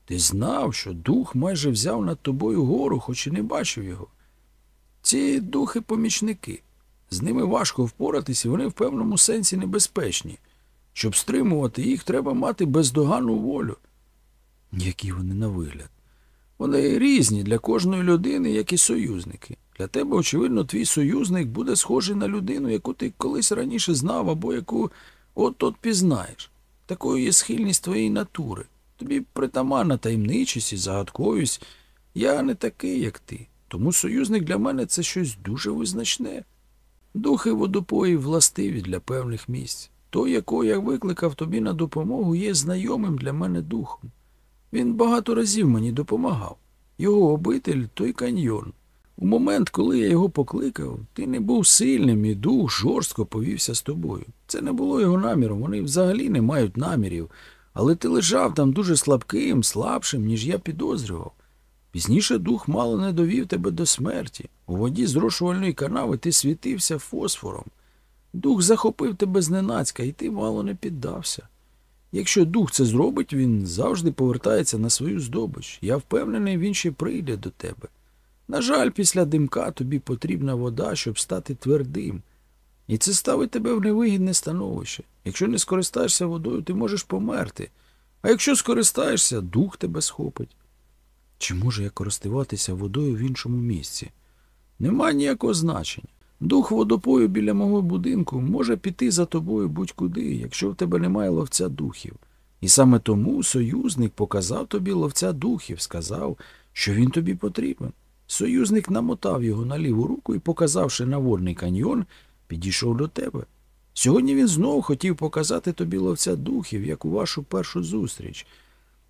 ти знав, що дух майже взяв над тобою гору, хоч і не бачив його. Ці духи помічники. З ними важко впоратись, і вони в певному сенсі небезпечні. Щоб стримувати їх, треба мати бездоганну волю. Які вони на вигляд? Вони різні для кожної людини, як і союзники. Для тебе, очевидно, твій союзник буде схожий на людину, яку ти колись раніше знав або яку от-от пізнаєш. Такою є схильність твоєї натури. Тобі притаманна таємничість і загадковість. Я не такий, як ти. Тому союзник для мене це щось дуже визначне. Духи водопоїв властиві для певних місць. Той, якого я викликав тобі на допомогу, є знайомим для мене духом. Він багато разів мені допомагав. Його обитель той каньйон. У момент, коли я його покликав, ти не був сильним, і дух жорстко повівся з тобою. Це не було його наміром, вони взагалі не мають намірів. Але ти лежав там дуже слабким, слабшим, ніж я підозрював. Пізніше дух мало не довів тебе до смерті. У воді зрошувальної канави ти світився фосфором. Дух захопив тебе зненацька, і ти мало не піддався. Якщо дух це зробить, він завжди повертається на свою здобич. Я впевнений, він ще прийде до тебе. На жаль, після димка тобі потрібна вода, щоб стати твердим. І це ставить тебе в невигідне становище. Якщо не скористаєшся водою, ти можеш померти. А якщо скористаєшся, дух тебе схопить. Чи можу я користуватися водою в іншому місці? Нема ніякого значення. Дух водопою біля мого будинку може піти за тобою будь-куди, якщо в тебе немає ловця духів. І саме тому союзник показав тобі ловця духів, сказав, що він тобі потрібен. Союзник намотав його на ліву руку і, показавши на водний каньйон, підійшов до тебе. Сьогодні він знову хотів показати тобі ловця духів, як у вашу першу зустріч.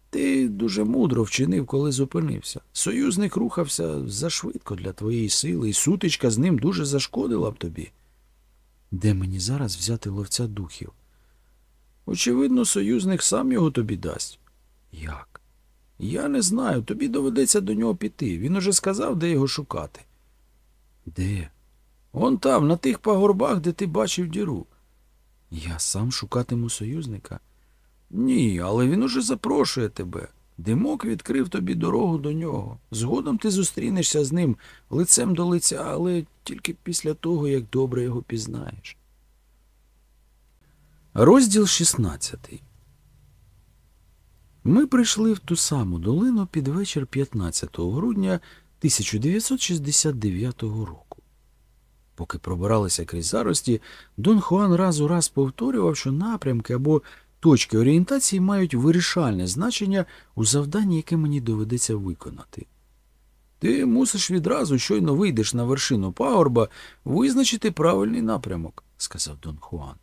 Ти дуже мудро вчинив, коли зупинився. Союзник рухався зашвидко для твоєї сили, і сутичка з ним дуже зашкодила б тобі. Де мені зараз взяти ловця духів? Очевидно, союзник сам його тобі дасть. Як? Я не знаю, тобі доведеться до нього піти. Він уже сказав, де його шукати. Де? Он там, на тих пагорбах, де ти бачив діру. Я сам шукатиму союзника. Ні, але він уже запрошує тебе. Димок відкрив тобі дорогу до нього. Згодом ти зустрінешся з ним лицем до лиця, але тільки після того, як добре його пізнаєш. Розділ 16 Ми прийшли в ту саму долину під вечір 15 грудня 1969 року. Поки пробиралися крізь зарості, Дон Хуан раз у раз повторював, що напрямки або точки орієнтації мають вирішальне значення у завданні, яке мені доведеться виконати. Ти мусиш відразу, щойно вийдеш на вершину пагорба, визначити правильний напрямок, сказав Дон Хуан.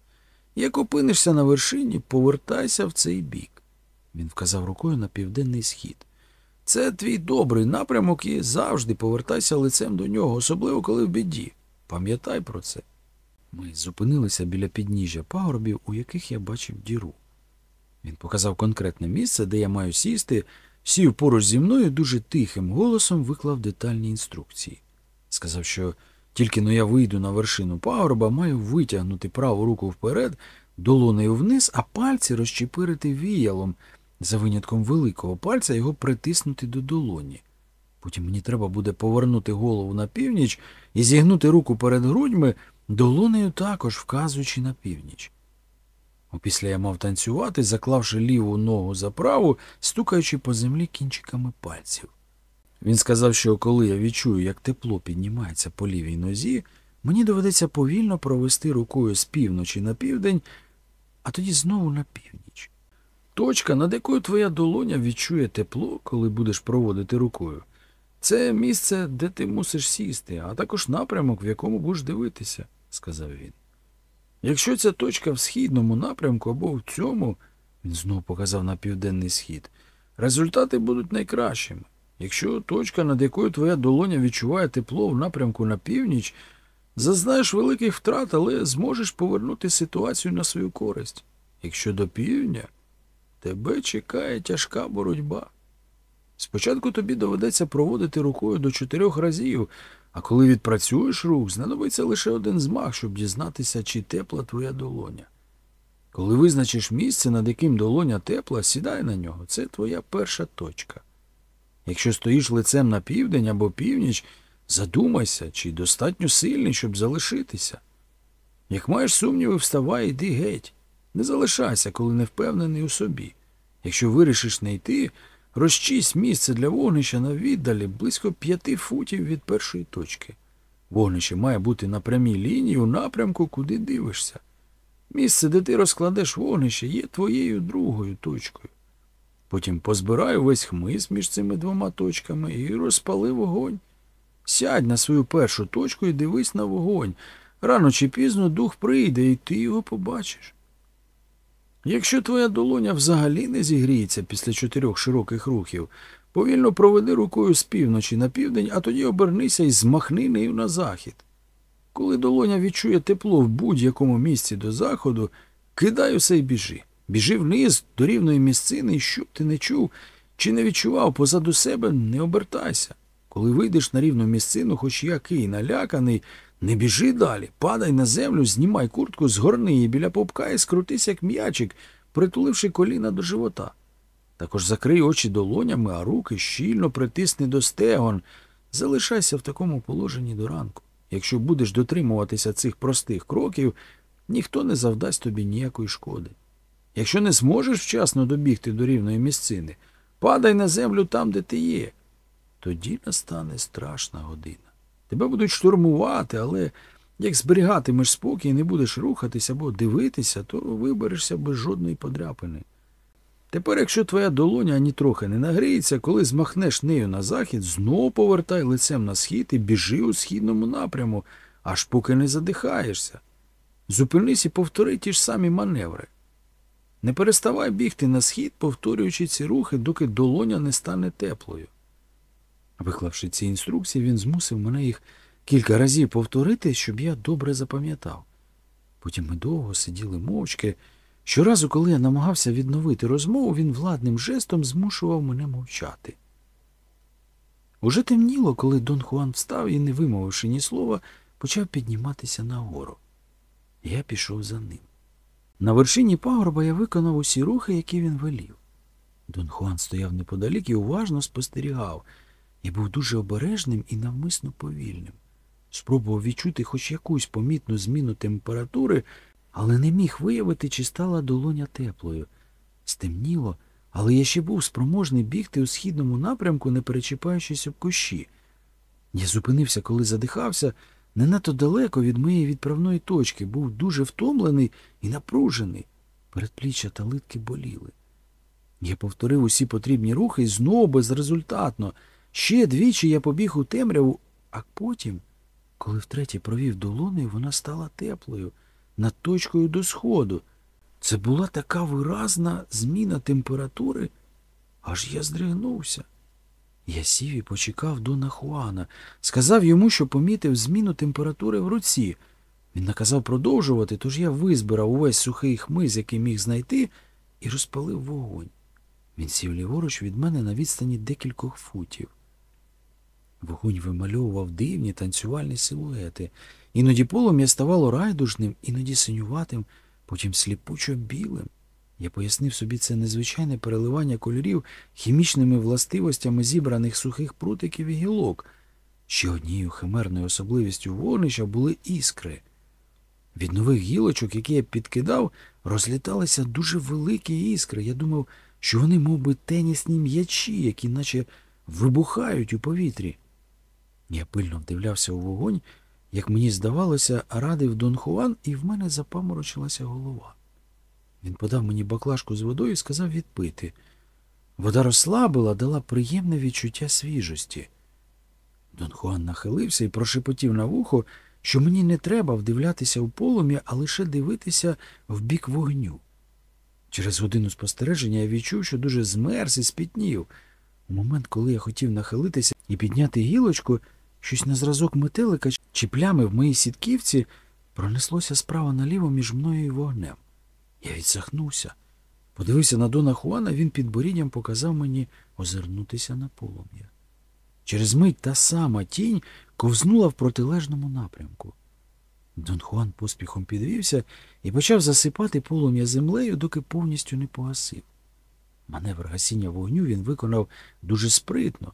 Як опинишся на вершині, повертайся в цей бік. Він вказав рукою на південний схід. Це твій добрий напрямок і завжди повертайся лицем до нього, особливо коли в біді. Пам'ятай про це. Ми зупинилися біля підніжжя пагорбів, у яких я бачив діру. Він показав конкретне місце, де я маю сісти, сів поруч зі мною дуже тихим голосом виклав детальні інструкції. Сказав, що Тільки но я вийду на вершину пагорба, маю витягнути праву руку вперед, долонею вниз, а пальці розчепирити віялом, за винятком великого пальця його притиснути до долоні. Потім мені треба буде повернути голову на північ і зігнути руку перед грудьми, долонею також вказуючи на північ. Опісля я мав танцювати, заклавши ліву ногу за праву, стукаючи по землі кінчиками пальців. Він сказав, що коли я відчую, як тепло піднімається по лівій нозі, мені доведеться повільно провести рукою з півночі на південь, а тоді знову на північ. Точка, над якою твоя долоня відчує тепло, коли будеш проводити рукою, це місце, де ти мусиш сісти, а також напрямок, в якому будеш дивитися, сказав він. Якщо ця точка в східному напрямку або в цьому, він знову показав на південний схід, результати будуть найкращими. Якщо точка, над якою твоя долоня відчуває тепло в напрямку на північ, зазнаєш великих втрат, але зможеш повернути ситуацію на свою користь. Якщо до півдня, тебе чекає тяжка боротьба. Спочатку тобі доведеться проводити рукою до чотирьох разів, а коли відпрацюєш рух, знадобиться лише один змах, щоб дізнатися, чи тепла твоя долоня. Коли визначиш місце, над яким долоня тепла, сідай на нього. Це твоя перша точка. Якщо стоїш лицем на південь або північ, задумайся, чи достатньо сильний, щоб залишитися. Як маєш сумніви, вставай, іди геть. Не залишайся, коли не впевнений у собі. Якщо вирішиш не йти, розчість місце для вогнища на віддалі близько п'яти футів від першої точки. Вогнище має бути на прямій лінії у напрямку, куди дивишся. Місце, де ти розкладеш вогнище, є твоєю другою точкою. Потім позбирай увесь хмиз між цими двома точками і розпали вогонь. Сядь на свою першу точку і дивись на вогонь. Рано чи пізно дух прийде, і ти його побачиш. Якщо твоя долоня взагалі не зігріється після чотирьох широких рухів, повільно проведи рукою з півночі на південь, а тоді обернися і змахни нею на захід. Коли долоня відчує тепло в будь-якому місці до заходу, кидай усе й біжи. Біжи вниз до рівної місцини, і щоб ти не чув чи не відчував позаду себе, не обертайся. Коли вийдеш на рівну місцину, хоч який наляканий, не біжи далі, падай на землю, знімай куртку, згорни її біля попка і скрутись, як м'ячик, притуливши коліна до живота. Також закрий очі долонями, а руки щільно притисни до стегон. Залишайся в такому положенні до ранку. Якщо будеш дотримуватися цих простих кроків, ніхто не завдасть тобі ніякої шкоди. Якщо не зможеш вчасно добігти до рівної місцини, падай на землю там, де ти є. Тоді настане страшна година. Тебе будуть штурмувати, але як зберігатимеш спокій і не будеш рухатись або дивитися, то виберешся без жодної подряпини. Тепер, якщо твоя долоня ані трохи не нагріється, коли змахнеш нею на захід, знову повертай лицем на схід і біжи у східному напряму, аж поки не задихаєшся. Зупинись і повтори ті ж самі маневри. Не переставай бігти на схід, повторюючи ці рухи, доки долоня не стане теплою. Виклавши ці інструкції, він змусив мене їх кілька разів повторити, щоб я добре запам'ятав. Потім ми довго сиділи мовчки. Щоразу, коли я намагався відновити розмову, він владним жестом змушував мене мовчати. Уже темніло, коли Дон Хуан встав і, не вимовивши ні слова, почав підніматися нагору. Я пішов за ним. На вершині пагорба я виконав усі рухи, які він велів. Дон Хуан стояв неподалік і уважно спостерігав. Я був дуже обережним і навмисно повільним. Спробував відчути хоч якусь помітну зміну температури, але не міг виявити, чи стала долоня теплою. Стемніло, але я ще був спроможний бігти у східному напрямку, не перечіпаючись об кущі. Я зупинився, коли задихався, не надто далеко від моєї відправної точки, був дуже втомлений і напружений. Передпліччя та литки боліли. Я повторив усі потрібні рухи і знову безрезультатно. Ще двічі я побіг у темряву, а потім, коли втретє провів долонею, вона стала теплою, над точкою до сходу. Це була така виразна зміна температури, аж я здригнувся. Я сів і почекав Дона Хуана, сказав йому, що помітив зміну температури в руці. Він наказав продовжувати, тож я визбирав увесь сухий хмиз, який міг знайти, і розпалив вогонь. Він сів ліворуч від мене на відстані декількох футів. Вогонь вимальовував дивні танцювальні силуети. Іноді полум'я ставало райдужним, іноді синюватим, потім сліпучо білим. Я пояснив собі це незвичайне переливання кольорів хімічними властивостями зібраних сухих прутиків і гілок. Ще однією химерною особливістю вогнища були іскри. Від нових гілочок, які я підкидав, розліталися дуже великі іскри. Я думав, що вони мов би, тенісні м'ячі, які наче вибухають у повітрі. Я пильно вдивлявся у вогонь, як мені здавалося, радив Дон Хуан, і в мене запаморочилася голова. Він подав мені баклажку з водою і сказав відпити. Вода розслабила, дала приємне відчуття свіжості. Дон Хуан нахилився і прошепотів на вухо, що мені не треба вдивлятися у полум'я, а лише дивитися в бік вогню. Через годину спостереження я відчув, що дуже змерз і спітнів. У момент, коли я хотів нахилитися і підняти гілочку, щось на зразок метелика чи плями в моїй сітківці пронеслося справа наліво між мною і вогнем. Я відсахнувся. Подивився на Дона Хуана, він під боріддям показав мені озирнутися на полум'я. Через мить та сама тінь ковзнула в протилежному напрямку. Дон Хуан поспіхом підвівся і почав засипати полум'я землею, доки повністю не погасив. Маневр гасіння вогню він виконав дуже спритно.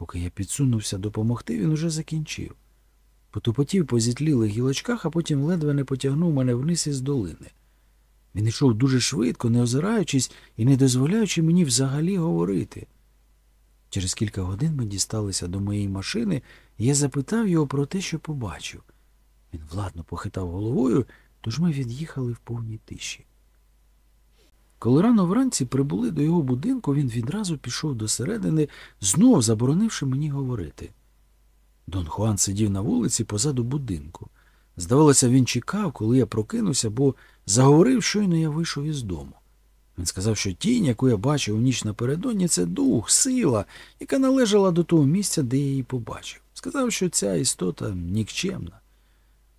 Поки я підсунувся допомогти, він уже закінчив. Потупотів по зітлілих гілочках, а потім ледве не потягнув мене вниз із долини. Він йшов дуже швидко, не озираючись і не дозволяючи мені взагалі говорити. Через кілька годин ми дісталися до моєї машини, і я запитав його про те, що побачив. Він владно похитав головою, тож ми від'їхали в повній тиші. Коли рано вранці прибули до його будинку, він відразу пішов до середини, знов заборонивши мені говорити. Дон Хуан сидів на вулиці позаду будинку. Здавалося, він чекав, коли я прокинуся, бо заговорив, щойно я вийшов із дому. Він сказав, що тінь, яку я бачив у ніч напередодні, це дух, сила, яка належала до того місця, де я її побачив. Сказав, що ця істота нікчемна.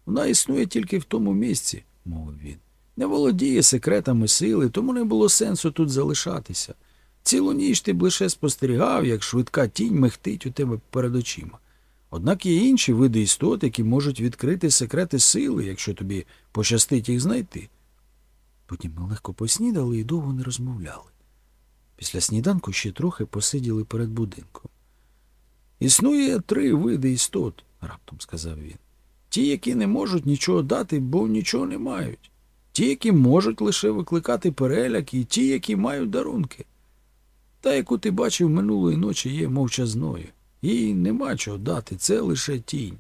Вона існує тільки в тому місці, мовив він. Не володіє секретами сили, тому не було сенсу тут залишатися. Цілу ніч ти б лише спостерігав, як швидка тінь мехтить у тебе перед очима. Однак є інші види істот, які можуть відкрити секрети сили, якщо тобі пощастить їх знайти. Потім ми легко поснідали і довго не розмовляли. Після сніданку ще трохи посиділи перед будинком. Існує три види істот, раптом сказав він. Ті, які не можуть нічого дати, бо нічого не мають. Ті, які можуть лише викликати переляк, і ті, які мають дарунки. Та, яку ти бачив минулої ночі, є мовчазною. Їй нема чого дати, це лише тінь.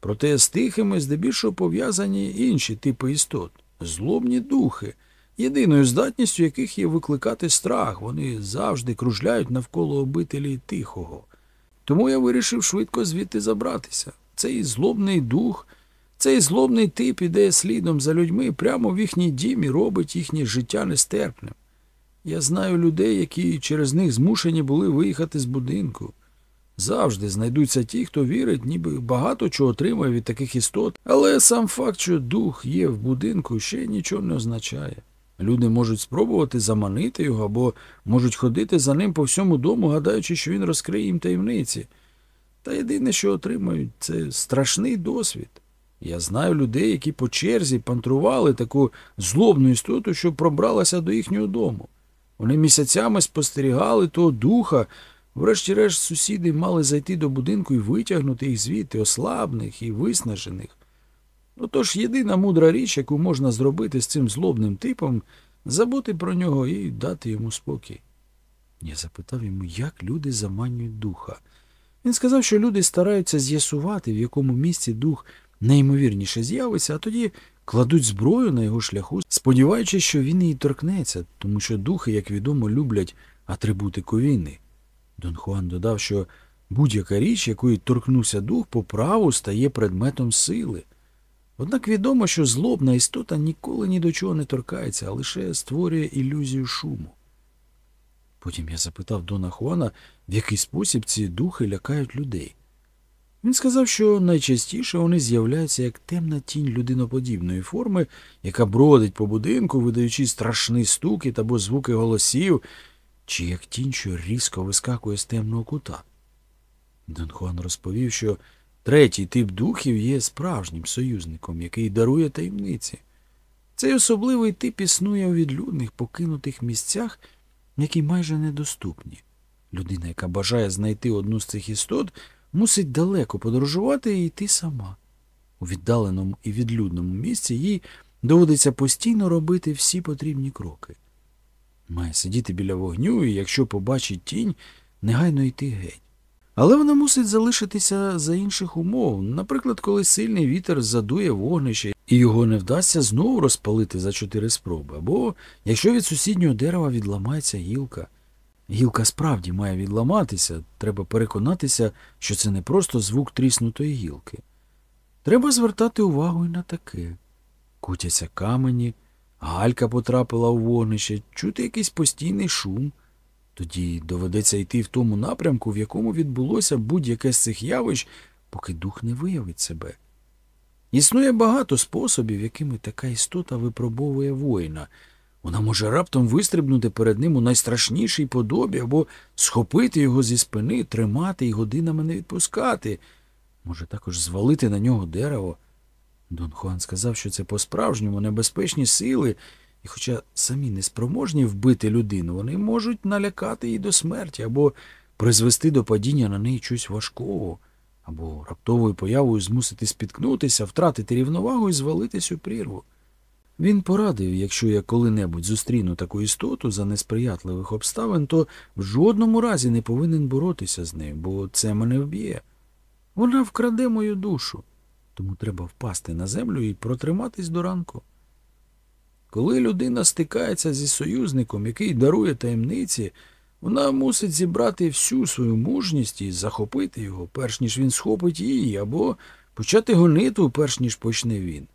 Проте з тихими здебільшого пов'язані інші типи істот злобні духи, єдиною здатністю яких є викликати страх, вони завжди кружляють навколо обителі тихого. Тому я вирішив швидко звідти забратися. Цей злобний дух, цей злобний тип іде слідом за людьми прямо в їхній дім і робить їхнє життя нестерпним. Я знаю людей, які через них змушені були виїхати з будинку. Завжди знайдуться ті, хто вірить, ніби багато чого отримує від таких істот, але сам факт, що дух є в будинку, ще нічого не означає. Люди можуть спробувати заманити його або можуть ходити за ним по всьому дому, гадаючи, що він розкриє їм таємниці. Та єдине, що отримають, це страшний досвід. Я знаю людей, які по черзі пантрували таку злобну істоту, що пробралася до їхнього дому. Вони місяцями спостерігали того духа. Врешті-решт сусіди мали зайти до будинку і витягнути їх звідти, ослабних і виснажених. Отож єдина мудра річ, яку можна зробити з цим злобним типом, забути про нього і дати йому спокій. Я запитав йому, як люди заманюють духа. Він сказав, що люди стараються з'ясувати, в якому місці дух найімовірніше з'явиться, а тоді кладуть зброю на його шляху, сподіваючись, що він її торкнеться, тому що духи, як відомо, люблять атрибутику війни. Дон Хуан додав, що будь-яка річ, якої торкнувся дух, по праву стає предметом сили. Однак відомо, що злобна істота ніколи ні до чого не торкається, а лише створює ілюзію шуму. Потім я запитав Дона Хуана, в який спосіб ці духи лякають людей. Він сказав, що найчастіше вони з'являються як темна тінь людиноподібної форми, яка бродить по будинку, видаючи страшний стукіт або звуки голосів, чи як тінь, що різко вискакує з темного кута. Дон Хуан розповів, що третій тип духів є справжнім союзником, який дарує таємниці. Цей особливий тип існує у відлюдних покинутих місцях, які майже недоступні. Людина, яка бажає знайти одну з цих істот, мусить далеко подорожувати і йти сама. У віддаленому і відлюдному місці їй доводиться постійно робити всі потрібні кроки. Має сидіти біля вогню і, якщо побачить тінь, негайно йти геть. Але вона мусить залишитися за інших умов, наприклад, коли сильний вітер задує вогнище, і його не вдасться знову розпалити за чотири спроби, або якщо від сусіднього дерева відламається гілка. Гілка справді має відламатися, треба переконатися, що це не просто звук тріснутої гілки. Треба звертати увагу і на таке. Кутяться камені, галька потрапила у вогнище, чути якийсь постійний шум. Тоді доведеться йти в тому напрямку, в якому відбулося будь-яке з цих явищ, поки дух не виявить себе. Існує багато способів, якими така істота випробовує воїна. Вона може раптом вистрибнути перед ним у найстрашнішій подобі або схопити його зі спини, тримати і годинами не відпускати. Може також звалити на нього дерево. Дон Хуан сказав, що це по-справжньому небезпечні сили, і хоча самі неспроможні вбити людину, вони можуть налякати її до смерті або призвести до падіння на неї чогось важкого, або раптовою появою змусити спіткнутися, втратити рівновагу і звалитись у прірву. Він порадив, якщо я коли-небудь зустріну таку істоту за несприятливих обставин, то в жодному разі не повинен боротися з нею, бо це мене вб'є. Вона вкраде мою душу, тому треба впасти на землю і протриматись до ранку. Коли людина стикається зі союзником, який дарує таємниці, вона мусить зібрати всю свою мужність і захопити його, перш ніж він схопить її, або почати гонитву, перш ніж почне він.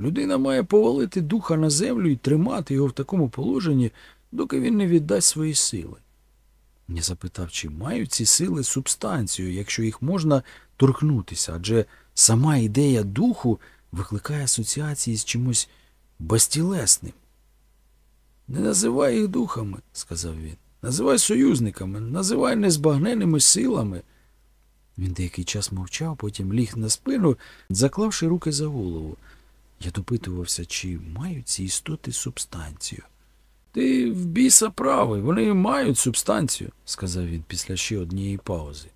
Людина має повалити духа на землю і тримати його в такому положенні, доки він не віддасть свої сили. Я запитав, чи мають ці сили субстанцію, якщо їх можна торкнутися, адже сама ідея духу викликає асоціації з чимось безтілесним. Не називай їх духами, сказав він. Називай союзниками, називай незбагненними силами. Він деякий час мовчав, потім ліг на спину, заклавши руки за голову. Я допитувався, чи мають ці істоти субстанцію. Ти в біса правий, вони мають субстанцію, сказав він після ще однієї паузи.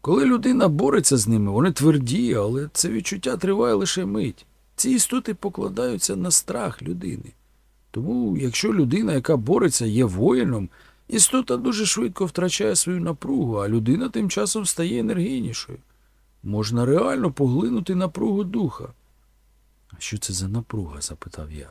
Коли людина бореться з ними, вони тверді, але це відчуття триває лише мить. Ці істоти покладаються на страх людини. Тому, якщо людина, яка бореться, є воїном, істота дуже швидко втрачає свою напругу, а людина тим часом стає енергійнішою. Можна реально поглинути напругу духа. Що це за напруга? запитав я.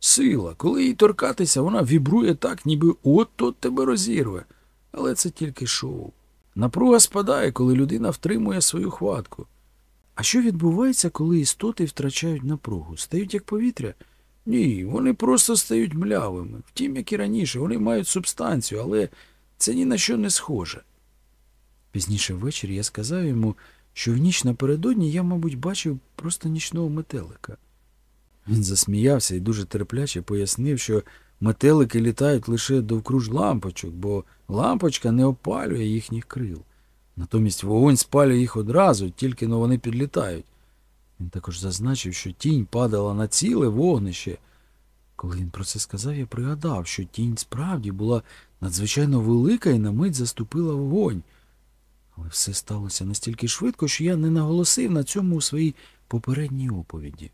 Сила, коли їй торкатися, вона вібрує так, ніби от-от тебе розірве. Але це тільки шоу. Напруга спадає, коли людина втримує свою хватку. А що відбувається, коли істоти втрачають напругу? Стають як повітря? Ні, вони просто стають млявими. Втім, як і раніше, вони мають субстанцію, але це ні на що не схоже. Пізніше ввечері я сказав йому, що в ніч напередодні я, мабуть, бачив просто нічного метелика. Він засміявся і дуже терпляче пояснив, що метелики літають лише довкруж лампочок, бо лампочка не опалює їхніх крил. Натомість вогонь спалює їх одразу, тільки но вони підлітають. Він також зазначив, що тінь падала на ціле вогнище. Коли він про це сказав, я пригадав, що тінь справді була надзвичайно велика і на мить заступила вогонь. Але все сталося настільки швидко, що я не наголосив на цьому у своїй попередній оповіді.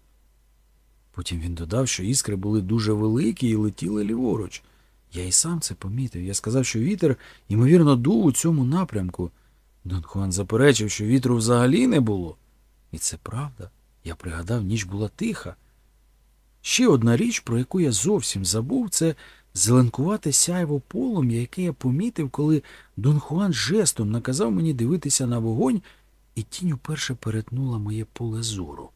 Потім він додав, що іскри були дуже великі і летіли ліворуч. Я і сам це помітив. Я сказав, що вітер, ймовірно, дув у цьому напрямку. Дон Хуан заперечив, що вітру взагалі не було. І це правда. Я пригадав, ніч була тиха. Ще одна річ, про яку я зовсім забув, це зеленкувате сяйво полум'я, яке я помітив, коли Дон Хуан жестом наказав мені дивитися на вогонь, і тінь уперше перетнула моє поле зору.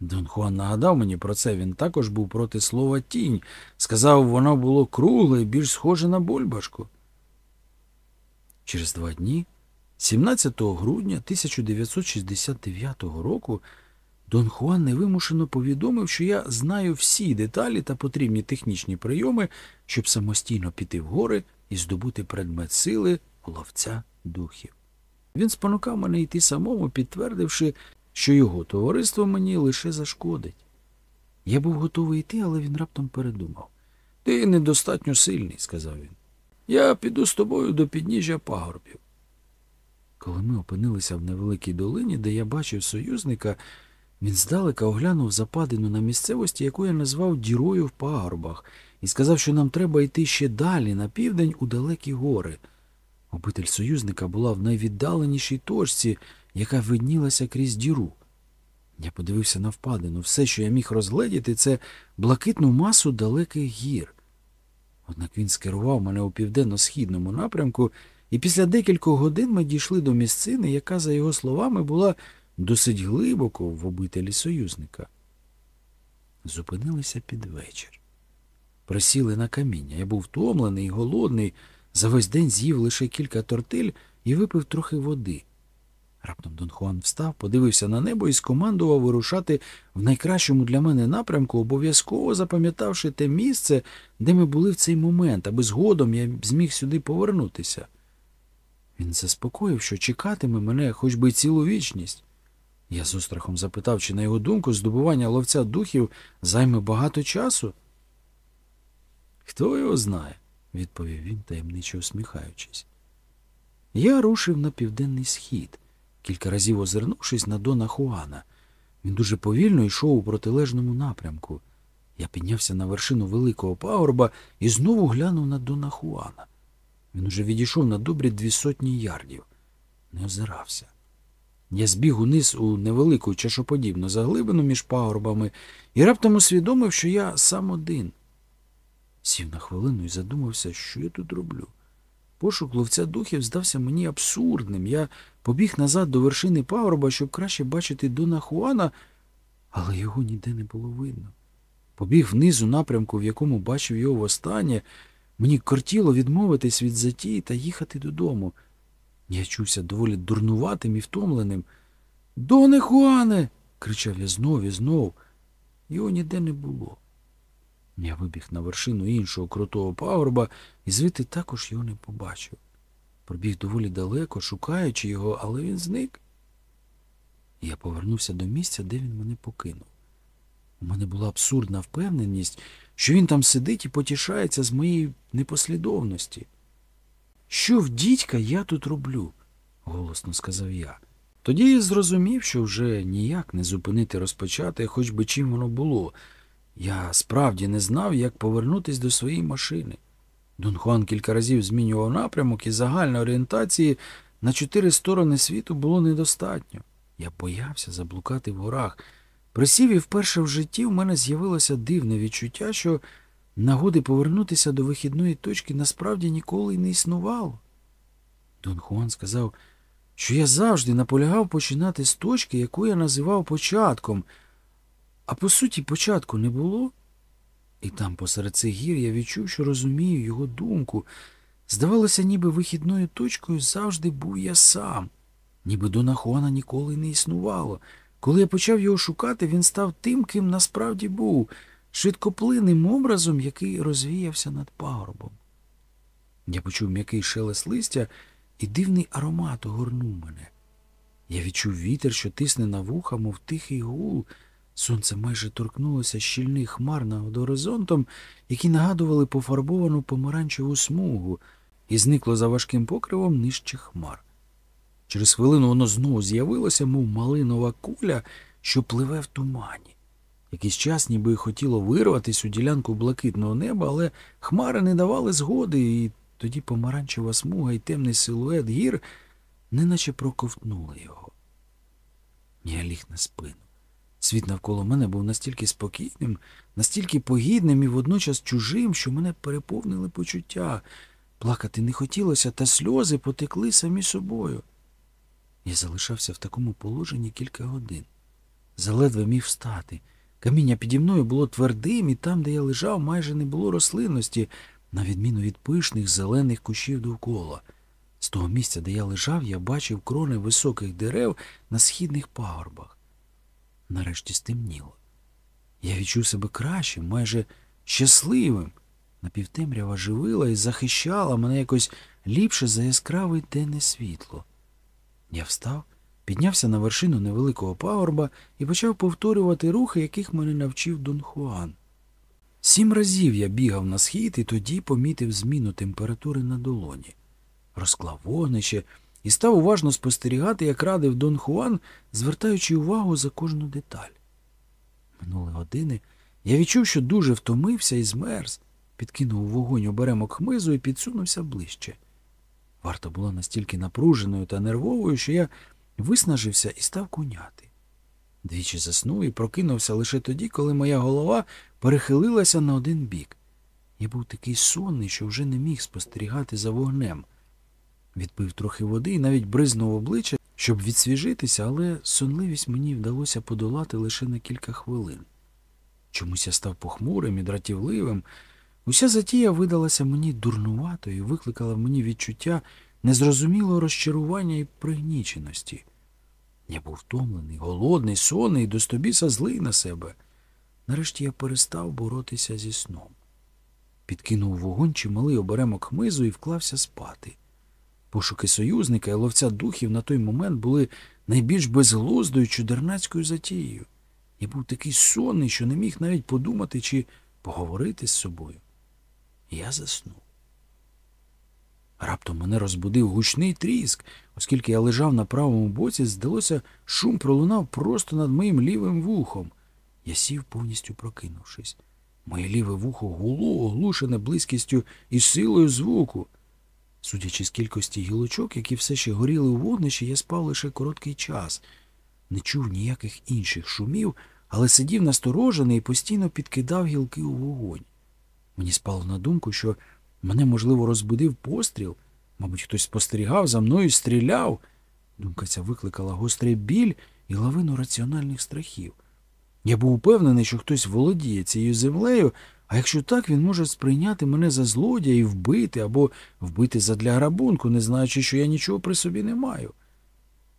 Дон Хуан нагадав мені про це, він також був проти слова тінь. Сказав, воно було кругле і більш схоже на бульбашку. Через два дні, 17 грудня 1969 року, Дон Хуан невимушено повідомив, що я знаю всі деталі та потрібні технічні прийоми, щоб самостійно піти в гори і здобути предмет сили ловця духів. Він спонукав мене йти самому, підтвердивши, що його товариство мені лише зашкодить. Я був готовий йти, але він раптом передумав. Ти недостатньо сильний, сказав він. Я піду з тобою до підніжжя пагорбів. Коли ми опинилися в невеликій долині, де я бачив союзника, він здалека оглянув западину на місцевості, яку я назвав дірою в пагорбах, і сказав, що нам треба йти ще далі, на південь, у далекі гори. Обитель союзника була в найвіддаленішій точці, яка виднілася крізь діру. Я подивився на впадину. Все, що я міг розгледіти, це блакитну масу далеких гір. Однак він скерував мене у південно-східному напрямку, і після декількох годин ми дійшли до місцини, яка, за його словами, була досить глибоко в обителі союзника. Зупинилися під вечір. Присіли на каміння. Я був втомлений і голодний, за весь день з'їв лише кілька тортиль і випив трохи води. Раптом Дон Хуан встав, подивився на небо і скомандував вирушати в найкращому для мене напрямку, обов'язково запам'ятавши те місце, де ми були в цей момент, аби згодом я зміг сюди повернутися. Він заспокоїв, що чекатиме мене хоч би цілу вічність. Я з острахом запитав, чи на його думку здобування ловця духів займе багато часу. Хто його знає, відповів він, таємниче усміхаючись. Я рушив на південний схід, кілька разів озирнувшись на Дона Хуана. Він дуже повільно йшов у протилежному напрямку. Я піднявся на вершину великого пагорба і знову глянув на Дона Хуана. Він уже відійшов на добрі дві сотні ярдів, не озирався. Я збіг униз у невелику чашоподібну заглибину між пагорбами і раптом усвідомив, що я сам один. Сів на хвилину і задумався, що я тут роблю. Пошук ловця духів здався мені абсурдним. Я побіг назад до вершини пагорба, щоб краще бачити Дона Хуана, але його ніде не було видно. Побіг вниз у напрямку, в якому бачив його востаннє. Мені кортіло відмовитись від затії та їхати додому. Я чувся доволі дурнуватим і втомленим. Доне Хуане. кричав я знов і знов. Його ніде не було. Я вибіг на вершину іншого крутого пагорба і звідти також його не побачив. Пробіг доволі далеко, шукаючи його, але він зник. Я повернувся до місця, де він мене покинув. У мене була абсурдна впевненість, що він там сидить і потішається з моєї непослідовності. Що в дідька я тут роблю? голосно сказав я. Тоді я зрозумів, що вже ніяк не зупинити розпочати, хоч би чим воно було. Я справді не знав, як повернутися до своєї машини. Дон Хуан кілька разів змінював напрямок, і загальної орієнтації на чотири сторони світу було недостатньо. Я боявся заблукати в горах. Присів і вперше в житті в мене з'явилося дивне відчуття, що нагоди повернутися до вихідної точки насправді ніколи й не існувало. Дон Хуан сказав, що я завжди наполягав починати з точки, яку я називав початком, а по суті початку не було. І там, посеред цих гір, я відчув, що розумію його думку. Здавалося, ніби вихідною точкою завжди був я сам, ніби Дона Хуана ніколи не існувало. Коли я почав його шукати, він став тим, ким насправді був, швидкоплинним образом, який розвіявся над пагорбом. Я почув м'який шелест листя, і дивний аромат огорнув мене. Я відчув вітер, що тисне на вуха, мов тихий гул. Сонце майже торкнулося щільних хмар над горизонтом, які нагадували пофарбовану помаранчеву смугу, і зникло за важким покривом нижче хмар. Через хвилину воно знову з'явилося, мов малинова куля, що пливе в тумані. Якийсь час ніби хотіло вирватися у ділянку блакитного неба, але хмари не давали згоди, і тоді помаранчева смуга і темний силует гір неначе проковтнули його. Я ліг на спину. Світ навколо мене був настільки спокійним, настільки погідним і водночас чужим, що мене переповнили почуття. Плакати не хотілося, та сльози потекли самі собою. Я залишався в такому положенні кілька годин. Заледве міг встати. Каміння піді мною було твердим, і там, де я лежав, майже не було рослинності, на відміну від пишних зелених кущів довкола. З того місця, де я лежав, я бачив крони високих дерев на східних пагорбах. Нарешті стемніло. Я відчув себе кращим, майже щасливим. Напівтемрява живила і захищала мене якось ліпше за яскраве денне світло. Я встав, піднявся на вершину невеликого пагорба і почав повторювати рухи, яких мене навчив Дон Хуан. Сім разів я бігав на схід і тоді помітив зміну температури на долоні. Розклав вогнище і став уважно спостерігати, як радив Дон Хуан, звертаючи увагу за кожну деталь. Минули години. Я відчув, що дуже втомився і змерз, підкинув вогонь оберемок хмизу і підсунувся ближче. Варта була настільки напруженою та нервовою, що я виснажився і став куняти. Двічі заснув і прокинувся лише тоді, коли моя голова перехилилася на один бік. Я був такий сонний, що вже не міг спостерігати за вогнем. Відпив трохи води і навіть бризнув обличчя, щоб відсвіжитися, але сонливість мені вдалося подолати лише на кілька хвилин. Чомусь я став похмурим і дратівливим. Уся затія видалася мені дурнуватою і викликала мені відчуття незрозумілого розчарування і пригніченості. Я був втомлений, голодний, сонний і до стобіса злий на себе. Нарешті я перестав боротися зі сном. Підкинув вогонь чималий оберемок хмизу і вклався спати. Пошуки союзника і ловця духів на той момент були найбільш безглуздою чудернацькою затією. Я був такий сонний, що не міг навіть подумати чи поговорити з собою. Я заснув. Раптом мене розбудив гучний тріск, оскільки я лежав на правому боці, здалося, шум пролунав просто над моїм лівим вухом. Я сів, повністю прокинувшись. Моє ліве вухо гуло, оглушене близькістю і силою звуку. Судячи з кількості гілочок, які все ще горіли у вогнищі, я спав лише короткий час, не чув ніяких інших шумів, але сидів насторожений і постійно підкидав гілки у вогонь. Мені спало на думку, що мене, можливо, розбудив постріл. Мабуть, хтось спостерігав за мною і стріляв. Думка ця викликала гострий біль і лавину раціональних страхів. Я був упевнений, що хтось володіє цією землею, а якщо так, він може сприйняти мене за злодія і вбити або вбити задля грабунку, не знаючи, що я нічого при собі не маю.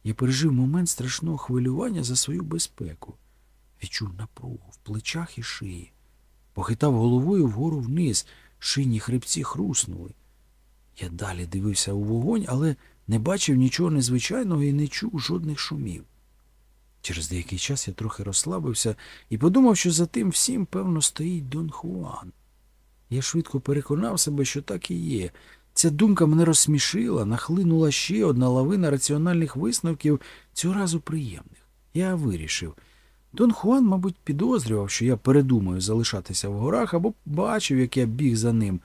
Я пережив момент страшного хвилювання за свою безпеку, відчув напругу в плечах і шиї, похитав головою вгору вниз, шийні хребці хруснули. Я далі дивився у вогонь, але не бачив нічого незвичайного і не чув жодних шумів. Через деякий час я трохи розслабився і подумав, що за тим всім, певно, стоїть Дон Хуан. Я швидко переконав себе, що так і є. Ця думка мене розсмішила, нахлинула ще одна лавина раціональних висновків, цього разу приємних. Я вирішив. Дон Хуан, мабуть, підозрював, що я передумаю залишатися в горах або бачив, як я біг за ним,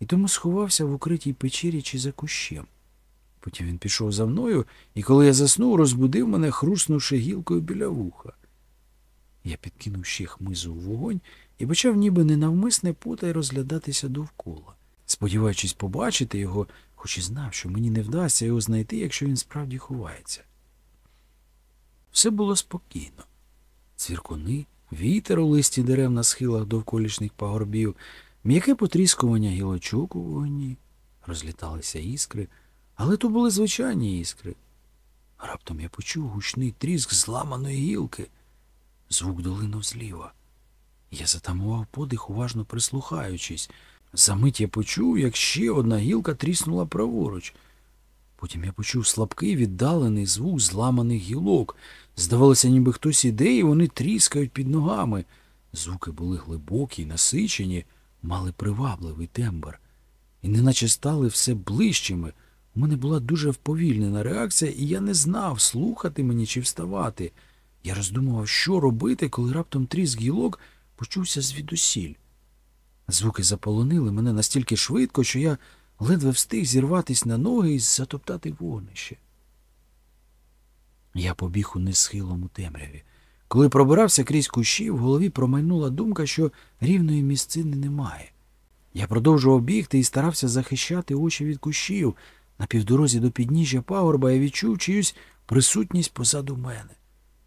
і тому сховався в укритій печері чи за кущем. Потім він пішов за мною, і коли я заснув, розбудив мене, хруснувши гілкою біля вуха. Я підкинув ще хмизу у вогонь і почав ніби ненавмисне потай розглядатися довкола, сподіваючись побачити його, хоч і знав, що мені не вдасться його знайти, якщо він справді ховається. Все було спокійно. Цвіркуни, вітер у листі дерев на схилах довколішніх пагорбів, м'яке потріскування гілочок у вогні, розліталися іскри, але то були звичайні іскри. Раптом я почув гучний тріск зламаної гілки. Звук долинув зліва. Я затамував подих, уважно прислухаючись. Замить я почув, як ще одна гілка тріснула праворуч. Потім я почув слабкий віддалений звук зламаних гілок. Здавалося, ніби хтось іде, і вони тріскають під ногами. Звуки були глибокі, насичені, мали привабливий тембр. І неначе стали все ближчими. У мене була дуже вповільнена реакція, і я не знав, слухати мені чи вставати. Я роздумував, що робити, коли раптом тріск гілок почувся звідусіль. Звуки заполонили мене настільки швидко, що я ледве встиг зірватися на ноги і затоптати вогнище. Я побіг у темряві. Коли пробирався крізь кущі, в голові промайнула думка, що рівної місцини немає. Я продовжував бігти і старався захищати очі від кущів. На півдорозі до підніжжя пагорба я відчув чиюсь присутність позаду мене.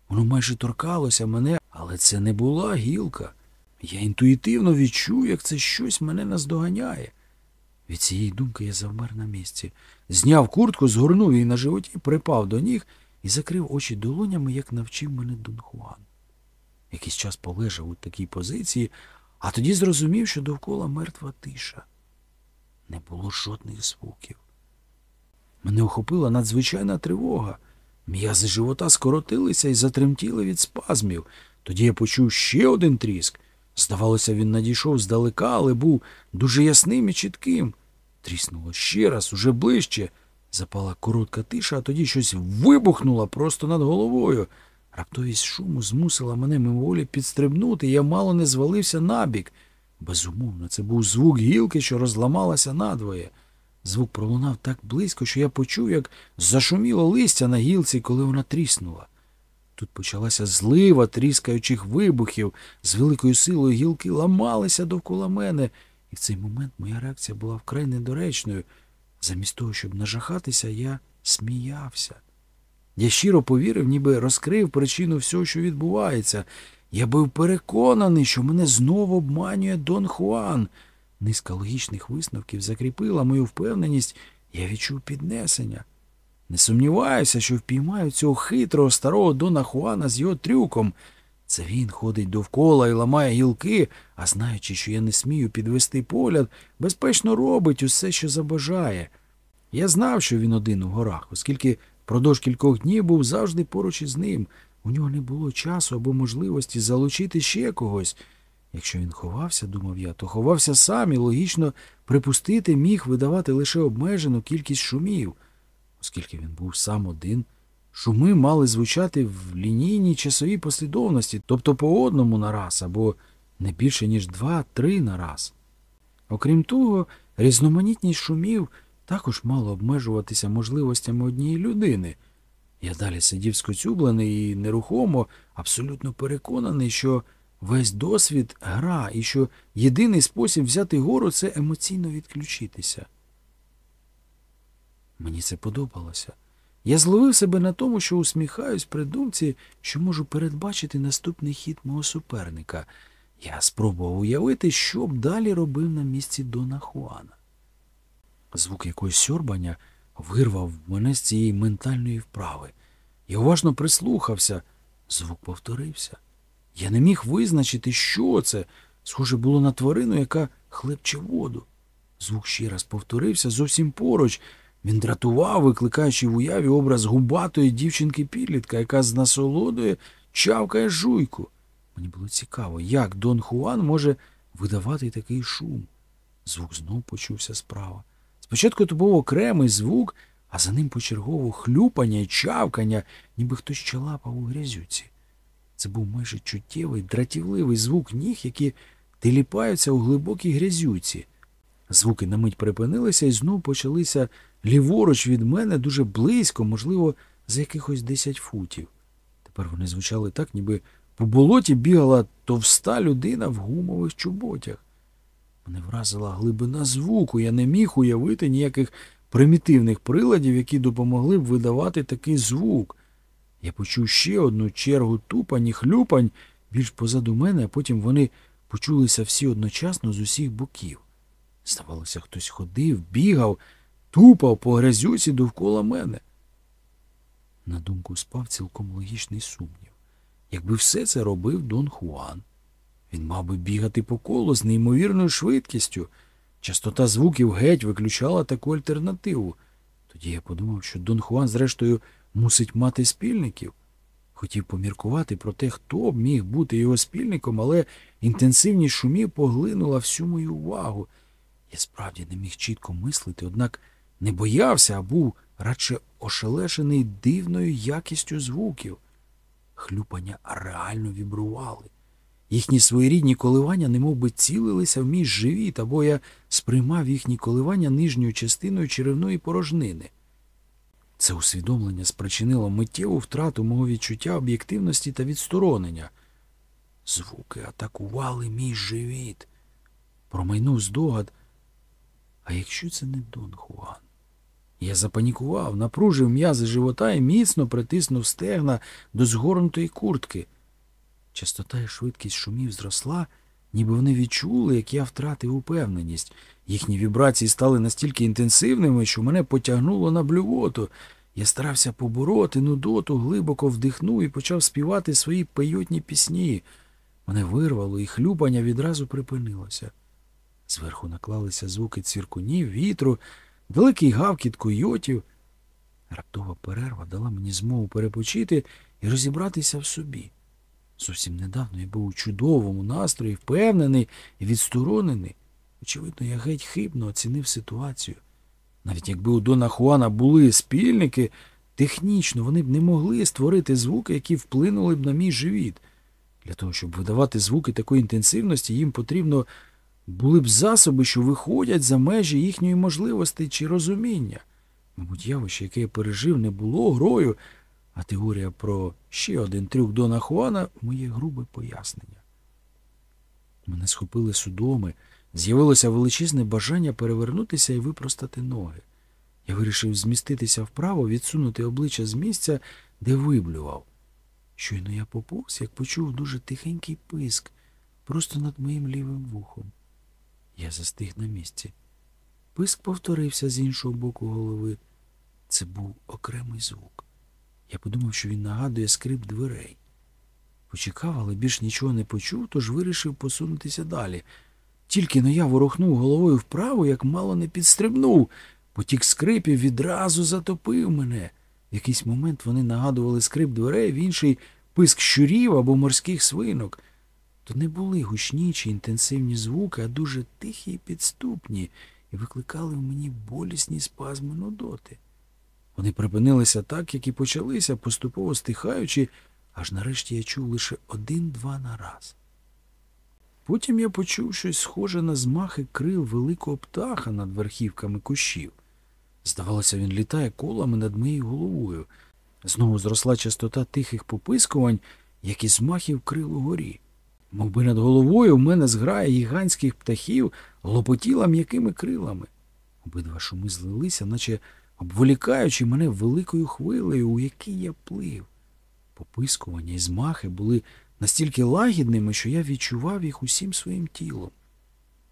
Воно майже торкалося мене, але це не була гілка. Я інтуїтивно відчув, як це щось мене наздоганяє. Від цієї думки я завмер на місці, зняв куртку, згорнув її на животі, припав до ніг і закрив очі долонями, як навчив мене Дон Хуан. Якийсь час полежав у такій позиції, а тоді зрозумів, що довкола мертва тиша. Не було жодних звуків. Мене охопила надзвичайна тривога. М'язи живота скоротилися і затремтіли від спазмів. Тоді я почув ще один тріск. Здавалося, він надійшов здалека, але був дуже ясним і чітким. Тріснуло ще раз, уже ближче. Запала коротка тиша, а тоді щось вибухнуло просто над головою. Раптовість шуму змусила мене мимоволі підстрибнути, і я мало не звалився набік. Безумовно, це був звук гілки, що розламалася надвоє. Звук пролунав так близько, що я почув, як зашуміло листя на гілці, коли вона тріснула. Тут почалася злива тріскаючих вибухів, з великою силою гілки ламалися довкола мене, і в цей момент моя реакція була вкрай недоречною. Замість того, щоб нажахатися, я сміявся. Я щиро повірив, ніби розкрив причину всього, що відбувається. Я був переконаний, що мене знову обманює Дон Хуан. Низка логічних висновків закріпила мою впевненість, я відчув піднесення. Не сумніваюся, що впіймаю цього хитрого старого Дона Хуана з його трюком. Це він ходить довкола і ламає гілки, а знаючи, що я не смію підвести погляд, безпечно робить усе, що забажає. Я знав, що він один у горах, оскільки впродовж кількох днів був завжди поруч із ним. У нього не було часу або можливості залучити ще когось. Якщо він ховався, думав я, то ховався сам і логічно припустити міг видавати лише обмежену кількість шумів. Оскільки він був сам один, шуми мали звучати в лінійній часовій послідовності, тобто по одному на раз, або не більше, ніж два-три на раз. Окрім того, різноманітність шумів також мала обмежуватися можливостями однієї людини. Я далі сидів скоцюблений і нерухомо, абсолютно переконаний, що весь досвід гра і що єдиний спосіб взяти гору це емоційно відключитися. Мені це подобалося. Я зловив себе на тому, що усміхаюсь при думці, що можу передбачити наступний хід мого суперника. Я спробував уявити, що б далі робив на місці Дона Хуана. Звук якогось сьорбання вирвав мене з цієї ментальної вправи. Я уважно прислухався. Звук повторився. Я не міг визначити, що це. Схоже було на тварину, яка хлебче воду. Звук ще раз повторився зовсім поруч. Він дратував, викликаючи в уяві образ губатої дівчинки-підлітка, яка з насолодою чавкає жуйку. Мені було цікаво, як Дон Хуан може видавати такий шум. Звук знов почувся справа. Спочатку то був окремий звук, а за ним почергово хлюпання і чавкання, ніби хтось чалапав у грязюці. Це був майже чуттєвий, дратівливий звук ніг, які теліпаються у глибокій грязюці. Звуки на мить припинилися і знов почалися ліворуч від мене дуже близько, можливо, за якихось десять футів. Тепер вони звучали так, ніби по болоті бігала товста людина в гумових чоботях. Мене вразила глибина звуку, я не міг уявити ніяких примітивних приладів, які допомогли б видавати такий звук. Я почув ще одну чергу тупань і хлюпань більш позаду мене, а потім вони почулися всі одночасно з усіх боків. Здавалося, хтось ходив, бігав, тупав по грязюці довкола мене. На думку спав цілком логічний сумнів. Якби все це робив Дон Хуан, він мав би бігати по колу з неймовірною швидкістю. Частота звуків геть виключала таку альтернативу. Тоді я подумав, що Дон Хуан, зрештою, мусить мати спільників. Хотів поміркувати про те, хто б міг бути його спільником, але інтенсивність шумів поглинула всю мою увагу. Я справді не міг чітко мислити, однак не боявся, а був радше ошелешений дивною якістю звуків. Хлюпання реально вібрували. Їхні своєрідні коливання немов би цілилися в мій живіт, або я сприймав їхні коливання нижньою частиною черевної порожнини. Це усвідомлення спричинило миттєву втрату мого відчуття об'єктивності та відсторонення. Звуки атакували мій живіт. Промайнув здогад. А якщо це не Дон Хуан? Я запанікував, напружив м'язи живота і міцно притиснув стегна до згорнутої куртки. Частота і швидкість шумів зросла, ніби вони відчули, як я втратив упевненість. Їхні вібрації стали настільки інтенсивними, що мене потягнуло на блювоту. Я старався побороти нудоту, глибоко вдихнув і почав співати свої пейотні пісні. Мене вирвало, і хлюпання відразу припинилося. Зверху наклалися звуки цвіркунів, вітру, великий гавкіт койотів. Раптова перерва дала мені змогу перепочити і розібратися в собі. Зовсім недавно я був у чудовому настрої, впевнений і відсторонений. Очевидно, я геть хибно оцінив ситуацію. Навіть якби у Дона Хуана були спільники, технічно вони б не могли створити звуки, які вплинули б на мій живіт. Для того, щоб видавати звуки такої інтенсивності, їм потрібно були б засоби, що виходять за межі їхньої можливості чи розуміння. Мабуть, явище, яке я пережив, не було грою, а теорія про ще один трюк Дона Хуана моє грубе пояснення. Мене схопили судоми, з'явилося величезне бажання перевернутися і випростати ноги. Я вирішив зміститися вправо, відсунути обличчя з місця, де виблював. Щойно я поповз, як почув дуже тихенький писк просто над моїм лівим вухом. Я застиг на місці. Писк повторився з іншого боку голови. Це був окремий звук. Я подумав, що він нагадує скрип дверей. Почекав, але більш нічого не почув, тож вирішив посунутися далі. Тільки но я ворухнув головою вправо, як мало не підстрибнув. Потік скрипів відразу затопив мене. В якийсь момент вони нагадували скрип дверей, в інший писк щурів або морських свинок. То не були гучні чи інтенсивні звуки, а дуже тихі і підступні, і викликали в мені болісні спазми нудоти. Вони припинилися так, як і почалися, поступово стихаючи, аж нарешті я чув лише один-два на раз. Потім я почув щось схоже на змахи крил великого птаха над верхівками кущів. Здавалося, він літає колами над моєю головою. Знову зросла частота тихих попискувань, як і змахів крил угорі. Мовби над головою в мене зграя гігантських птахів лопотіла м'якими крилами. Обидва шуми злилися, наче обволікаючи мене великою хвилею, у якій я плив. Попискування і змахи були настільки лагідними, що я відчував їх усім своїм тілом.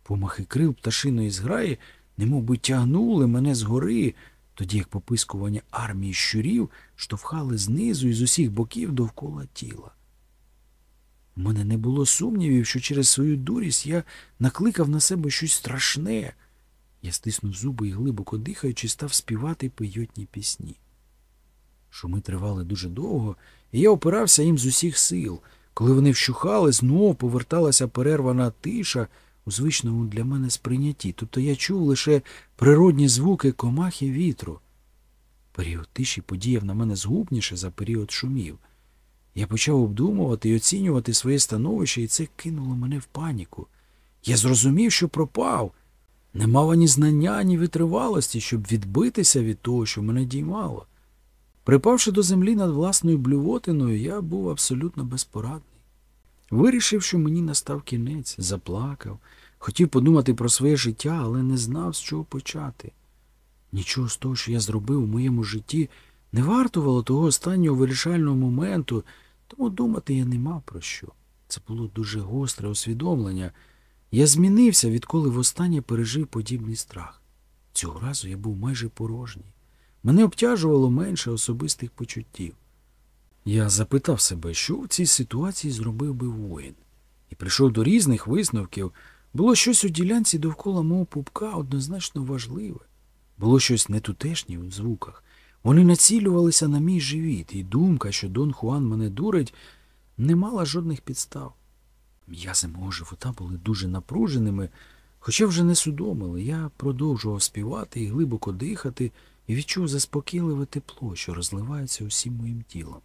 Помахи крил пташиної зграї немов би тягнули мене згори, тоді як попискування армії щурів штовхали знизу і з усіх боків довкола тіла. У мене не було сумнівів, що через свою дурість я накликав на себе щось страшне. Я стиснув зуби і глибоко дихаючи, став співати пейотні пісні. Шуми тривали дуже довго, і я опирався їм з усіх сил. Коли вони вщухали, знов поверталася перервана тиша у звичному для мене сприйнятті, тобто я чув лише природні звуки комах і вітру. Період тиші подіяв на мене згубніше за період шумів. Я почав обдумувати і оцінювати своє становище, і це кинуло мене в паніку. Я зрозумів, що пропав. Не мав ані знання, ані витривалості, щоб відбитися від того, що мене діймало. Припавши до землі над власною блювотиною, я був абсолютно безпорадний. Вирішив, що мені настав кінець, заплакав, хотів подумати про своє життя, але не знав, з чого почати. Нічого з того, що я зробив у моєму житті, не вартувало того останнього вирішального моменту, тому думати я не мав про що. Це було дуже гостре усвідомлення. Я змінився, відколи востаннє пережив подібний страх. Цього разу я був майже порожній. Мене обтяжувало менше особистих почуттів. Я запитав себе, що в цій ситуації зробив би воїн, і прийшов до різних висновків. Було щось у ділянці довкола мого пупка однозначно важливе. Було щось нетутешнє у звуках. Вони націлювалися на мій живіт, і думка, що Дон Хуан мене дурить, не мала жодних підстав. М'язи мого живота були дуже напруженими, хоча вже не судомили. Я продовжував співати і глибоко дихати, і відчув заспокійливе тепло, що розливається усім моїм тілом.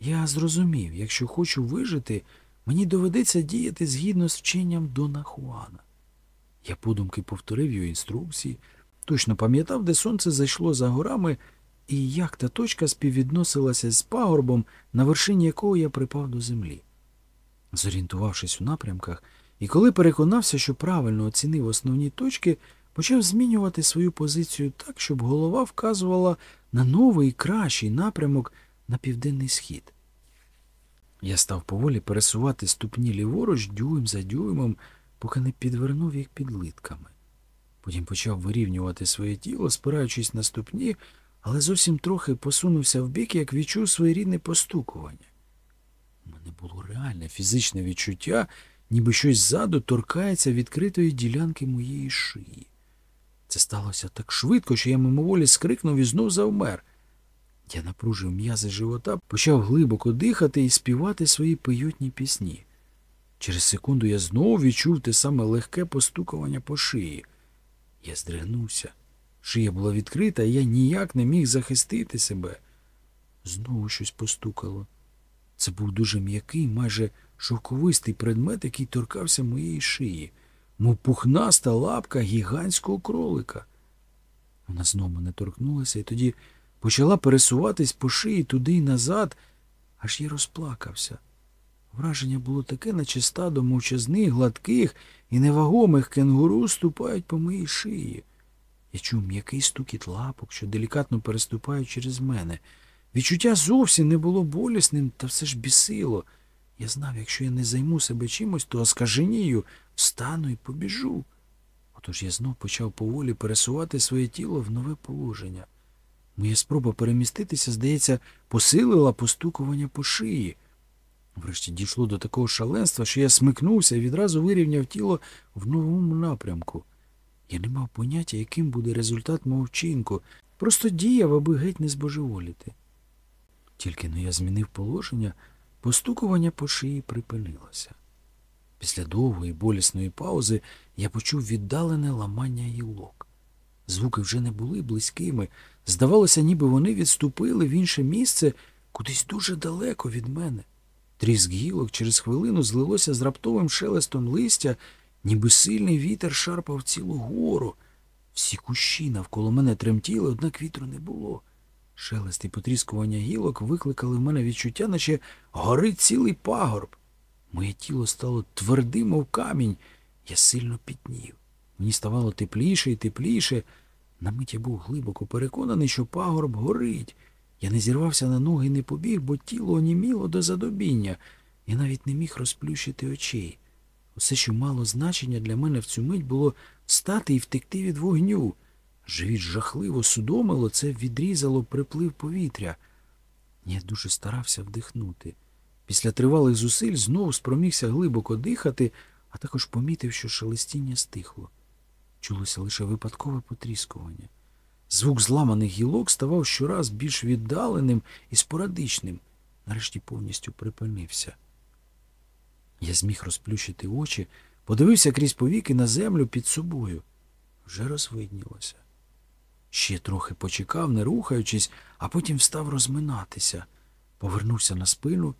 Я зрозумів, якщо хочу вижити, мені доведеться діяти згідно з вченням Дона Хуана. Я подумки повторив його інструкції, точно пам'ятав, де сонце зайшло за горами, і як та точка співвідносилася з пагорбом, на вершині якого я припав до землі. Зорієнтувавшись у напрямках, і коли переконався, що правильно оцінив основні точки, почав змінювати свою позицію так, щоб голова вказувала на новий кращий напрямок на південний схід. Я став поволі пересувати ступні ліворуч дюйм за дюймом, поки не підвернув їх підлитками. Потім почав вирівнювати своє тіло, спираючись на ступні, але зовсім трохи посунувся вбік, як відчув своєрідне постукування. У мене було реальне фізичне відчуття, ніби щось ззаду торкається відкритої ділянки моєї шиї. Це сталося так швидко, що я мимоволі скрикнув і знов завмер. Я напружив м'язи живота, почав глибоко дихати і співати свої пийотні пісні. Через секунду я знову відчув те саме легке постукування по шиї. Я здригнувся. Шия була відкрита, і я ніяк не міг захистити себе. Знову щось постукало. Це був дуже м'який, майже шовковистий предмет, який торкався моєї шиї, мов пухнаста лапка гігантського кролика. Вона знову мене торкнулася і тоді почала пересуватись по шиї туди й назад, аж я розплакався. Враження було таке, наче стадо мовчазних, гладких і невагомих кенгуру ступають по моїй шиї. Я чув м'який стукіт лапок, що делікатно переступають через мене. Відчуття зовсім не було болісним, та все ж бісило. Я знав, якщо я не займу себе чимось, то оскаженію, встану і побіжу. Отож я знов почав поволі пересувати своє тіло в нове положення. Моя спроба переміститися, здається, посилила постукування по шиї. Врешті дійшло до такого шаленства, що я смикнувся і відразу вирівняв тіло в новому напрямку. Я не мав поняття, яким буде результат мого вчинку, просто діяв, аби геть не збожеволіти. Тільки но я змінив положення, постукування по шиї припинилося. Після довгої болісної паузи я почув віддалене ламання гілок. Звуки вже не були близькими. Здавалося, ніби вони відступили в інше місце кудись дуже далеко від мене. Тріск гілок через хвилину злилося з раптовим шелестом листя, ніби сильний вітер шарпав цілу гору. Всі кущі навколо мене тремтіли, однак вітру не було. Шелест і потріскування гілок викликали в мене відчуття, наче горить цілий пагорб. Моє тіло стало твердим, мов камінь. Я сильно пітнів. Мені ставало тепліше і тепліше. На мить я був глибоко переконаний, що пагорб горить. Я не зірвався на ноги і не побіг, бо тіло оніміло до задобіння. Я навіть не міг розплющити очей. Усе, що мало значення для мене в цю мить, було встати і втекти від вогню. Живіт жахливо судомило, це відрізало приплив повітря. Я дуже старався вдихнути. Після тривалих зусиль знову спромігся глибоко дихати, а також помітив, що шелестіння стихло. Чулося лише випадкове потріскування. Звук зламаних гілок ставав щораз більш віддаленим і спорадичним, нарешті повністю припинився. Я зміг розплющити очі, подивився крізь повіки на землю під собою. Вже розвиднілося. Ще трохи почекав, не рухаючись, а потім встав розминатися. Повернувся на спину,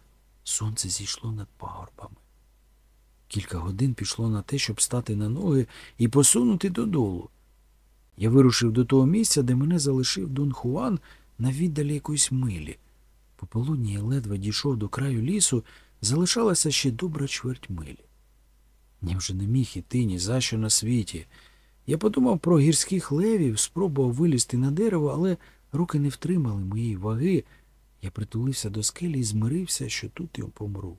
сонце зійшло над пагорбами. Кілька годин пішло на те, щоб стати на ноги і посунути додолу. Я вирушив до того місця, де мене залишив Дон Хуан на віддалі якоїсь милі. Пополудні я ледве дійшов до краю лісу, залишалася ще добра чверть милі. Я вже не міг іти ні за що на світі. Я подумав про гірських левів, спробував вилізти на дерево, але руки не втримали моєї ваги. Я притулився до скелі і змирився, що тут я помру.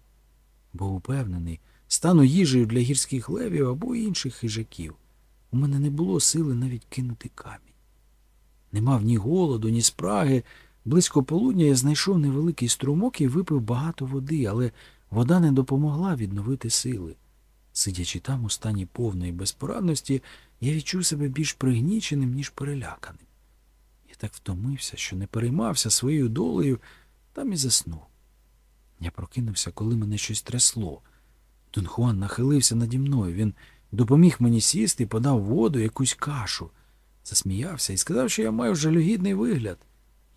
Був упевнений, стану їжею для гірських левів або інших хижаків. У мене не було сили навіть кинути камінь. Не мав ні голоду, ні спраги. Близько полудня я знайшов невеликий струмок і випив багато води, але вода не допомогла відновити сили. Сидячи там у стані повної безпорадності, я відчув себе більш пригніченим, ніж переляканим. Я так втомився, що не переймався своєю долею, там і заснув. Я прокинувся, коли мене щось трясло. Дон Хуан нахилився наді мною. Він допоміг мені сісти і подав воду, якусь кашу. Засміявся і сказав, що я маю жалюгідний вигляд.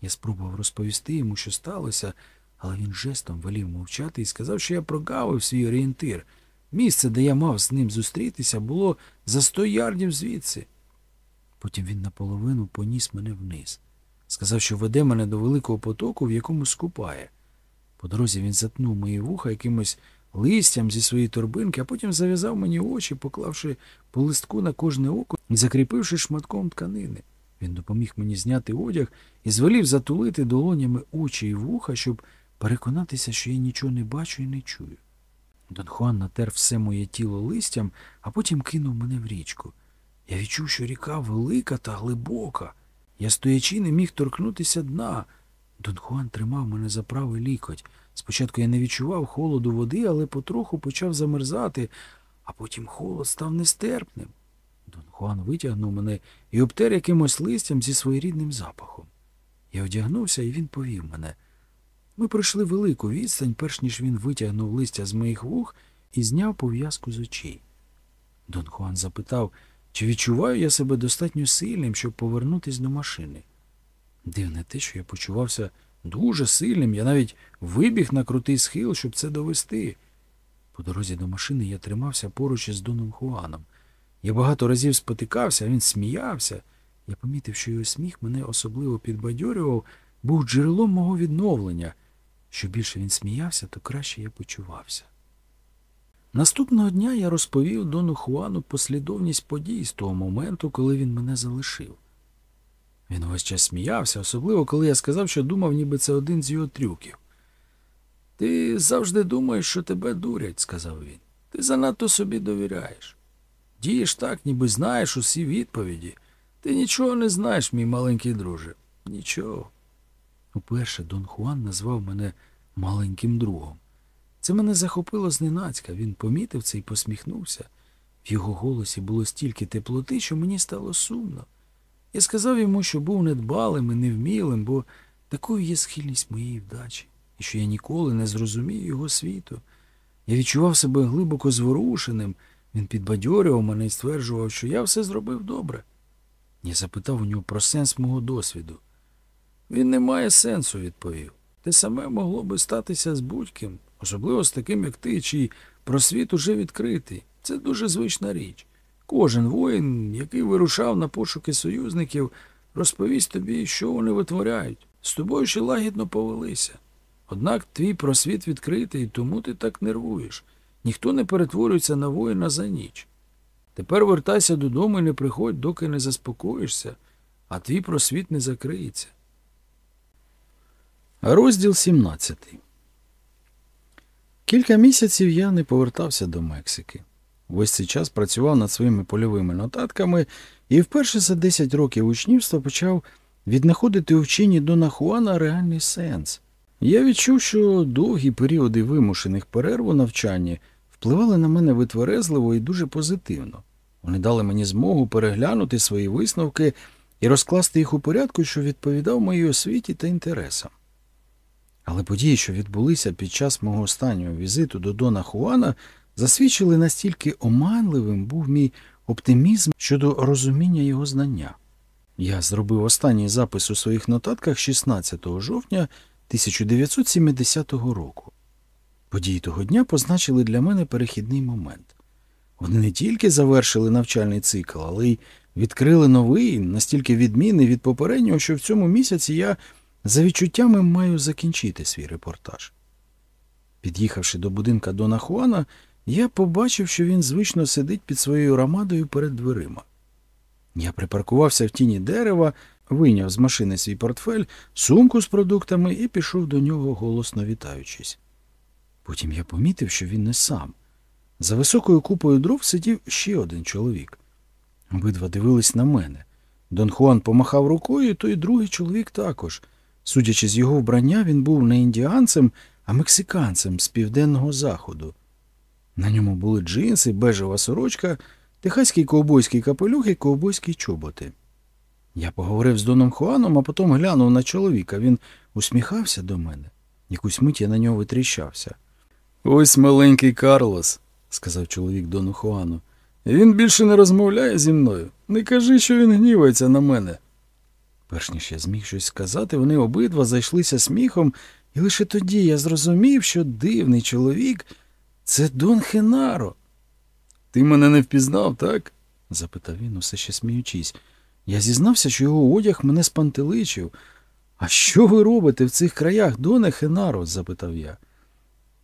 Я спробував розповісти йому, що сталося, але він жестом велів мовчати і сказав, що я прогавив свій орієнтир. Місце, де я мав з ним зустрітися, було за сто ярдів звідси. Потім він наполовину поніс мене вниз. Сказав, що веде мене до великого потоку, в якому скупає. По дорозі він затнув мої вуха якимось листям зі своєї торбинки, а потім зав'язав мені очі, поклавши по листку на кожне око і закріпивши шматком тканини. Він допоміг мені зняти одяг і звелів затулити долонями очі і вуха, щоб переконатися, що я нічого не бачу і не чую. Дон Хуан натер все моє тіло листям, а потім кинув мене в річку. Я відчув, що ріка велика та глибока. Я стоячи не міг торкнутися дна. Дон Хуан тримав мене за правий лікоть. Спочатку я не відчував холоду води, але потроху почав замерзати, а потім холод став нестерпним. Дон Хуан витягнув мене і обтер якимось листям зі своєрідним запахом. Я одягнувся, і він повів мене. Ми пройшли велику відстань, перш ніж він витягнув листя з моїх вух і зняв пов'язку з очей. Дон Хуан запитав, чи відчуваю я себе достатньо сильним, щоб повернутися до машини. Дивне те, що я почувався дуже сильним, я навіть вибіг на крутий схил, щоб це довести. По дорозі до машини я тримався поруч із Доном Хуаном. Я багато разів спотикався, він сміявся. Я помітив, що його сміх мене особливо підбадьорював, був джерелом мого відновлення. Що більше він сміявся, то краще я почувався. Наступного дня я розповів Дону Хуану послідовність подій з того моменту, коли він мене залишив. Він весь час сміявся, особливо коли я сказав, що думав, ніби це один з його трюків. Ти завжди думаєш, що тебе дурять, сказав він. Ти занадто собі довіряєш. Дієш так, ніби знаєш усі відповіді. Ти нічого не знаєш, мій маленький друже. Нічого. Уперше Дон Хуан назвав мене маленьким другом. Це мене захопило зненацька. Він помітив це і посміхнувся. В його голосі було стільки теплоти, що мені стало сумно. Я сказав йому, що був недбалим і невмілим, бо такою є схильність моєї вдачі, і що я ніколи не зрозумію його світу. Я відчував себе глибоко зворушеним. Він підбадьорював мене і стверджував, що я все зробив добре. Я запитав у нього про сенс мого досвіду. Він не має сенсу, відповів. Те саме могло би статися з будь-ким, особливо з таким, як ти, чий просвіт уже відкритий. Це дуже звична річ. Кожен воїн, який вирушав на пошуки союзників, розповість тобі, що вони витворяють. З тобою ще лагідно повелися. Однак твій просвіт відкритий, тому ти так нервуєш. Ніхто не перетворюється на воїна за ніч. Тепер вертайся додому і не приходь, доки не заспокоїшся, а твій просвіт не закриється. Розділ 17 Кілька місяців я не повертався до Мексики. Весь цей час працював над своїми польовими нотатками і вперше за 10 років учнівства почав віднаходити у вченні Дона Хуана реальний сенс. Я відчув, що довгі періоди вимушених перерв у навчанні впливали на мене витверезливо і дуже позитивно. Вони дали мені змогу переглянути свої висновки і розкласти їх у порядку, що відповідав моїй освіті та інтересам. Але події, що відбулися під час мого останнього візиту до Дона Хуана, засвідчили настільки оманливим був мій оптимізм щодо розуміння його знання. Я зробив останній запис у своїх нотатках 16 жовтня 1970 року. Події того дня позначили для мене перехідний момент. Вони не тільки завершили навчальний цикл, але й відкрили новий, настільки відмінний від попереднього, що в цьому місяці я за відчуттями маю закінчити свій репортаж. Під'їхавши до будинка Дона Хуана, я побачив, що він звично сидить під своєю рамадою перед дверима. Я припаркувався в тіні дерева, вийняв з машини свій портфель, сумку з продуктами і пішов до нього, голосно вітаючись. Потім я помітив, що він не сам. За високою купою дров сидів ще один чоловік. Обидва дивились на мене. Дон Хуан помахав рукою, то й другий чоловік також. Судячи з його вбрання, він був не індіанцем, а мексиканцем з південного заходу. На ньому були джинси, бежева сорочка, техаський ковбойський капелюх і ковбойські чоботи. Я поговорив з Доном Хуаном, а потім глянув на чоловіка. Він усміхався до мене. Якусь мить я на нього витріщався. Ось маленький Карлос, сказав чоловік Дону Хуану. Він більше не розмовляє зі мною. Не кажи, що він гнівається на мене. Перш ніж я зміг щось сказати, вони обидва зайшлися сміхом, і лише тоді я зрозумів, що дивний чоловік це Дон Хенаро. Ти мене не впізнав, так? запитав він, усе ще сміючись. Я зізнався, що його одяг мене спантеличив. А що ви робите в цих краях, Доне Хенаро? запитав я.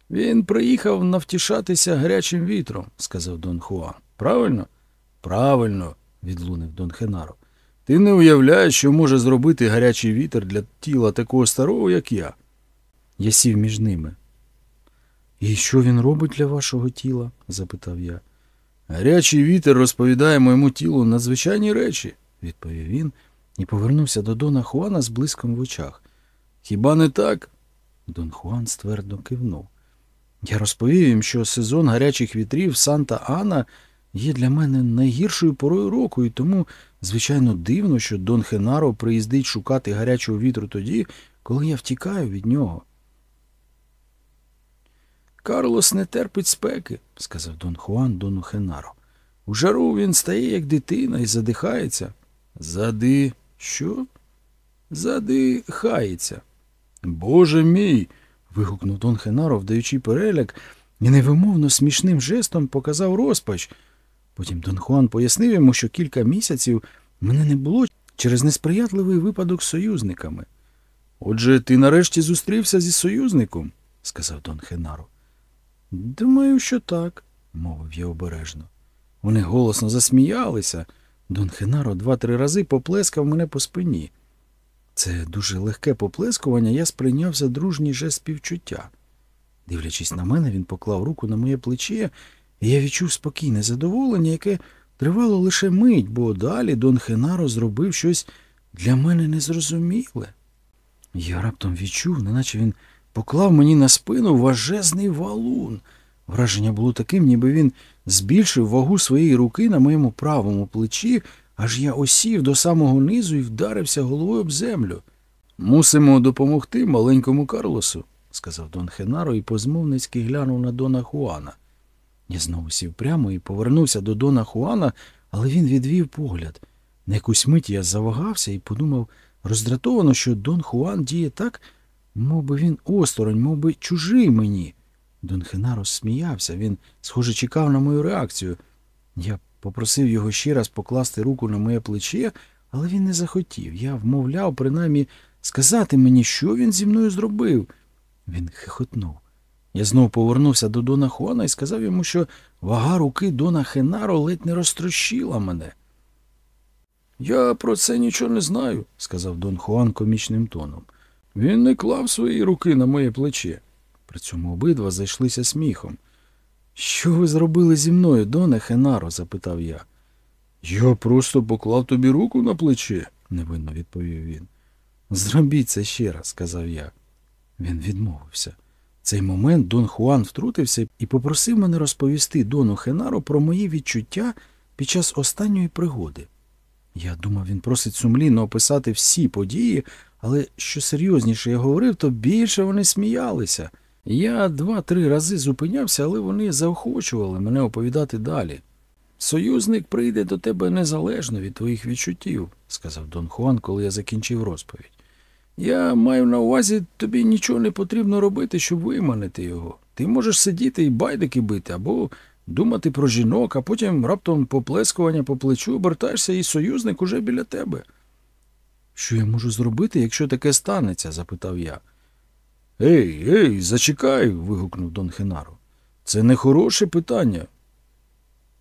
Він приїхав навтішатися гарячим вітром, сказав Дон Хуан. Правильно? Правильно, відлунив Дон Хенаро. Ти не уявляєш, що може зробити гарячий вітер для тіла такого старого, як я. Я сів між ними. І що він робить для вашого тіла? запитав я. Гарячий вітер розповідає моєму тілу надзвичайні речі, відповів він і повернувся до Дона Хуана з блиском в очах. Хіба не так? Дон Хуан ствердно кивнув. Я розповів їм, що сезон гарячих вітрів Санта Ана є для мене найгіршою порою року, і тому Звичайно, дивно, що Дон Хенаро приїздить шукати гарячого вітру тоді, коли я втікаю від нього. Карлос не терпить спеки, сказав Дон Хуан Дону Хенаро. У жару він стає як дитина і задихається. Зади. що? Задихається. Боже мій. вигукнув Дон Хенаро, вдаючи переляк, і невимовно смішним жестом показав розпач. Потім Дон Хуан пояснив йому, що кілька місяців мене не було через несприятливий випадок з союзниками. Отже, ти нарешті зустрівся зі союзником, сказав Дон Хенаро. Думаю, що так, мовив я обережно. Вони голосно засміялися. Дон Хенаро два-три рази поплескав мене по спині. Це дуже легке поплескування я сприйняв за дружній жест співчуття. Дивлячись на мене, він поклав руку на моє плече, я відчув спокійне задоволення, яке тривало лише мить, бо далі Дон Хенаро зробив щось для мене незрозуміле. Я раптом відчув, неначе він поклав мені на спину важезний валун. Враження було таким, ніби він збільшив вагу своєї руки на моєму правому плечі, аж я осів до самого низу і вдарився головою об землю. Мусимо допомогти маленькому Карлосу, сказав Дон Хенаро і позмовницьки глянув на Дона Хуана. Я знову сів прямо і повернувся до Дона Хуана, але він відвів погляд. На якусь мить я завагався і подумав роздратовано, що Дон Хуан діє так, мов би він осторонь, мов би чужий мені. Дон Хенаро сміявся, він, схоже, чекав на мою реакцію. Я попросив його ще раз покласти руку на моє плече, але він не захотів. Я вмовляв, принаймні, сказати мені, що він зі мною зробив. Він хихотнув. Я знов повернувся до Дона Хуана і сказав йому, що вага руки Дона Хенаро ледь не розтрощила мене. Я про це нічого не знаю, сказав Дон Хуан комічним тоном. Він не клав свої руки на моє плече. При цьому обидва зайшлися сміхом. Що ви зробили зі мною, Доне Хенаро? запитав я. Я просто поклав тобі руку на плече, невинно відповів він. Зробіть це ще раз, сказав я. Він відмовився. Цей момент Дон Хуан втрутився і попросив мене розповісти Дону Хенаро про мої відчуття під час останньої пригоди. Я думав, він просить сумлінно описати всі події, але що серйозніше я говорив, то більше вони сміялися. Я два-три рази зупинявся, але вони заохочували мене оповідати далі. Союзник прийде до тебе незалежно від твоїх відчуттів, сказав Дон Хуан, коли я закінчив розповідь. Я маю на увазі, тобі нічого не потрібно робити, щоб виманити його. Ти можеш сидіти і байдики бити, або думати про жінок, а потім раптом поплескування по плечу обертаєшся, і союзник уже біля тебе. Що я можу зробити, якщо таке станеться? запитав я. Ей, ей, зачекай. вигукнув Дон Хенаро. Це не хороше питання.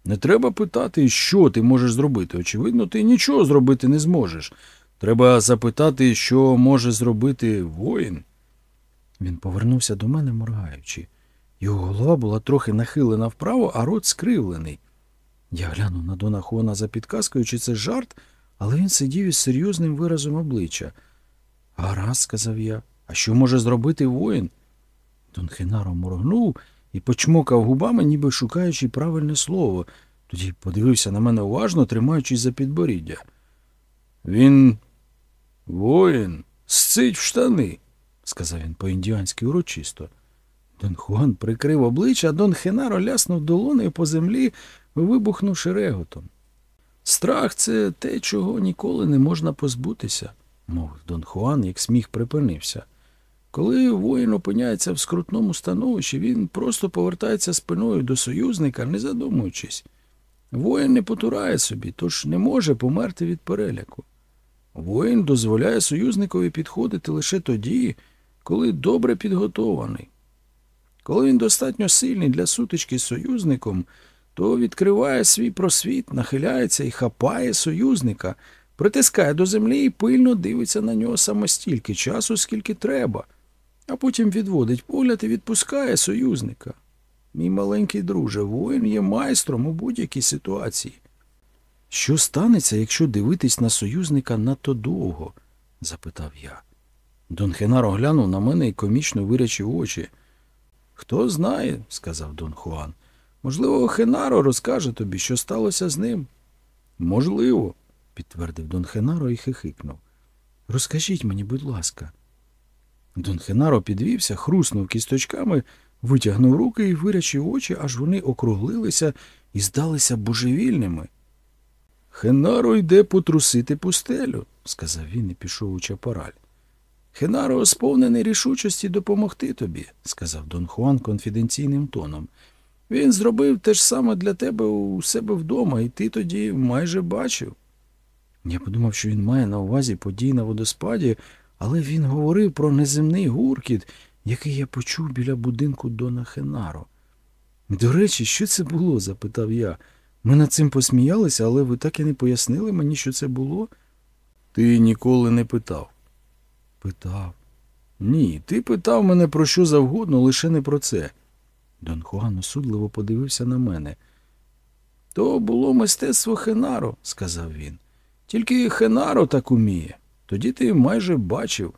Не треба питати, що ти можеш зробити. Очевидно, ти нічого зробити не зможеш. Треба запитати, що може зробити воїн. Він повернувся до мене, моргаючи. Його голова була трохи нахилена вправо, а рот скривлений. Я глянув на Дона Хуана за підказкою, чи це жарт, але він сидів із серйозним виразом обличчя. Гаразд, сказав я, а що може зробити воїн? Дон Хенаро моргнув і почмокав губами, ніби шукаючи правильне слово. Тоді подивився на мене уважно, тримаючись за підборіддя. Він воїн, сцить в штани, сказав він по-індіанськи урочисто. Дон Хуан прикрив обличчя, а Дон Хенаро ляснув долонею по землі, вибухнувши реготом. Страх це те, чого ніколи не можна позбутися, мовив Дон Хуан, як сміх припинився. Коли воїн опиняється в скрутному становищі, він просто повертається спиною до союзника, не задумуючись. Воїн не потурає собі, тож не може померти від переляку. Воїн дозволяє союзникові підходити лише тоді, коли добре підготований. Коли він достатньо сильний для сутички з союзником, то відкриває свій просвіт, нахиляється і хапає союзника, притискає до землі і пильно дивиться на нього саме стільки часу, скільки треба, а потім відводить погляд і відпускає союзника. Мій маленький друже, воїн є майстром у будь-якій ситуації. Що станеться, якщо дивитись на союзника надто довго? запитав я. Дон Хенаро глянув на мене і комічно вирячив очі. Хто знає, сказав Дон Хуан. Можливо, Хенаро розкаже тобі, що сталося з ним. Можливо. підтвердив Дон Хенаро і хихикнув. Розкажіть мені, будь ласка. Дон Хенаро підвівся, хруснув кісточками, витягнув руки і вирячив очі, аж вони округлилися і здалися божевільними. Хенаро йде потрусити пустелю, сказав він і пішов у чапараль. Хенаро сповнений рішучості допомогти тобі, сказав Дон Хуан конфіденційним тоном. Він зробив те ж саме для тебе у себе вдома, і ти тоді майже бачив. Я подумав, що він має на увазі події на водоспаді, але він говорив про неземний гуркіт, який я почув біля будинку Дона Хенаро. До речі, що це було? запитав я. Ми над цим посміялися, але ви так і не пояснили мені, що це було. Ти ніколи не питав. Питав. Ні, ти питав мене про що завгодно, лише не про це. Дон Хуан осудливо подивився на мене. То було мистецтво Хенаро, сказав він. Тільки Хенаро так уміє. Тоді ти майже бачив.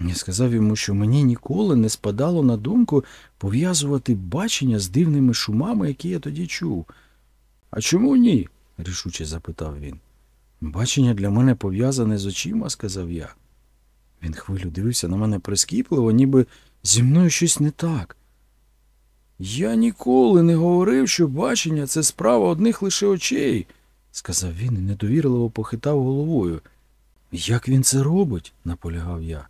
Я сказав йому, що мені ніколи не спадало на думку пов'язувати бачення з дивними шумами, які я тоді чув. А чому ні? рішуче запитав він. Бачення для мене пов'язане з очима, сказав я. Він хвилю дивився на мене прискіпливо, ніби зі мною щось не так. Я ніколи не говорив, що бачення це справа одних лише очей, сказав він і недовірливо похитав головою. Як він це робить? наполягав я.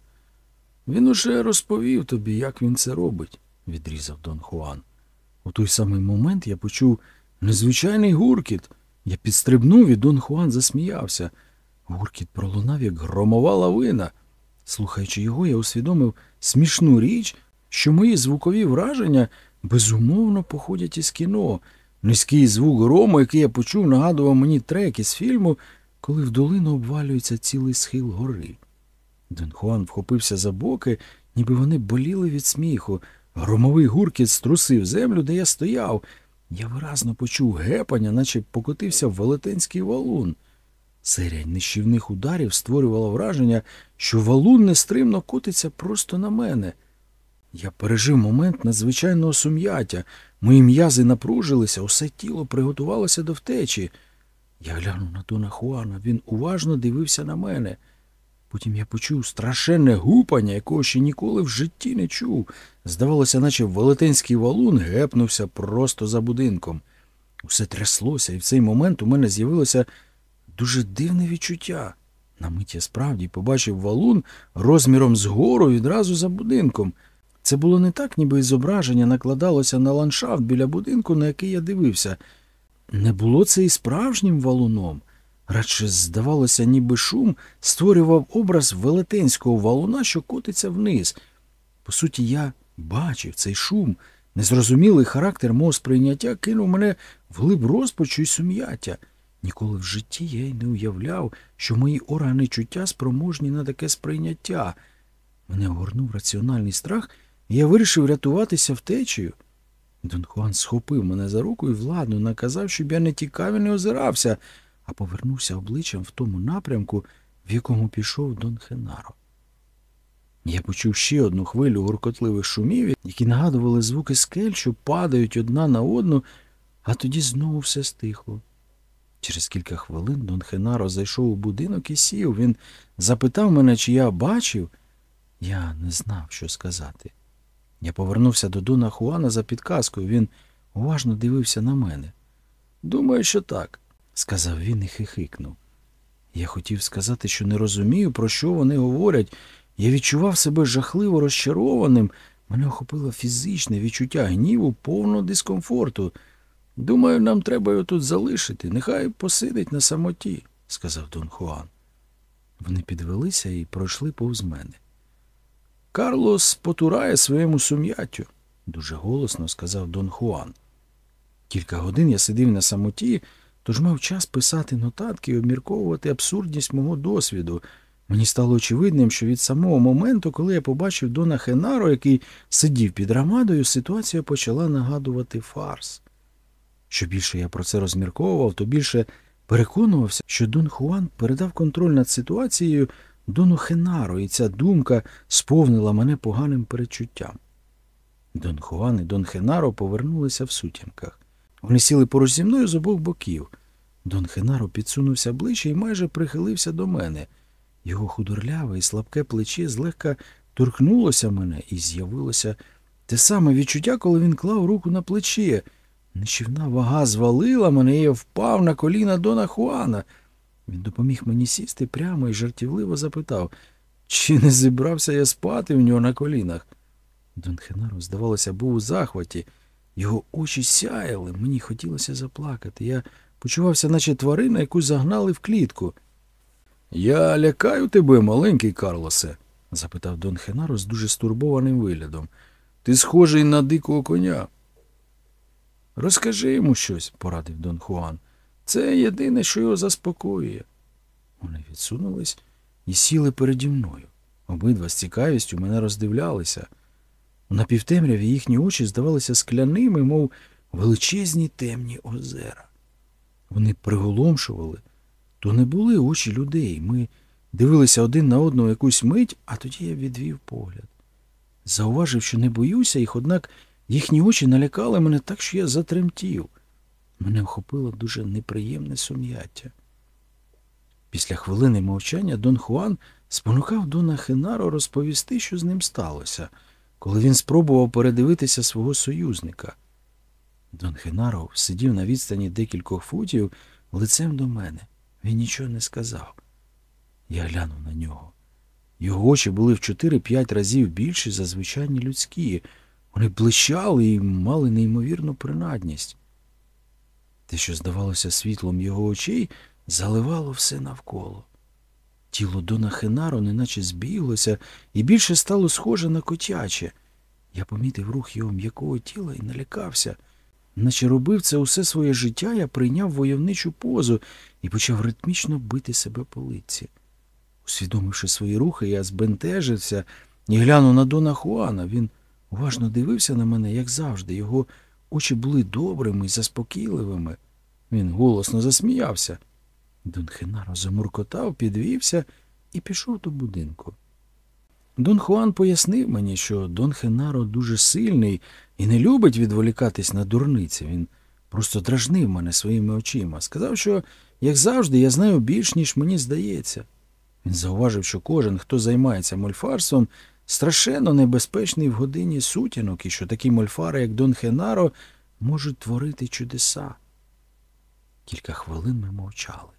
Він уже розповів тобі, як він це робить, відрізав Дон Хуан. У той самий момент я почув незвичайний гуркіт. Я підстрибнув і Дон Хуан засміявся. Гуркіт пролунав, як громова лавина. Слухаючи його, я усвідомив смішну річ, що мої звукові враження безумовно походять із кіно. Низький звук грому, який я почув, нагадував мені трек із фільму, коли в долину обвалюється цілий схил гори. Дон Хуан вхопився за боки, ніби вони боліли від сміху. Громовий гуркіт струсив землю, де я стояв. Я виразно почув гепання, наче покотився в велетенський валун. Серія нищівних ударів створювала враження, що валун нестримно котиться просто на мене. Я пережив момент надзвичайного сум'яття. Мої м'язи напружилися, усе тіло приготувалося до втечі. Я глянув на Дона Хуана, він уважно дивився на мене. Потім я почув страшенне гупання, якого ще ніколи в житті не чув. Здавалося, наче велетенський валун гепнувся просто за будинком. Усе тряслося, і в цей момент у мене з'явилося дуже дивне відчуття. На мить я справді побачив валун розміром з гору відразу за будинком. Це було не так, ніби зображення накладалося на ландшафт біля будинку, на який я дивився. Не було це і справжнім валуном. Радше, здавалося, ніби шум створював образ велетенського валуна, що котиться вниз. По суті, я бачив цей шум. Незрозумілий характер мого сприйняття кинув мене в глиб розпачу й сум'яття. Ніколи в житті я й не уявляв, що мої органи чуття спроможні на таке сприйняття. Мене огорнув раціональний страх, і я вирішив рятуватися втечею. Дон Хуан схопив мене за руку і владно наказав, щоб я не тікав і не озирався, а повернувся обличчям в тому напрямку, в якому пішов Дон Хенаро. Я почув ще одну хвилю гуркотливих шумів, які нагадували звуки скель, що падають одна на одну, а тоді знову все стихло. Через кілька хвилин Дон Хенаро зайшов у будинок і сів. Він запитав мене, чи я бачив. Я не знав, що сказати. Я повернувся до Дона Хуана за підказкою. Він уважно дивився на мене. Думаю, що так, сказав він і хихикнув. Я хотів сказати, що не розумію, про що вони говорять. Я відчував себе жахливо розчарованим. Мене охопило фізичне відчуття гніву, повного дискомфорту. Думаю, нам треба його тут залишити. Нехай посидить на самоті, сказав Дон Хуан. Вони підвелися і пройшли повз мене. Карлос потурає своєму сум'яттю, дуже голосно сказав Дон Хуан. Кілька годин я сидів на самоті, тож мав час писати нотатки і обмірковувати абсурдність мого досвіду. Мені стало очевидним, що від самого моменту, коли я побачив Дона Хенаро, який сидів під рамадою, ситуація почала нагадувати фарс. Що більше я про це розмірковував, то більше переконувався, що Дон Хуан передав контроль над ситуацією Дону Хенаро, і ця думка сповнила мене поганим перечуттям. Дон Хуан і Дон Хенаро повернулися в сутінках. Вони сіли поруч зі мною з обох боків. Дон Хенаро підсунувся ближче і майже прихилився до мене. Його худорляве і слабке плече злегка торкнулося мене, і з'явилося те саме відчуття, коли він клав руку на плече. Нищівна вага звалила мене, і я впав на коліна Дона Хуана. Він допоміг мені сісти прямо і жартівливо запитав, чи не зібрався я спати в нього на колінах. Дон Хенаро, здавалося, був у захваті. Його очі сяяли, мені хотілося заплакати. Я почувався, наче тварина, яку загнали в клітку. Я лякаю тебе, маленький Карлосе? запитав Дон Хенаро з дуже стурбованим виглядом. Ти схожий на дикого коня. Розкажи йому щось, порадив Дон Хуан. Це єдине, що його заспокоює. Вони відсунулись і сіли переді мною. Обидва з цікавістю мене роздивлялися. У напівтемряві їхні очі здавалися скляними, мов величезні темні озера. Вони приголомшували. То не були очі людей. Ми дивилися один на одного якусь мить, а тоді я відвів погляд. Зауважив, що не боюся їх, однак їхні очі налякали мене так, що я затремтів. Мене охопило дуже неприємне сум'яття. Після хвилини мовчання Дон Хуан спонукав Дона Хенаро розповісти, що з ним сталося, коли він спробував передивитися свого союзника. Дон Хенаро сидів на відстані декількох футів лицем до мене. Він нічого не сказав. Я глянув на нього. Його очі були в чотири-п'ять разів більші за звичайні людські. Вони блищали і мали неймовірну принадність. Те, що здавалося світлом його очей, заливало все навколо. Тіло Дона Хенаро неначе збіглося і більше стало схоже на котяче. Я помітив рух його м'якого тіла і налякався. Наче робив це усе своє життя, я прийняв войовничу позу і почав ритмічно бити себе по лиці. Усвідомивши свої рухи, я збентежився і глянув на Дона Хуана. Він уважно дивився на мене, як завжди. Його очі були добрими і заспокійливими. Він голосно засміявся. Дон Хенаро замуркотав, підвівся і пішов до будинку. Дон Хуан пояснив мені, що Дон Хенаро дуже сильний і не любить відволікатись на дурниці. Він просто дражнив мене своїми очима. Сказав, що, як завжди, я знаю більш, ніж мені здається. Він зауважив, що кожен, хто займається мольфарством, страшенно небезпечний в годині сутінок, і що такі мольфари, як Дон Хенаро, можуть творити чудеса. Кілька хвилин ми мовчали.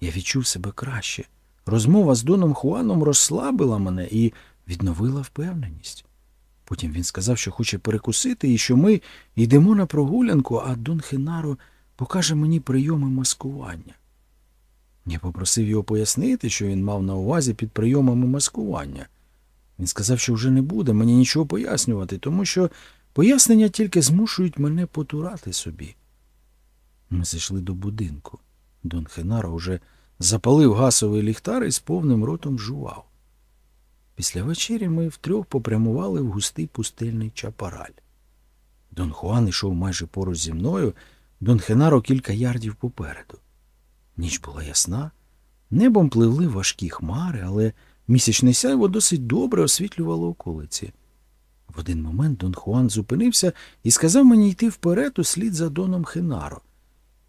Я відчув себе краще. Розмова з Доном Хуаном розслабила мене і відновила впевненість. Потім він сказав, що хоче перекусити і що ми йдемо на прогулянку, а Дон Хенаро покаже мені прийоми маскування. Я попросив його пояснити, що він мав на увазі під прийомами маскування. Він сказав, що вже не буде мені нічого пояснювати, тому що пояснення тільки змушують мене потурати собі. Ми зайшли до будинку. Дон Хенаро уже запалив гасовий ліхтар і з повним ротом жував. Після вечері ми втрьох попрямували в густий пустельний чапараль. Дон Хуан йшов майже поруч зі мною, Дон Хенаро кілька ярдів попереду. Ніч була ясна, небом пливли важкі хмари, але місячне сяйво досить добре освітлювало околиці. В один момент Дон Хуан зупинився і сказав мені йти вперед услід за Доном Хенаро.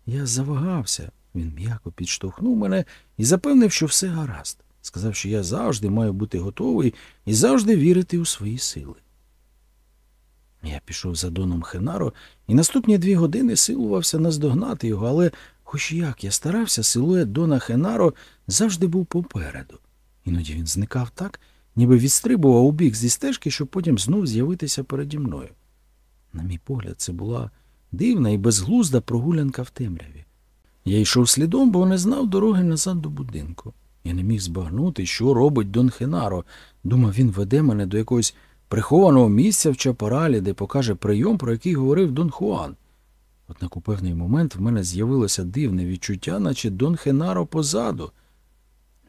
Я завагався. Він м'яко підштовхнув мене і запевнив, що все гаразд. Сказав, що я завжди маю бути готовий і завжди вірити у свої сили. Я пішов за Доном Хенаро і наступні дві години силувався наздогнати його, але, хоч як я старався, силует Дона Хенаро завжди був попереду. Іноді він зникав так, ніби відстрибував у бік зі стежки, щоб потім знов з'явитися переді мною. На мій погляд, це була дивна і безглузда прогулянка в темряві. Я йшов слідом, бо не знав дороги назад до будинку. Я не міг збагнути, що робить Дон Хенаро. Думав, він веде мене до якогось прихованого місця в Чапаралі, де покаже прийом, про який говорив Дон Хуан. Однак у певний момент в мене з'явилося дивне відчуття, наче Дон Хенаро позаду.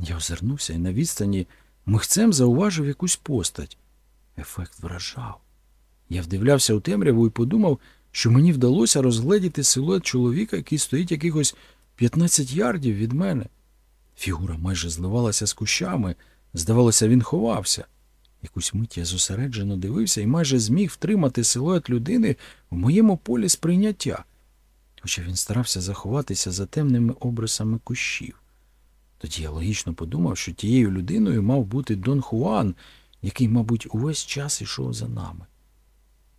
Я озирнувся і на відстані михцем зауважив якусь постать. Ефект вражав. Я вдивлявся у темряву і подумав, що мені вдалося розгледіти силует чоловіка, який стоїть якихось 15 ярдів від мене. Фігура майже зливалася з кущами, здавалося, він ховався. Якусь мить я зосереджено дивився і майже зміг втримати силует людини в моєму полі сприйняття. хоча він старався заховатися за темними обрисами кущів. Тоді я логічно подумав, що тією людиною мав бути Дон Хуан, який, мабуть, увесь час ішов за нами.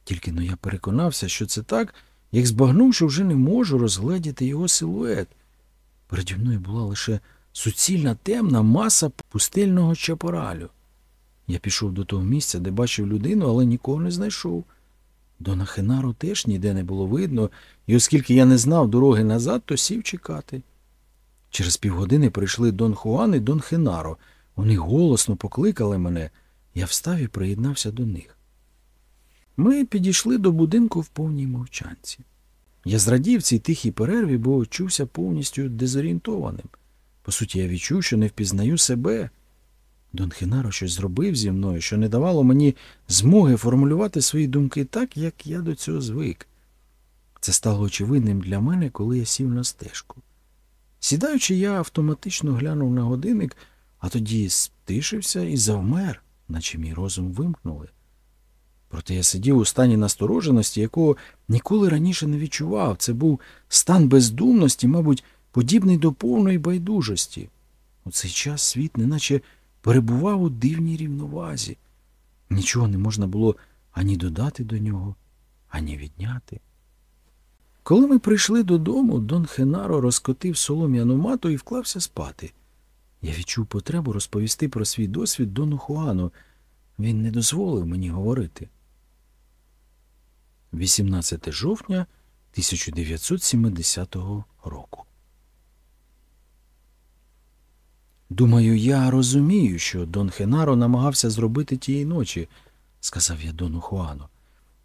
Тільки но я переконався, що це так, як збагнув, що вже не можу розгледіти його силует. Переді мною була лише суцільна темна маса пустельного чапоралю. Я пішов до того місця, де бачив людину, але нікого не знайшов. Дона Хенару теж ніде не було видно, і оскільки я не знав дороги назад, то сів чекати. Через півгодини прийшли Дон Хуан і Дон Хенаро. Вони голосно покликали мене. Я встав і приєднався до них. Ми підійшли до будинку в повній мовчанці. Я зрадів цій тихій перерві, бо чувся повністю дезорієнтованим. По суті, я відчув, що не впізнаю себе. Дон Хенаро щось зробив зі мною, що не давало мені змоги формулювати свої думки так, як я до цього звик. Це стало очевидним для мене, коли я сів на стежку. Сідаючи, я автоматично глянув на годинник, а тоді стишився і завмер, наче мій розум вимкнули. Проте я сидів у стані настороженості, якого ніколи раніше не відчував. Це був стан бездумності, мабуть, подібний до повної байдужості. У цей час світ неначе перебував у дивній рівновазі. Нічого не можна було ані додати до нього, ані відняти. Коли ми прийшли додому, Дон Хенаро розкотив солом'яну мату і вклався спати. Я відчув потребу розповісти про свій досвід Дону Хуану. Він не дозволив мені говорити. 18 жовтня 1970 року. Думаю, я розумію, що Дон Хенаро намагався зробити тієї ночі, сказав я Дону Хуану.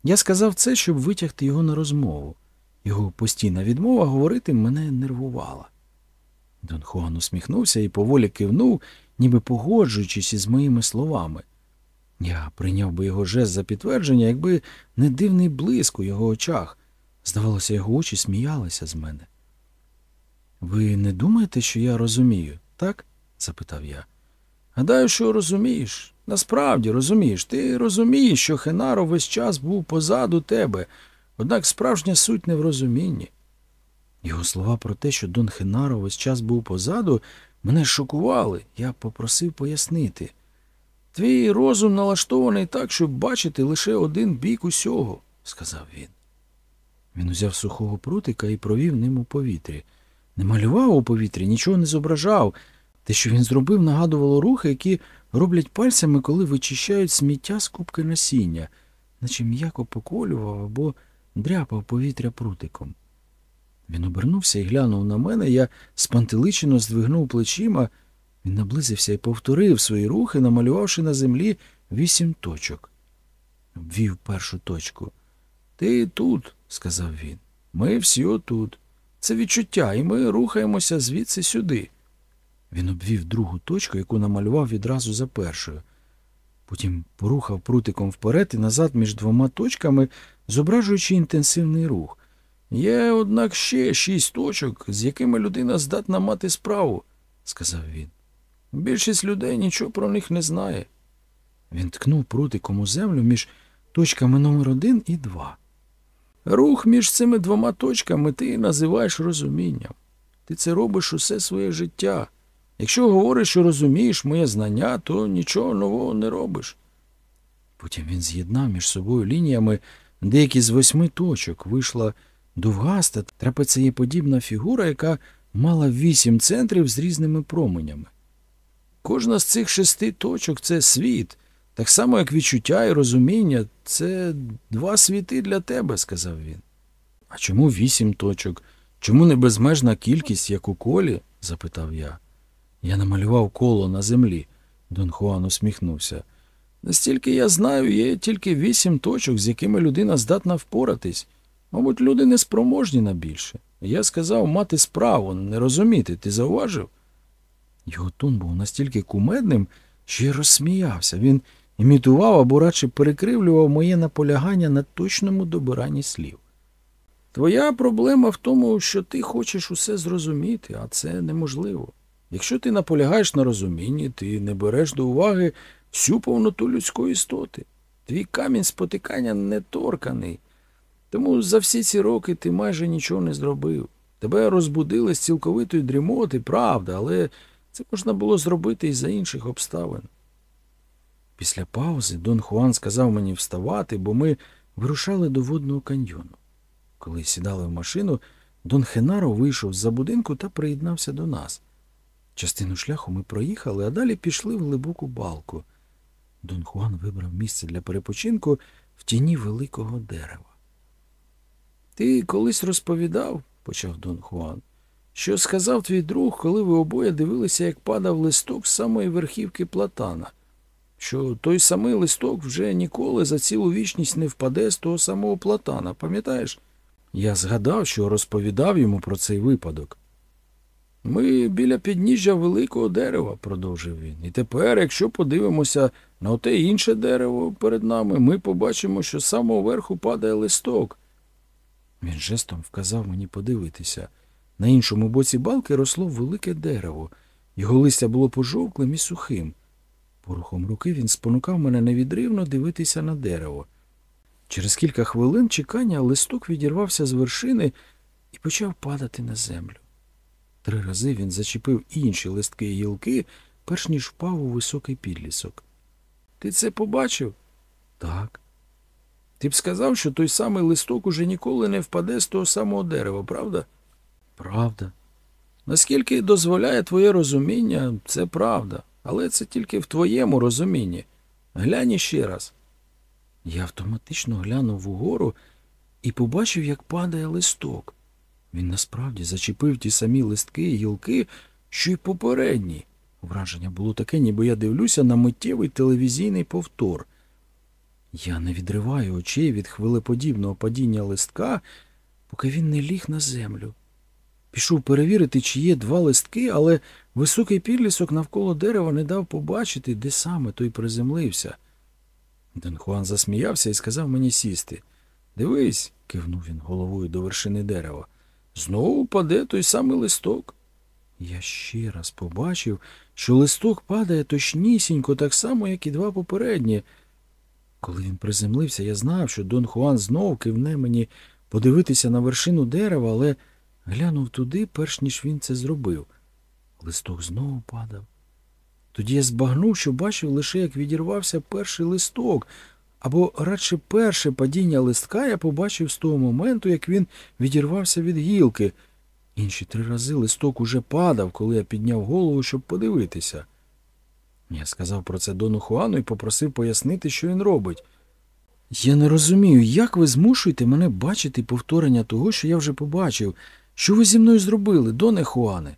Я сказав це, щоб витягти його на розмову. Його постійна відмова говорити мене нервувала. Дон Хуан усміхнувся і поволі кивнув, ніби погоджуючись із моїми словами. Я прийняв би його жест за підтвердження, якби не дивний блиск у його очах. Здавалося, його очі сміялися з мене. Ви не думаєте, що я розумію, так? запитав я. Гадаю, що розумієш. Насправді розумієш. Ти розумієш, що Хенаро весь час був позаду тебе, однак справжня суть не в розумінні. Його слова про те, що Дон Хенаро весь час був позаду, мене шокували. Я попросив пояснити. Твій розум налаштований так, щоб бачити лише один бік усього, сказав він. Він узяв сухого прутика і провів ним у повітрі. Не малював у повітрі, нічого не зображав. Те, що він зробив, нагадувало рухи, які роблять пальцями, коли вичищають сміття з кубки насіння, наче м'яко поколював або дряпав повітря прутиком. Він обернувся і глянув на мене, я спантеличено здвигнув плечима. Він наблизився і повторив свої рухи, намалювавши на землі вісім точок. Обвів першу точку. Ти тут, сказав він. Ми всі отут. Це відчуття, і ми рухаємося звідси сюди. Він обвів другу точку, яку намалював відразу за першою. Потім порухав прутиком вперед і назад між двома точками, зображуючи інтенсивний рух. Є, однак, ще шість точок, з якими людина здатна мати справу, сказав він. Більшість людей нічого про них не знає. Він ткнув прутиком у землю між точками номер один і два. Рух між цими двома точками ти називаєш розумінням. Ти це робиш усе своє життя. Якщо говориш, що розумієш моє знання, то нічого нового не робиш. Потім він з'єднав між собою лініями деякі з восьми точок. Вийшла довгаста, трапецеєподібна фігура, яка мала вісім центрів з різними променями. Кожна з цих шести точок це світ, так само, як відчуття і розуміння це два світи для тебе, сказав він. А чому вісім точок? Чому не безмежна кількість, як у колі? запитав я. Я намалював коло на землі. Дон Хуан усміхнувся. Настільки я знаю, є тільки вісім точок, з якими людина здатна впоратись. Мабуть, люди не спроможні на більше. Я сказав мати справу, не розуміти. Ти зауважив? Його тон був настільки кумедним, що я розсміявся. Він імітував або радше перекривлював моє наполягання на точному добиранні слів. Твоя проблема в тому, що ти хочеш усе зрозуміти, а це неможливо. Якщо ти наполягаєш на розумінні, ти не береш до уваги всю повноту людської істоти. Твій камінь спотикання не торканий. Тому за всі ці роки ти майже нічого не зробив. Тебе розбудили з цілковитої дрімоти, правда, але це можна було зробити і за інших обставин. Після паузи Дон Хуан сказав мені вставати, бо ми вирушали до водного каньйону. Коли сідали в машину, Дон Хенаро вийшов з-за будинку та приєднався до нас. Частину шляху ми проїхали, а далі пішли в глибоку балку. Дон Хуан вибрав місце для перепочинку в тіні великого дерева. Ти колись розповідав, почав Дон Хуан, що сказав твій друг, коли ви обоє дивилися, як падав листок з самої верхівки платана, що той самий листок вже ніколи за цілу вічність не впаде з того самого платана, пам'ятаєш? Я згадав, що розповідав йому про цей випадок. Ми біля підніжжя великого дерева, продовжив він. І тепер, якщо подивимося на оте інше дерево перед нами, ми побачимо, що з самого верху падає листок. Він жестом вказав мені подивитися. На іншому боці балки росло велике дерево. Його листя було пожовклим і сухим. Порухом руки він спонукав мене невідривно дивитися на дерево. Через кілька хвилин чекання листок відірвався з вершини і почав падати на землю. Три рази він зачепив інші листки і гілки, перш ніж впав у високий підлісок. Ти це побачив? Так, Ти б сказав, що той самий листок уже ніколи не впаде з того самого дерева, правда? Правда. Наскільки дозволяє твоє розуміння, це правда, але це тільки в твоєму розумінні. Глянь ще раз. Я автоматично глянув угору і побачив, як падає листок. Він насправді зачепив ті самі листки і гілки, що й попередні. Враження було таке, ніби я дивлюся на миттєвий телевізійний повтор. Я не відриваю очей від хвилеподібного падіння листка, поки він не ліг на землю. Пішов перевірити, чи є два листки, але високий підлісок навколо дерева не дав побачити, де саме той приземлився. Дон Хуан засміявся і сказав мені сісти. Дивись, кивнув він головою до вершини дерева. знову паде той самий листок. Я ще раз побачив, що листок падає точнісінько так само, як і два попередні. Коли він приземлився, я знав, що Дон Хуан знов кивне мені подивитися на вершину дерева, але глянув туди, перш ніж він це зробив. Листок знову падав. Тоді я збагнув, що бачив лише, як відірвався перший листок, або радше перше падіння листка я побачив з того моменту, як він відірвався від гілки. Інші три рази листок уже падав, коли я підняв голову, щоб подивитися. Я сказав про це Дону Хуану і попросив пояснити, що він робить. Я не розумію, як ви змушуєте мене бачити повторення того, що я вже побачив. Що ви зі мною зробили, Доне Хуане?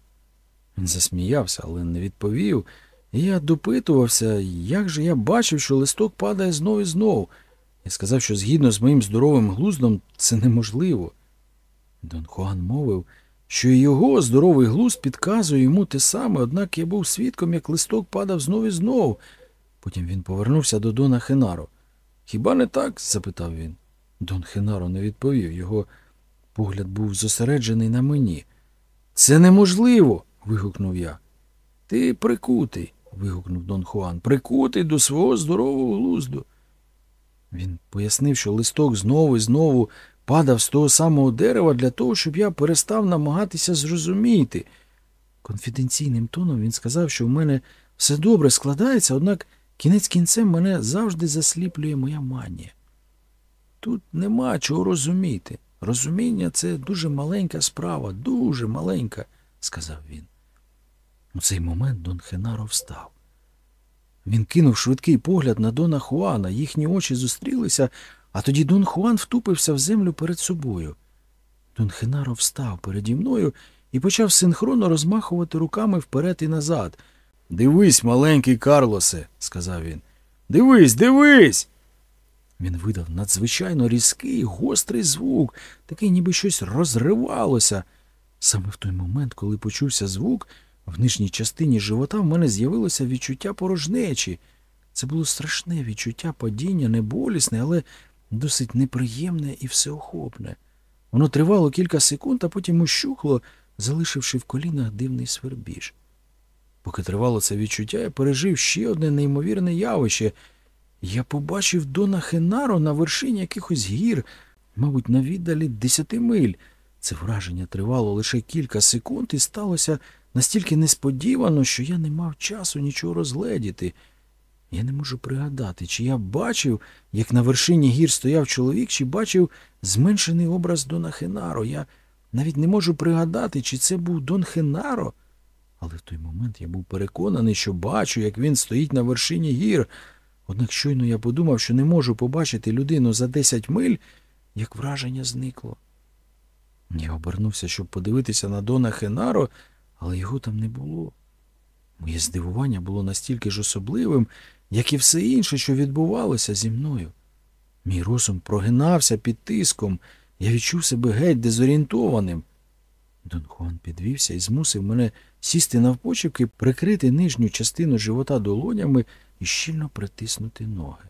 Він засміявся, але не відповів. І я допитувався, як же я бачив, що листок падає знов і знов. Я сказав, що згідно з моїм здоровим глуздом це неможливо. Дон Хуан мовив, що і його здоровий глузд підказує йому те саме, однак я був свідком, як листок падав знов і знов. Потім він повернувся до Дона Хенаро. Хіба не так? запитав він. Дон Хенаро не відповів. Його погляд був зосереджений на мені. Це неможливо. вигукнув я. Ти прикутий, вигукнув Дон Хуан. прикутий до свого здорового глузду. Він пояснив, що листок знову і знову падав з того самого дерева для того, щоб я перестав намагатися зрозуміти. Конфіденційним тоном він сказав, що в мене все добре складається, однак кінець кінцем мене завжди засліплює моя манія. Тут нема чого розуміти. Розуміння це дуже маленька справа, дуже маленька, сказав він. У цей момент Дон Хенаро встав. Він кинув швидкий погляд на Дона Хуана, їхні очі зустрілися, а тоді Дон Хуан втупився в землю перед собою. Дон Хенаро встав переді мною і почав синхронно розмахувати руками вперед і назад. Дивись, маленький Карлосе, сказав він. Дивись, дивись. Він видав надзвичайно різкий, гострий звук, такий, ніби щось розривалося. Саме в той момент, коли почувся звук, в нижній частині живота в мене з'явилося відчуття порожнечі. Це було страшне відчуття падіння, не болісне, але досить неприємне і всеохопне. Воно тривало кілька секунд, а потім ущухло, залишивши в колінах дивний свербіж. Поки тривало це відчуття, я пережив ще одне неймовірне явище. Я побачив Дона Хенаро на вершині якихось гір. мабуть, на віддалі десяти миль. Це враження тривало лише кілька секунд і сталося настільки несподівано, що я не мав часу нічого розгледіти. Я не можу пригадати, чи я бачив, як на вершині гір стояв чоловік, чи бачив зменшений образ Дона Хенаро. Я навіть не можу пригадати, чи це був Дон Хенаро. Але в той момент я був переконаний, що бачу, як він стоїть на вершині гір. Однак щойно я подумав, що не можу побачити людину за десять миль, як враження зникло. Я обернувся, щоб подивитися на Дона Хенаро, але його там не було. Моє здивування було настільки ж особливим, як і все інше, що відбувалося зі мною. Мій розум прогинався під тиском, я відчув себе геть дезорієнтованим. Дон Хуан підвівся і змусив мене сісти навпочепки, прикрити нижню частину живота долонями і щільно притиснути ноги.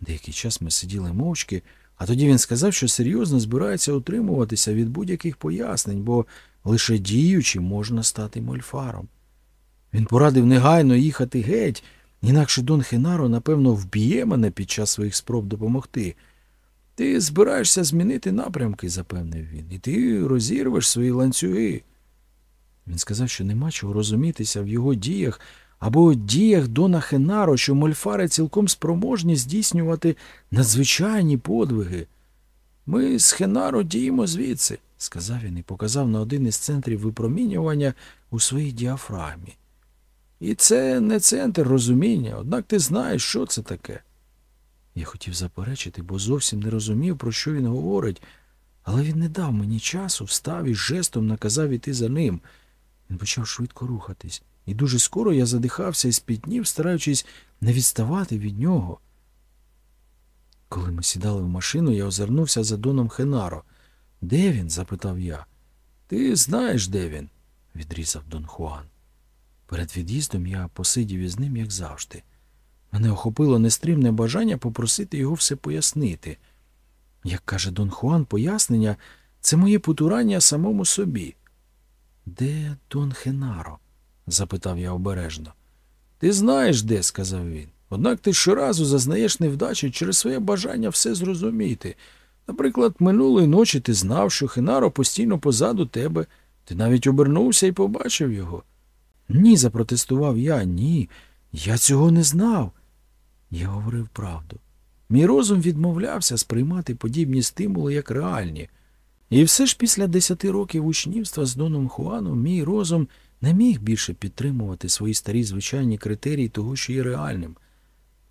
Деякий час ми сиділи мовчки, а тоді він сказав, що серйозно збирається утримуватися від будь-яких пояснень, бо лише діючи можна стати мольфаром. Він порадив негайно їхати геть, інакше Дон Хенаро, напевно, вб'є мене під час своїх спроб допомогти. Ти збираєшся змінити напрямки, запевнив він, і ти розірвеш свої ланцюги. Він сказав, що нема чого розумітися в його діях або діях Дона Хенаро, що мольфари цілком спроможні здійснювати надзвичайні подвиги. Ми з Хенаро діємо звідси, сказав він і показав на один із центрів випромінювання у своїй діафрагмі. І це не центр розуміння, однак ти знаєш, що це таке. Я хотів заперечити, бо зовсім не розумів, про що він говорить, але він не дав мені часу, встав і жестом наказав іти за ним. Він почав швидко рухатись, і дуже скоро я задихався і спітнів, стараючись не відставати від нього. Коли ми сідали в машину, я озирнувся за Доном Хенаро. Де він? запитав я. Ти знаєш, де він? відрізав Дон Хуан. Перед від'їздом я посидів із ним, як завжди. Мене охопило нестримне бажання попросити його все пояснити. Як каже Дон Хуан, пояснення це моє потурання самому собі. Де Дон Хенаро? Запитав я обережно. Ти знаєш, де, сказав він. Однак ти щоразу зазнаєш невдачі через своє бажання все зрозуміти. Наприклад, минулої ночі ти знав, що Хенаро постійно позаду тебе. Ти навіть обернувся і побачив його. Ні, запротестував я, ні. Я цього не знав. Я говорив правду. Мій розум відмовлявся сприймати подібні стимули як реальні. І все ж після десяти років учнівства з Доном Хуаном мій розум не міг більше підтримувати свої старі звичайні критерії того, що є реальним.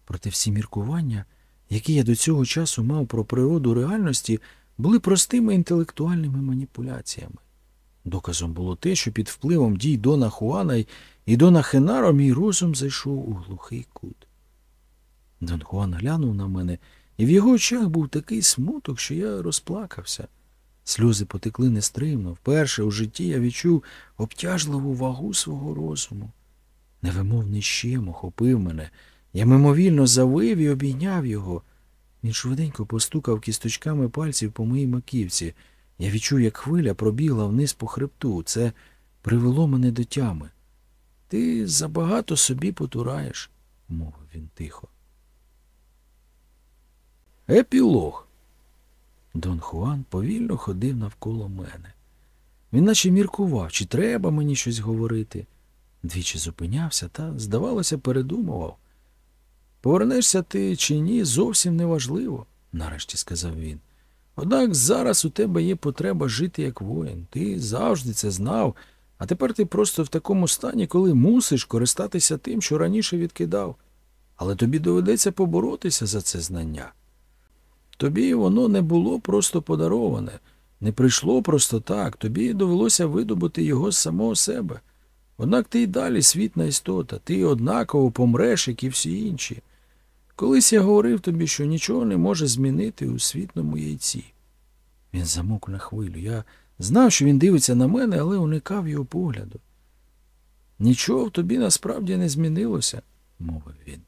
Проте всі міркування, які я до цього часу мав про природу реальності, були простими інтелектуальними маніпуляціями. Доказом було те, що під впливом дій Дона Хуана і Дона Хенаро мій розум зайшов у глухий кут. Дон Хуан глянув на мене, і в його очах був такий смуток, що я розплакався. Сльози потекли нестримно. Вперше у житті я відчув обтяжливу вагу свого розуму. Невимовний щем охопив мене. Я мимовільно завив і обійняв його. Він швиденько постукав кісточками пальців по моїй маківці. Я відчув, як хвиля пробігла вниз по хребту. Це привело мене до тями. Ти забагато собі потураєш, мовив він тихо. Епілог. Дон Хуан повільно ходив навколо мене. Він наче міркував, чи треба мені щось говорити. Двічі зупинявся та, здавалося, передумував. Повернешся ти чи ні, зовсім неважливо, нарешті сказав він. Однак зараз у тебе є потреба жити як воїн. Ти завжди це знав, а тепер ти просто в такому стані, коли мусиш користатися тим, що раніше відкидав. Але тобі доведеться поборотися за це знання. Тобі воно не було просто подароване, не прийшло просто так, тобі довелося видобути його з самого себе. Однак ти й далі світна істота, ти однаково помреш, як і всі інші. Колись я говорив тобі, що нічого не може змінити у світному яйці. Він замок на хвилю. Я знав, що він дивиться на мене, але уникав його погляду. Нічого в тобі насправді не змінилося, мовив він.